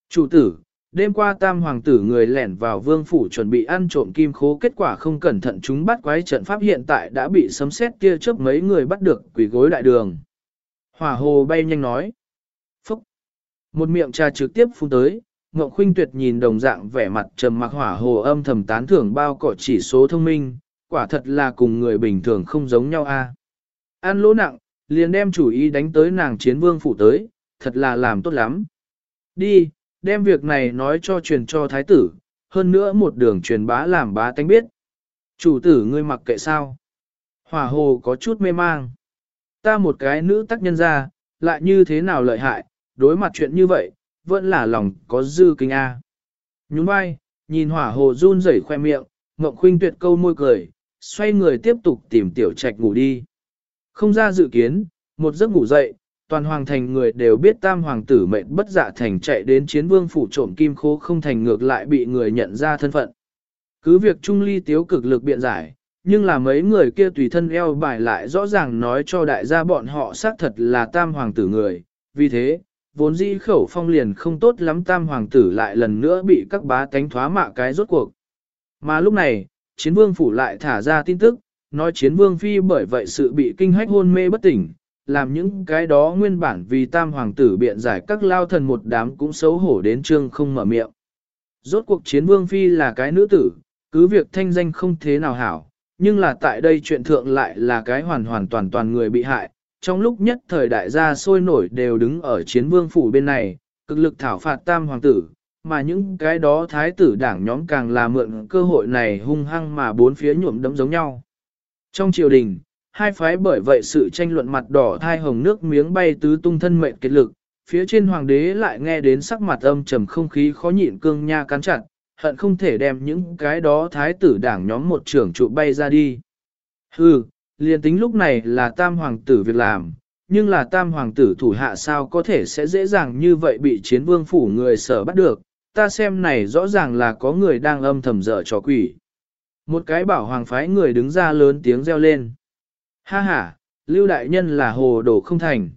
Chủ tử, đêm qua tam hoàng tử người lẻn vào vương phủ chuẩn bị ăn trộm kim khố kết quả không cẩn thận chúng bắt quái trận pháp hiện tại đã bị sấm xét kia chớp mấy người bắt được quỷ gối đại đường. Hỏa hồ bay nhanh nói. Phúc. Một miệng trà trực tiếp phun tới, Ngọc Khuynh Tuyệt nhìn đồng dạng vẻ mặt trầm mặc hỏa hồ âm thầm tán thưởng bao cỏ chỉ số thông minh, quả thật là cùng người bình thường không giống nhau a. À. Ăn lỗ nặng, liền đem chủ ý đánh tới nàng chiến vương phủ tới, thật là làm tốt lắm. Đi, đem việc này nói cho truyền cho thái tử, hơn nữa một đường truyền bá làm bá tánh biết. Chủ tử ngươi mặc kệ sao? Hỏa hồ có chút mê mang. Ta một cái nữ tác nhân ra, lại như thế nào lợi hại, đối mặt chuyện như vậy, vẫn là lòng có dư kinh A. Nhún vai, nhìn hỏa hồ run rẩy khoe miệng, Ngộng Khuynh tuyệt câu môi cười, xoay người tiếp tục tìm tiểu trạch ngủ đi. Không ra dự kiến, một giấc ngủ dậy, toàn hoàng thành người đều biết tam hoàng tử mệnh bất dạ thành chạy đến chiến vương phủ trộm kim khố không thành ngược lại bị người nhận ra thân phận. Cứ việc trung ly tiếu cực lực biện giải, nhưng là mấy người kia tùy thân eo bài lại rõ ràng nói cho đại gia bọn họ xác thật là tam hoàng tử người, vì thế, vốn dĩ khẩu phong liền không tốt lắm tam hoàng tử lại lần nữa bị các bá tánh thoá mạ cái rốt cuộc. Mà lúc này, chiến vương phủ lại thả ra tin tức, nói chiến vương phi bởi vậy sự bị kinh hách hôn mê bất tỉnh, làm những cái đó nguyên bản vì tam hoàng tử biện giải các lao thần một đám cũng xấu hổ đến trương không mở miệng. Rốt cuộc chiến vương phi là cái nữ tử, cứ việc thanh danh không thế nào hảo, nhưng là tại đây chuyện thượng lại là cái hoàn hoàn toàn toàn người bị hại, trong lúc nhất thời đại gia sôi nổi đều đứng ở chiến vương phủ bên này, cực lực thảo phạt tam hoàng tử, mà những cái đó thái tử đảng nhóm càng là mượn cơ hội này hung hăng mà bốn phía nhuộm đấm giống nhau. Trong triều đình, hai phái bởi vậy sự tranh luận mặt đỏ thai hồng nước miếng bay tứ tung thân mệnh kết lực, phía trên hoàng đế lại nghe đến sắc mặt âm trầm không khí khó nhịn cương nha cắn chặt, hận không thể đem những cái đó thái tử đảng nhóm một trưởng trụ bay ra đi. Hừ, liền tính lúc này là tam hoàng tử việc làm, nhưng là tam hoàng tử thủ hạ sao có thể sẽ dễ dàng như vậy bị chiến vương phủ người sở bắt được, ta xem này rõ ràng là có người đang âm thầm dở trò quỷ. Một cái bảo hoàng phái người đứng ra lớn tiếng reo lên. Ha ha, lưu đại nhân là hồ đồ không thành.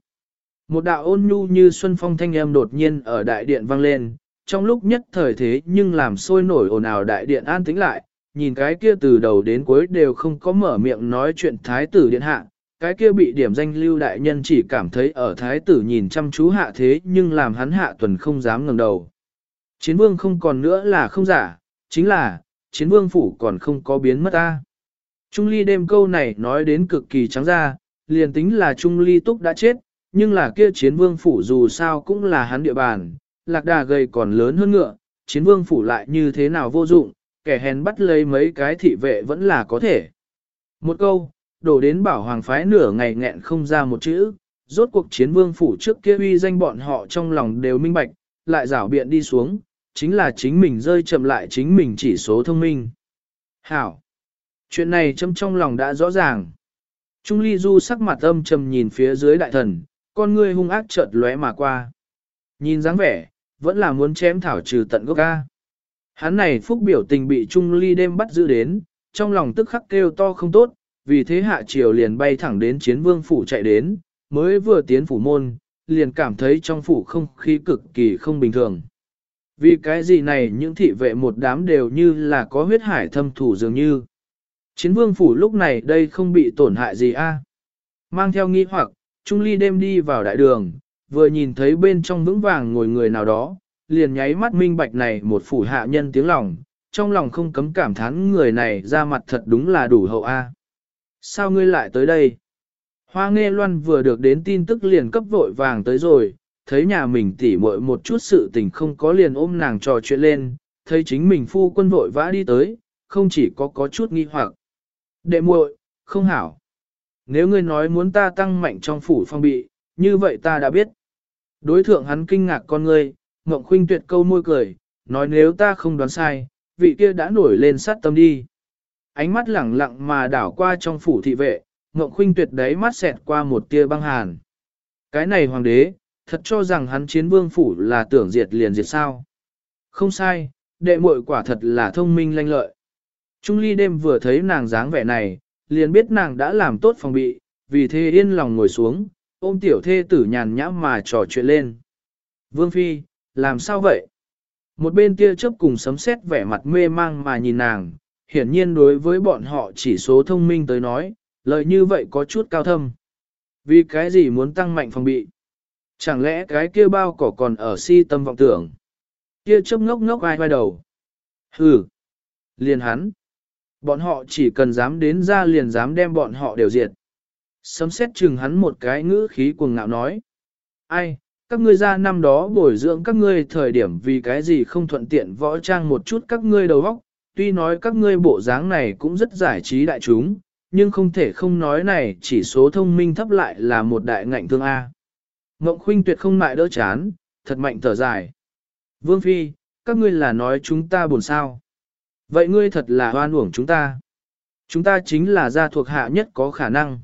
Một đạo ôn nhu như xuân phong thanh âm đột nhiên ở đại điện vang lên, trong lúc nhất thời thế nhưng làm sôi nổi ồn ào đại điện an tĩnh lại, nhìn cái kia từ đầu đến cuối đều không có mở miệng nói chuyện thái tử điện hạ, cái kia bị điểm danh lưu đại nhân chỉ cảm thấy ở thái tử nhìn chăm chú hạ thế nhưng làm hắn hạ tuần không dám ngẩng đầu. Chiến vương không còn nữa là không giả, chính là, chiến vương phủ còn không có biến mất ta. Trung ly đêm câu này nói đến cực kỳ trắng ra, liền tính là Trung ly túc đã chết, nhưng là kia chiến vương phủ dù sao cũng là hắn địa bàn, lạc đà gầy còn lớn hơn ngựa, chiến vương phủ lại như thế nào vô dụng, kẻ hèn bắt lấy mấy cái thị vệ vẫn là có thể. Một câu, đổ đến bảo hoàng phái nửa ngày nghẹn không ra một chữ, rốt cuộc chiến vương phủ trước kia uy danh bọn họ trong lòng đều minh bạch, lại rảo biện đi xuống, chính là chính mình rơi chậm lại chính mình chỉ số thông minh. Hảo! Chuyện này châm trong lòng đã rõ ràng. Trung ly du sắc mặt âm trầm nhìn phía dưới đại thần, con ngươi hung ác chợt lóe mà qua. Nhìn dáng vẻ, vẫn là muốn chém thảo trừ tận gốc ca. Hắn này phúc biểu tình bị Trung ly đêm bắt giữ đến, trong lòng tức khắc kêu to không tốt, vì thế hạ triều liền bay thẳng đến chiến vương phủ chạy đến, mới vừa tiến phủ môn, liền cảm thấy trong phủ không khí cực kỳ không bình thường. Vì cái gì này những thị vệ một đám đều như là có huyết hải thâm thủ dường như. Chiến vương phủ lúc này đây không bị tổn hại gì a? Mang theo nghi hoặc, Trung Ly đêm đi vào đại đường, vừa nhìn thấy bên trong vững vàng ngồi người nào đó, liền nháy mắt minh bạch này một phủ hạ nhân tiếng lòng, trong lòng không cấm cảm thán người này ra mặt thật đúng là đủ hậu a. Sao ngươi lại tới đây? Hoa Nghê loan vừa được đến tin tức liền cấp vội vàng tới rồi, thấy nhà mình tỉ muội một chút sự tình không có liền ôm nàng trò chuyện lên, thấy chính mình phu quân vội vã đi tới, không chỉ có có chút nghi hoặc. Đệ muội, không hảo. Nếu ngươi nói muốn ta tăng mạnh trong phủ phong bị, như vậy ta đã biết. Đối thượng hắn kinh ngạc con ngươi, Ngộng Khuynh tuyệt câu môi cười, nói nếu ta không đoán sai, vị kia đã nổi lên sát tâm đi. Ánh mắt lẳng lặng mà đảo qua trong phủ thị vệ, Ngộng Khuynh tuyệt đấy mắt xẹt qua một tia băng hàn. Cái này hoàng đế, thật cho rằng hắn chiến vương phủ là tưởng diệt liền diệt sao. Không sai, đệ muội quả thật là thông minh lanh lợi. Trung ly đêm vừa thấy nàng dáng vẻ này, liền biết nàng đã làm tốt phòng bị, vì thế yên lòng ngồi xuống, ôm tiểu thê tử nhàn nhã mà trò chuyện lên. Vương Phi, làm sao vậy? Một bên tia chớp cùng sấm sét vẻ mặt mê mang mà nhìn nàng, hiển nhiên đối với bọn họ chỉ số thông minh tới nói, lời như vậy có chút cao thâm. Vì cái gì muốn tăng mạnh phòng bị? Chẳng lẽ cái kia bao cỏ còn ở si tâm vọng tưởng? Kia chớp ngốc ngốc ai vai đầu? Hừ! Liền hắn! Bọn họ chỉ cần dám đến ra liền dám đem bọn họ đều diệt. Sấm xét chừng hắn một cái ngữ khí cuồng ngạo nói. Ai, các ngươi ra năm đó bồi dưỡng các ngươi thời điểm vì cái gì không thuận tiện võ trang một chút các ngươi đầu óc, tuy nói các ngươi bộ dáng này cũng rất giải trí đại chúng, nhưng không thể không nói này chỉ số thông minh thấp lại là một đại ngạnh thương A. Ngộng khuynh tuyệt không mại đỡ chán, thật mạnh thở dài. Vương Phi, các ngươi là nói chúng ta buồn sao. Vậy ngươi thật là hoan uổng chúng ta. Chúng ta chính là gia thuộc hạ nhất có khả năng.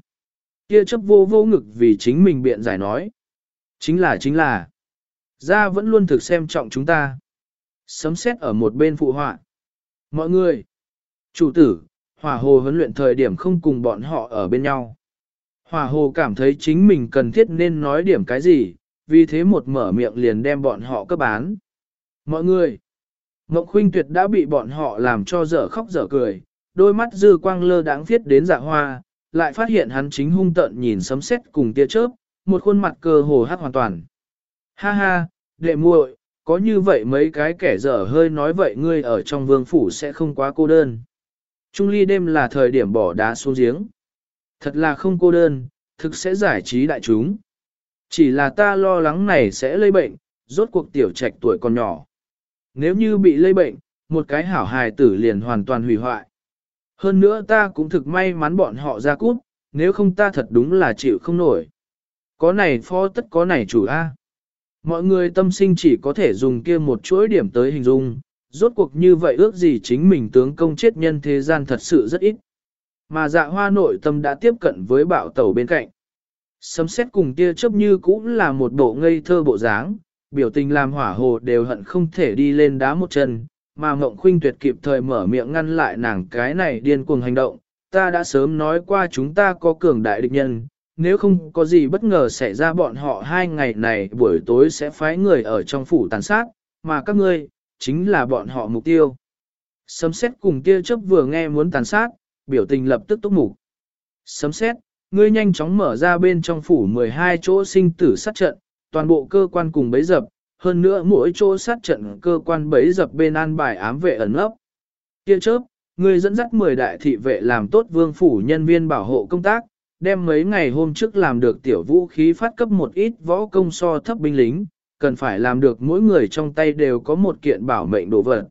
Kia chấp vô vô ngực vì chính mình biện giải nói. Chính là chính là. Gia vẫn luôn thực xem trọng chúng ta. Sấm xét ở một bên phụ họa. Mọi người. Chủ tử, hỏa hồ huấn luyện thời điểm không cùng bọn họ ở bên nhau. Hỏa hồ cảm thấy chính mình cần thiết nên nói điểm cái gì, vì thế một mở miệng liền đem bọn họ cấp bán. Mọi người. Ngọc Khuynh Tuyệt đã bị bọn họ làm cho dở khóc dở cười, đôi mắt dư quang lơ đáng viết đến dạ hoa, lại phát hiện hắn chính hung tợn nhìn sấm sét cùng tia chớp, một khuôn mặt cơ hồ hát hoàn toàn. Ha ha, đệ muội, có như vậy mấy cái kẻ dở hơi nói vậy ngươi ở trong vương phủ sẽ không quá cô đơn. Trung ly đêm là thời điểm bỏ đá xuống giếng. Thật là không cô đơn, thực sẽ giải trí đại chúng. Chỉ là ta lo lắng này sẽ lây bệnh, rốt cuộc tiểu trạch tuổi còn nhỏ. Nếu như bị lây bệnh, một cái hảo hài tử liền hoàn toàn hủy hoại. Hơn nữa ta cũng thực may mắn bọn họ ra cút, nếu không ta thật đúng là chịu không nổi. Có này phó tất có này chủ A. Mọi người tâm sinh chỉ có thể dùng kia một chuỗi điểm tới hình dung, rốt cuộc như vậy ước gì chính mình tướng công chết nhân thế gian thật sự rất ít. Mà dạ hoa nội tâm đã tiếp cận với bạo tẩu bên cạnh. Sấm xét cùng tia chớp như cũng là một bộ ngây thơ bộ dáng, biểu tình làm hỏa hồ đều hận không thể đi lên đá một chân, mà Ngộng Khuynh tuyệt kịp thời mở miệng ngăn lại nàng cái này điên cuồng hành động. Ta đã sớm nói qua chúng ta có cường đại địch nhân, nếu không có gì bất ngờ xảy ra bọn họ hai ngày này buổi tối sẽ phái người ở trong phủ tàn sát, mà các ngươi, chính là bọn họ mục tiêu. Sấm xét cùng kia chớp vừa nghe muốn tàn sát, biểu tình lập tức túc mục. Sấm xét, ngươi nhanh chóng mở ra bên trong phủ 12 chỗ sinh tử sát trận, toàn bộ cơ quan cùng bấy dập, hơn nữa mỗi chỗ sát trận cơ quan bấy dập bên an bài ám vệ ẩn ấp. Kia chớp, người dẫn dắt 10 đại thị vệ làm tốt vương phủ nhân viên bảo hộ công tác, đem mấy ngày hôm trước làm được tiểu vũ khí phát cấp một ít võ công so thấp binh lính, cần phải làm được mỗi người trong tay đều có một kiện bảo mệnh đồ vật.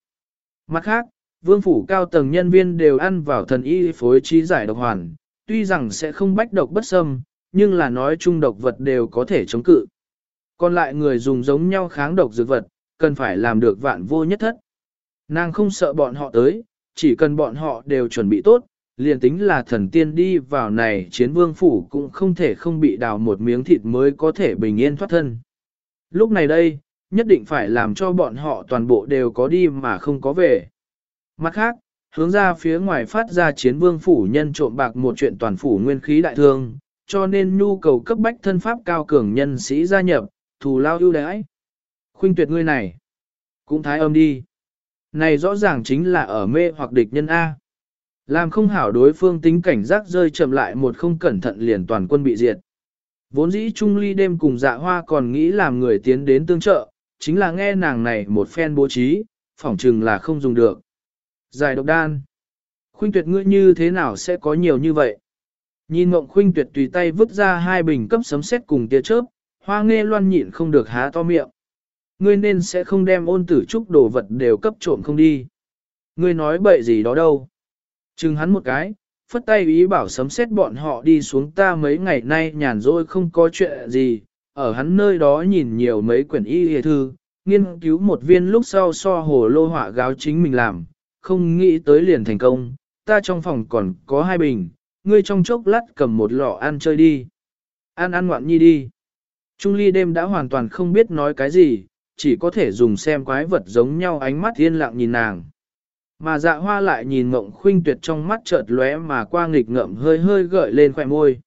Mặt khác, vương phủ cao tầng nhân viên đều ăn vào thần y phối trí giải độc hoàn, tuy rằng sẽ không bách độc bất xâm, nhưng là nói chung độc vật đều có thể chống cự. Còn lại người dùng giống nhau kháng độc dược vật, cần phải làm được vạn vô nhất thất. Nàng không sợ bọn họ tới, chỉ cần bọn họ đều chuẩn bị tốt, liền tính là thần tiên đi vào này chiến vương phủ cũng không thể không bị đào một miếng thịt mới có thể bình yên thoát thân. Lúc này đây, nhất định phải làm cho bọn họ toàn bộ đều có đi mà không có về. Mặt khác, hướng ra phía ngoài phát ra chiến vương phủ nhân trộm bạc một chuyện toàn phủ nguyên khí đại thương, cho nên nhu cầu cấp bách thân pháp cao cường nhân sĩ gia nhập, thù lao ưu đãi. Khuynh tuyệt ngươi này, cũng thái âm đi. Này rõ ràng chính là ở mê hoặc địch nhân A. Làm không hảo đối phương tính cảnh giác rơi chậm lại một không cẩn thận liền toàn quân bị diệt. Vốn dĩ Trung Ly đêm cùng dạ hoa còn nghĩ làm người tiến đến tương trợ, chính là nghe nàng này một phen bố trí, phỏng chừng là không dùng được. Giải độc đan. Khuynh tuyệt ngươi như thế nào sẽ có nhiều như vậy? Nhìn mộng khuynh tuyệt tùy tay vứt ra hai bình cấp sấm sét cùng tia chớp, hoa nghe loan nhịn không được há to miệng. Ngươi nên sẽ không đem ôn tử trúc đồ vật đều cấp trộm không đi. Ngươi nói bậy gì đó đâu. Chừng hắn một cái, phất tay ý bảo sấm xét bọn họ đi xuống ta mấy ngày nay nhàn rỗi không có chuyện gì, ở hắn nơi đó nhìn nhiều mấy quyển y hề thư, nghiên cứu một viên lúc sau so hồ lô họa gáo chính mình làm, không nghĩ tới liền thành công, ta trong phòng còn có hai bình, ngươi trong chốc lát cầm một lọ ăn chơi đi. Ăn ăn ngoạn nhi đi. Trung ly đêm đã hoàn toàn không biết nói cái gì, chỉ có thể dùng xem quái vật giống nhau ánh mắt thiên lặng nhìn nàng. Mà dạ hoa lại nhìn mộng khuynh tuyệt trong mắt chợt lóe mà qua nghịch ngợm hơi hơi gợi lên khỏe môi.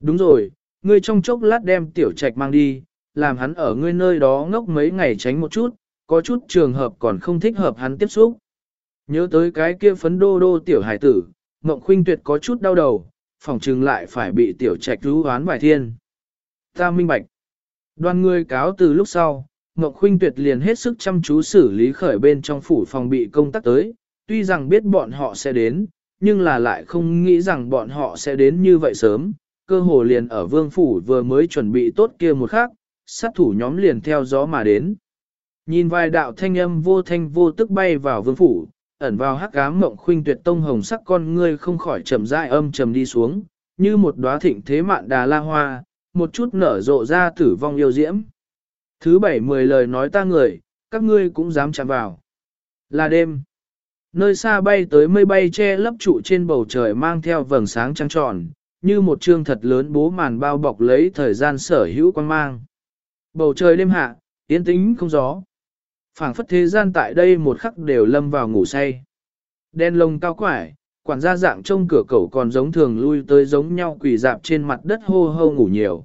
Đúng rồi, ngươi trong chốc lát đem tiểu trạch mang đi, làm hắn ở ngươi nơi đó ngốc mấy ngày tránh một chút, có chút trường hợp còn không thích hợp hắn tiếp xúc. Nhớ tới cái kia phấn đô đô tiểu hải tử, mộng khuynh tuyệt có chút đau đầu, phòng trừng lại phải bị tiểu trạch rú oán vài thiên. Ta minh bạch. Đoàn người cáo từ lúc sau, Ngọc Khuynh Tuyệt liền hết sức chăm chú xử lý khởi bên trong phủ phòng bị công tác tới, tuy rằng biết bọn họ sẽ đến, nhưng là lại không nghĩ rằng bọn họ sẽ đến như vậy sớm, cơ hồ liền ở vương phủ vừa mới chuẩn bị tốt kia một khắc, sát thủ nhóm liền theo gió mà đến. Nhìn vài đạo thanh âm vô thanh vô tức bay vào vương phủ, ẩn vào hắc ám mộng khuynh tuyệt tông hồng sắc con ngươi không khỏi chậm rãi âm trầm đi xuống, như một đóa thịnh thế mạn đà la hoa, một chút nở rộ ra tử vong yêu diễm. Thứ bảy mười lời nói ta người, các ngươi cũng dám chạm vào. Là đêm. Nơi xa bay tới mây bay che lấp trụ trên bầu trời mang theo vầng sáng trăng tròn, như một trương thật lớn bố màn bao bọc lấy thời gian sở hữu quan mang. Bầu trời đêm hạ, yên tĩnh không gió. phảng phất thế gian tại đây một khắc đều lâm vào ngủ say. Đen lông cao quải, quản gia dạng trông cửa cầu còn giống thường lui tới giống nhau quỳ dạp trên mặt đất hô hô ngủ nhiều.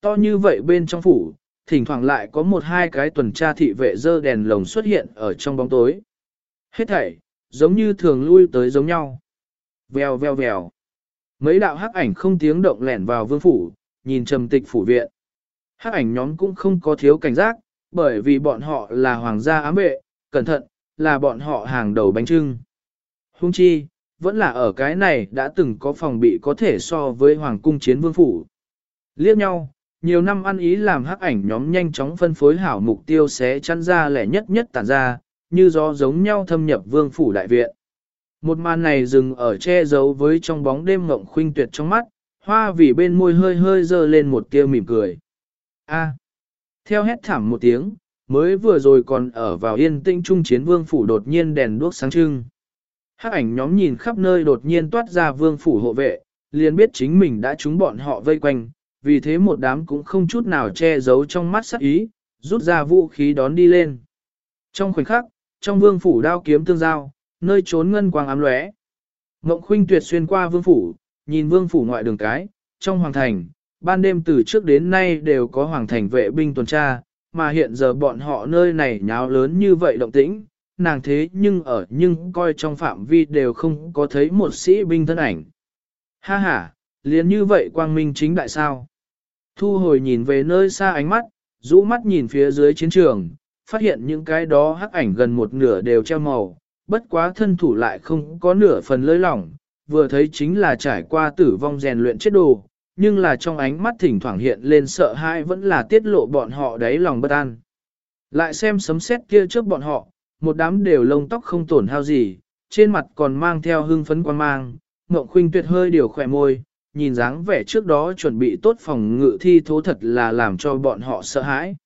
To như vậy bên trong phủ, thỉnh thoảng lại có một hai cái tuần tra thị vệ dơ đèn lồng xuất hiện ở trong bóng tối. Hết thảy, giống như thường lui tới giống nhau. Vèo vèo vèo. Mấy đạo hắc ảnh không tiếng động lẻn vào vương phủ, nhìn trầm tịch phủ viện. Hắc ảnh nhóm cũng không có thiếu cảnh giác, bởi vì bọn họ là hoàng gia ám vệ, cẩn thận, là bọn họ hàng đầu bánh trưng. Hung chi, vẫn là ở cái này đã từng có phòng bị có thể so với hoàng cung chiến vương phủ. Liếc nhau, nhiều năm ăn ý làm hắc ảnh nhóm nhanh chóng phân phối hảo mục tiêu sẽ chăn ra lẻ nhất nhất tản ra, như gió giống nhau thâm nhập vương phủ đại viện. Một màn này dừng ở che giấu với trong bóng đêm ngộng khuynh tuyệt trong mắt, hoa vì bên môi hơi hơi dơ lên một tia mỉm cười. A. Theo hét thảm một tiếng, mới vừa rồi còn ở vào yên tĩnh trung chiến vương phủ đột nhiên đèn đuốc sáng trưng. Hắc ảnh nhóm nhìn khắp nơi đột nhiên toát ra vương phủ hộ vệ, liền biết chính mình đã trúng bọn họ vây quanh, vì thế một đám cũng không chút nào che giấu trong mắt sắc ý, rút ra vũ khí đón đi lên. Trong khoảnh khắc, trong vương phủ đao kiếm tương giao, nơi trốn ngân quang ám lóe. Mộng khuynh tuyệt xuyên qua vương phủ, nhìn vương phủ ngoại đường cái, trong hoàng thành, ban đêm từ trước đến nay đều có hoàng thành vệ binh tuần tra, mà hiện giờ bọn họ nơi này nháo lớn như vậy động tĩnh, nàng thế nhưng ở nhưng coi trong phạm vi đều không có thấy một sĩ binh thân ảnh. Ha ha, liền như vậy quang minh chính đại sao. Thu hồi nhìn về nơi xa ánh mắt, rũ mắt nhìn phía dưới chiến trường, phát hiện những cái đó hắc ảnh gần một nửa đều treo màu, bất quá thân thủ lại không có nửa phần lơi lỏng, vừa thấy chính là trải qua tử vong rèn luyện chết đồ, nhưng là trong ánh mắt thỉnh thoảng hiện lên sợ hãi vẫn là tiết lộ bọn họ đáy lòng bất an. Lại xem sấm sét kia trước bọn họ, một đám đều lông tóc không tổn hao gì, trên mặt còn mang theo hưng phấn quan mang, Ngộng Khuynh tuyệt hơi điều khỏe môi, nhìn dáng vẻ trước đó chuẩn bị tốt phòng ngự thi thố thật là làm cho bọn họ sợ hãi.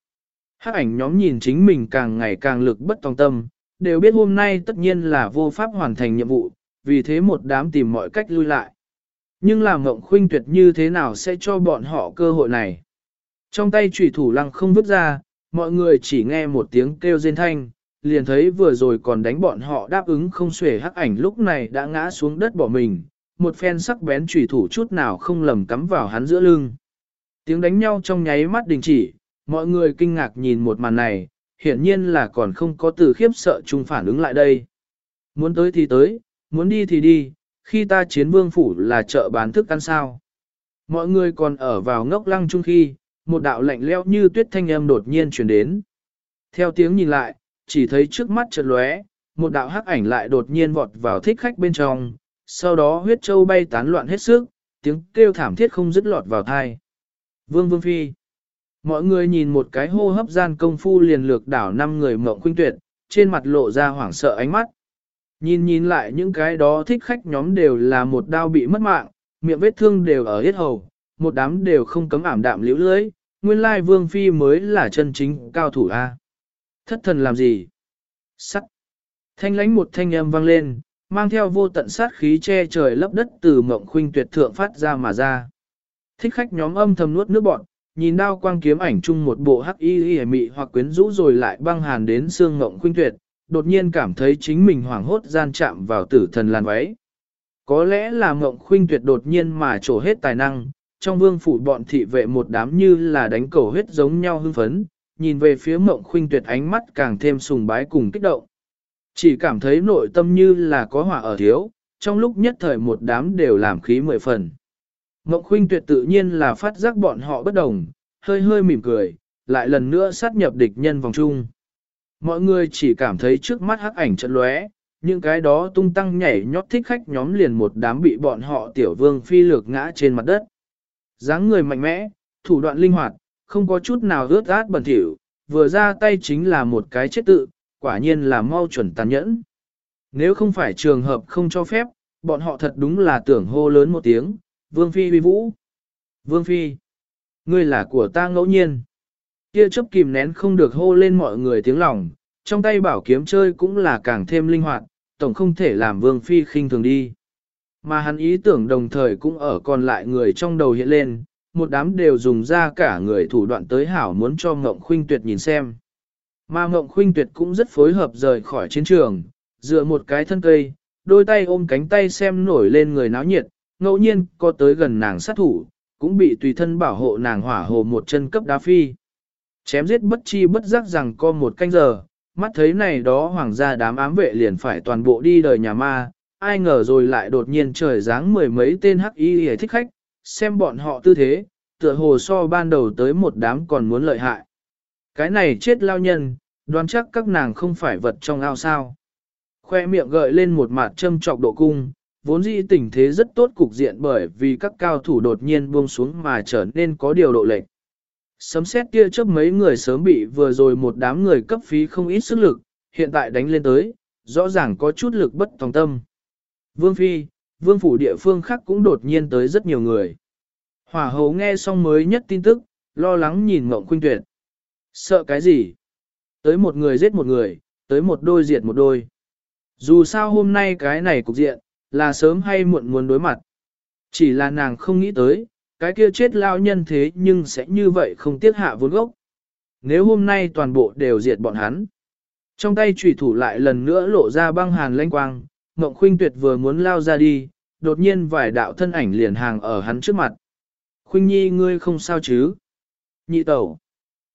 Hắc ảnh nhóm nhìn chính mình càng ngày càng lực bất tòng tâm, đều biết hôm nay tất nhiên là vô pháp hoàn thành nhiệm vụ, vì thế một đám tìm mọi cách lui lại. Nhưng làm Ngộng Khuynh tuyệt như thế nào sẽ cho bọn họ cơ hội này? Trong tay chủy thủ lăng không vứt ra, mọi người chỉ nghe một tiếng kêu rên thanh, liền thấy vừa rồi còn đánh bọn họ đáp ứng không xuể hắc ảnh lúc này đã ngã xuống đất bỏ mình, một phen sắc bén chủy thủ chút nào không lầm cắm vào hắn giữa lưng. Tiếng đánh nhau trong nháy mắt đình chỉ, mọi người kinh ngạc nhìn một màn này, hiển nhiên là còn không có từ khiếp sợ chung phản ứng lại đây. Muốn tới thì tới, muốn đi thì đi, khi ta chiến vương phủ là chợ bán thức ăn sao. Mọi người còn ở vào ngốc lăng chung khi, một đạo lạnh leo như tuyết thanh âm đột nhiên chuyển đến. Theo tiếng nhìn lại, chỉ thấy trước mắt chợt lóe, một đạo hắc ảnh lại đột nhiên vọt vào thích khách bên trong, sau đó huyết châu bay tán loạn hết sức, tiếng kêu thảm thiết không dứt lọt vào thai. Vương Vương Phi Mọi người nhìn một cái hô hấp gian công phu liền lược đảo năm người mộng khuynh tuyệt, trên mặt lộ ra hoảng sợ ánh mắt. Nhìn nhìn lại những cái đó thích khách nhóm đều là một đao bị mất mạng, miệng vết thương đều ở hết hầu, một đám đều không cấm ảm đạm liễu lưới, nguyên lai Vương Phi mới là chân chính cao thủ A. Thất thần làm gì? Sắt. Thanh lánh một thanh âm vang lên, mang theo vô tận sát khí che trời lấp đất từ mộng khuynh tuyệt thượng phát ra mà ra. Thích khách nhóm âm thầm nuốt nước bọn, nhìn đao quang kiếm ảnh chung một bộ hắc y y mị hoặc quyến rũ rồi lại băng hàn đến xương mộng khuynh tuyệt, đột nhiên cảm thấy chính mình hoảng hốt gian chạm vào tử thần làn váy. Có lẽ là mộng khuynh tuyệt đột nhiên mà trổ hết tài năng, trong vương phủ bọn thị vệ một đám như là đánh cầu huyết giống nhau hưng phấn, nhìn về phía mộng khuynh tuyệt ánh mắt càng thêm sùng bái cùng kích động. Chỉ cảm thấy nội tâm như là có hỏa ở thiếu, trong lúc nhất thời một đám đều làm khí mười phần. Mộng khuynh tuyệt tự nhiên là phát giác bọn họ bất đồng, hơi hơi mỉm cười, lại lần nữa sát nhập địch nhân vòng chung. Mọi người chỉ cảm thấy trước mắt hắc ảnh trận lóe, những cái đó tung tăng nhảy nhót thích khách nhóm liền một đám bị bọn họ tiểu vương phi lược ngã trên mặt đất. dáng người mạnh mẽ, thủ đoạn linh hoạt, không có chút nào ướt át bẩn thỉu, vừa ra tay chính là một cái chết tự, quả nhiên là mau chuẩn tàn nhẫn. Nếu không phải trường hợp không cho phép, bọn họ thật đúng là tưởng hô lớn một tiếng, Vương Phi uy vũ. Vương Phi, ngươi là của ta ngẫu nhiên. Kia chấp kìm nén không được hô lên mọi người tiếng lòng, trong tay bảo kiếm chơi cũng là càng thêm linh hoạt, tổng không thể làm Vương Phi khinh thường đi. Mà hắn ý tưởng đồng thời cũng ở còn lại người trong đầu hiện lên, một đám đều dùng ra cả người thủ đoạn tới hảo muốn cho Ngộng Khuynh Tuyệt nhìn xem. Mà Ngộng Khuynh Tuyệt cũng rất phối hợp rời khỏi chiến trường, dựa một cái thân cây, đôi tay ôm cánh tay xem nổi lên người náo nhiệt, ngẫu nhiên có tới gần nàng sát thủ, cũng bị tùy thân bảo hộ nàng hỏa hồ một chân cấp đá phi. Chém giết bất chi bất giác rằng có một canh giờ, mắt thấy này đó hoàng gia đám ám vệ liền phải toàn bộ đi đời nhà ma, ai ngờ rồi lại đột nhiên trời giáng mười mấy tên hắc y hề thích khách, xem bọn họ tư thế, tựa hồ so ban đầu tới một đám còn muốn lợi hại. Cái này chết lao nhân, đoán chắc các nàng không phải vật trong ao sao. Khoe miệng gợi lên một mặt châm trọc độ cung, vốn dĩ tình thế rất tốt cục diện bởi vì các cao thủ đột nhiên buông xuống mà trở nên có điều độ lệch. Sấm xét kia chớp mấy người sớm bị vừa rồi một đám người cấp phí không ít sức lực, hiện tại đánh lên tới, rõ ràng có chút lực bất tòng tâm. Vương Phi, vương phủ địa phương khác cũng đột nhiên tới rất nhiều người. Hỏa hầu nghe xong mới nhất tin tức, lo lắng nhìn Ngộng Khuynh Tuyệt. Sợ cái gì? Tới một người giết một người, tới một đôi diệt một đôi. Dù sao hôm nay cái này cục diện, là sớm hay muộn muốn đối mặt. Chỉ là nàng không nghĩ tới, cái kia chết lao nhân thế nhưng sẽ như vậy không tiếc hạ vốn gốc. Nếu hôm nay toàn bộ đều diệt bọn hắn. Trong tay trùy thủ lại lần nữa lộ ra băng hàn lanh quang, Mộng Khuynh Tuyệt vừa muốn lao ra đi, đột nhiên vài đạo thân ảnh liền hàng ở hắn trước mặt. Khuynh Nhi ngươi không sao chứ? Nhị tẩu.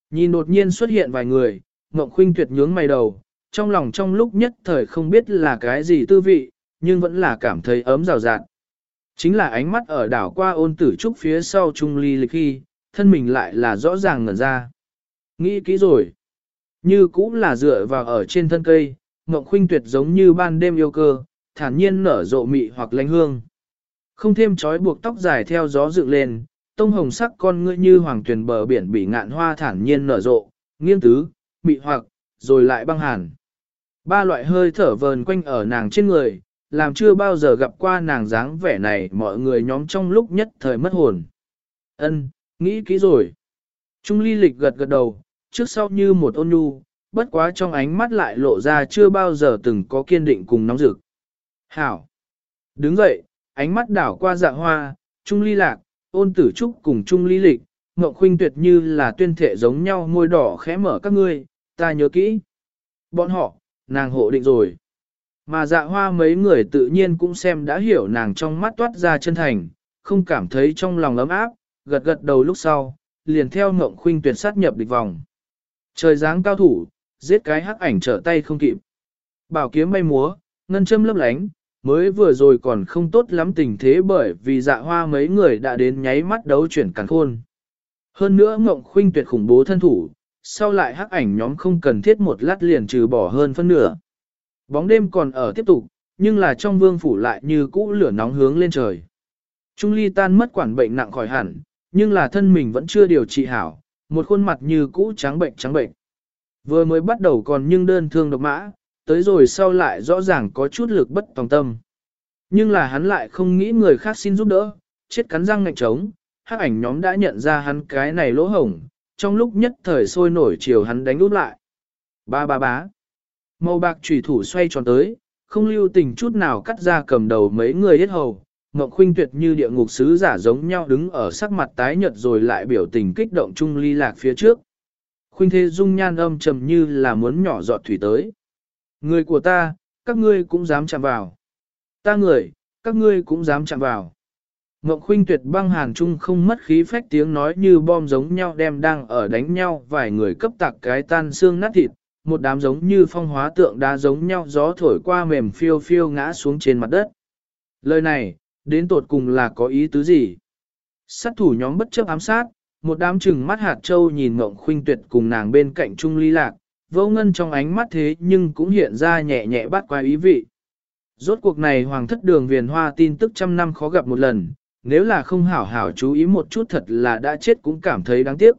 Nhìn đột nhiên xuất hiện vài người, Mộng Khuynh tuyệt nhướng mày đầu, trong lòng trong lúc nhất thời không biết là cái gì tư vị, nhưng vẫn là cảm thấy ấm rào rạt. Chính là ánh mắt ở đảo qua ôn tử trúc phía sau trung ly lịch khi, thân mình lại là rõ ràng ngẩn ra. Nghĩ kỹ rồi. Như cũng là dựa vào ở trên thân cây, Ngộng Khuynh tuyệt giống như ban đêm yêu cơ, thản nhiên nở rộ mị hoặc lánh hương. Không thêm trói buộc tóc dài theo gió dựng lên, tông hồng sắc con ngươi như hoàng tuyền bờ biển bị ngạn hoa thản nhiên nở rộ, nghiêng tứ, mị hoặc, rồi lại băng hàn. Ba loại hơi thở vờn quanh ở nàng trên người, làm chưa bao giờ gặp qua nàng dáng vẻ này mọi người nhóm trong lúc nhất thời mất hồn. Ân, nghĩ kỹ rồi. Trung ly lịch gật gật đầu, trước sau như một ôn nhu, bất quá trong ánh mắt lại lộ ra chưa bao giờ từng có kiên định cùng nóng rực. Hảo! Đứng dậy, ánh mắt đảo qua dạ hoa, trung ly lạc, ôn tử trúc cùng trung ly lịch, ngộng khuynh tuyệt như là tuyên thể giống nhau môi đỏ khẽ mở các ngươi, ta nhớ kỹ. Bọn họ, nàng hộ định rồi. Mà dạ hoa mấy người tự nhiên cũng xem đã hiểu nàng trong mắt toát ra chân thành, không cảm thấy trong lòng ấm áp, gật gật đầu lúc sau, liền theo ngộng khuynh tuyệt sát nhập địch vòng. Trời dáng cao thủ, giết cái hắc ảnh trở tay không kịp. Bảo kiếm bay múa, ngân châm lấp lánh, mới vừa rồi còn không tốt lắm tình thế bởi vì dạ hoa mấy người đã đến nháy mắt đấu chuyển càng khôn. Hơn nữa ngộng khuynh tuyệt khủng bố thân thủ, sau lại hắc ảnh nhóm không cần thiết một lát liền trừ bỏ hơn phân nửa. Bóng đêm còn ở tiếp tục, nhưng là trong vương phủ lại như cũ lửa nóng hướng lên trời. Trung ly tan mất quản bệnh nặng khỏi hẳn, nhưng là thân mình vẫn chưa điều trị hảo, một khuôn mặt như cũ trắng bệnh trắng bệnh. Vừa mới bắt đầu còn nhưng đơn thương độc mã, tới rồi sau lại rõ ràng có chút lực bất tòng tâm. Nhưng là hắn lại không nghĩ người khác xin giúp đỡ, chết cắn răng ngạnh trống, hắc ảnh nhóm đã nhận ra hắn cái này lỗ hổng, trong lúc nhất thời sôi nổi chiều hắn đánh úp lại. Ba ba bá. Màu bạc trùy thủ xoay tròn tới, không lưu tình chút nào cắt ra cầm đầu mấy người hết hầu. Ngọc Khuynh tuyệt như địa ngục sứ giả giống nhau đứng ở sắc mặt tái nhợt rồi lại biểu tình kích động chung ly lạc phía trước. Khuynh thế dung nhan âm trầm như là muốn nhỏ giọt thủy tới. Người của ta, các ngươi cũng dám chạm vào. Ta người, các ngươi cũng dám chạm vào. Ngọc Khuynh tuyệt băng hàn trung không mất khí phách tiếng nói như bom giống nhau đem đang ở đánh nhau vài người cấp tạc cái tan xương nát thịt, một đám giống như phong hóa tượng đá giống nhau gió thổi qua mềm phiêu phiêu ngã xuống trên mặt đất. Lời này, đến tột cùng là có ý tứ gì? Sát thủ nhóm bất chấp ám sát, một đám chừng mắt hạt châu nhìn Ngộng Khuynh Tuyệt cùng nàng bên cạnh Trung Ly Lạc, vô ngân trong ánh mắt thế nhưng cũng hiện ra nhẹ nhẹ bắt quái ý vị. Rốt cuộc này hoàng thất đường viền hoa tin tức trăm năm khó gặp một lần, nếu là không hảo hảo chú ý một chút thật là đã chết cũng cảm thấy đáng tiếc.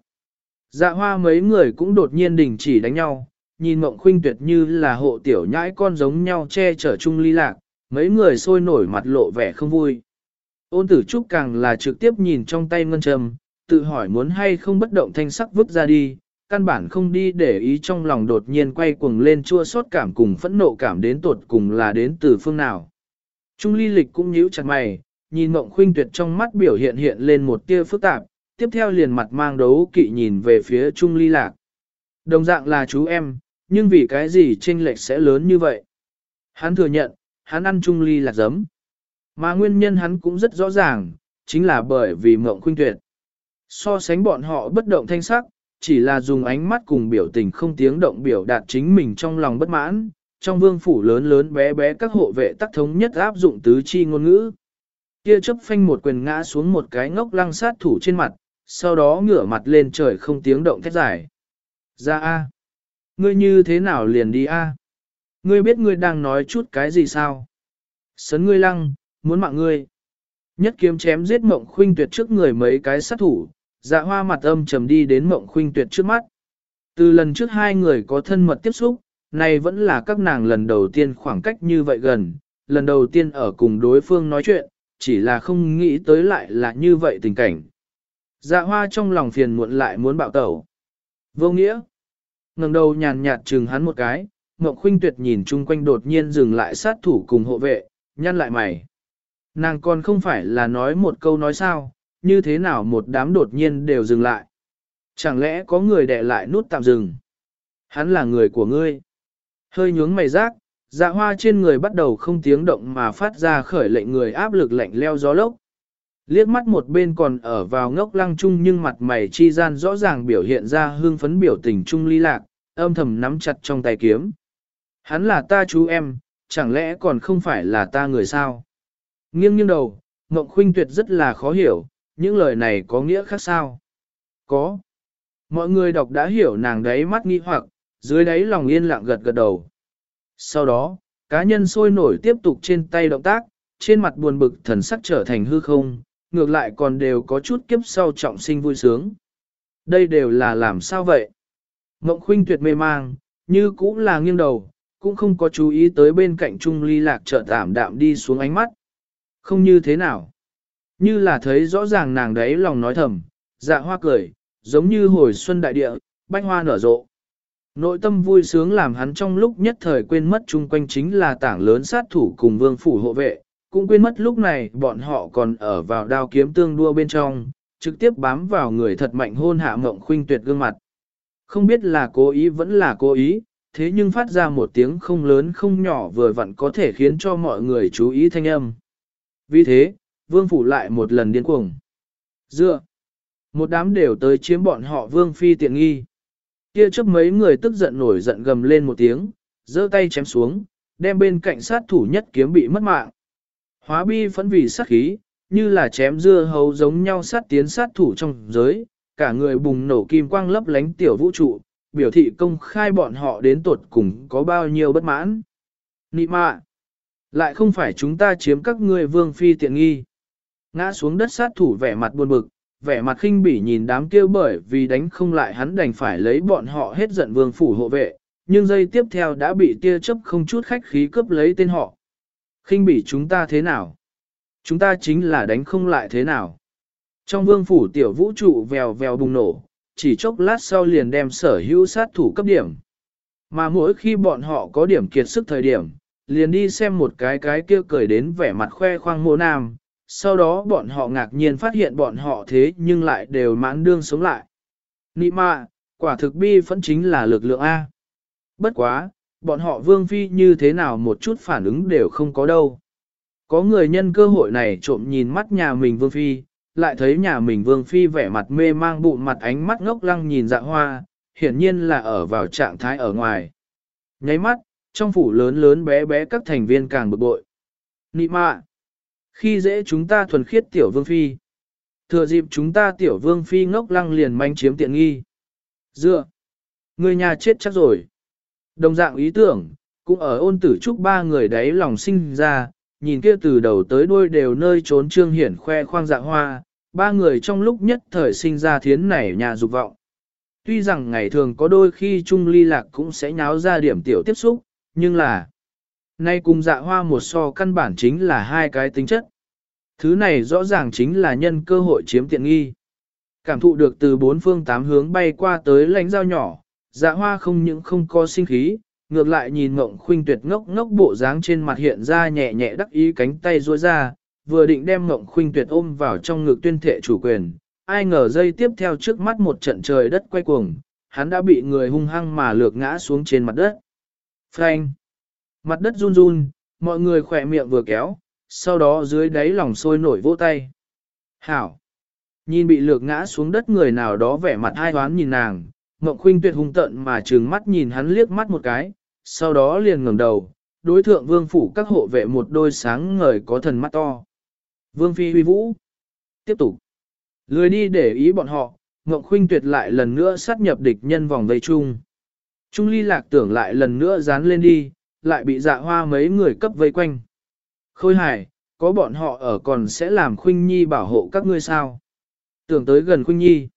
Dạ hoa mấy người cũng đột nhiên đình chỉ đánh nhau, nhìn mộng khuynh tuyệt như là hộ tiểu nhãi con giống nhau che chở chung ly lạc, mấy người sôi nổi mặt lộ vẻ không vui. Ôn tử trúc càng là trực tiếp nhìn trong tay ngân trầm, tự hỏi muốn hay không bất động thanh sắc vứt ra đi, căn bản không đi để ý trong lòng đột nhiên quay cuồng lên chua xót cảm cùng phẫn nộ cảm đến tột cùng là đến từ phương nào. Trung ly lịch cũng nhíu chặt mày, nhìn mộng khuynh tuyệt trong mắt biểu hiện hiện lên một tia phức tạp, tiếp theo liền mặt mang đấu kỵ nhìn về phía Trung ly lạc. Đồng dạng là chú em, nhưng vì cái gì chênh lệch sẽ lớn như vậy? Hắn thừa nhận, hắn ăn Trung ly lạc giấm. Mà nguyên nhân hắn cũng rất rõ ràng, chính là bởi vì mộng khuynh tuyệt. So sánh bọn họ bất động thanh sắc, chỉ là dùng ánh mắt cùng biểu tình không tiếng động biểu đạt chính mình trong lòng bất mãn, trong vương phủ lớn lớn bé bé các hộ vệ tác thống nhất áp dụng tứ chi ngôn ngữ. Kia chấp phanh một quyền ngã xuống một cái ngốc lăng sát thủ trên mặt, sau đó ngửa mặt lên trời không tiếng động thét giải. Ra A. Ngươi như thế nào liền đi A? Ngươi biết ngươi đang nói chút cái gì sao? Sấn ngươi lăng, muốn mạng ngươi. Nhất kiếm chém giết mộng khuynh tuyệt trước người mấy cái sát thủ, dạ hoa mặt âm trầm đi đến mộng khuynh tuyệt trước mắt. Từ lần trước hai người có thân mật tiếp xúc, này vẫn là các nàng lần đầu tiên khoảng cách như vậy gần, lần đầu tiên ở cùng đối phương nói chuyện, chỉ là không nghĩ tới lại là như vậy tình cảnh. Dạ hoa trong lòng phiền muộn lại muốn bạo tẩu. Vô nghĩa. ngẩng đầu nhàn nhạt chừng hắn một cái, Ngọc Khuynh Tuyệt nhìn chung quanh đột nhiên dừng lại sát thủ cùng hộ vệ, nhăn lại mày. Nàng còn không phải là nói một câu nói sao, như thế nào một đám đột nhiên đều dừng lại. Chẳng lẽ có người đè lại nút tạm dừng? Hắn là người của ngươi. Hơi nhướng mày rác, dạ hoa trên người bắt đầu không tiếng động mà phát ra khởi lệnh người áp lực lạnh leo gió lốc. Liếc mắt một bên còn ở vào ngốc lăng chung nhưng mặt mày chi gian rõ ràng biểu hiện ra hương phấn biểu tình trung ly lạc, âm thầm nắm chặt trong tay kiếm. Hắn là ta chú em, chẳng lẽ còn không phải là ta người sao? Nghiêng nghiêng đầu, Ngộng Khuynh Tuyệt rất là khó hiểu, những lời này có nghĩa khác sao? Có. Mọi người đọc đã hiểu nàng đấy mắt nghi hoặc, dưới đáy lòng yên lặng gật gật đầu. Sau đó, cá nhân sôi nổi tiếp tục trên tay động tác, trên mặt buồn bực thần sắc trở thành hư không, ngược lại còn đều có chút kiếp sau trọng sinh vui sướng. Đây đều là làm sao vậy? Ngộng khuynh tuyệt mê mang, như cũng là nghiêng đầu, cũng không có chú ý tới bên cạnh Trung Ly Lạc trợ tạm đạm đi xuống ánh mắt. Không như thế nào. Như là thấy rõ ràng nàng đấy lòng nói thầm, dạ hoa cười, giống như hồi xuân đại địa, bách hoa nở rộ. Nội tâm vui sướng làm hắn trong lúc nhất thời quên mất chung quanh chính là tảng lớn sát thủ cùng vương phủ hộ vệ, cũng quên mất lúc này bọn họ còn ở vào đao kiếm tương đua bên trong, trực tiếp bám vào người thật mạnh hôn hạ mộng khuynh tuyệt gương mặt. Không biết là cố ý vẫn là cố ý, thế nhưng phát ra một tiếng không lớn không nhỏ vừa vặn có thể khiến cho mọi người chú ý thanh âm. Vì thế, vương phủ lại một lần điên cuồng. Dựa, một đám đều tới chiếm bọn họ vương phi tiện nghi. Kia chấp mấy người tức giận nổi giận gầm lên một tiếng, giơ tay chém xuống, đem bên cạnh sát thủ nhất kiếm bị mất mạng. Hóa bi phẫn vì sát khí, như là chém dưa hấu giống nhau sát tiến sát thủ trong giới, cả người bùng nổ kim quang lấp lánh tiểu vũ trụ, biểu thị công khai bọn họ đến tuột cùng có bao nhiêu bất mãn. Nị mạ! Lại không phải chúng ta chiếm các ngươi vương phi tiện nghi. Ngã xuống đất sát thủ vẻ mặt buồn bực, vẻ mặt khinh bỉ nhìn đám kêu bởi vì đánh không lại hắn đành phải lấy bọn họ hết giận vương phủ hộ vệ, nhưng giây tiếp theo đã bị tia chấp không chút khách khí cướp lấy tên họ. khinh bỉ chúng ta thế nào? Chúng ta chính là đánh không lại thế nào? Trong vương phủ tiểu vũ trụ vèo vèo bùng nổ, chỉ chốc lát sau liền đem sở hữu sát thủ cấp điểm. Mà mỗi khi bọn họ có điểm kiệt sức thời điểm, liền đi xem một cái cái kia cười đến vẻ mặt khoe khoang mô nam, sau đó bọn họ ngạc nhiên phát hiện bọn họ thế nhưng lại đều mãn đương sống lại. Nị mạ, quả thực bi vẫn chính là lực lượng A. Bất quá, bọn họ vương phi như thế nào một chút phản ứng đều không có đâu. Có người nhân cơ hội này trộm nhìn mắt nhà mình vương phi, lại thấy nhà mình vương phi vẻ mặt mê mang bụng mặt ánh mắt ngốc lăng nhìn dạ hoa, hiển nhiên là ở vào trạng thái ở ngoài. Nháy mắt, trong phủ lớn lớn bé bé các thành viên càng bực bội. Nị mạ! Khi dễ chúng ta thuần khiết tiểu vương phi. Thừa dịp chúng ta tiểu vương phi ngốc lăng liền manh chiếm tiện nghi. Dựa! Người nhà chết chắc rồi. Đồng dạng ý tưởng, cũng ở ôn tử trúc ba người đấy lòng sinh ra, nhìn kia từ đầu tới đuôi đều nơi trốn trương hiển khoe khoang dạ hoa, ba người trong lúc nhất thời sinh ra thiến nảy nhà dục vọng. Tuy rằng ngày thường có đôi khi chung ly lạc cũng sẽ nháo ra điểm tiểu tiếp xúc, nhưng là nay cùng dạ hoa một so căn bản chính là hai cái tính chất. Thứ này rõ ràng chính là nhân cơ hội chiếm tiện nghi. Cảm thụ được từ bốn phương tám hướng bay qua tới lãnh dao nhỏ, dạ hoa không những không có sinh khí, ngược lại nhìn mộng khuynh tuyệt ngốc ngốc bộ dáng trên mặt hiện ra nhẹ nhẹ đắc ý cánh tay duỗi ra, vừa định đem mộng khuynh tuyệt ôm vào trong ngực tuyên thệ chủ quyền, ai ngờ dây tiếp theo trước mắt một trận trời đất quay cuồng, hắn đã bị người hung hăng mà lược ngã xuống trên mặt đất. Frank! Mặt đất run run, mọi người khỏe miệng vừa kéo, sau đó dưới đáy lòng sôi nổi vỗ tay. Hảo! Nhìn bị lược ngã xuống đất người nào đó vẻ mặt hai hoán nhìn nàng, Mộng Khuynh Tuyệt hung tận mà trừng mắt nhìn hắn liếc mắt một cái, sau đó liền ngẩng đầu, đối thượng vương phủ các hộ vệ một đôi sáng ngời có thần mắt to. Vương Phi huy vũ. Tiếp tục. Lười đi để ý bọn họ, Ngọc Khuynh tuyệt lại lần nữa sát nhập địch nhân vòng vây chung. Trung ly lạc tưởng lại lần nữa dán lên đi, lại bị dạ hoa mấy người cấp vây quanh. Khôi hải, có bọn họ ở còn sẽ làm Khuynh Nhi bảo hộ các ngươi sao? Tưởng tới gần Khuynh Nhi.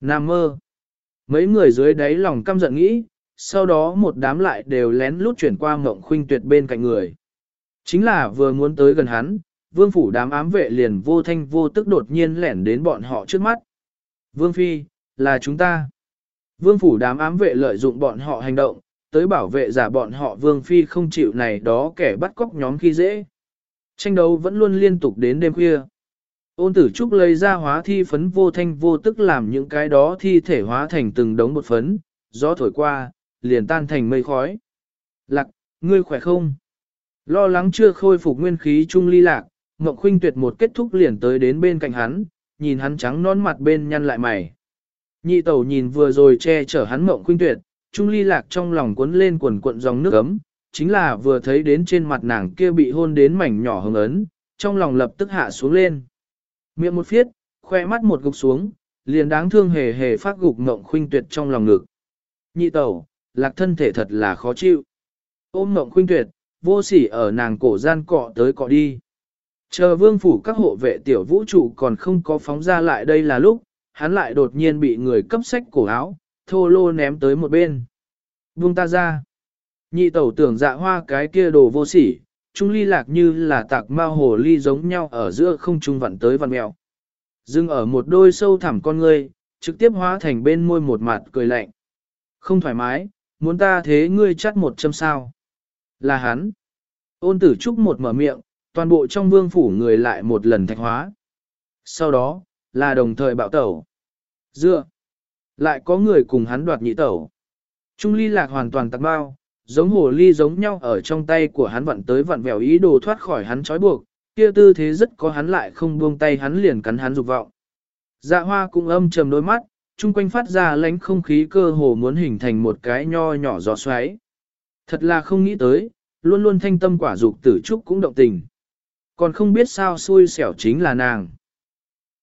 Nam mơ. Mấy người dưới đáy lòng căm giận nghĩ, sau đó một đám lại đều lén lút chuyển qua mộng khuynh tuyệt bên cạnh người. Chính là vừa muốn tới gần hắn, vương phủ đám ám vệ liền vô thanh vô tức đột nhiên lẻn đến bọn họ trước mắt. Vương Phi, là chúng ta. Vương phủ đám ám vệ lợi dụng bọn họ hành động, tới bảo vệ giả bọn họ Vương Phi không chịu này đó kẻ bắt cóc nhóm khi dễ. Tranh đấu vẫn luôn liên tục đến đêm khuya. Ôn tử trúc lấy ra hóa thi phấn vô thanh vô tức làm những cái đó thi thể hóa thành từng đống một phấn, gió thổi qua, liền tan thành mây khói. Lạc, ngươi khỏe không? Lo lắng chưa khôi phục nguyên khí trung ly lạc, Ngộng Khuynh Tuyệt một kết thúc liền tới đến bên cạnh hắn, nhìn hắn trắng non mặt bên nhăn lại mày. Nhị tẩu nhìn vừa rồi che chở hắn Ngộng Khuynh Tuyệt, Trung Ly Lạc trong lòng cuốn lên quần cuộn dòng nước ấm, chính là vừa thấy đến trên mặt nàng kia bị hôn đến mảnh nhỏ hồng ấn, trong lòng lập tức hạ xuống lên. Miệng một phiết, khoe mắt một gục xuống, liền đáng thương hề hề phát gục Ngộng Khuynh Tuyệt trong lòng ngực. Nhị tẩu, lạc thân thể thật là khó chịu. Ôm Ngộng Khuynh Tuyệt, vô sỉ ở nàng cổ gian cọ tới cọ đi. Chờ vương phủ các hộ vệ tiểu vũ trụ còn không có phóng ra lại đây là lúc, hắn lại đột nhiên bị người cấp sách cổ áo, thô lô ném tới một bên. Buông ta ra. Nhị tẩu tưởng dạ hoa cái kia đồ vô sỉ, trung ly lạc như là tạc ma hồ ly giống nhau ở giữa không trung vặn tới vặn mèo. Dưng ở một đôi sâu thẳm con ngươi, trực tiếp hóa thành bên môi một mặt cười lạnh. Không thoải mái, muốn ta thế ngươi chắt một châm sao. Là hắn. Ôn tử trúc một mở miệng, toàn bộ trong vương phủ người lại một lần thạch hóa. Sau đó, là đồng thời bạo tẩu. Dựa. Lại có người cùng hắn đoạt nhị tẩu. Trung ly lạc hoàn toàn tạc bao, giống hồ ly giống nhau ở trong tay của hắn vặn tới vặn vẹo ý đồ thoát khỏi hắn trói buộc, kia tư thế rất có hắn lại không buông tay hắn liền cắn hắn dục vọng. Dạ hoa cũng âm trầm đôi mắt, chung quanh phát ra lánh không khí cơ hồ muốn hình thành một cái nho nhỏ gió xoáy. Thật là không nghĩ tới, luôn luôn thanh tâm quả dục tử trúc cũng động tình. Còn không biết sao xui xẻo chính là nàng.